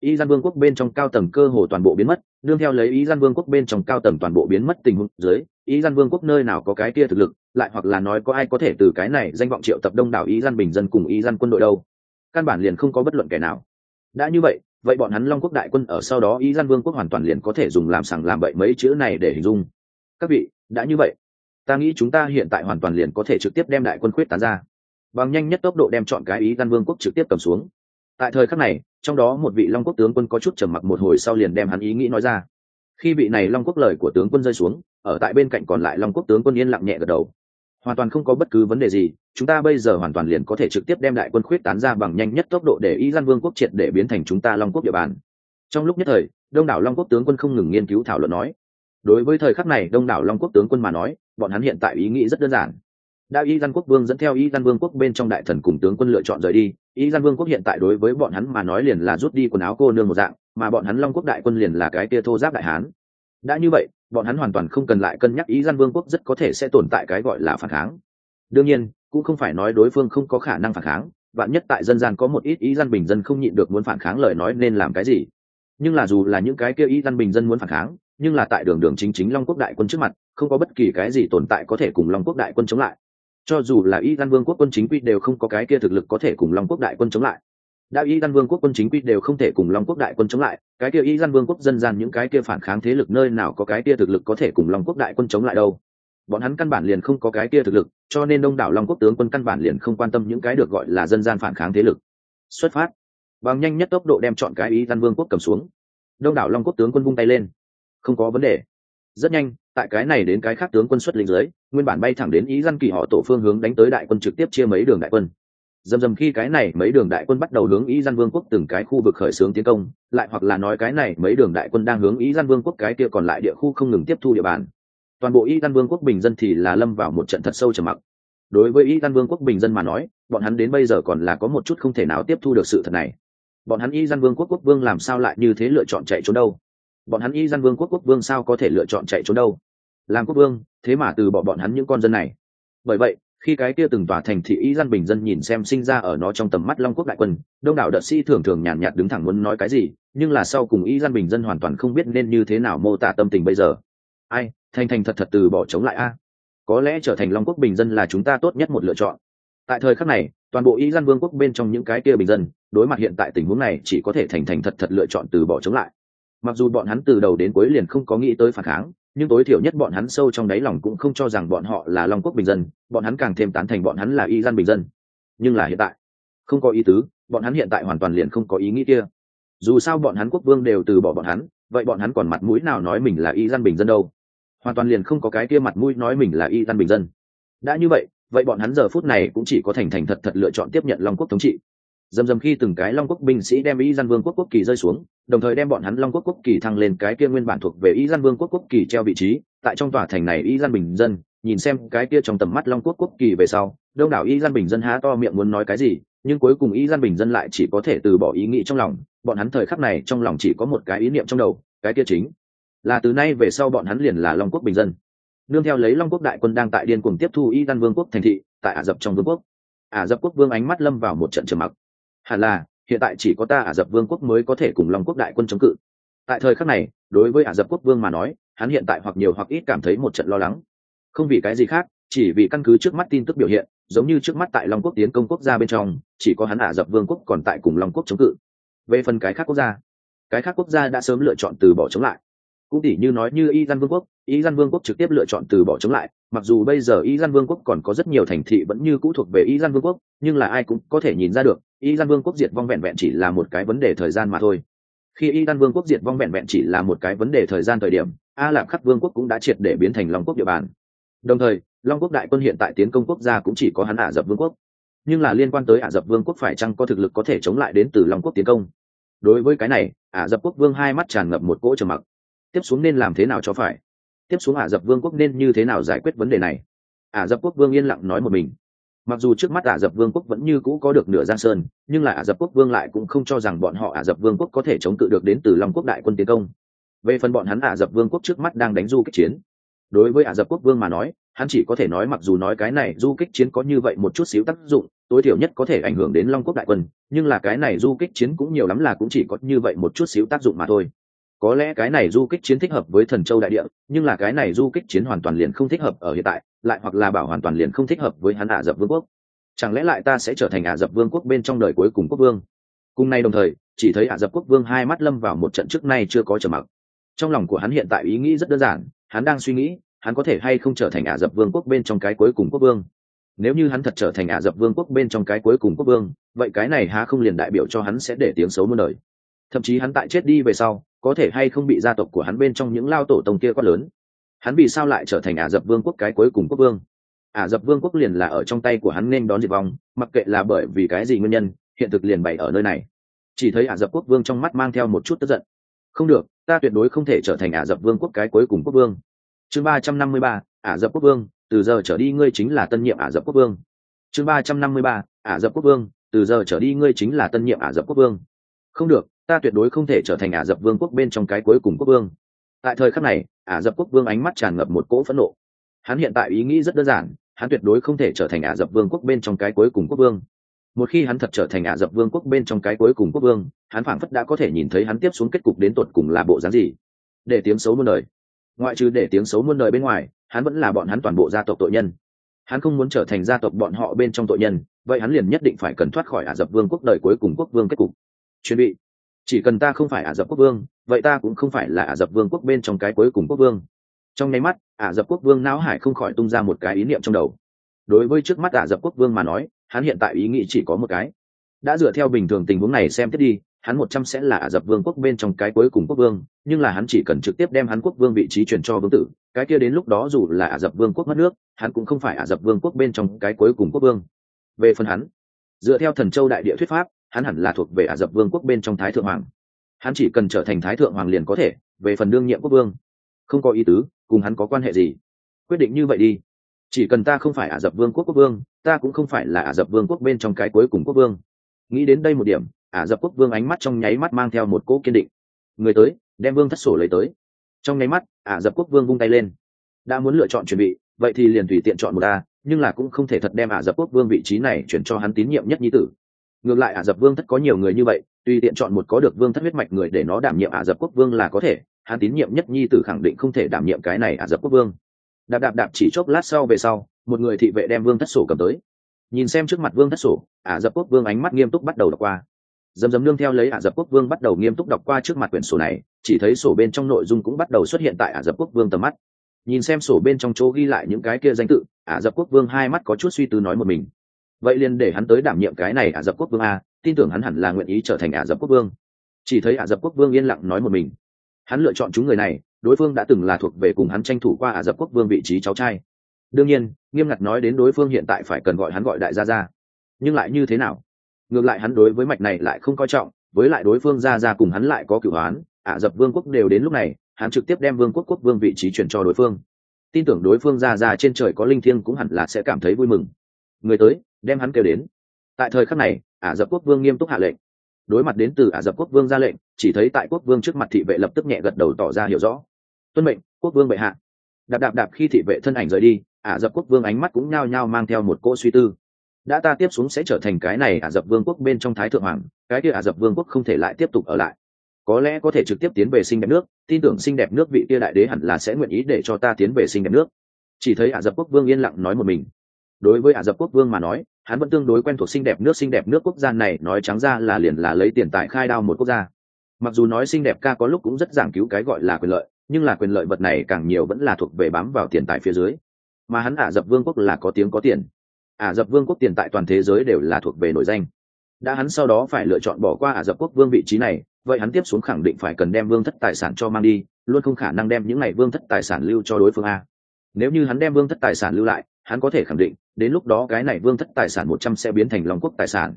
Y dân vương quốc bên trong cao tầng cơ hồ toàn bộ biến mất, đương theo lấy y dân vương quốc bên trong cao tầng toàn bộ biến mất tình huống dưới, y dân vương quốc nơi nào có cái kia thực lực, lại hoặc là nói có ai có thể từ cái này danh vọng triệu tập đông đảo y dân bình dân cùng y dân quân đội đâu. Căn bản liền không có bất luận kẻ nào. Đã như vậy vậy bọn hắn long quốc đại quân ở sau đó y dân vương quốc hoàn toàn liền có thể dùng làm sằng làm bậy mấy chữ này để hình dung. Các vị, đã như vậy ta nghĩ chúng ta hiện tại hoàn toàn liền có thể trực tiếp đem đại quân khuyết tán ra. Bằng nhanh nhất tốc độ đem chọn cái ý gan vương quốc trực tiếp cầm xuống. Tại thời khắc này, trong đó một vị long quốc tướng quân có chút trầm mặc một hồi sau liền đem hắn ý nghĩ nói ra. Khi vị này long quốc lời của tướng quân rơi xuống, ở tại bên cạnh còn lại long quốc tướng quân yên lặng nhẹ gật đầu. Hoàn toàn không có bất cứ vấn đề gì, chúng ta bây giờ hoàn toàn liền có thể trực tiếp đem đại quân khuyết tán ra bằng nhanh nhất tốc độ để ý gian vương quốc triệt để biến thành chúng ta long quốc địa bàn. Trong lúc nhất thời, đông đảo long quốc tướng quân không ngừng nghiên cứu thảo luận nói đối với thời khắc này, đông đảo long quốc tướng quân mà nói, bọn hắn hiện tại ý nghĩ rất đơn giản. Đã y gian quốc vương dẫn theo y gian vương quốc bên trong đại thần cùng tướng quân lựa chọn rời đi, y gian vương quốc hiện tại đối với bọn hắn mà nói liền là rút đi quần áo cô nương một dạng, mà bọn hắn long quốc đại quân liền là cái kia thô giáp đại hán. Đã như vậy, bọn hắn hoàn toàn không cần lại cân nhắc ý gian vương quốc rất có thể sẽ tồn tại cái gọi là phản kháng. Đương nhiên, cũng không phải nói đối phương không có khả năng phản kháng, vạn nhất tại dân gian có một ít ý gian bình dân không nhịn được muốn phản kháng lời nói nên làm cái gì. Nhưng là dù là những cái kia ý gian bình dân muốn phản kháng nhưng là tại đường đường chính chính long quốc đại quân trước mặt, không có bất kỳ cái gì tồn tại có thể cùng long quốc đại quân chống lại. Cho dù là y văn vương quốc quân chính quy đều không có cái kia thực lực có thể cùng long quốc đại quân chống lại. Đã y văn vương quốc quân chính quy đều không thể cùng long quốc đại quân chống lại, cái kia y văn vương quốc dân gian những cái kia phản kháng thế lực nơi nào có cái kia thực lực có thể cùng long quốc đại quân chống lại đâu. Bọn hắn căn bản liền không có cái kia thực lực, cho nên đông đảo long quốc tướng quân căn bản liền không quan tâm những cái được gọi là dân gian phản kháng thế lực. Xuất phát. Bằng nhanh nhất tốc độ đem chọn cái y văn vương quốc cầm xuống. Đông đảo long quốc tướng quân vung tay lên không có vấn đề. Rất nhanh, tại cái này đến cái khác tướng quân xuất lính dưới, nguyên bản bay thẳng đến ý dân kỳ họ tổ phương hướng đánh tới đại quân trực tiếp chia mấy đường đại quân. Dầm dầm khi cái này mấy đường đại quân bắt đầu hướng ý dân vương quốc từng cái khu vực khởi xướng tiến công, lại hoặc là nói cái này mấy đường đại quân đang hướng ý dân vương quốc cái kia còn lại địa khu không ngừng tiếp thu địa bàn. Toàn bộ ý dân vương quốc bình dân thì là lâm vào một trận thật sâu trầm mặc. Đối với ý dân vương quốc bình dân mà nói, bọn hắn đến bây giờ còn là có một chút không thể nào tiếp thu được sự thật này. Bọn hắn ý dân vương quốc quốc vương làm sao lại như thế lựa chọn chạy trốn đâu? Bọn hắn y dân vương quốc quốc vương sao có thể lựa chọn chạy trốn đâu? Làm quốc vương, thế mà từ bỏ bọn hắn những con dân này. Bởi vậy, khi cái kia từng tòa thành thị y dân bình dân nhìn xem sinh ra ở nó trong tầm mắt long quốc đại quân, đông đảo đợt sĩ thường thường nhàn nhạt đứng thẳng muốn nói cái gì, nhưng là sau cùng y dân bình dân hoàn toàn không biết nên như thế nào mô tả tâm tình bây giờ. Ai, thành thành thật thật từ bỏ chống lại a. Có lẽ trở thành long quốc bình dân là chúng ta tốt nhất một lựa chọn. Tại thời khắc này, toàn bộ y dân vương quốc bên trong những cái kia bình dân, đối mặt hiện tại tình huống này chỉ có thể thành thành thật thật lựa chọn từ bỏ chống lại mặc dù bọn hắn từ đầu đến cuối liền không có nghĩ tới phản kháng, nhưng tối thiểu nhất bọn hắn sâu trong đáy lòng cũng không cho rằng bọn họ là long quốc bình dân, bọn hắn càng thêm tán thành bọn hắn là y gian bình dân. Nhưng là hiện tại, không có ý tứ, bọn hắn hiện tại hoàn toàn liền không có ý nghĩ kia. Dù sao bọn hắn quốc vương đều từ bỏ bọn hắn, vậy bọn hắn còn mặt mũi nào nói mình là y gian bình dân đâu? Hoàn toàn liền không có cái kia mặt mũi nói mình là y gian bình dân. Đã như vậy vậy bọn hắn giờ phút này cũng chỉ có thành thành thật thật lựa chọn tiếp nhận long quốc thống trị dầm dầm khi từng cái long quốc binh sĩ đem ý gian vương quốc quốc kỳ rơi xuống, đồng thời đem bọn hắn long quốc quốc kỳ thăng lên cái kia nguyên bản thuộc về ý gian vương quốc quốc kỳ treo vị trí. Tại trong tòa thành này ý gian bình dân, nhìn xem cái kia trong tầm mắt long quốc quốc kỳ về sau, đông đảo ý gian bình dân há to miệng muốn nói cái gì, nhưng cuối cùng ý gian bình dân lại chỉ có thể từ bỏ ý nghĩ trong lòng. Bọn hắn thời khắc này trong lòng chỉ có một cái ý niệm trong đầu, cái kia chính là từ nay về sau bọn hắn liền là long quốc bình dân. Nương theo lấy long quốc đại quân đang tại điên cuồng tiếp thu y gian vương quốc thành thị, tại ả rập trong vương quốc. Ả rập quốc vương ánh mắt lâm vào một trận trầm mặc hẳn là, hiện tại chỉ có ta ả rập vương quốc mới có thể cùng long quốc đại quân chống cự. Tại thời khắc này, đối với ả rập quốc vương mà nói, hắn hiện tại hoặc nhiều hoặc ít cảm thấy một trận lo lắng. Không vì cái gì khác, chỉ vì căn cứ trước mắt tin tức biểu hiện, giống như trước mắt tại long quốc tiến công quốc gia bên trong, chỉ có hắn ả rập vương quốc còn tại cùng long quốc chống cự. Về phần cái khác quốc gia, cái khác quốc gia đã sớm lựa chọn từ bỏ chống lại. Cũng tỉ như nói như y dân vương quốc, y dân vương quốc trực tiếp lựa chọn từ bỏ chống lại. Mặc dù bây giờ y dân vương quốc còn có rất nhiều thành thị vẫn như cũ thuộc về y dân vương quốc, nhưng là ai cũng có thể nhìn ra được y gian vương quốc diệt vong vẹn vẹn chỉ là một cái vấn đề thời gian mà thôi. Khi y gian vương quốc diệt vong vẹn vẹn chỉ là một cái vấn đề thời gian thời điểm, a lạp khắc vương quốc cũng đã triệt để biến thành long quốc địa bàn. Đồng thời, long quốc đại quân hiện tại tiến công quốc gia cũng chỉ có hắn ả rập vương quốc. Nhưng là liên quan tới ả rập vương quốc phải chăng có thực lực có thể chống lại đến từ long quốc tiến công? Đối với cái này, ả rập quốc vương hai mắt tràn ngập một cỗ trầm mặc. Tiếp xuống nên làm thế nào cho phải? Tiếp xuống ả rập vương quốc nên như thế nào giải quyết vấn đề này? Ả rập quốc vương yên lặng nói một mình mặc dù trước mắt ả rập vương quốc vẫn như cũ có được nửa giang sơn, nhưng là ả rập quốc vương lại cũng không cho rằng bọn họ ả rập vương quốc có thể chống cự được đến từ long quốc đại quân tiến công. Về phần bọn hắn, ả rập vương quốc trước mắt đang đánh du kích chiến. Đối với ả rập quốc vương mà nói, hắn chỉ có thể nói mặc dù nói cái này du kích chiến có như vậy một chút xíu tác dụng, tối thiểu nhất có thể ảnh hưởng đến long quốc đại quân, nhưng là cái này du kích chiến cũng nhiều lắm là cũng chỉ có như vậy một chút xíu tác dụng mà thôi có lẽ cái này du kích chiến thích hợp với thần châu đại địa, nhưng là cái này du kích chiến hoàn toàn liền không thích hợp ở hiện tại, lại hoặc là bảo hoàn toàn liền không thích hợp với hắn ả rập vương quốc. Chẳng lẽ lại ta sẽ trở thành ả rập vương quốc bên trong đời cuối cùng quốc vương? Cùng nay đồng thời, chỉ thấy ả rập quốc vương hai mắt lâm vào một trận trước nay chưa có trở mặc. Trong lòng của hắn hiện tại ý nghĩ rất đơn giản, hắn đang suy nghĩ, hắn có thể hay không trở thành ả rập vương quốc bên trong cái cuối cùng quốc vương? Nếu như hắn thật trở thành ả rập vương quốc bên trong cái cuối cùng quốc vương, vậy cái này há không liền đại biểu cho hắn sẽ để tiếng xấu muôn đời. Thậm chí hắn tại chết đi về sau có thể hay không bị gia tộc của hắn bên trong những lao tổ tông kia quá lớn? Hắn vì sao lại trở thành ả rập vương quốc cái cuối cùng quốc vương? Ả rập vương quốc liền là ở trong tay của hắn nên đón diệt vong, mặc kệ là bởi vì cái gì nguyên nhân, hiện thực liền bày ở nơi này. Chỉ thấy ả rập quốc vương trong mắt mang theo một chút tức giận. Không được, ta tuyệt đối không thể trở thành ả rập vương quốc cái cuối cùng quốc vương. Chương ba trăm năm mươi ba, ả rập quốc vương, từ giờ trở đi ngươi chính là tân nhiệm ả rập quốc vương. Chương ba trăm năm mươi ba, ả rập quốc vương, từ giờ trở đi ngươi chính là tân nhiệm ả rập quốc vương. Không được ta tuyệt đối không thể trở thành ả rập vương quốc bên trong cái cuối cùng quốc vương. Tại thời khắc này, ả rập quốc vương ánh mắt tràn ngập một cỗ phẫn nộ. Hắn hiện tại ý nghĩ rất đơn giản, hắn tuyệt đối không thể trở thành ả rập vương quốc bên trong cái cuối cùng quốc vương. Một khi hắn thật trở thành ả rập vương quốc bên trong cái cuối cùng quốc vương, hắn phảng phất đã có thể nhìn thấy hắn tiếp xuống kết cục đến tột cùng là bộ dáng gì. Để tiếng xấu muôn đời. Ngoại trừ để tiếng xấu muôn đời bên ngoài, hắn vẫn là bọn hắn toàn bộ gia tộc tội nhân. Hắn không muốn trở thành gia tộc bọn họ bên trong tội nhân, vậy hắn liền nhất định phải cần thoát khỏi ả rập vương quốc đời cuối cùng quốc vương kết cục. Chuẩn bị chỉ cần ta không phải ả rập quốc vương, vậy ta cũng không phải là ả rập vương quốc bên trong cái cuối cùng quốc vương. Trong nháy mắt, ả rập quốc vương não hải không khỏi tung ra một cái ý niệm trong đầu. Đối với trước mắt ả rập quốc vương mà nói, hắn hiện tại ý nghĩ chỉ có một cái. Đã dựa theo bình thường tình huống này xem tiếp đi, hắn một trăm sẽ là ả rập vương quốc bên trong cái cuối cùng quốc vương, nhưng là hắn chỉ cần trực tiếp đem hắn quốc vương vị trí chuyển cho vương tử, cái kia đến lúc đó dù là ả rập vương quốc mất nước, hắn cũng không phải ả rập vương quốc bên trong cái cuối cùng quốc vương. Về phần hắn, dựa theo thần châu đại địa thuyết pháp hắn hẳn là thuộc về ả rập vương quốc bên trong thái thượng hoàng. Hắn chỉ cần trở thành thái thượng hoàng liền có thể, về phần đương nhiệm quốc vương. Không có ý tứ, cùng hắn có quan hệ gì? Quyết định như vậy đi. Chỉ cần ta không phải ả rập vương quốc quốc vương, ta cũng không phải là ả rập vương quốc bên trong cái cuối cùng quốc vương. Nghĩ đến đây một điểm, ả rập quốc vương ánh mắt trong nháy mắt mang theo một cỗ kiên định. Người tới, đem vương thất sổ lấy tới. Trong nháy mắt, ả rập quốc vương vung tay lên. Đã muốn lựa chọn chuẩn bị, vậy thì liền tùy tiện chọn một ta nhưng là cũng không thể thật đem ả rập quốc vương vị trí này chuyển cho hắn tín nhiệm nhất nhi tử ngược lại ả rập vương thất có nhiều người như vậy tùy tiện chọn một có được vương thất huyết mạch người để nó đảm nhiệm ả rập quốc vương là có thể, hắn tín nhiệm nhất nhi tử khẳng định không thể đảm nhiệm cái này ả rập quốc vương. Đạp đạp đạp chỉ chốc lát sau về sau, một người thị vệ đem vương thất sổ cầm tới. Nhìn xem trước mặt vương thất sổ, ả rập quốc vương ánh mắt nghiêm túc bắt đầu đọc qua. Dầm dầm nương theo lấy ả rập quốc vương bắt đầu nghiêm túc đọc qua trước mặt quyển sổ này, chỉ thấy sổ bên trong nội dung cũng bắt đầu xuất hiện tại ả rập quốc vương tầm mắt. Nhìn xem sổ bên trong chỗ ghi lại những cái kia danh tự, ả rập quốc vương hai mắt có chút suy tư nói một mình vậy liền để hắn tới đảm nhiệm cái này ả rập quốc vương a, tin tưởng hắn hẳn là nguyện ý trở thành ả rập quốc vương. Chỉ thấy ả rập quốc vương yên lặng nói một mình. Hắn lựa chọn chúng người này, đối phương đã từng là thuộc về cùng hắn tranh thủ qua ả rập quốc vương vị trí cháu trai. Đương nhiên, nghiêm ngặt nói đến đối phương hiện tại phải cần gọi hắn gọi đại gia ra nhưng lại như thế nào? Ngược lại hắn đối với mạch này lại không coi trọng, với lại đối phương ra ra cùng hắn lại có cửu hoán ả rập vương quốc đều đến lúc này, hắn trực tiếp đem vương quốc quốc vương vị trí chuyển cho đối phương. Tin tưởng đối phương ra ra trên trời có linh thiêng cũng hẳn là sẽ cảm thấy vui mừng. Người tới đem hắn kêu đến. Tại thời khắc này, ả rập quốc vương nghiêm túc hạ lệnh. Đối mặt đến từ ả rập quốc vương ra lệnh, chỉ thấy tại quốc vương trước mặt thị vệ lập tức nhẹ gật đầu tỏ ra hiểu rõ. Tuân mệnh, quốc vương bệ hạ. Đạp đạp đạp khi thị vệ thân ảnh rời đi, ả rập quốc vương ánh mắt cũng nhao nhao mang theo một cỗ suy tư. Đã ta tiếp xuống sẽ trở thành cái này ả rập vương quốc bên trong thái thượng hoàng, cái kia ả rập vương quốc không thể lại tiếp tục ở lại. Có lẽ có thể trực tiếp tiến về xinh đẹp nước, tin tưởng xinh đẹp nước vị kia đại đế hẳn là sẽ nguyện ý để cho ta tiến về xinh đẹp nước. Chỉ thấy ả rập quốc vương yên lặng nói một mình đối với ả rập quốc vương mà nói, hắn vẫn tương đối quen thuộc xinh đẹp nước xinh đẹp nước quốc gia này, nói trắng ra là liền là lấy tiền tài khai đao một quốc gia. Mặc dù nói xinh đẹp ca có lúc cũng rất giảng cứu cái gọi là quyền lợi, nhưng là quyền lợi vật này càng nhiều vẫn là thuộc về bám vào tiền tài phía dưới. Mà hắn ả rập vương quốc là có tiếng có tiền. Ả rập vương quốc tiền tại toàn thế giới đều là thuộc về nổi danh. Đã hắn sau đó phải lựa chọn bỏ qua ả rập quốc vương vị trí này, vậy hắn tiếp xuống khẳng định phải cần đem vương thất tài sản cho mang đi, luôn không khả năng đem những ngày vương thất tài sản lưu cho đối phương a. Nếu như hắn đem vương thất tài sản lưu lại hắn có thể khẳng định, đến lúc đó cái này vương thất tài sản một trăm sẽ biến thành long quốc tài sản.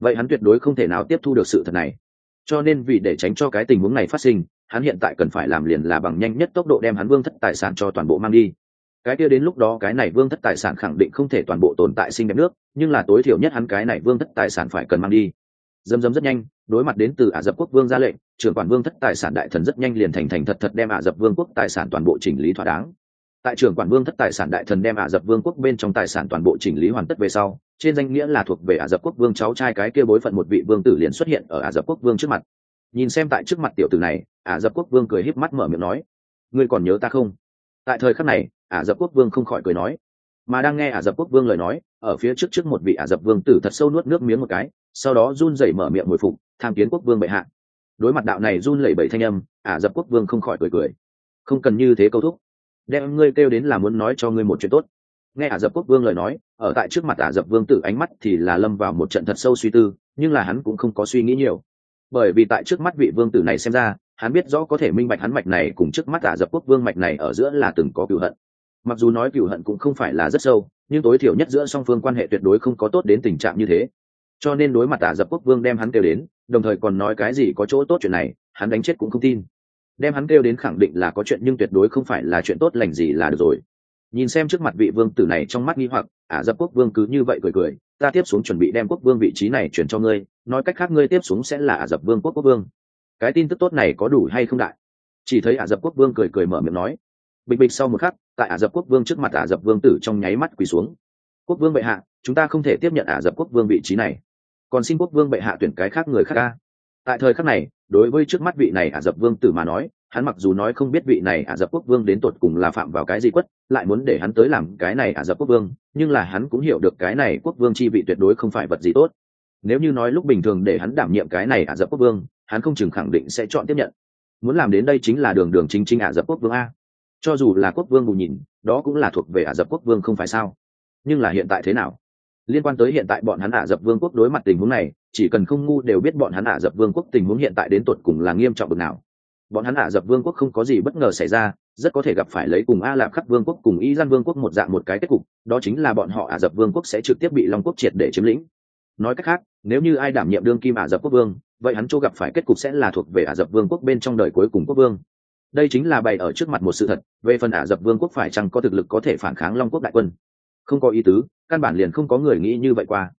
Vậy hắn tuyệt đối không thể nào tiếp thu được sự thật này. Cho nên vì để tránh cho cái tình huống này phát sinh, hắn hiện tại cần phải làm liền là bằng nhanh nhất tốc độ đem hắn vương thất tài sản cho toàn bộ mang đi. Cái kia đến lúc đó cái này vương thất tài sản khẳng định không thể toàn bộ tồn tại sinh đẹp nước, nhưng là tối thiểu nhất hắn cái này vương thất tài sản phải cần mang đi. Dâm dâm rất nhanh, đối mặt đến từ ả rập quốc vương ra lệnh, trưởng quản vương thất tài sản đại thần rất nhanh liền thành thành thật thật đem ả rập vương quốc tài sản toàn bộ chỉnh lý thỏa đáng tại trưởng quản vương thất tài sản đại thần đem ả rập vương quốc bên trong tài sản toàn bộ chỉnh lý hoàn tất về sau, trên danh nghĩa là thuộc về ả rập quốc vương cháu trai cái kia bối phận một vị vương tử liền xuất hiện ở ả rập quốc vương trước mặt. Nhìn xem tại trước mặt tiểu tử này, ả rập quốc vương cười híp mắt mở miệng nói, ngươi còn nhớ ta không? Tại thời khắc này, ả rập quốc vương không khỏi cười nói, mà đang nghe ả rập quốc vương lời nói, ở phía trước trước một vị ả rập vương tử thật sâu nuốt nước miếng một cái, sau đó run rẩy mở miệng hồi phục, tham kiến quốc vương bệ hạ. Đối mặt đạo này run lẩy bẩy thanh âm, ả rập quốc vương không khỏi cười cười. Không cần như thế câu thúc đem ngươi kêu đến là muốn nói cho ngươi một chuyện tốt. Nghe ả rập quốc vương lời nói, ở tại trước mặt ả rập vương tử ánh mắt thì là lâm vào một trận thật sâu suy tư, nhưng là hắn cũng không có suy nghĩ nhiều. Bởi vì tại trước mắt vị vương tử này xem ra, hắn biết rõ có thể minh bạch hắn mạch này cùng trước mắt ả rập quốc vương mạch này ở giữa là từng có cựu hận. Mặc dù nói cựu hận cũng không phải là rất sâu, nhưng tối thiểu nhất giữa song phương quan hệ tuyệt đối không có tốt đến tình trạng như thế. Cho nên đối mặt ả rập quốc vương đem hắn kêu đến, đồng thời còn nói cái gì có chỗ tốt chuyện này, hắn đánh chết cũng không tin đem hắn kêu đến khẳng định là có chuyện nhưng tuyệt đối không phải là chuyện tốt lành gì là được rồi. Nhìn xem trước mặt vị vương tử này trong mắt nghi hoặc, ả dập quốc vương cứ như vậy cười cười, ta tiếp xuống chuẩn bị đem quốc vương vị trí này chuyển cho ngươi, nói cách khác ngươi tiếp xuống sẽ là ả dập vương quốc quốc vương. Cái tin tức tốt này có đủ hay không đại? Chỉ thấy ả dập quốc vương cười cười mở miệng nói. Bịch bịch sau một khắc, tại ả dập quốc vương trước mặt ả dập vương tử trong nháy mắt quỳ xuống. Quốc vương bệ hạ, chúng ta không thể tiếp nhận ả dập quốc vương vị trí này. Còn xin quốc vương bệ hạ tuyển cái khác người khác ca tại thời khắc này, đối với trước mắt vị này ả dập vương tử mà nói, hắn mặc dù nói không biết vị này ả dập quốc vương đến tột cùng là phạm vào cái gì quất, lại muốn để hắn tới làm cái này ả dập quốc vương, nhưng là hắn cũng hiểu được cái này quốc vương chi vị tuyệt đối không phải vật gì tốt. Nếu như nói lúc bình thường để hắn đảm nhiệm cái này ả dập quốc vương, hắn không chừng khẳng định sẽ chọn tiếp nhận. Muốn làm đến đây chính là đường đường chính chính ả dập quốc vương a. Cho dù là quốc vương bù nhìn, đó cũng là thuộc về ả dập quốc vương không phải sao? Nhưng là hiện tại thế nào? Liên quan tới hiện tại bọn hắn ả dập vương quốc đối mặt tình huống này, chỉ cần không ngu đều biết bọn hắn ả dập vương quốc tình huống hiện tại đến tột cùng là nghiêm trọng bực nào. Bọn hắn ả dập vương quốc không có gì bất ngờ xảy ra, rất có thể gặp phải lấy cùng a lạp khắc vương quốc cùng y gian vương quốc một dạng một cái kết cục, đó chính là bọn họ ả dập vương quốc sẽ trực tiếp bị long quốc triệt để chiếm lĩnh. Nói cách khác, nếu như ai đảm nhiệm đương kim ả dập quốc vương, vậy hắn chỗ gặp phải kết cục sẽ là thuộc về ả dập vương quốc bên trong đời cuối cùng quốc vương. Đây chính là bày ở trước mặt một sự thật, về phần ả dập vương quốc phải chăng có thực lực có thể phản kháng long quốc đại quân? Không có ý tứ, căn bản liền không có người nghĩ như vậy qua.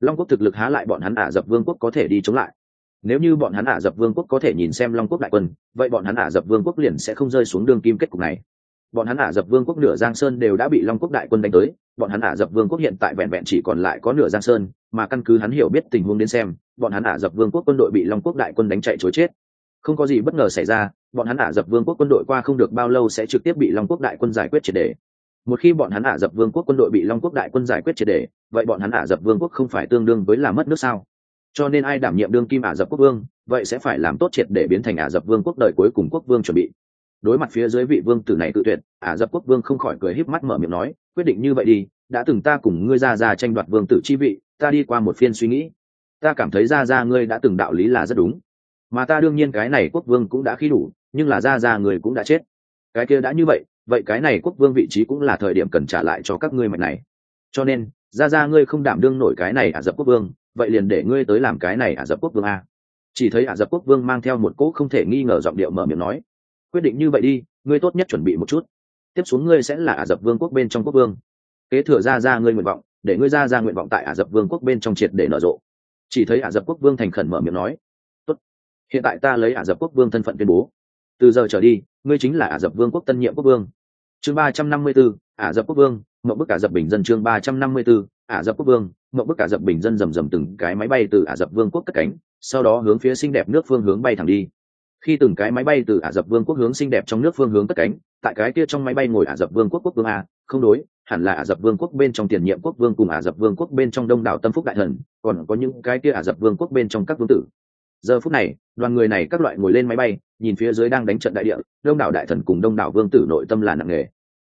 Long quốc thực lực há lại bọn hắn ả dập vương quốc có thể đi chống lại. Nếu như bọn hắn ả dập vương quốc có thể nhìn xem long quốc đại quân, vậy bọn hắn ả dập vương quốc liền sẽ không rơi xuống đường kim kết cục này. Bọn hắn ả dập vương quốc nửa giang sơn đều đã bị long quốc đại quân đánh tới, bọn hắn ả dập vương quốc hiện tại vẹn vẹn chỉ còn lại có nửa giang sơn, mà căn cứ hắn hiểu biết tình huống đến xem, bọn hắn ả dập vương quốc quân đội bị long quốc đại quân đánh chạy chối chết. Không có gì bất ngờ xảy ra, bọn hắn ả dập vương quốc quân đội qua không được bao lâu sẽ trực tiếp bị long quốc đại quân giải quyết triệt đề một khi bọn hắn ả dập vương quốc quân đội bị long quốc đại quân giải quyết triệt đề vậy bọn hắn ả dập vương quốc không phải tương đương với là mất nước sao? Cho nên ai đảm nhiệm đương kim ả rập quốc vương, vậy sẽ phải làm tốt triệt để biến thành ả rập vương quốc đời cuối cùng quốc vương chuẩn bị. Đối mặt phía dưới vị vương tử này tự tuyệt, ả rập quốc vương không khỏi cười híp mắt mở miệng nói, quyết định như vậy đi, đã từng ta cùng ngươi ra ra tranh đoạt vương tử chi vị, ta đi qua một phiên suy nghĩ. Ta cảm thấy ra ra ngươi đã từng đạo lý là rất đúng. Mà ta đương nhiên cái này quốc vương cũng đã khi đủ, nhưng là ra ra người cũng đã chết. Cái kia đã như vậy vậy cái này quốc vương vị trí cũng là thời điểm cần trả lại cho các ngươi mạch này. Cho nên, ra ra ngươi không đảm đương nổi cái này ả rập quốc vương, vậy liền để ngươi tới làm cái này ả rập quốc vương a. Chỉ thấy ả rập quốc vương mang theo một cỗ không thể nghi ngờ giọng điệu mở miệng nói, quyết định như vậy đi, ngươi tốt nhất chuẩn bị một chút. Tiếp xuống ngươi sẽ là ả rập vương quốc bên trong quốc vương. Kế thừa ra ra ngươi nguyện vọng, để ngươi ra ra nguyện vọng tại ả rập vương quốc bên trong triệt để nở rộ. Chỉ thấy ả rập quốc vương thành khẩn mở miệng nói, tốt, hiện tại ta lấy ả rập quốc vương thân phận tuyên bố. Từ giờ trở đi, ngươi chính là ả rập vương quốc tân nhiệm quốc vương chương ba trăm năm mươi b ố ả rập quốc vương mậu bức ả dập bình dân chương ba trăm năm mươi b ố ả rập quốc vương mậu bức ả dập bình dân rầm rầm từng cái máy bay từ ả rập vương quốc cất cánh sau đó hướng phía xinh đẹp nước phương hướng bay thẳng đi khi từng cái máy bay từ ả rập vương quốc hướng xinh đẹp trong nước phương hướng cất cánh tại cái kia trong máy bay ngồi ả rập vương quốc quốc vương a không đối hẳn là ả rập vương quốc bên trong tiền nhiệm quốc vương cùng ả rập vương quốc bên trong đông đảo tâm phúc đại thần còn có những cái kia ả rập vương quốc bên trong các vương tử giờ phút này, đoàn người này các loại ngồi lên máy bay, nhìn phía dưới đang đánh trận đại địa, đông đảo đại thần cùng đông đảo vương tử nội tâm là nặng nề.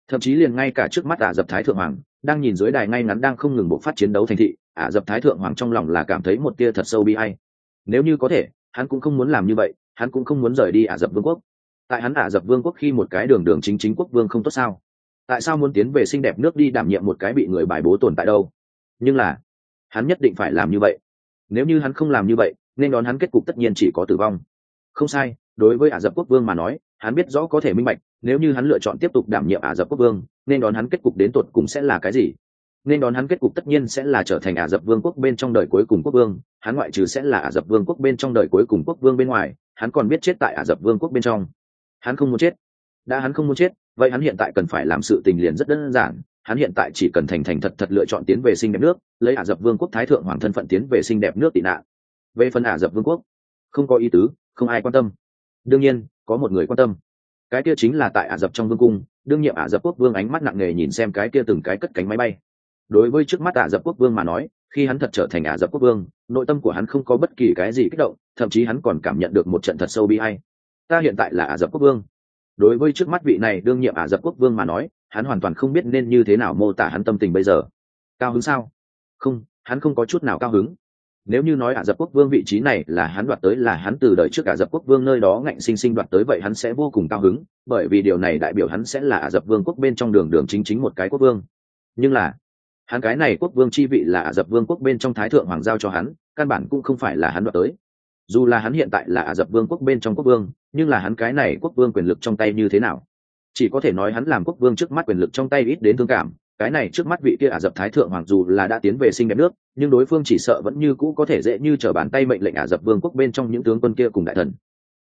Thậm chí liền ngay cả trước mắt ả dập thái thượng hoàng, đang nhìn dưới đài ngay ngắn đang không ngừng bộ phát chiến đấu thành thị, ả dập thái thượng hoàng trong lòng là cảm thấy một tia thật sâu bi hay nếu như có thể, hắn cũng không muốn làm như vậy, hắn cũng không muốn rời đi ả dập vương quốc. Tại hắn ả dập vương quốc khi một cái đường đường chính chính quốc vương không tốt sao? Tại sao muốn tiến về xinh đẹp nước đi đảm nhiệm một cái bị người bài bố tồn tại đâu? Nhưng là, hắn nhất định phải làm như vậy. Nếu như hắn không làm như vậy nên đón hắn kết cục tất nhiên chỉ có tử vong. Không sai, đối với ả rập quốc vương mà nói, hắn biết rõ có thể minh bạch, nếu như hắn lựa chọn tiếp tục đảm nhiệm ả rập quốc vương, nên đón hắn kết cục đến tột cùng sẽ là cái gì? Nên đón hắn kết cục tất nhiên sẽ là trở thành ả rập vương quốc bên trong đời cuối cùng quốc vương, hắn ngoại trừ sẽ là ả rập vương quốc bên trong đời cuối cùng quốc vương bên ngoài, hắn còn biết chết tại ả rập vương quốc bên trong. Hắn không muốn chết. Đã hắn không muốn chết, vậy hắn hiện tại cần phải làm sự tình liền rất đơn giản, hắn hiện tại chỉ cần thành thành thật thật lựa chọn tiến về sinh đẹp nước, lấy ả rập vương quốc thái thượng hoàng thân phận tiến về sinh đẹp nước tị nạn về phần ả rập vương quốc, không có ý tứ, không ai quan tâm. Đương nhiên, có một người quan tâm. Cái kia chính là tại ả rập trong vương cung, đương nhiệm ả rập quốc vương ánh mắt nặng nề nhìn xem cái kia từng cái cất cánh máy bay. Đối với trước mắt ả rập quốc vương mà nói, khi hắn thật trở thành ả rập quốc vương, nội tâm của hắn không có bất kỳ cái gì kích động, thậm chí hắn còn cảm nhận được một trận thật sâu bi hay ta hiện tại là ả rập quốc vương. Đối với trước mắt vị này đương nhiệm ả rập quốc vương mà nói, hắn hoàn toàn không biết nên như thế nào mô tả hắn tâm tình bây giờ. Cao hứng sao? Không, hắn không có chút nào cao hứng nếu như nói ả rập quốc vương vị trí này là hắn đoạt tới, là hắn từ đời trước ả rập quốc vương nơi đó ngạnh sinh sinh đoạt tới, vậy hắn sẽ vô cùng cao hứng, bởi vì điều này đại biểu hắn sẽ là ả rập vương quốc bên trong đường đường chính chính một cái quốc vương. Nhưng là, hắn cái này quốc vương chi vị là ả rập vương quốc bên trong thái thượng hoàng giao cho hắn, căn bản cũng không phải là hắn đoạt tới. Dù là hắn hiện tại là ả rập vương quốc bên trong quốc vương, nhưng là hắn cái này quốc vương quyền lực trong tay như thế nào? Chỉ có thể nói hắn làm quốc vương trước mắt quyền lực trong tay ít đến thương cảm cái này trước mắt vị kia ả rập thái thượng hoàng dù là đã tiến về sinh đẹp nước, nhưng đối phương chỉ sợ vẫn như cũ có thể dễ như t r ở bàn tay mệnh lệnh ả rập vương quốc bên trong những tướng quân kia cùng đại thần.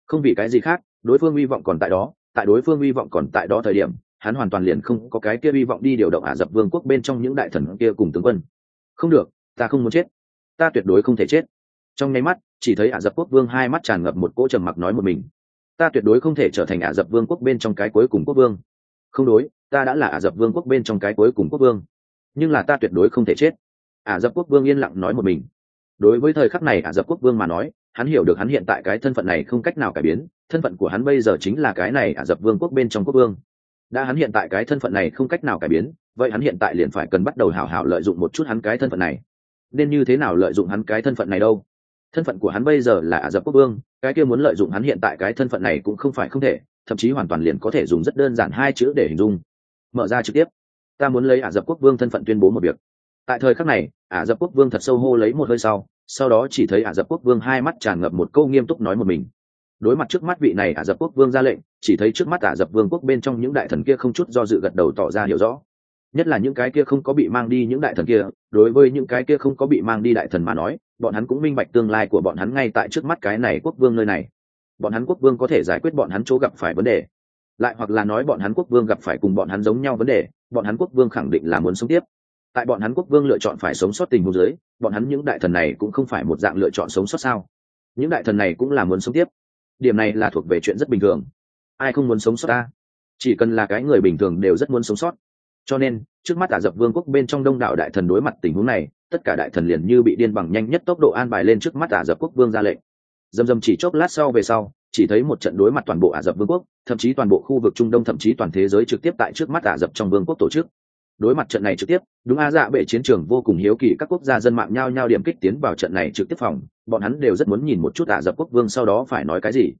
Không vì cái gì khác, đối phương hy vọng còn tại đó, tại đối phương hy vọng còn tại đó thời điểm, hắn hoàn toàn liền không có cái kia hy vọng đi điều động ả rập vương quốc bên trong những đại thần kia cùng tướng quân. Không được, ta không muốn chết. Ta tuyệt đối không thể chết. Trong nháy mắt, chỉ thấy ả rập quốc vương hai mắt tràn ngập một cỗ trầm mặc nói một mình. Ta tuyệt đối không thể trở thành ả rập vương quốc bên trong cái cuối cùng quốc vương. Không đối ta đã là ả rập vương quốc bên trong cái cuối cùng quốc vương. Nhưng là ta tuyệt đối không thể chết. Ả rập quốc vương yên lặng nói một mình. Đối với thời khắc này ả rập quốc vương mà nói, hắn hiểu được hắn hiện tại cái thân phận này không cách nào cải biến. Thân phận của hắn bây giờ chính là cái này ả rập vương quốc bên trong quốc vương. Đã hắn hiện tại cái thân phận này không cách nào cải biến, vậy hắn hiện tại liền phải cần bắt đầu hảo hảo lợi dụng một chút hắn cái thân phận này. Nên như thế nào lợi dụng hắn cái thân phận này đâu? Thân phận của hắn bây giờ là ả rập quốc vương, cái kia muốn lợi dụng hắn hiện tại cái thân phận này cũng không phải không thể, thậm chí hoàn toàn liền có thể dùng rất đơn giản hai chữ để hình dung mở ra trực tiếp. Ta muốn lấy ả rập quốc vương thân phận tuyên bố một việc. Tại thời khắc này, ả rập quốc vương thật sâu hô lấy một hơi sau sau đó chỉ thấy ả rập quốc vương hai mắt tràn ngập một câu nghiêm túc nói một mình. Đối mặt trước mắt vị này ả rập quốc vương ra lệnh, chỉ thấy trước mắt ả rập vương quốc bên trong những đại thần kia không chút do dự gật đầu tỏ ra hiểu rõ. Nhất là những cái kia không có bị mang đi những đại thần kia, đối với những cái kia không có bị mang đi đại thần mà nói, bọn hắn cũng minh bạch tương lai của bọn hắn ngay tại trước mắt cái này quốc vương nơi này. Bọn hắn quốc vương có thể giải quyết bọn hắn chỗ gặp phải vấn đề lại hoặc là nói bọn hắn quốc vương gặp phải cùng bọn hắn giống nhau vấn đề, bọn hắn quốc vương khẳng định là muốn sống tiếp. Tại bọn hắn quốc vương lựa chọn phải sống sót tình huống dưới, bọn hắn những đại thần này cũng không phải một dạng lựa chọn sống sót sao? Những đại thần này cũng là muốn sống tiếp. Điểm này là thuộc về chuyện rất bình thường. Ai không muốn sống sót ta? Chỉ cần là cái người bình thường đều rất muốn sống sót. Cho nên, trước mắt ả rập vương quốc bên trong đông đảo đại thần đối mặt tình huống này, tất cả đại thần liền như bị điên bằng nhanh nhất tốc độ an bài lên trước mắt ả rập quốc vương ra lệnh. Dầm dầm chỉ chốc lát sau về sau chỉ thấy một trận đối mặt toàn bộ ả rập vương quốc, thậm chí toàn bộ khu vực trung đông, thậm chí toàn thế giới trực tiếp tại trước mắt ả rập trong vương quốc tổ chức. Đối mặt trận này trực tiếp, đúng a dạ bệ chiến trường vô cùng hiếu kỳ, các quốc gia dân mạng nhao nhao điểm kích tiến vào trận này trực tiếp phòng, bọn hắn đều rất muốn nhìn một chút ả rập quốc vương sau đó phải nói cái gì.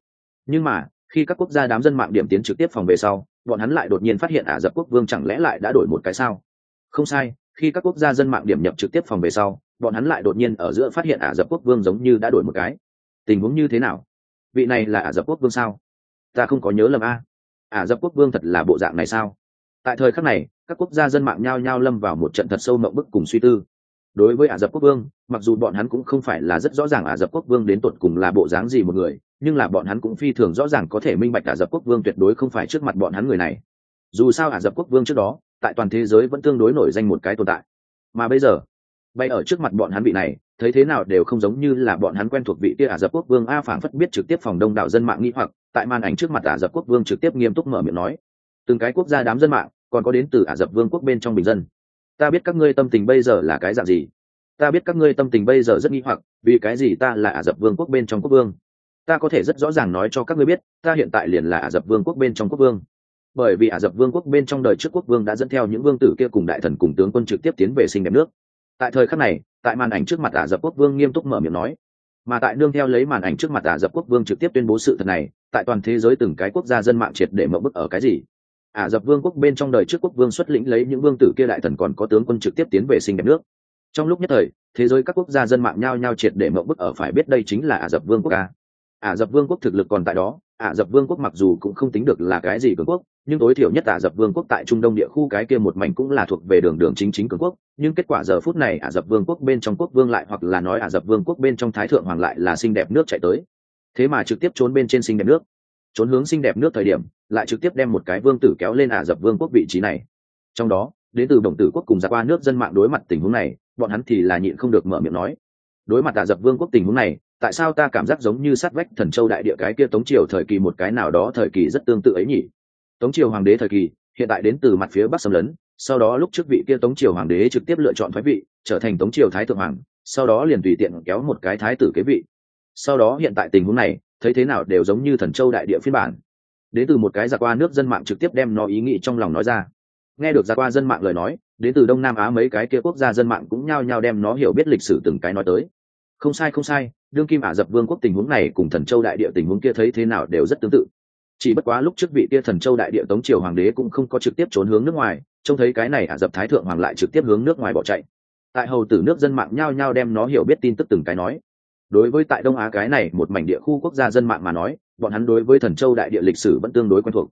Nhưng mà, khi các quốc gia đám dân mạng điểm tiến trực tiếp phòng về sau, bọn hắn lại đột nhiên phát hiện ả rập quốc vương chẳng lẽ lại đã đổi một cái sao? Không sai, khi các quốc gia dân mạng điểm nhập trực tiếp phòng về sau, bọn hắn lại đột nhiên ở giữa phát hiện ả rập quốc vương giống như đã đổi một cái. Tình huống như thế nào? Vị này là ả rập quốc vương sao? Ta không có nhớ lầm a. Ả rập quốc vương thật là bộ dạng này sao? Tại thời khắc này, các quốc gia dân mạng nhao nhao lâm vào một trận thật sâu mộng bức cùng suy tư. Đối với ả rập quốc vương, mặc dù bọn hắn cũng không phải là rất rõ ràng ả rập quốc vương đến tột cùng là bộ dáng gì một người, nhưng là bọn hắn cũng phi thường rõ ràng có thể minh bạch ả rập quốc vương tuyệt đối không phải trước mặt bọn hắn người này. Dù sao ả rập quốc vương trước đó, tại toàn thế giới vẫn tương đối nổi danh một cái tồn tại. Mà bây giờ bay ở trước mặt bọn hắn vị này, thấy thế nào đều không giống như là bọn hắn quen thuộc vị kia ả rập quốc vương a phảng phất biết trực tiếp phòng đông đảo dân mạng nghĩ hoặc, tại màn ảnh trước mặt ả rập quốc vương trực tiếp nghiêm túc mở miệng nói. Từng cái quốc gia đám dân mạng, còn có đến từ ả rập vương quốc bên trong bình dân. Ta biết các ngươi tâm tình bây giờ là cái dạng gì. Ta biết các ngươi tâm tình bây giờ rất nghi hoặc, vì cái gì ta là ả rập vương quốc bên trong quốc vương? Ta có thể rất rõ ràng nói cho các ngươi biết, ta hiện tại liền là ả rập vương quốc bên trong quốc vương. Bởi vì ả rập vương quốc bên trong đời trước quốc vương đã dẫn theo những vương tử kia cùng đại thần cùng tướng quân trực tiếp tiến về sinh đẹp nước tại thời khắc này, tại màn ảnh trước mặt ả rập quốc vương nghiêm túc mở miệng nói. Mà tại nương theo lấy màn ảnh trước mặt ả rập quốc vương trực tiếp tuyên bố sự thật này, tại toàn thế giới từng cái quốc gia dân mạng triệt để mở bức ở cái gì? Ả rập vương quốc bên trong đời trước quốc vương xuất lĩnh lấy những vương tử kia đại thần còn có tướng quân trực tiếp tiến về sinh đẹp nước. Trong lúc nhất thời, thế giới các quốc gia dân mạng nhao nhao triệt để mở bức ở phải biết đây chính là ả rập vương quốc a. Ả rập vương quốc thực lực còn tại đó ả rập vương quốc mặc dù cũng không tính được là cái gì cường quốc, nhưng tối thiểu nhất ả rập vương quốc tại trung đông địa khu cái kia một mảnh cũng là thuộc về đường đường chính chính cường quốc. Nhưng kết quả giờ phút này ả rập vương quốc bên trong quốc vương lại hoặc là nói ả rập vương quốc bên trong thái thượng hoàng lại là xinh đẹp nước chạy tới. Thế mà trực tiếp trốn bên trên xinh đẹp nước. Trốn hướng xinh đẹp nước thời điểm, lại trực tiếp đem một cái vương tử kéo lên ả rập vương quốc vị trí này. Trong đó, đến từ đồng tử quốc cùng giặc qua nước dân mạng đối mặt tình huống này, bọn hắn thì là nhịn không được mở miệng nói. Đối mặt ả rập vương quốc tình huống này tại sao ta cảm giác giống như sát vách thần châu đại địa cái kia tống triều thời kỳ một cái nào đó thời kỳ rất tương tự ấy nhỉ? Tống triều hoàng đế thời kỳ, hiện tại đến từ mặt phía bắc xâm lấn, sau đó lúc trước vị kia tống triều hoàng đế trực tiếp lựa chọn thoái vị, trở thành tống triều thái thượng hoàng, sau đó liền tùy tiện kéo một cái thái tử kế vị. Sau đó hiện tại tình huống này, thấy thế nào đều giống như thần châu đại địa phiên bản. Đến từ một cái giặc qua nước dân mạng trực tiếp đem nó ý nghĩ trong lòng nói ra. Nghe được giặc qua dân mạng lời nói, đến từ đông nam á mấy cái kia quốc gia dân mạng cũng nhao nhao đem nó hiểu biết lịch sử từng cái nói tới. Không sai không sai đương kim ả rập vương quốc tình huống này cùng thần châu đại địa tình huống kia thấy thế nào đều rất tương tự. Chỉ bất quá lúc trước vị kia thần châu đại địa tống triều hoàng đế cũng không có trực tiếp trốn hướng nước ngoài, trông thấy cái này ả rập thái thượng hoàng lại trực tiếp hướng nước ngoài bỏ chạy. Tại hầu tử nước dân mạng nhao nhao đem nó hiểu biết tin tức từng cái nói. Đối với tại đông á cái này một mảnh địa khu quốc gia dân mạng mà nói, bọn hắn đối với thần châu đại địa lịch sử vẫn tương đối quen thuộc.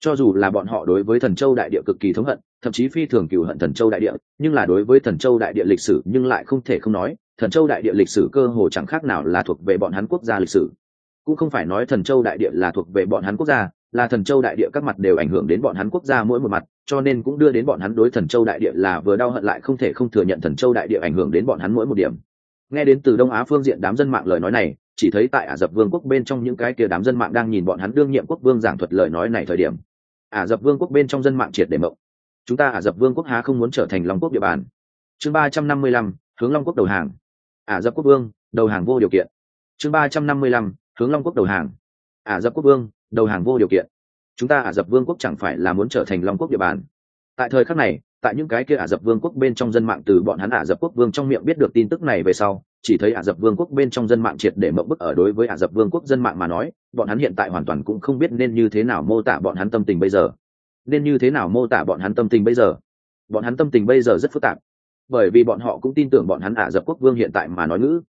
Cho dù là bọn họ đối với thần châu đại địa cực kỳ thống hận, thậm chí phi thường cựu hận thần châu đại địa, nhưng là đối với thần châu đại địa lịch sử nhưng lại không thể không nói thần châu đại địa lịch sử cơ hồ chẳng khác nào là thuộc về bọn hắn quốc gia lịch sử. Cũng không phải nói thần châu đại địa là thuộc về bọn hắn quốc gia, là thần châu đại địa các mặt đều ảnh hưởng đến bọn hắn quốc gia mỗi một mặt, cho nên cũng đưa đến bọn hắn đối thần châu đại địa là vừa đau hận lại không thể không thừa nhận thần châu đại địa ảnh hưởng đến bọn hắn mỗi một điểm. Nghe đến từ đông á phương diện đám dân mạng lời nói này, chỉ thấy tại ả rập vương quốc bên trong những cái kia đám dân mạng đang nhìn bọn hắn đương nhiệm quốc vương giảng thuật lời nói này thời điểm. Ả rập vương quốc bên trong dân mạng triệt để mộng. Chúng ta ả rập vương quốc há không muốn trở thành long quốc địa bàn. Chương ba trăm năm mươi lăm, hướng long quốc đầu hàng ả rập quốc vương, đầu hàng vô điều kiện. Chương ba trăm năm mươi lăm, hướng long quốc đầu hàng. Ả rập quốc vương, đầu hàng vô điều kiện. Chúng ta ả rập vương quốc chẳng phải là muốn trở thành long quốc địa bàn. Tại thời khắc này, tại những cái kia ả rập vương quốc bên trong dân mạng từ bọn hắn ả rập quốc vương trong miệng biết được tin tức này về sau, chỉ thấy ả rập vương quốc bên trong dân mạng triệt để mậu bức ở đối với ả rập vương quốc dân mạng mà nói, bọn hắn hiện tại hoàn toàn cũng không biết nên như thế nào mô tả bọn hắn tâm tình bây giờ. Nên như thế nào mô tả bọn hắn tâm tình bây giờ? Bọn hắn tâm tình bây giờ rất phức tạp bởi vì bọn họ cũng tin tưởng bọn hắn ả rập quốc vương hiện tại mà nói ngữ.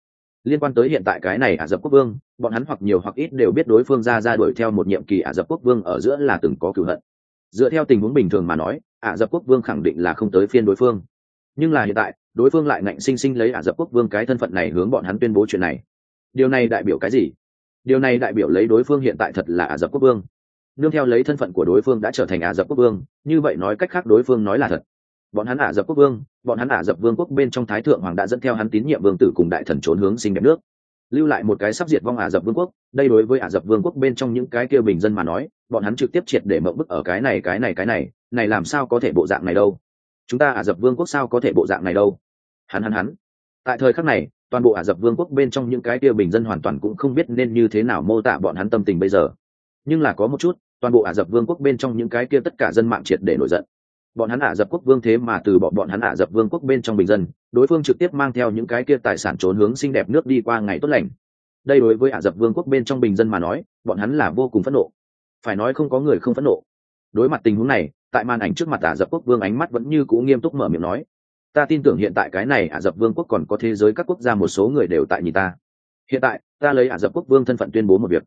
Liên quan tới hiện tại cái này ả rập quốc vương, bọn hắn hoặc nhiều hoặc ít đều biết đối phương ra ra đuổi theo một nhiệm kỳ ả rập quốc vương ở giữa là từng có cửu hận. Dựa theo tình huống bình thường mà nói, ả rập quốc vương khẳng định là không tới phiên đối phương. Nhưng là hiện tại, đối phương lại ngạnh sinh sinh lấy ả rập quốc vương cái thân phận này hướng bọn hắn tuyên bố chuyện này. Điều này đại biểu cái gì? Điều này đại biểu lấy đối phương hiện tại thật là ả rập quốc vương. Nương theo lấy thân phận của đối phương đã trở thành ả rập quốc vương, như vậy nói cách khác đối phương nói là thật bọn hắn ả rập quốc vương, bọn hắn ả rập vương quốc bên trong thái thượng hoàng đã dẫn theo hắn tín nhiệm vương tử cùng đại thần trốn hướng sinh đẹp nước. Lưu lại một cái sắp diệt vong ả rập vương quốc, đây đối với ả rập vương quốc bên trong những cái kia bình dân mà nói, bọn hắn trực tiếp triệt để mậu bức ở cái này cái này cái này này làm sao có thể bộ dạng này đâu? Chúng ta ả rập vương quốc sao có thể bộ dạng này đâu? Hắn hắn hắn. Tại thời khắc này, toàn bộ ả rập vương quốc bên trong những cái kia bình dân hoàn toàn cũng không biết nên như thế nào mô tả bọn hắn tâm tình bây giờ. Nhưng là có một chút, toàn bộ ả rập vương quốc bên trong những cái kia tất cả dân mạng triệt để nổi giận bọn hắn ả rập quốc vương thế mà từ bỏ bọn hắn ả rập vương quốc bên trong bình dân, đối phương trực tiếp mang theo những cái kia tài sản trốn hướng xinh đẹp nước đi qua ngày tốt lành. Đây đối với ả rập vương quốc bên trong bình dân mà nói, bọn hắn là vô cùng phẫn nộ. Phải nói không có người không phẫn nộ. Đối mặt tình huống này, tại màn ảnh trước mặt ả rập quốc vương ánh mắt vẫn như cũ nghiêm túc mở miệng nói, ta tin tưởng hiện tại cái này ả rập vương quốc còn có thế giới các quốc gia một số người đều tại nhìn ta. Hiện tại, ta lấy ả rập quốc vương thân phận tuyên bố một việc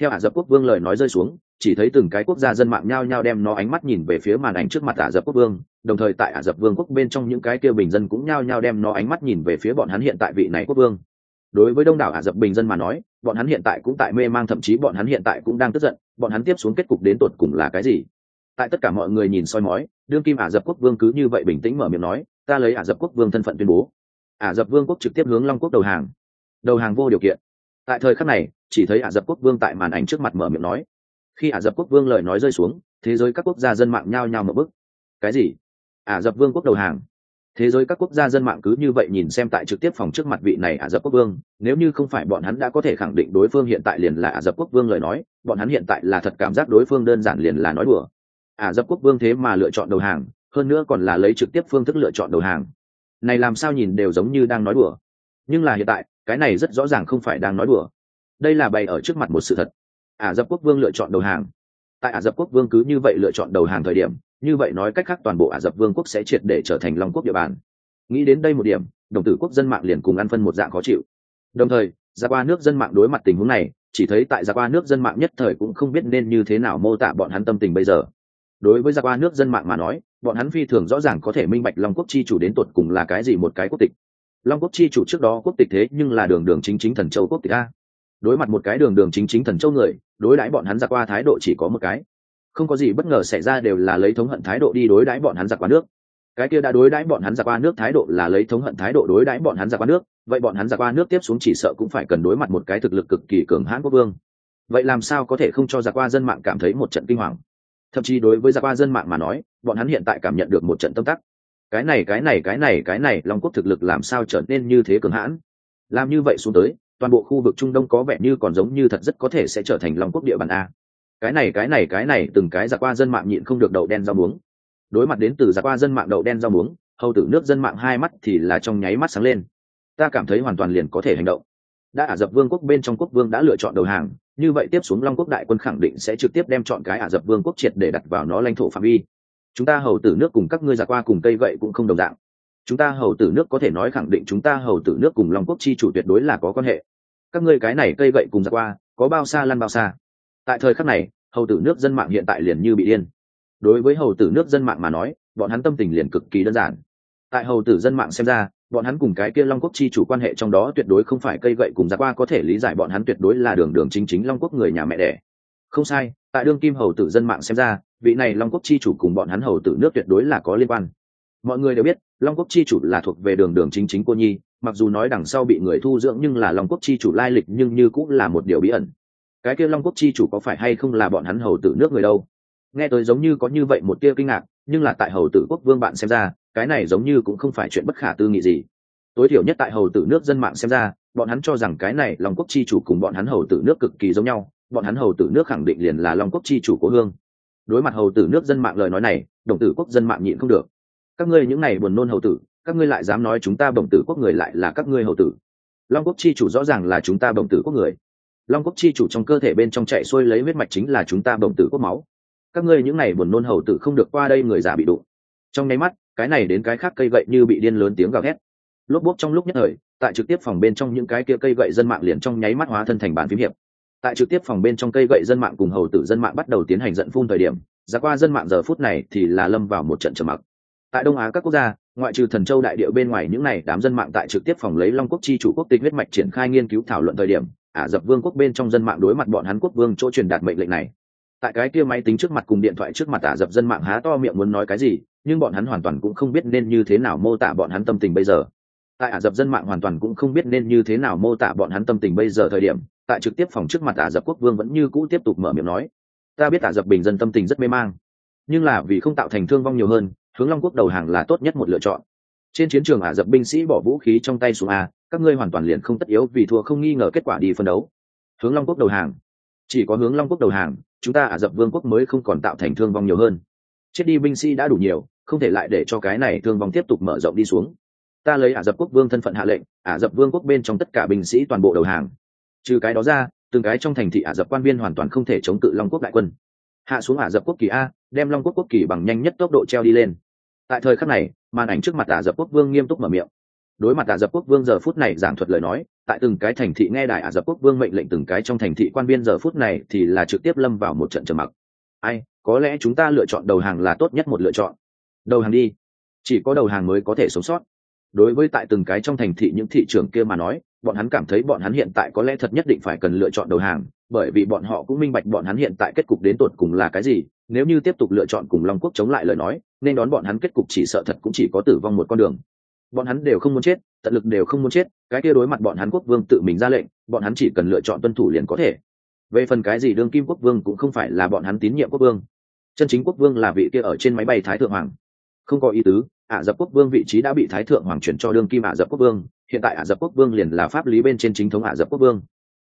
theo ả rập quốc vương lời nói rơi xuống, chỉ thấy từng cái quốc gia dân mạng nhao nhao đem nó ánh mắt nhìn về phía màn ảnh trước mặt ả rập quốc vương, đồng thời tại ả rập vương quốc bên trong những cái kia bình dân cũng nhao nhao đem nó ánh mắt nhìn về phía bọn hắn hiện tại vị này quốc vương. Đối với đông đảo ả rập bình dân mà nói, bọn hắn hiện tại cũng tại mê mang, thậm chí bọn hắn hiện tại cũng đang tức giận, bọn hắn tiếp xuống kết cục đến tột cùng là cái gì? Tại tất cả mọi người nhìn soi mói, đương kim ả rập quốc vương cứ như vậy bình tĩnh mở miệng nói, ta lấy ả rập quốc vương thân phận tuyên bố. Ả rập vương quốc trực tiếp hướng long quốc đầu hàng. Đầu hàng vô điều kiện tại thời khắc này, chỉ thấy ả rập quốc vương tại màn ảnh trước mặt mở miệng nói. Khi ả rập quốc vương lời nói rơi xuống, thế giới các quốc gia dân mạng nhao nhao mở bức. Cái gì? Ả rập vương quốc đầu hàng. Thế giới các quốc gia dân mạng cứ như vậy nhìn xem tại trực tiếp phòng trước mặt vị này ả rập quốc vương, nếu như không phải bọn hắn đã có thể khẳng định đối phương hiện tại liền là ả rập quốc vương lời nói, bọn hắn hiện tại là thật cảm giác đối phương đơn giản liền là nói đùa. Ả rập quốc vương thế mà lựa chọn đầu hàng, hơn nữa còn là lấy trực tiếp phương thức lựa chọn đầu hàng. Này làm sao nhìn đều giống như đang nói đùa. Nhưng là hiện tại cái này rất rõ ràng không phải đang nói đùa. Đây là bày ở trước mặt một sự thật. Ả rập quốc vương lựa chọn đầu hàng. Tại ả rập quốc vương cứ như vậy lựa chọn đầu hàng thời điểm, như vậy nói cách khác toàn bộ ả rập vương quốc sẽ triệt để trở thành long quốc địa bàn. Nghĩ đến đây một điểm, đồng tử quốc dân mạng liền cùng ăn phân một dạng khó chịu. Đồng thời ra qua nước dân mạng đối mặt tình huống này, chỉ thấy tại ra qua nước dân mạng nhất thời cũng không biết nên như thế nào mô tả bọn hắn tâm tình bây giờ. Đối với ra qua nước dân mạng mà nói, bọn hắn phi thường rõ ràng có thể minh bạch long quốc chi chủ đến tột cùng là cái gì một cái quốc tịch long quốc chi chủ trước đó quốc tịch thế nhưng là đường đường chính chính thần châu quốc tịch a. Đối mặt một cái đường đường chính chính thần châu người, đối đãi bọn hắn giặc qua thái độ chỉ có một cái. Không có gì bất ngờ xảy ra đều là lấy thống hận thái độ đi đối đãi bọn hắn giặc qua nước. Cái kia đã đối đãi bọn hắn giặc qua nước thái độ là lấy thống hận thái độ đối đãi bọn hắn giặc qua nước, vậy bọn hắn giặc qua nước tiếp xuống chỉ sợ cũng phải cần đối mặt một cái thực lực cực kỳ cường hãn quốc vương. Vậy làm sao có thể không cho giặc qua dân mạng cảm thấy một trận kinh hoàng? Thậm chí đối với giặc qua dân mạng mà nói, bọn hắn hiện tại cảm nhận được một trận tâm tắc cái này cái này cái này cái này, long quốc thực lực làm sao trở nên như thế cường hãn? Làm như vậy xuống tới, toàn bộ khu vực trung đông có vẻ như còn giống như thật rất có thể sẽ trở thành long quốc địa bàn a. Cái này cái này cái này, từng cái giặc qua dân mạng nhịn không được đậu đen rau muống. Đối mặt đến từ giặc qua dân mạng đậu đen rau muống, hầu tử nước dân mạng hai mắt thì là trong nháy mắt sáng lên. Ta cảm thấy hoàn toàn liền có thể hành động. Đã ả rập vương quốc bên trong quốc vương đã lựa chọn đầu hàng, như vậy tiếp xuống long quốc đại quân khẳng định sẽ trực tiếp đem chọn cái ả rập vương quốc triệt để đặt vào nó lãnh thổ phạm vi chúng ta hầu tử nước cùng các ngươi giặc qua cùng cây gậy cũng không đồng dạng. Chúng ta hầu tử nước có thể nói khẳng định chúng ta hầu tử nước cùng long quốc chi chủ tuyệt đối là có quan hệ. Các ngươi cái này cây gậy cùng giặc qua, có bao xa lăn bao xa? Tại thời khắc này, hầu tử nước dân mạng hiện tại liền như bị điên. Đối với hầu tử nước dân mạng mà nói, bọn hắn tâm tình liền cực kỳ đơn giản. Tại hầu tử dân mạng xem ra, bọn hắn cùng cái kia long quốc chi chủ quan hệ trong đó tuyệt đối không phải cây gậy cùng giặc qua có thể lý giải bọn hắn tuyệt đối là đường đường chính chính long quốc người nhà mẹ đẻ. Không sai, tại đương kim hầu tử dân mạng xem ra vị này long quốc chi chủ cùng bọn hắn hầu tử nước tuyệt đối là có liên quan. Mọi người đều biết, long quốc chi chủ là thuộc về đường đường chính chính cô nhi, mặc dù nói đằng sau bị người thu dưỡng nhưng là long quốc chi chủ lai lịch nhưng như cũng là một điều bí ẩn. Cái kia long quốc chi chủ có phải hay không là bọn hắn hầu tử nước người đâu? Nghe tới giống như có như vậy một tia kinh ngạc, nhưng là tại hầu tử quốc vương bạn xem ra, cái này giống như cũng không phải chuyện bất khả tư nghị gì. Tối thiểu nhất tại hầu tử nước dân mạng xem ra, bọn hắn cho rằng cái này long quốc chi chủ cùng bọn hắn hầu tử nước cực kỳ giống nhau, bọn hắn hầu tử nước khẳng định liền là long quốc chi chủ của hương đối mặt hầu tử nước dân mạng lời nói này, đồng tử quốc dân mạng nhịn không được. Các ngươi những này buồn nôn hầu tử, các ngươi lại dám nói chúng ta đồng tử quốc người lại là các ngươi hầu tử. Long quốc chi chủ rõ ràng là chúng ta đồng tử quốc người. Long quốc chi chủ trong cơ thể bên trong chạy xuôi lấy huyết mạch chính là chúng ta đồng tử quốc máu. Các ngươi những này buồn nôn hầu tử không được qua đây người già bị đụng. Trong nháy mắt, cái này đến cái khác cây gậy như bị điên lớn tiếng gào thét. Lốp bốp trong lúc nhất thời, tại trực tiếp phòng bên trong những cái kia cây gậy dân mạng liền trong nháy mắt hóa thân thành bàn phím hiệp tại trực tiếp phòng bên trong cây gậy dân mạng cùng hầu tử dân mạng bắt đầu tiến hành giận phun thời điểm, giá qua dân mạng giờ phút này thì là lâm vào một trận trầm mặc. Tại đông á các quốc gia, ngoại trừ thần châu đại điệu bên ngoài những này đám dân mạng tại trực tiếp phòng lấy long quốc chi chủ quốc tịch huyết mạch triển khai nghiên cứu thảo luận thời điểm, ả rập vương quốc bên trong dân mạng đối mặt bọn hắn quốc vương chỗ truyền đạt mệnh lệnh này. Tại cái kia máy tính trước mặt cùng điện thoại trước mặt ả rập dân mạng há to miệng muốn nói cái gì, nhưng bọn hắn hoàn toàn cũng không biết nên như thế nào mô tả bọn hắn tâm tình bây giờ. Tại ả rập dân mạng hoàn toàn cũng không biết nên như thế nào mô tả bọn hắn tâm tình bây giờ thời điểm tại trực tiếp phòng trước mặt ả rập quốc vương vẫn như cũ tiếp tục mở miệng nói, ta biết ả rập bình dân tâm tình rất mê mang, nhưng là vì không tạo thành thương vong nhiều hơn, hướng long quốc đầu hàng là tốt nhất một lựa chọn. Trên chiến trường ả rập binh sĩ bỏ vũ khí trong tay xuống a, các ngươi hoàn toàn liền không tất yếu vì thua không nghi ngờ kết quả đi phân đấu. Hướng long quốc đầu hàng, chỉ có hướng long quốc đầu hàng, chúng ta ả rập vương quốc mới không còn tạo thành thương vong nhiều hơn. Chết đi binh sĩ đã đủ nhiều, không thể lại để cho cái này thương vong tiếp tục mở rộng đi xuống. Ta lấy ả rập quốc vương thân phận hạ lệnh, ả rập vương quốc bên trong tất cả binh sĩ toàn bộ đầu hàng trừ cái đó ra, từng cái trong thành thị ả rập quan viên hoàn toàn không thể chống cự long quốc đại quân. Hạ xuống ả rập quốc kỳ a, đem long quốc quốc kỳ bằng nhanh nhất tốc độ treo đi lên. Tại thời khắc này, màn ảnh trước mặt ả dập quốc vương nghiêm túc mở miệng. Đối mặt ả dập quốc vương giờ phút này giảng thuật lời nói, tại từng cái thành thị nghe đài ả dập quốc vương mệnh lệnh từng cái trong thành thị quan viên giờ phút này thì là trực tiếp lâm vào một trận trầm mặc. Ai, có lẽ chúng ta lựa chọn đầu hàng là tốt nhất một lựa chọn. Đầu hàng đi. Chỉ có đầu hàng mới có thể sống sót. Đối với tại từng cái trong thành thị những thị trường kia mà nói bọn hắn cảm thấy bọn hắn hiện tại có lẽ thật nhất định phải cần lựa chọn đầu hàng, bởi vì bọn họ cũng minh bạch bọn hắn hiện tại kết cục đến tột cùng là cái gì. Nếu như tiếp tục lựa chọn cùng long quốc chống lại lời nói, nên đón bọn hắn kết cục chỉ sợ thật cũng chỉ có tử vong một con đường. Bọn hắn đều không muốn chết, tận lực đều không muốn chết, cái kia đối mặt bọn hắn quốc vương tự mình ra lệnh, bọn hắn chỉ cần lựa chọn tuân thủ liền có thể. Về phần cái gì đương kim quốc vương cũng không phải là bọn hắn tín nhiệm quốc vương. Chân chính quốc vương là vị kia ở trên máy bay thái thượng hoàng. Không có ý tứ, ả dập quốc vương vị trí đã bị thái thượng hoàng chuyển cho đương kim ả dập quốc vương hiện tại ả rập quốc vương liền là pháp lý bên trên chính thống ả rập quốc vương.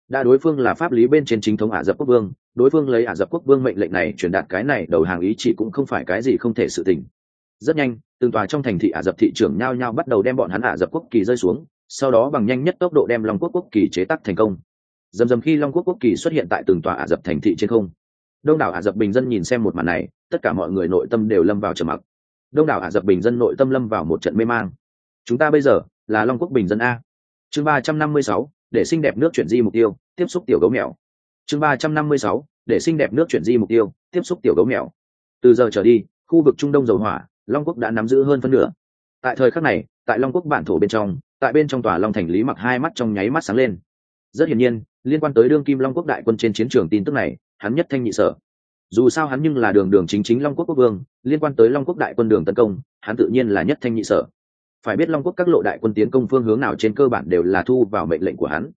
Đã đối phương là pháp lý bên trên chính thống ả rập quốc vương, đối phương lấy ả rập quốc vương mệnh lệnh này truyền đạt cái này đầu hàng ý chỉ cũng không phải cái gì không thể sự tình. Rất nhanh, từng tòa trong thành thị ả rập thị trưởng nhao nhao bắt đầu đem bọn hắn ả rập quốc kỳ rơi xuống, sau đó bằng nhanh nhất tốc độ đem long quốc quốc kỳ chế tác thành công. Dầm dầm khi long quốc quốc kỳ xuất hiện tại từng tòa ả rập thành thị trên không, đông đảo ả rập bình dân nhìn xem một màn này, tất cả mọi người nội tâm đều lâm vào trầm mặc. Đông đảo ả rập bình dân nội tâm lâm vào một trận mê mang. Chúng ta bây giờ là long quốc bình dân a. Chương ba trăm năm mươi sáu, để xinh đẹp nước chuyển di mục tiêu, tiếp xúc tiểu gấu mèo. Chương ba trăm năm mươi sáu, để xinh đẹp nước chuyển di mục tiêu, tiếp xúc tiểu gấu mèo. Từ giờ trở đi, khu vực trung đông dầu hỏa, long quốc đã nắm giữ hơn phân nửa. Tại thời khắc này, tại long quốc bản thổ bên trong, tại bên trong tòa long thành lý mặc hai mắt trong nháy mắt sáng lên. Rất hiển nhiên, liên quan tới đương kim long quốc đại quân trên chiến trường tin tức này, hắn nhất thanh nhị sở. Dù sao hắn nhưng là đường đường chính chính long quốc quốc vương, liên quan tới long quốc đại quân đường tấn công, hắn tự nhiên là nhất thanh nhị sở phải biết long quốc các lộ đại quân tiến công phương hướng nào trên cơ bản đều là thu vào mệnh lệnh của hắn.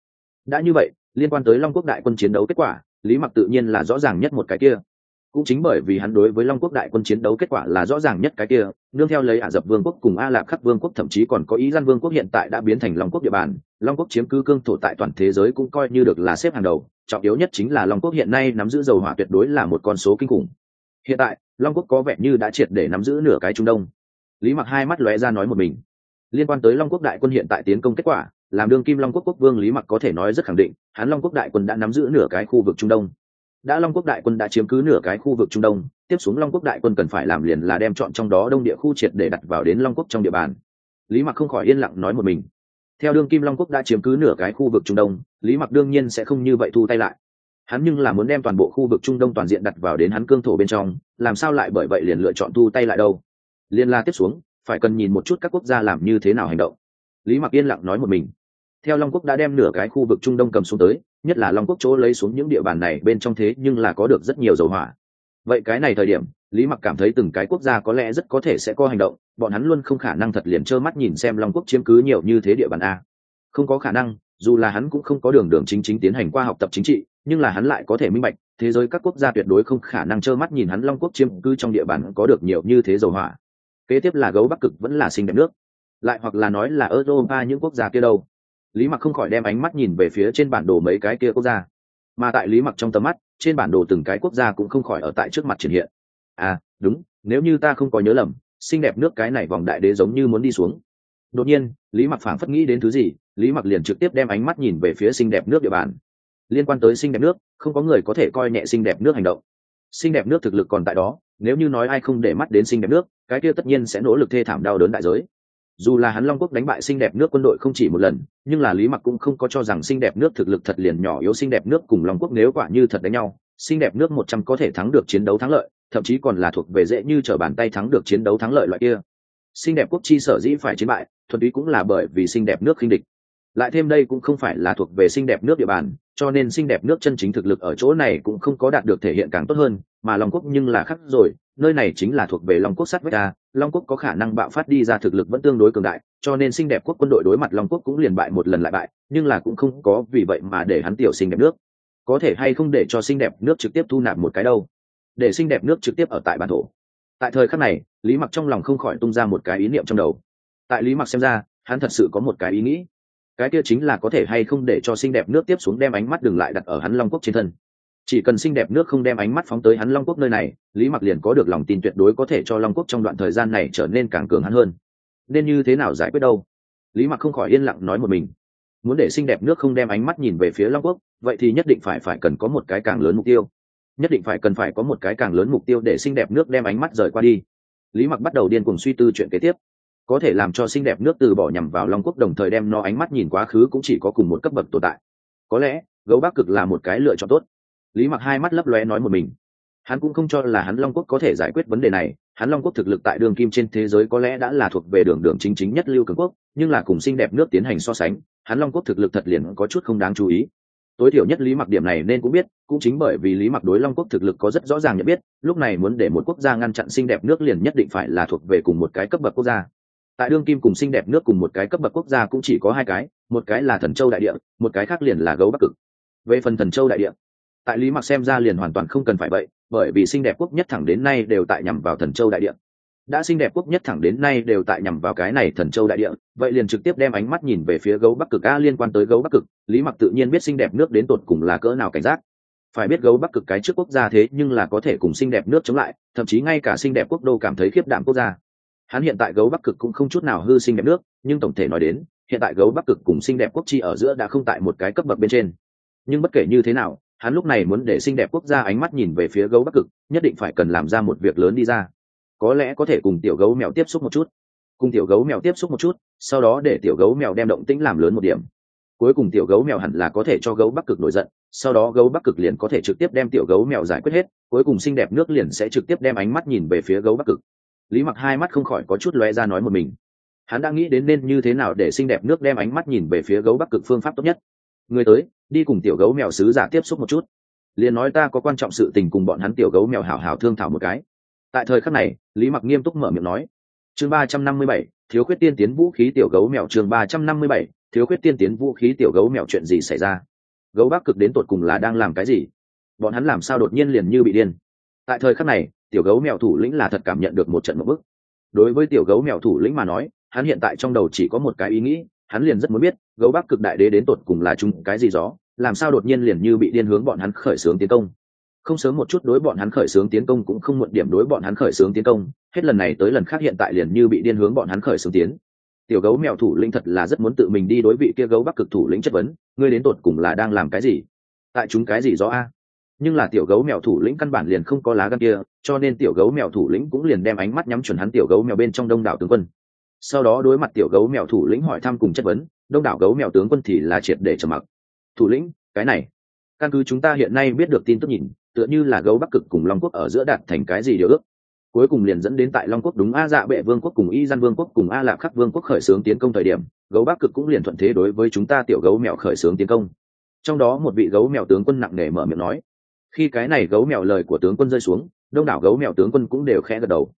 Đã như vậy, liên quan tới long quốc đại quân chiến đấu kết quả, lý mặc tự nhiên là rõ ràng nhất một cái kia. Cũng chính bởi vì hắn đối với long quốc đại quân chiến đấu kết quả là rõ ràng nhất cái kia, nương theo lấy ả rập vương quốc cùng a lạc khắc vương quốc thậm chí còn có ý gian vương quốc hiện tại đã biến thành long quốc địa bàn, long quốc chiếm cứ cương thổ tại toàn thế giới cũng coi như được là xếp hàng đầu, trọng yếu nhất chính là long quốc hiện nay nắm giữ dầu hỏa tuyệt đối là một con số kinh khủng. Hiện tại, long quốc có vẻ như đã triệt để nắm giữ nửa cái trung đông. Lý mặc hai mắt lóe ra nói một mình liên quan tới long quốc đại quân hiện tại tiến công kết quả, làm đương kim long quốc quốc vương lý mặc có thể nói rất khẳng định, hắn long quốc đại quân đã nắm giữ nửa cái khu vực trung đông. Đã long quốc đại quân đã chiếm cứ nửa cái khu vực trung đông, tiếp xuống long quốc đại quân cần phải làm liền là đem chọn trong đó đông địa khu triệt để đặt vào đến long quốc trong địa bàn. Lý mặc không khỏi yên lặng nói một mình. Theo đương kim long quốc đã chiếm cứ nửa cái khu vực trung đông, lý mặc đương nhiên sẽ không như vậy thu tay lại. Hắn nhưng là muốn đem toàn bộ khu vực trung đông toàn diện đặt vào đến hắn cương thổ bên trong, làm sao lại bởi vậy liền lựa chọn thu tay lại đâu? Liên la tiếp xuống phải cần nhìn một chút các quốc gia làm như thế nào hành động. Lý mặc yên lặng nói một mình. Theo long quốc đã đem nửa cái khu vực trung đông cầm xuống tới, nhất là long quốc chỗ lấy xuống những địa bàn này bên trong thế nhưng là có được rất nhiều dầu hỏa. Vậy cái này thời điểm, lý mặc cảm thấy từng cái quốc gia có lẽ rất có thể sẽ có hành động, bọn hắn luôn không khả năng thật liền trơ mắt nhìn xem long quốc chiếm cứ nhiều như thế địa bàn a. Không có khả năng, dù là hắn cũng không có đường đường chính chính tiến hành qua học tập chính trị, nhưng là hắn lại có thể minh bạch, thế giới các quốc gia tuyệt đối không khả năng trơ mắt nhìn hắn long quốc chiếm cứ trong địa bàn có được nhiều như thế dầu hỏa kế tiếp là gấu bắc cực vẫn là sinh đẹp nước. Lại hoặc là nói là europa những quốc gia kia đâu. Lý mặc không khỏi đem ánh mắt nhìn về phía trên bản đồ mấy cái kia quốc gia. Mà tại lý mặc trong tầm mắt, trên bản đồ từng cái quốc gia cũng không khỏi ở tại trước mặt triển hiện. À đúng, nếu như ta không có nhớ lầm, xinh đẹp nước cái này vòng đại đế giống như muốn đi xuống. Đột nhiên, lý mặc phảng phất nghĩ đến thứ gì, lý mặc liền trực tiếp đem ánh mắt nhìn về phía xinh đẹp nước địa bàn. Liên quan tới xinh đẹp nước, không có người có thể coi nhẹ xinh đẹp nước hành động. Xinh đẹp nước thực lực còn tại đó, nếu như nói ai không để mắt đến xinh đẹp nước cái kia tất nhiên sẽ nỗ lực thê thảm đau đớn đại giới. Dù là hắn long quốc đánh bại xinh đẹp nước quân đội không chỉ một lần, nhưng là lý mặc cũng không có cho rằng xinh đẹp nước thực lực thật liền nhỏ yếu xinh đẹp nước cùng long quốc nếu quả như thật đánh nhau, xinh đẹp nước một trăm có thể thắng được chiến đấu thắng lợi, thậm chí còn là thuộc về dễ như t bàn tay thắng được chiến đấu thắng lợi loại kia. Xinh đẹp quốc chi sở dĩ phải chiến bại, thuần túy cũng là bởi vì xinh đẹp nước khinh địch. Lại thêm đây cũng không phải là thuộc về xinh đẹp nước địa bàn cho nên xinh đẹp nước chân chính thực lực ở chỗ này cũng không có đạt được thể hiện càng tốt hơn, mà long quốc nhưng là khác rồi, nơi này chính là thuộc về long quốc sát vách ta long quốc có khả năng bạo phát đi ra thực lực vẫn tương đối cường đại, cho nên xinh đẹp quốc quân đội đối mặt long quốc cũng liền bại một lần lại bại, nhưng là cũng không có vì vậy mà để hắn tiểu xinh đẹp nước. Có thể hay không để cho xinh đẹp nước trực tiếp thu nạp một cái đâu? Để xinh đẹp nước trực tiếp ở tại bản thổ. Tại thời khắc này, lý mặc trong lòng không khỏi tung ra một cái ý niệm trong đầu. Tại lý mặc xem ra, hắn thật sự có một cái ý nghĩ cái kia chính là có thể hay không để cho xinh đẹp nước tiếp xuống đem ánh mắt đừng lại đặt ở hắn long quốc trên thân. Chỉ cần xinh đẹp nước không đem ánh mắt phóng tới hắn long quốc nơi này, lý mặc liền có được lòng tin tuyệt đối có thể cho long quốc trong đoạn thời gian này trở nên càng cường hắn hơn. Nên như thế nào giải quyết đâu? Lý mặc không khỏi yên lặng nói một mình. Muốn để xinh đẹp nước không đem ánh mắt nhìn về phía long quốc, vậy thì nhất định phải phải cần có một cái càng lớn mục tiêu. Nhất định phải cần phải có một cái càng lớn mục tiêu để xinh đẹp nước đem ánh mắt rời qua đi. Lý mặc bắt đầu điên cùng suy tư chuyện kế tiếp có thể làm cho xinh đẹp nước từ bỏ nhằm vào long quốc đồng thời đem nó ánh mắt nhìn quá khứ cũng chỉ có cùng một cấp bậc tồn tại. Có lẽ, gấu bắc cực là một cái lựa chọn tốt. Lý mặc hai mắt lấp lóe nói một mình. Hắn cũng không cho là hắn long quốc có thể giải quyết vấn đề này. Hắn long quốc thực lực tại đường kim trên thế giới có lẽ đã là thuộc về đường đường chính chính nhất lưu cường quốc, nhưng là cùng xinh đẹp nước tiến hành so sánh, hắn long quốc thực lực thật liền có chút không đáng chú ý. Tối thiểu nhất lý mặc điểm này nên cũng biết, cũng chính bởi vì lý mặc đối long quốc thực lực có rất rõ ràng nhận biết, lúc này muốn để một quốc gia ngăn chặn xinh đẹp nước liền nhất định phải là thuộc về cùng một cái cấp bậc quốc gia tại đương kim cùng xinh đẹp nước cùng một cái cấp bậc quốc gia cũng chỉ có hai cái, một cái là thần châu đại địa, một cái khác liền là gấu bắc cực. Về phần thần châu đại địa, tại lý mặc xem ra liền hoàn toàn không cần phải vậy, bởi vì xinh đẹp quốc nhất thẳng đến nay đều tại nhằm vào thần châu đại địa. Đã xinh đẹp quốc nhất thẳng đến nay đều tại nhằm vào cái này thần châu đại địa, vậy liền trực tiếp đem ánh mắt nhìn về phía gấu bắc cực. A, liên quan tới gấu bắc cực, lý mặc tự nhiên biết xinh đẹp nước đến tột cùng là cỡ nào cảnh giác. Phải biết gấu bắc cực cái trước quốc gia thế nhưng là có thể cùng xinh đẹp nước chống lại, thậm chí ngay cả xinh đẹp quốc đô cảm thấy khiếp đảm quốc gia hắn hiện tại gấu bắc cực cũng không chút nào hư Sinh đẹp nước, nhưng tổng thể nói đến, hiện tại gấu bắc cực cùng xinh đẹp quốc chi ở giữa đã không tại một cái cấp bậc bên trên. Nhưng bất kể như thế nào, hắn lúc này muốn để xinh đẹp quốc gia ánh mắt nhìn về phía gấu bắc cực, nhất định phải cần làm ra một việc lớn đi ra. Có lẽ có thể cùng tiểu gấu mèo tiếp xúc một chút. Cùng tiểu gấu mèo tiếp xúc một chút, sau đó để tiểu gấu mèo đem động tĩnh làm lớn một điểm. Cuối cùng tiểu gấu mèo hẳn là có thể cho gấu bắc cực nổi giận, sau đó gấu bắc cực liền có thể trực tiếp đem tiểu gấu mèo giải quyết hết, cuối cùng xinh đẹp nước liền sẽ trực tiếp đem ánh mắt nhìn về phía gấu bắc cực lý mặc hai mắt không khỏi có chút lóe ra nói một mình. Hắn đã nghĩ đến nên như thế nào để xinh đẹp nước đem ánh mắt nhìn về phía gấu bắc cực phương pháp tốt nhất. Người tới, đi cùng tiểu gấu mèo sứ giả tiếp xúc một chút. Liền nói ta có quan trọng sự tình cùng bọn hắn tiểu gấu mèo hảo hảo thương thảo một cái. Tại thời khắc này, lý mặc nghiêm túc mở miệng nói. Chương ba trăm năm mươi bảy, thiếu khuyết tiên tiến vũ khí tiểu gấu mèo chương ba trăm năm mươi bảy, thiếu khuyết tiên tiến vũ khí tiểu gấu mèo chuyện gì xảy ra? Gấu bắc cực đến tột cùng là đang làm cái gì? Bọn hắn làm sao đột nhiên liền như bị điên? Tại thời khắc này tiểu gấu mèo thủ lĩnh là thật cảm nhận được một trận một bức. Đối với tiểu gấu mèo thủ lĩnh mà nói, hắn hiện tại trong đầu chỉ có một cái ý nghĩ, hắn liền rất muốn biết, gấu bắc cực đại đế đến tột cùng là chung cái gì đó làm sao đột nhiên liền như bị điên hướng bọn hắn khởi xướng tiến công. Không sớm một chút đối bọn hắn khởi xướng tiến công cũng không muộn điểm đối bọn hắn khởi xướng tiến công, hết lần này tới lần khác hiện tại liền như bị điên hướng bọn hắn khởi xướng tiến. Tiểu gấu mèo thủ lĩnh thật là rất muốn tự mình đi đối vị kia gấu bắc cực thủ lĩnh chất vấn, ngươi đến tột cùng là đang làm cái gì? Tại chúng cái gì gió a? Nhưng là tiểu gấu mèo thủ lĩnh căn bản liền không có lá gan kia, cho nên tiểu gấu mèo thủ lĩnh cũng liền đem ánh mắt nhắm chuẩn hắn tiểu gấu mèo bên trong đông đảo tướng quân. Sau đó đối mặt tiểu gấu mèo thủ lĩnh hỏi thăm cùng chất vấn, đông đảo gấu mèo tướng quân thì là triệt để trầm mặc. Thủ lĩnh, cái này, căn cứ chúng ta hiện nay biết được tin tức nhìn, tựa như là gấu bắc cực cùng long quốc ở giữa đạt thành cái gì điều ước? Cuối cùng liền dẫn đến tại long quốc đúng a dạ bệ vương quốc cùng y gian vương quốc cùng a lạp khắc vương quốc khởi xướng tiến công thời điểm, gấu bắc cực cũng liền thuận thế đối với chúng ta tiểu gấu mèo khởi xướng tiến công. Trong đó một vị gấu mèo tướng quân nặng nề mở miệng nói khi cái này gấu mèo lời của tướng quân rơi xuống, đông đảo gấu mèo tướng quân cũng đều khẽ gật đầu.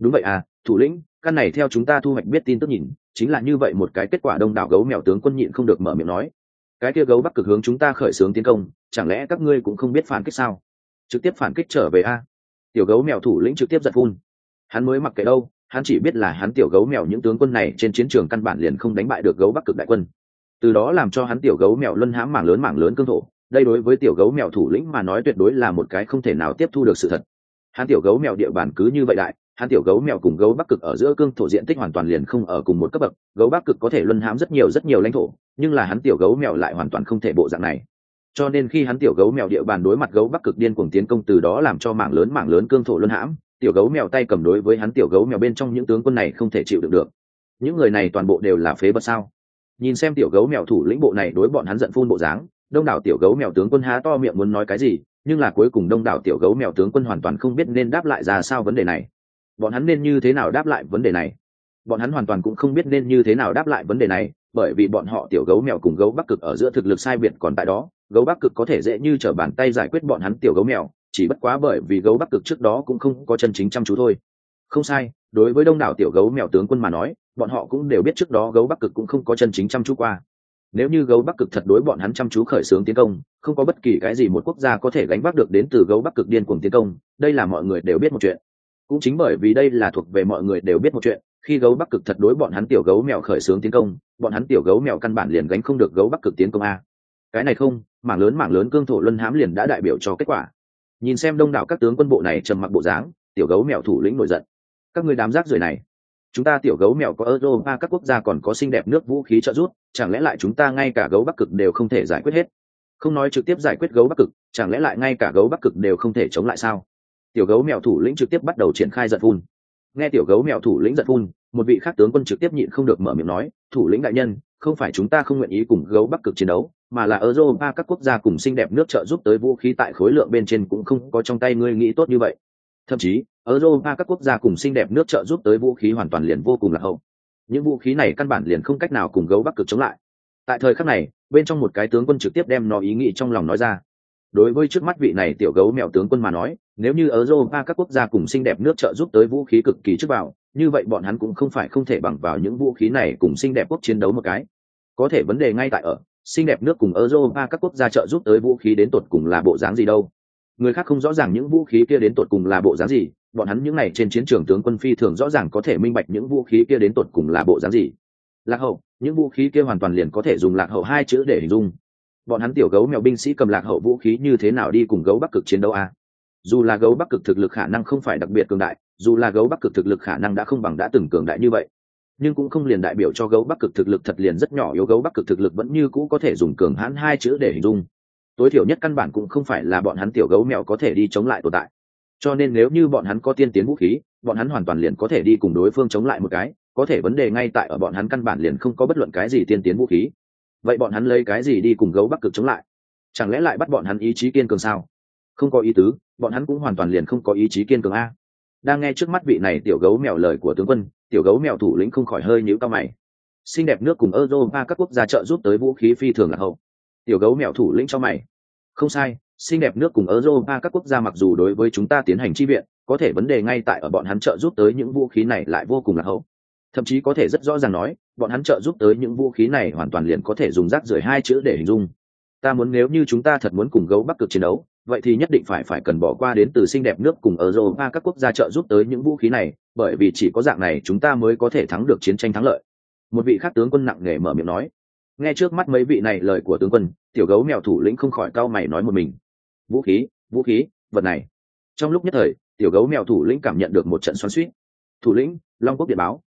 Đúng vậy à thủ lĩnh, căn này theo chúng ta thu hoạch biết tin tức nhìn, chính là như vậy một cái kết quả đông đảo gấu mèo tướng quân nhịn không được mở miệng nói. Cái kia gấu bắc cực hướng chúng ta khởi xướng tiến công, chẳng lẽ các ngươi cũng không biết phản kích sao? Trực tiếp phản kích trở về a. Tiểu gấu mèo thủ lĩnh trực tiếp giật phun. Hắn mới mặc kệ đâu, hắn chỉ biết là hắn tiểu gấu mèo những tướng quân này trên chiến trường căn bản liền không đánh bại được gấu bắc cực đại quân. Từ đó làm cho hắn tiểu gấu mèo luân hãm mảng lớn mảng lớn cương thổ đây đối với tiểu gấu mèo thủ lĩnh mà nói tuyệt đối là một cái không thể nào tiếp thu được sự thật. Hắn tiểu gấu mèo địa bàn cứ như vậy đại, hắn tiểu gấu mèo cùng gấu bắc cực ở giữa cương thổ diện tích hoàn toàn liền không ở cùng một cấp bậc, gấu bắc cực có thể luân hãm rất nhiều rất nhiều lãnh thổ, nhưng là hắn tiểu gấu mèo lại hoàn toàn không thể bộ dạng này. Cho nên khi hắn tiểu gấu mèo địa bàn đối mặt gấu bắc cực điên cuồng tiến công từ đó làm cho mảng lớn mảng lớn cương thổ luân hãm, tiểu gấu mèo tay cầm đối với hắn tiểu gấu mèo bên trong những tướng quân này không thể chịu được được. Những người này toàn bộ đều là phế bật sao? Nhìn xem tiểu gấu mèo thủ lĩnh bộ này đối bọn hắn giận phun bộ dáng đông đảo tiểu gấu mèo tướng quân há to miệng muốn nói cái gì, nhưng là cuối cùng đông đảo tiểu gấu mèo tướng quân hoàn toàn không biết nên đáp lại ra sao vấn đề này. Bọn hắn nên như thế nào đáp lại vấn đề này? Bọn hắn hoàn toàn cũng không biết nên như thế nào đáp lại vấn đề này, bởi vì bọn họ tiểu gấu mèo cùng gấu bắc cực ở giữa thực lực sai biệt còn tại đó. Gấu bắc cực có thể dễ như t r ở bàn tay giải quyết bọn hắn tiểu gấu mèo, chỉ bất quá bởi vì gấu bắc cực trước đó cũng không có chân chính chăm chú thôi. Không sai, đối với đông đảo tiểu gấu mèo tướng quân mà nói, bọn họ cũng đều biết trước đó gấu bắc cực cũng không có chân chính chăm chú qua nếu như gấu bắc cực thật đối bọn hắn chăm chú khởi xướng tiến công, không có bất kỳ cái gì một quốc gia có thể gánh vác được đến từ gấu bắc cực điên cuồng tiến công, đây là mọi người đều biết một chuyện. Cũng chính bởi vì đây là thuộc về mọi người đều biết một chuyện, khi gấu bắc cực thật đối bọn hắn tiểu gấu mèo khởi xướng tiến công, bọn hắn tiểu gấu mèo căn bản liền gánh không được gấu bắc cực tiến công a. Cái này không, mảng lớn mảng lớn cương thổ luân hãm liền đã đại biểu cho kết quả. Nhìn xem đông đảo các tướng quân bộ này trầm mặc bộ dáng, tiểu gấu mèo thủ lĩnh nổi giận. Các người đám rác rưởi này chúng ta tiểu gấu mèo có europa, các quốc gia còn có xinh đẹp nước vũ khí trợ giúp, chẳng lẽ lại chúng ta ngay cả gấu bắc cực đều không thể giải quyết hết? Không nói trực tiếp giải quyết gấu bắc cực, chẳng lẽ lại ngay cả gấu bắc cực đều không thể chống lại sao? Tiểu gấu mèo thủ lĩnh trực tiếp bắt đầu triển khai giận phun. Nghe tiểu gấu mèo thủ lĩnh giận phun, một vị khác tướng quân trực tiếp nhịn không được mở miệng nói, thủ lĩnh đại nhân, không phải chúng ta không nguyện ý cùng gấu bắc cực chiến đấu, mà là europa, các quốc gia cùng xinh đẹp nước trợ giúp tới vũ khí tại khối lượng bên trên cũng không có trong tay ngươi nghĩ tốt như vậy. Thậm chí europa các quốc gia cùng xinh đẹp nước trợ giúp tới vũ khí hoàn toàn liền vô cùng là hậu. Những vũ khí này căn bản liền không cách nào cùng gấu bắc cực chống lại. Tại thời khắc này, bên trong một cái tướng quân trực tiếp đem nó ý nghĩ trong lòng nói ra. Đối với trước mắt vị này tiểu gấu mèo tướng quân mà nói, nếu như ở europa các quốc gia cùng xinh đẹp nước trợ giúp tới vũ khí cực kỳ trước vào, như vậy bọn hắn cũng không phải không thể bằng vào những vũ khí này cùng xinh đẹp quốc chiến đấu một cái. Có thể vấn đề ngay tại ở, xinh đẹp nước cùng europa các quốc gia trợ giúp tới vũ khí đến tột cùng là bộ dáng gì đâu? Người khác không rõ ràng những vũ khí kia đến tột cùng là bộ dáng gì, bọn hắn những n à y trên chiến trường tướng quân phi thường rõ ràng có thể minh bạch những vũ khí kia đến tột cùng là bộ dáng gì. Lạc hậu, những vũ khí kia hoàn toàn liền có thể dùng lạc hậu hai chữ để hình dung. Bọn hắn tiểu gấu mèo binh sĩ cầm lạc hậu vũ khí như thế nào đi cùng gấu bắc cực chiến đấu à? dù là gấu bắc cực thực lực khả năng không phải đặc biệt cường đại, dù là gấu bắc cực thực lực khả năng đã không bằng đã từng cường đại như vậy, nhưng cũng không liền đại biểu cho gấu bắc cực thực lực thật liền rất nhỏ yếu, gấu bắc cực thực lực vẫn như cũ có thể dùng cường hãn hai chữ để hình dung tối thiểu nhất căn bản cũng không phải là bọn hắn tiểu gấu mèo có thể đi chống lại tồn tại. Cho nên nếu như bọn hắn có tiên tiến vũ khí, bọn hắn hoàn toàn liền có thể đi cùng đối phương chống lại một cái, có thể vấn đề ngay tại ở bọn hắn căn bản liền không có bất luận cái gì tiên tiến vũ khí. Vậy bọn hắn lấy cái gì đi cùng gấu bắc cực chống lại? Chẳng lẽ lại bắt bọn hắn ý chí kiên cường sao? Không có ý tứ, bọn hắn cũng hoàn toàn liền không có ý chí kiên cường a. Đang nghe trước mắt vị này tiểu gấu mèo lời của tướng quân, tiểu gấu mèo thủ lĩnh không khỏi hơi nhíu cao mày. Xinh đẹp nước cùng europa các quốc gia trợ giúp tới vũ khí phi thường là hậu tiểu gấu mèo thủ lĩnh cho mày. Không sai, xinh đẹp nước cùng europa các quốc gia mặc dù đối với chúng ta tiến hành chi viện, có thể vấn đề ngay tại ở bọn hắn trợ giúp tới những vũ khí này lại vô cùng là hậu. Thậm chí có thể rất rõ ràng nói, bọn hắn trợ giúp tới những vũ khí này hoàn toàn liền có thể dùng rác rưởi hai chữ để hình dung. Ta muốn nếu như chúng ta thật muốn cùng gấu bắc cực chiến đấu, vậy thì nhất định phải phải cần bỏ qua đến từ xinh đẹp nước cùng ở europa các quốc gia trợ giúp tới những vũ khí này, bởi vì chỉ có dạng này chúng ta mới có thể thắng được chiến tranh thắng lợi. Một vị khác tướng quân nặng nề mở miệng nói nghe trước mắt mấy vị này lời của tướng quân, tiểu gấu mèo thủ lĩnh không khỏi cau mày nói một mình. Vũ khí vũ khí, vật này. Trong lúc nhất thời, tiểu gấu mèo thủ lĩnh cảm nhận được một trận xoắn suýt thủ lĩnh, long quốc điện báo.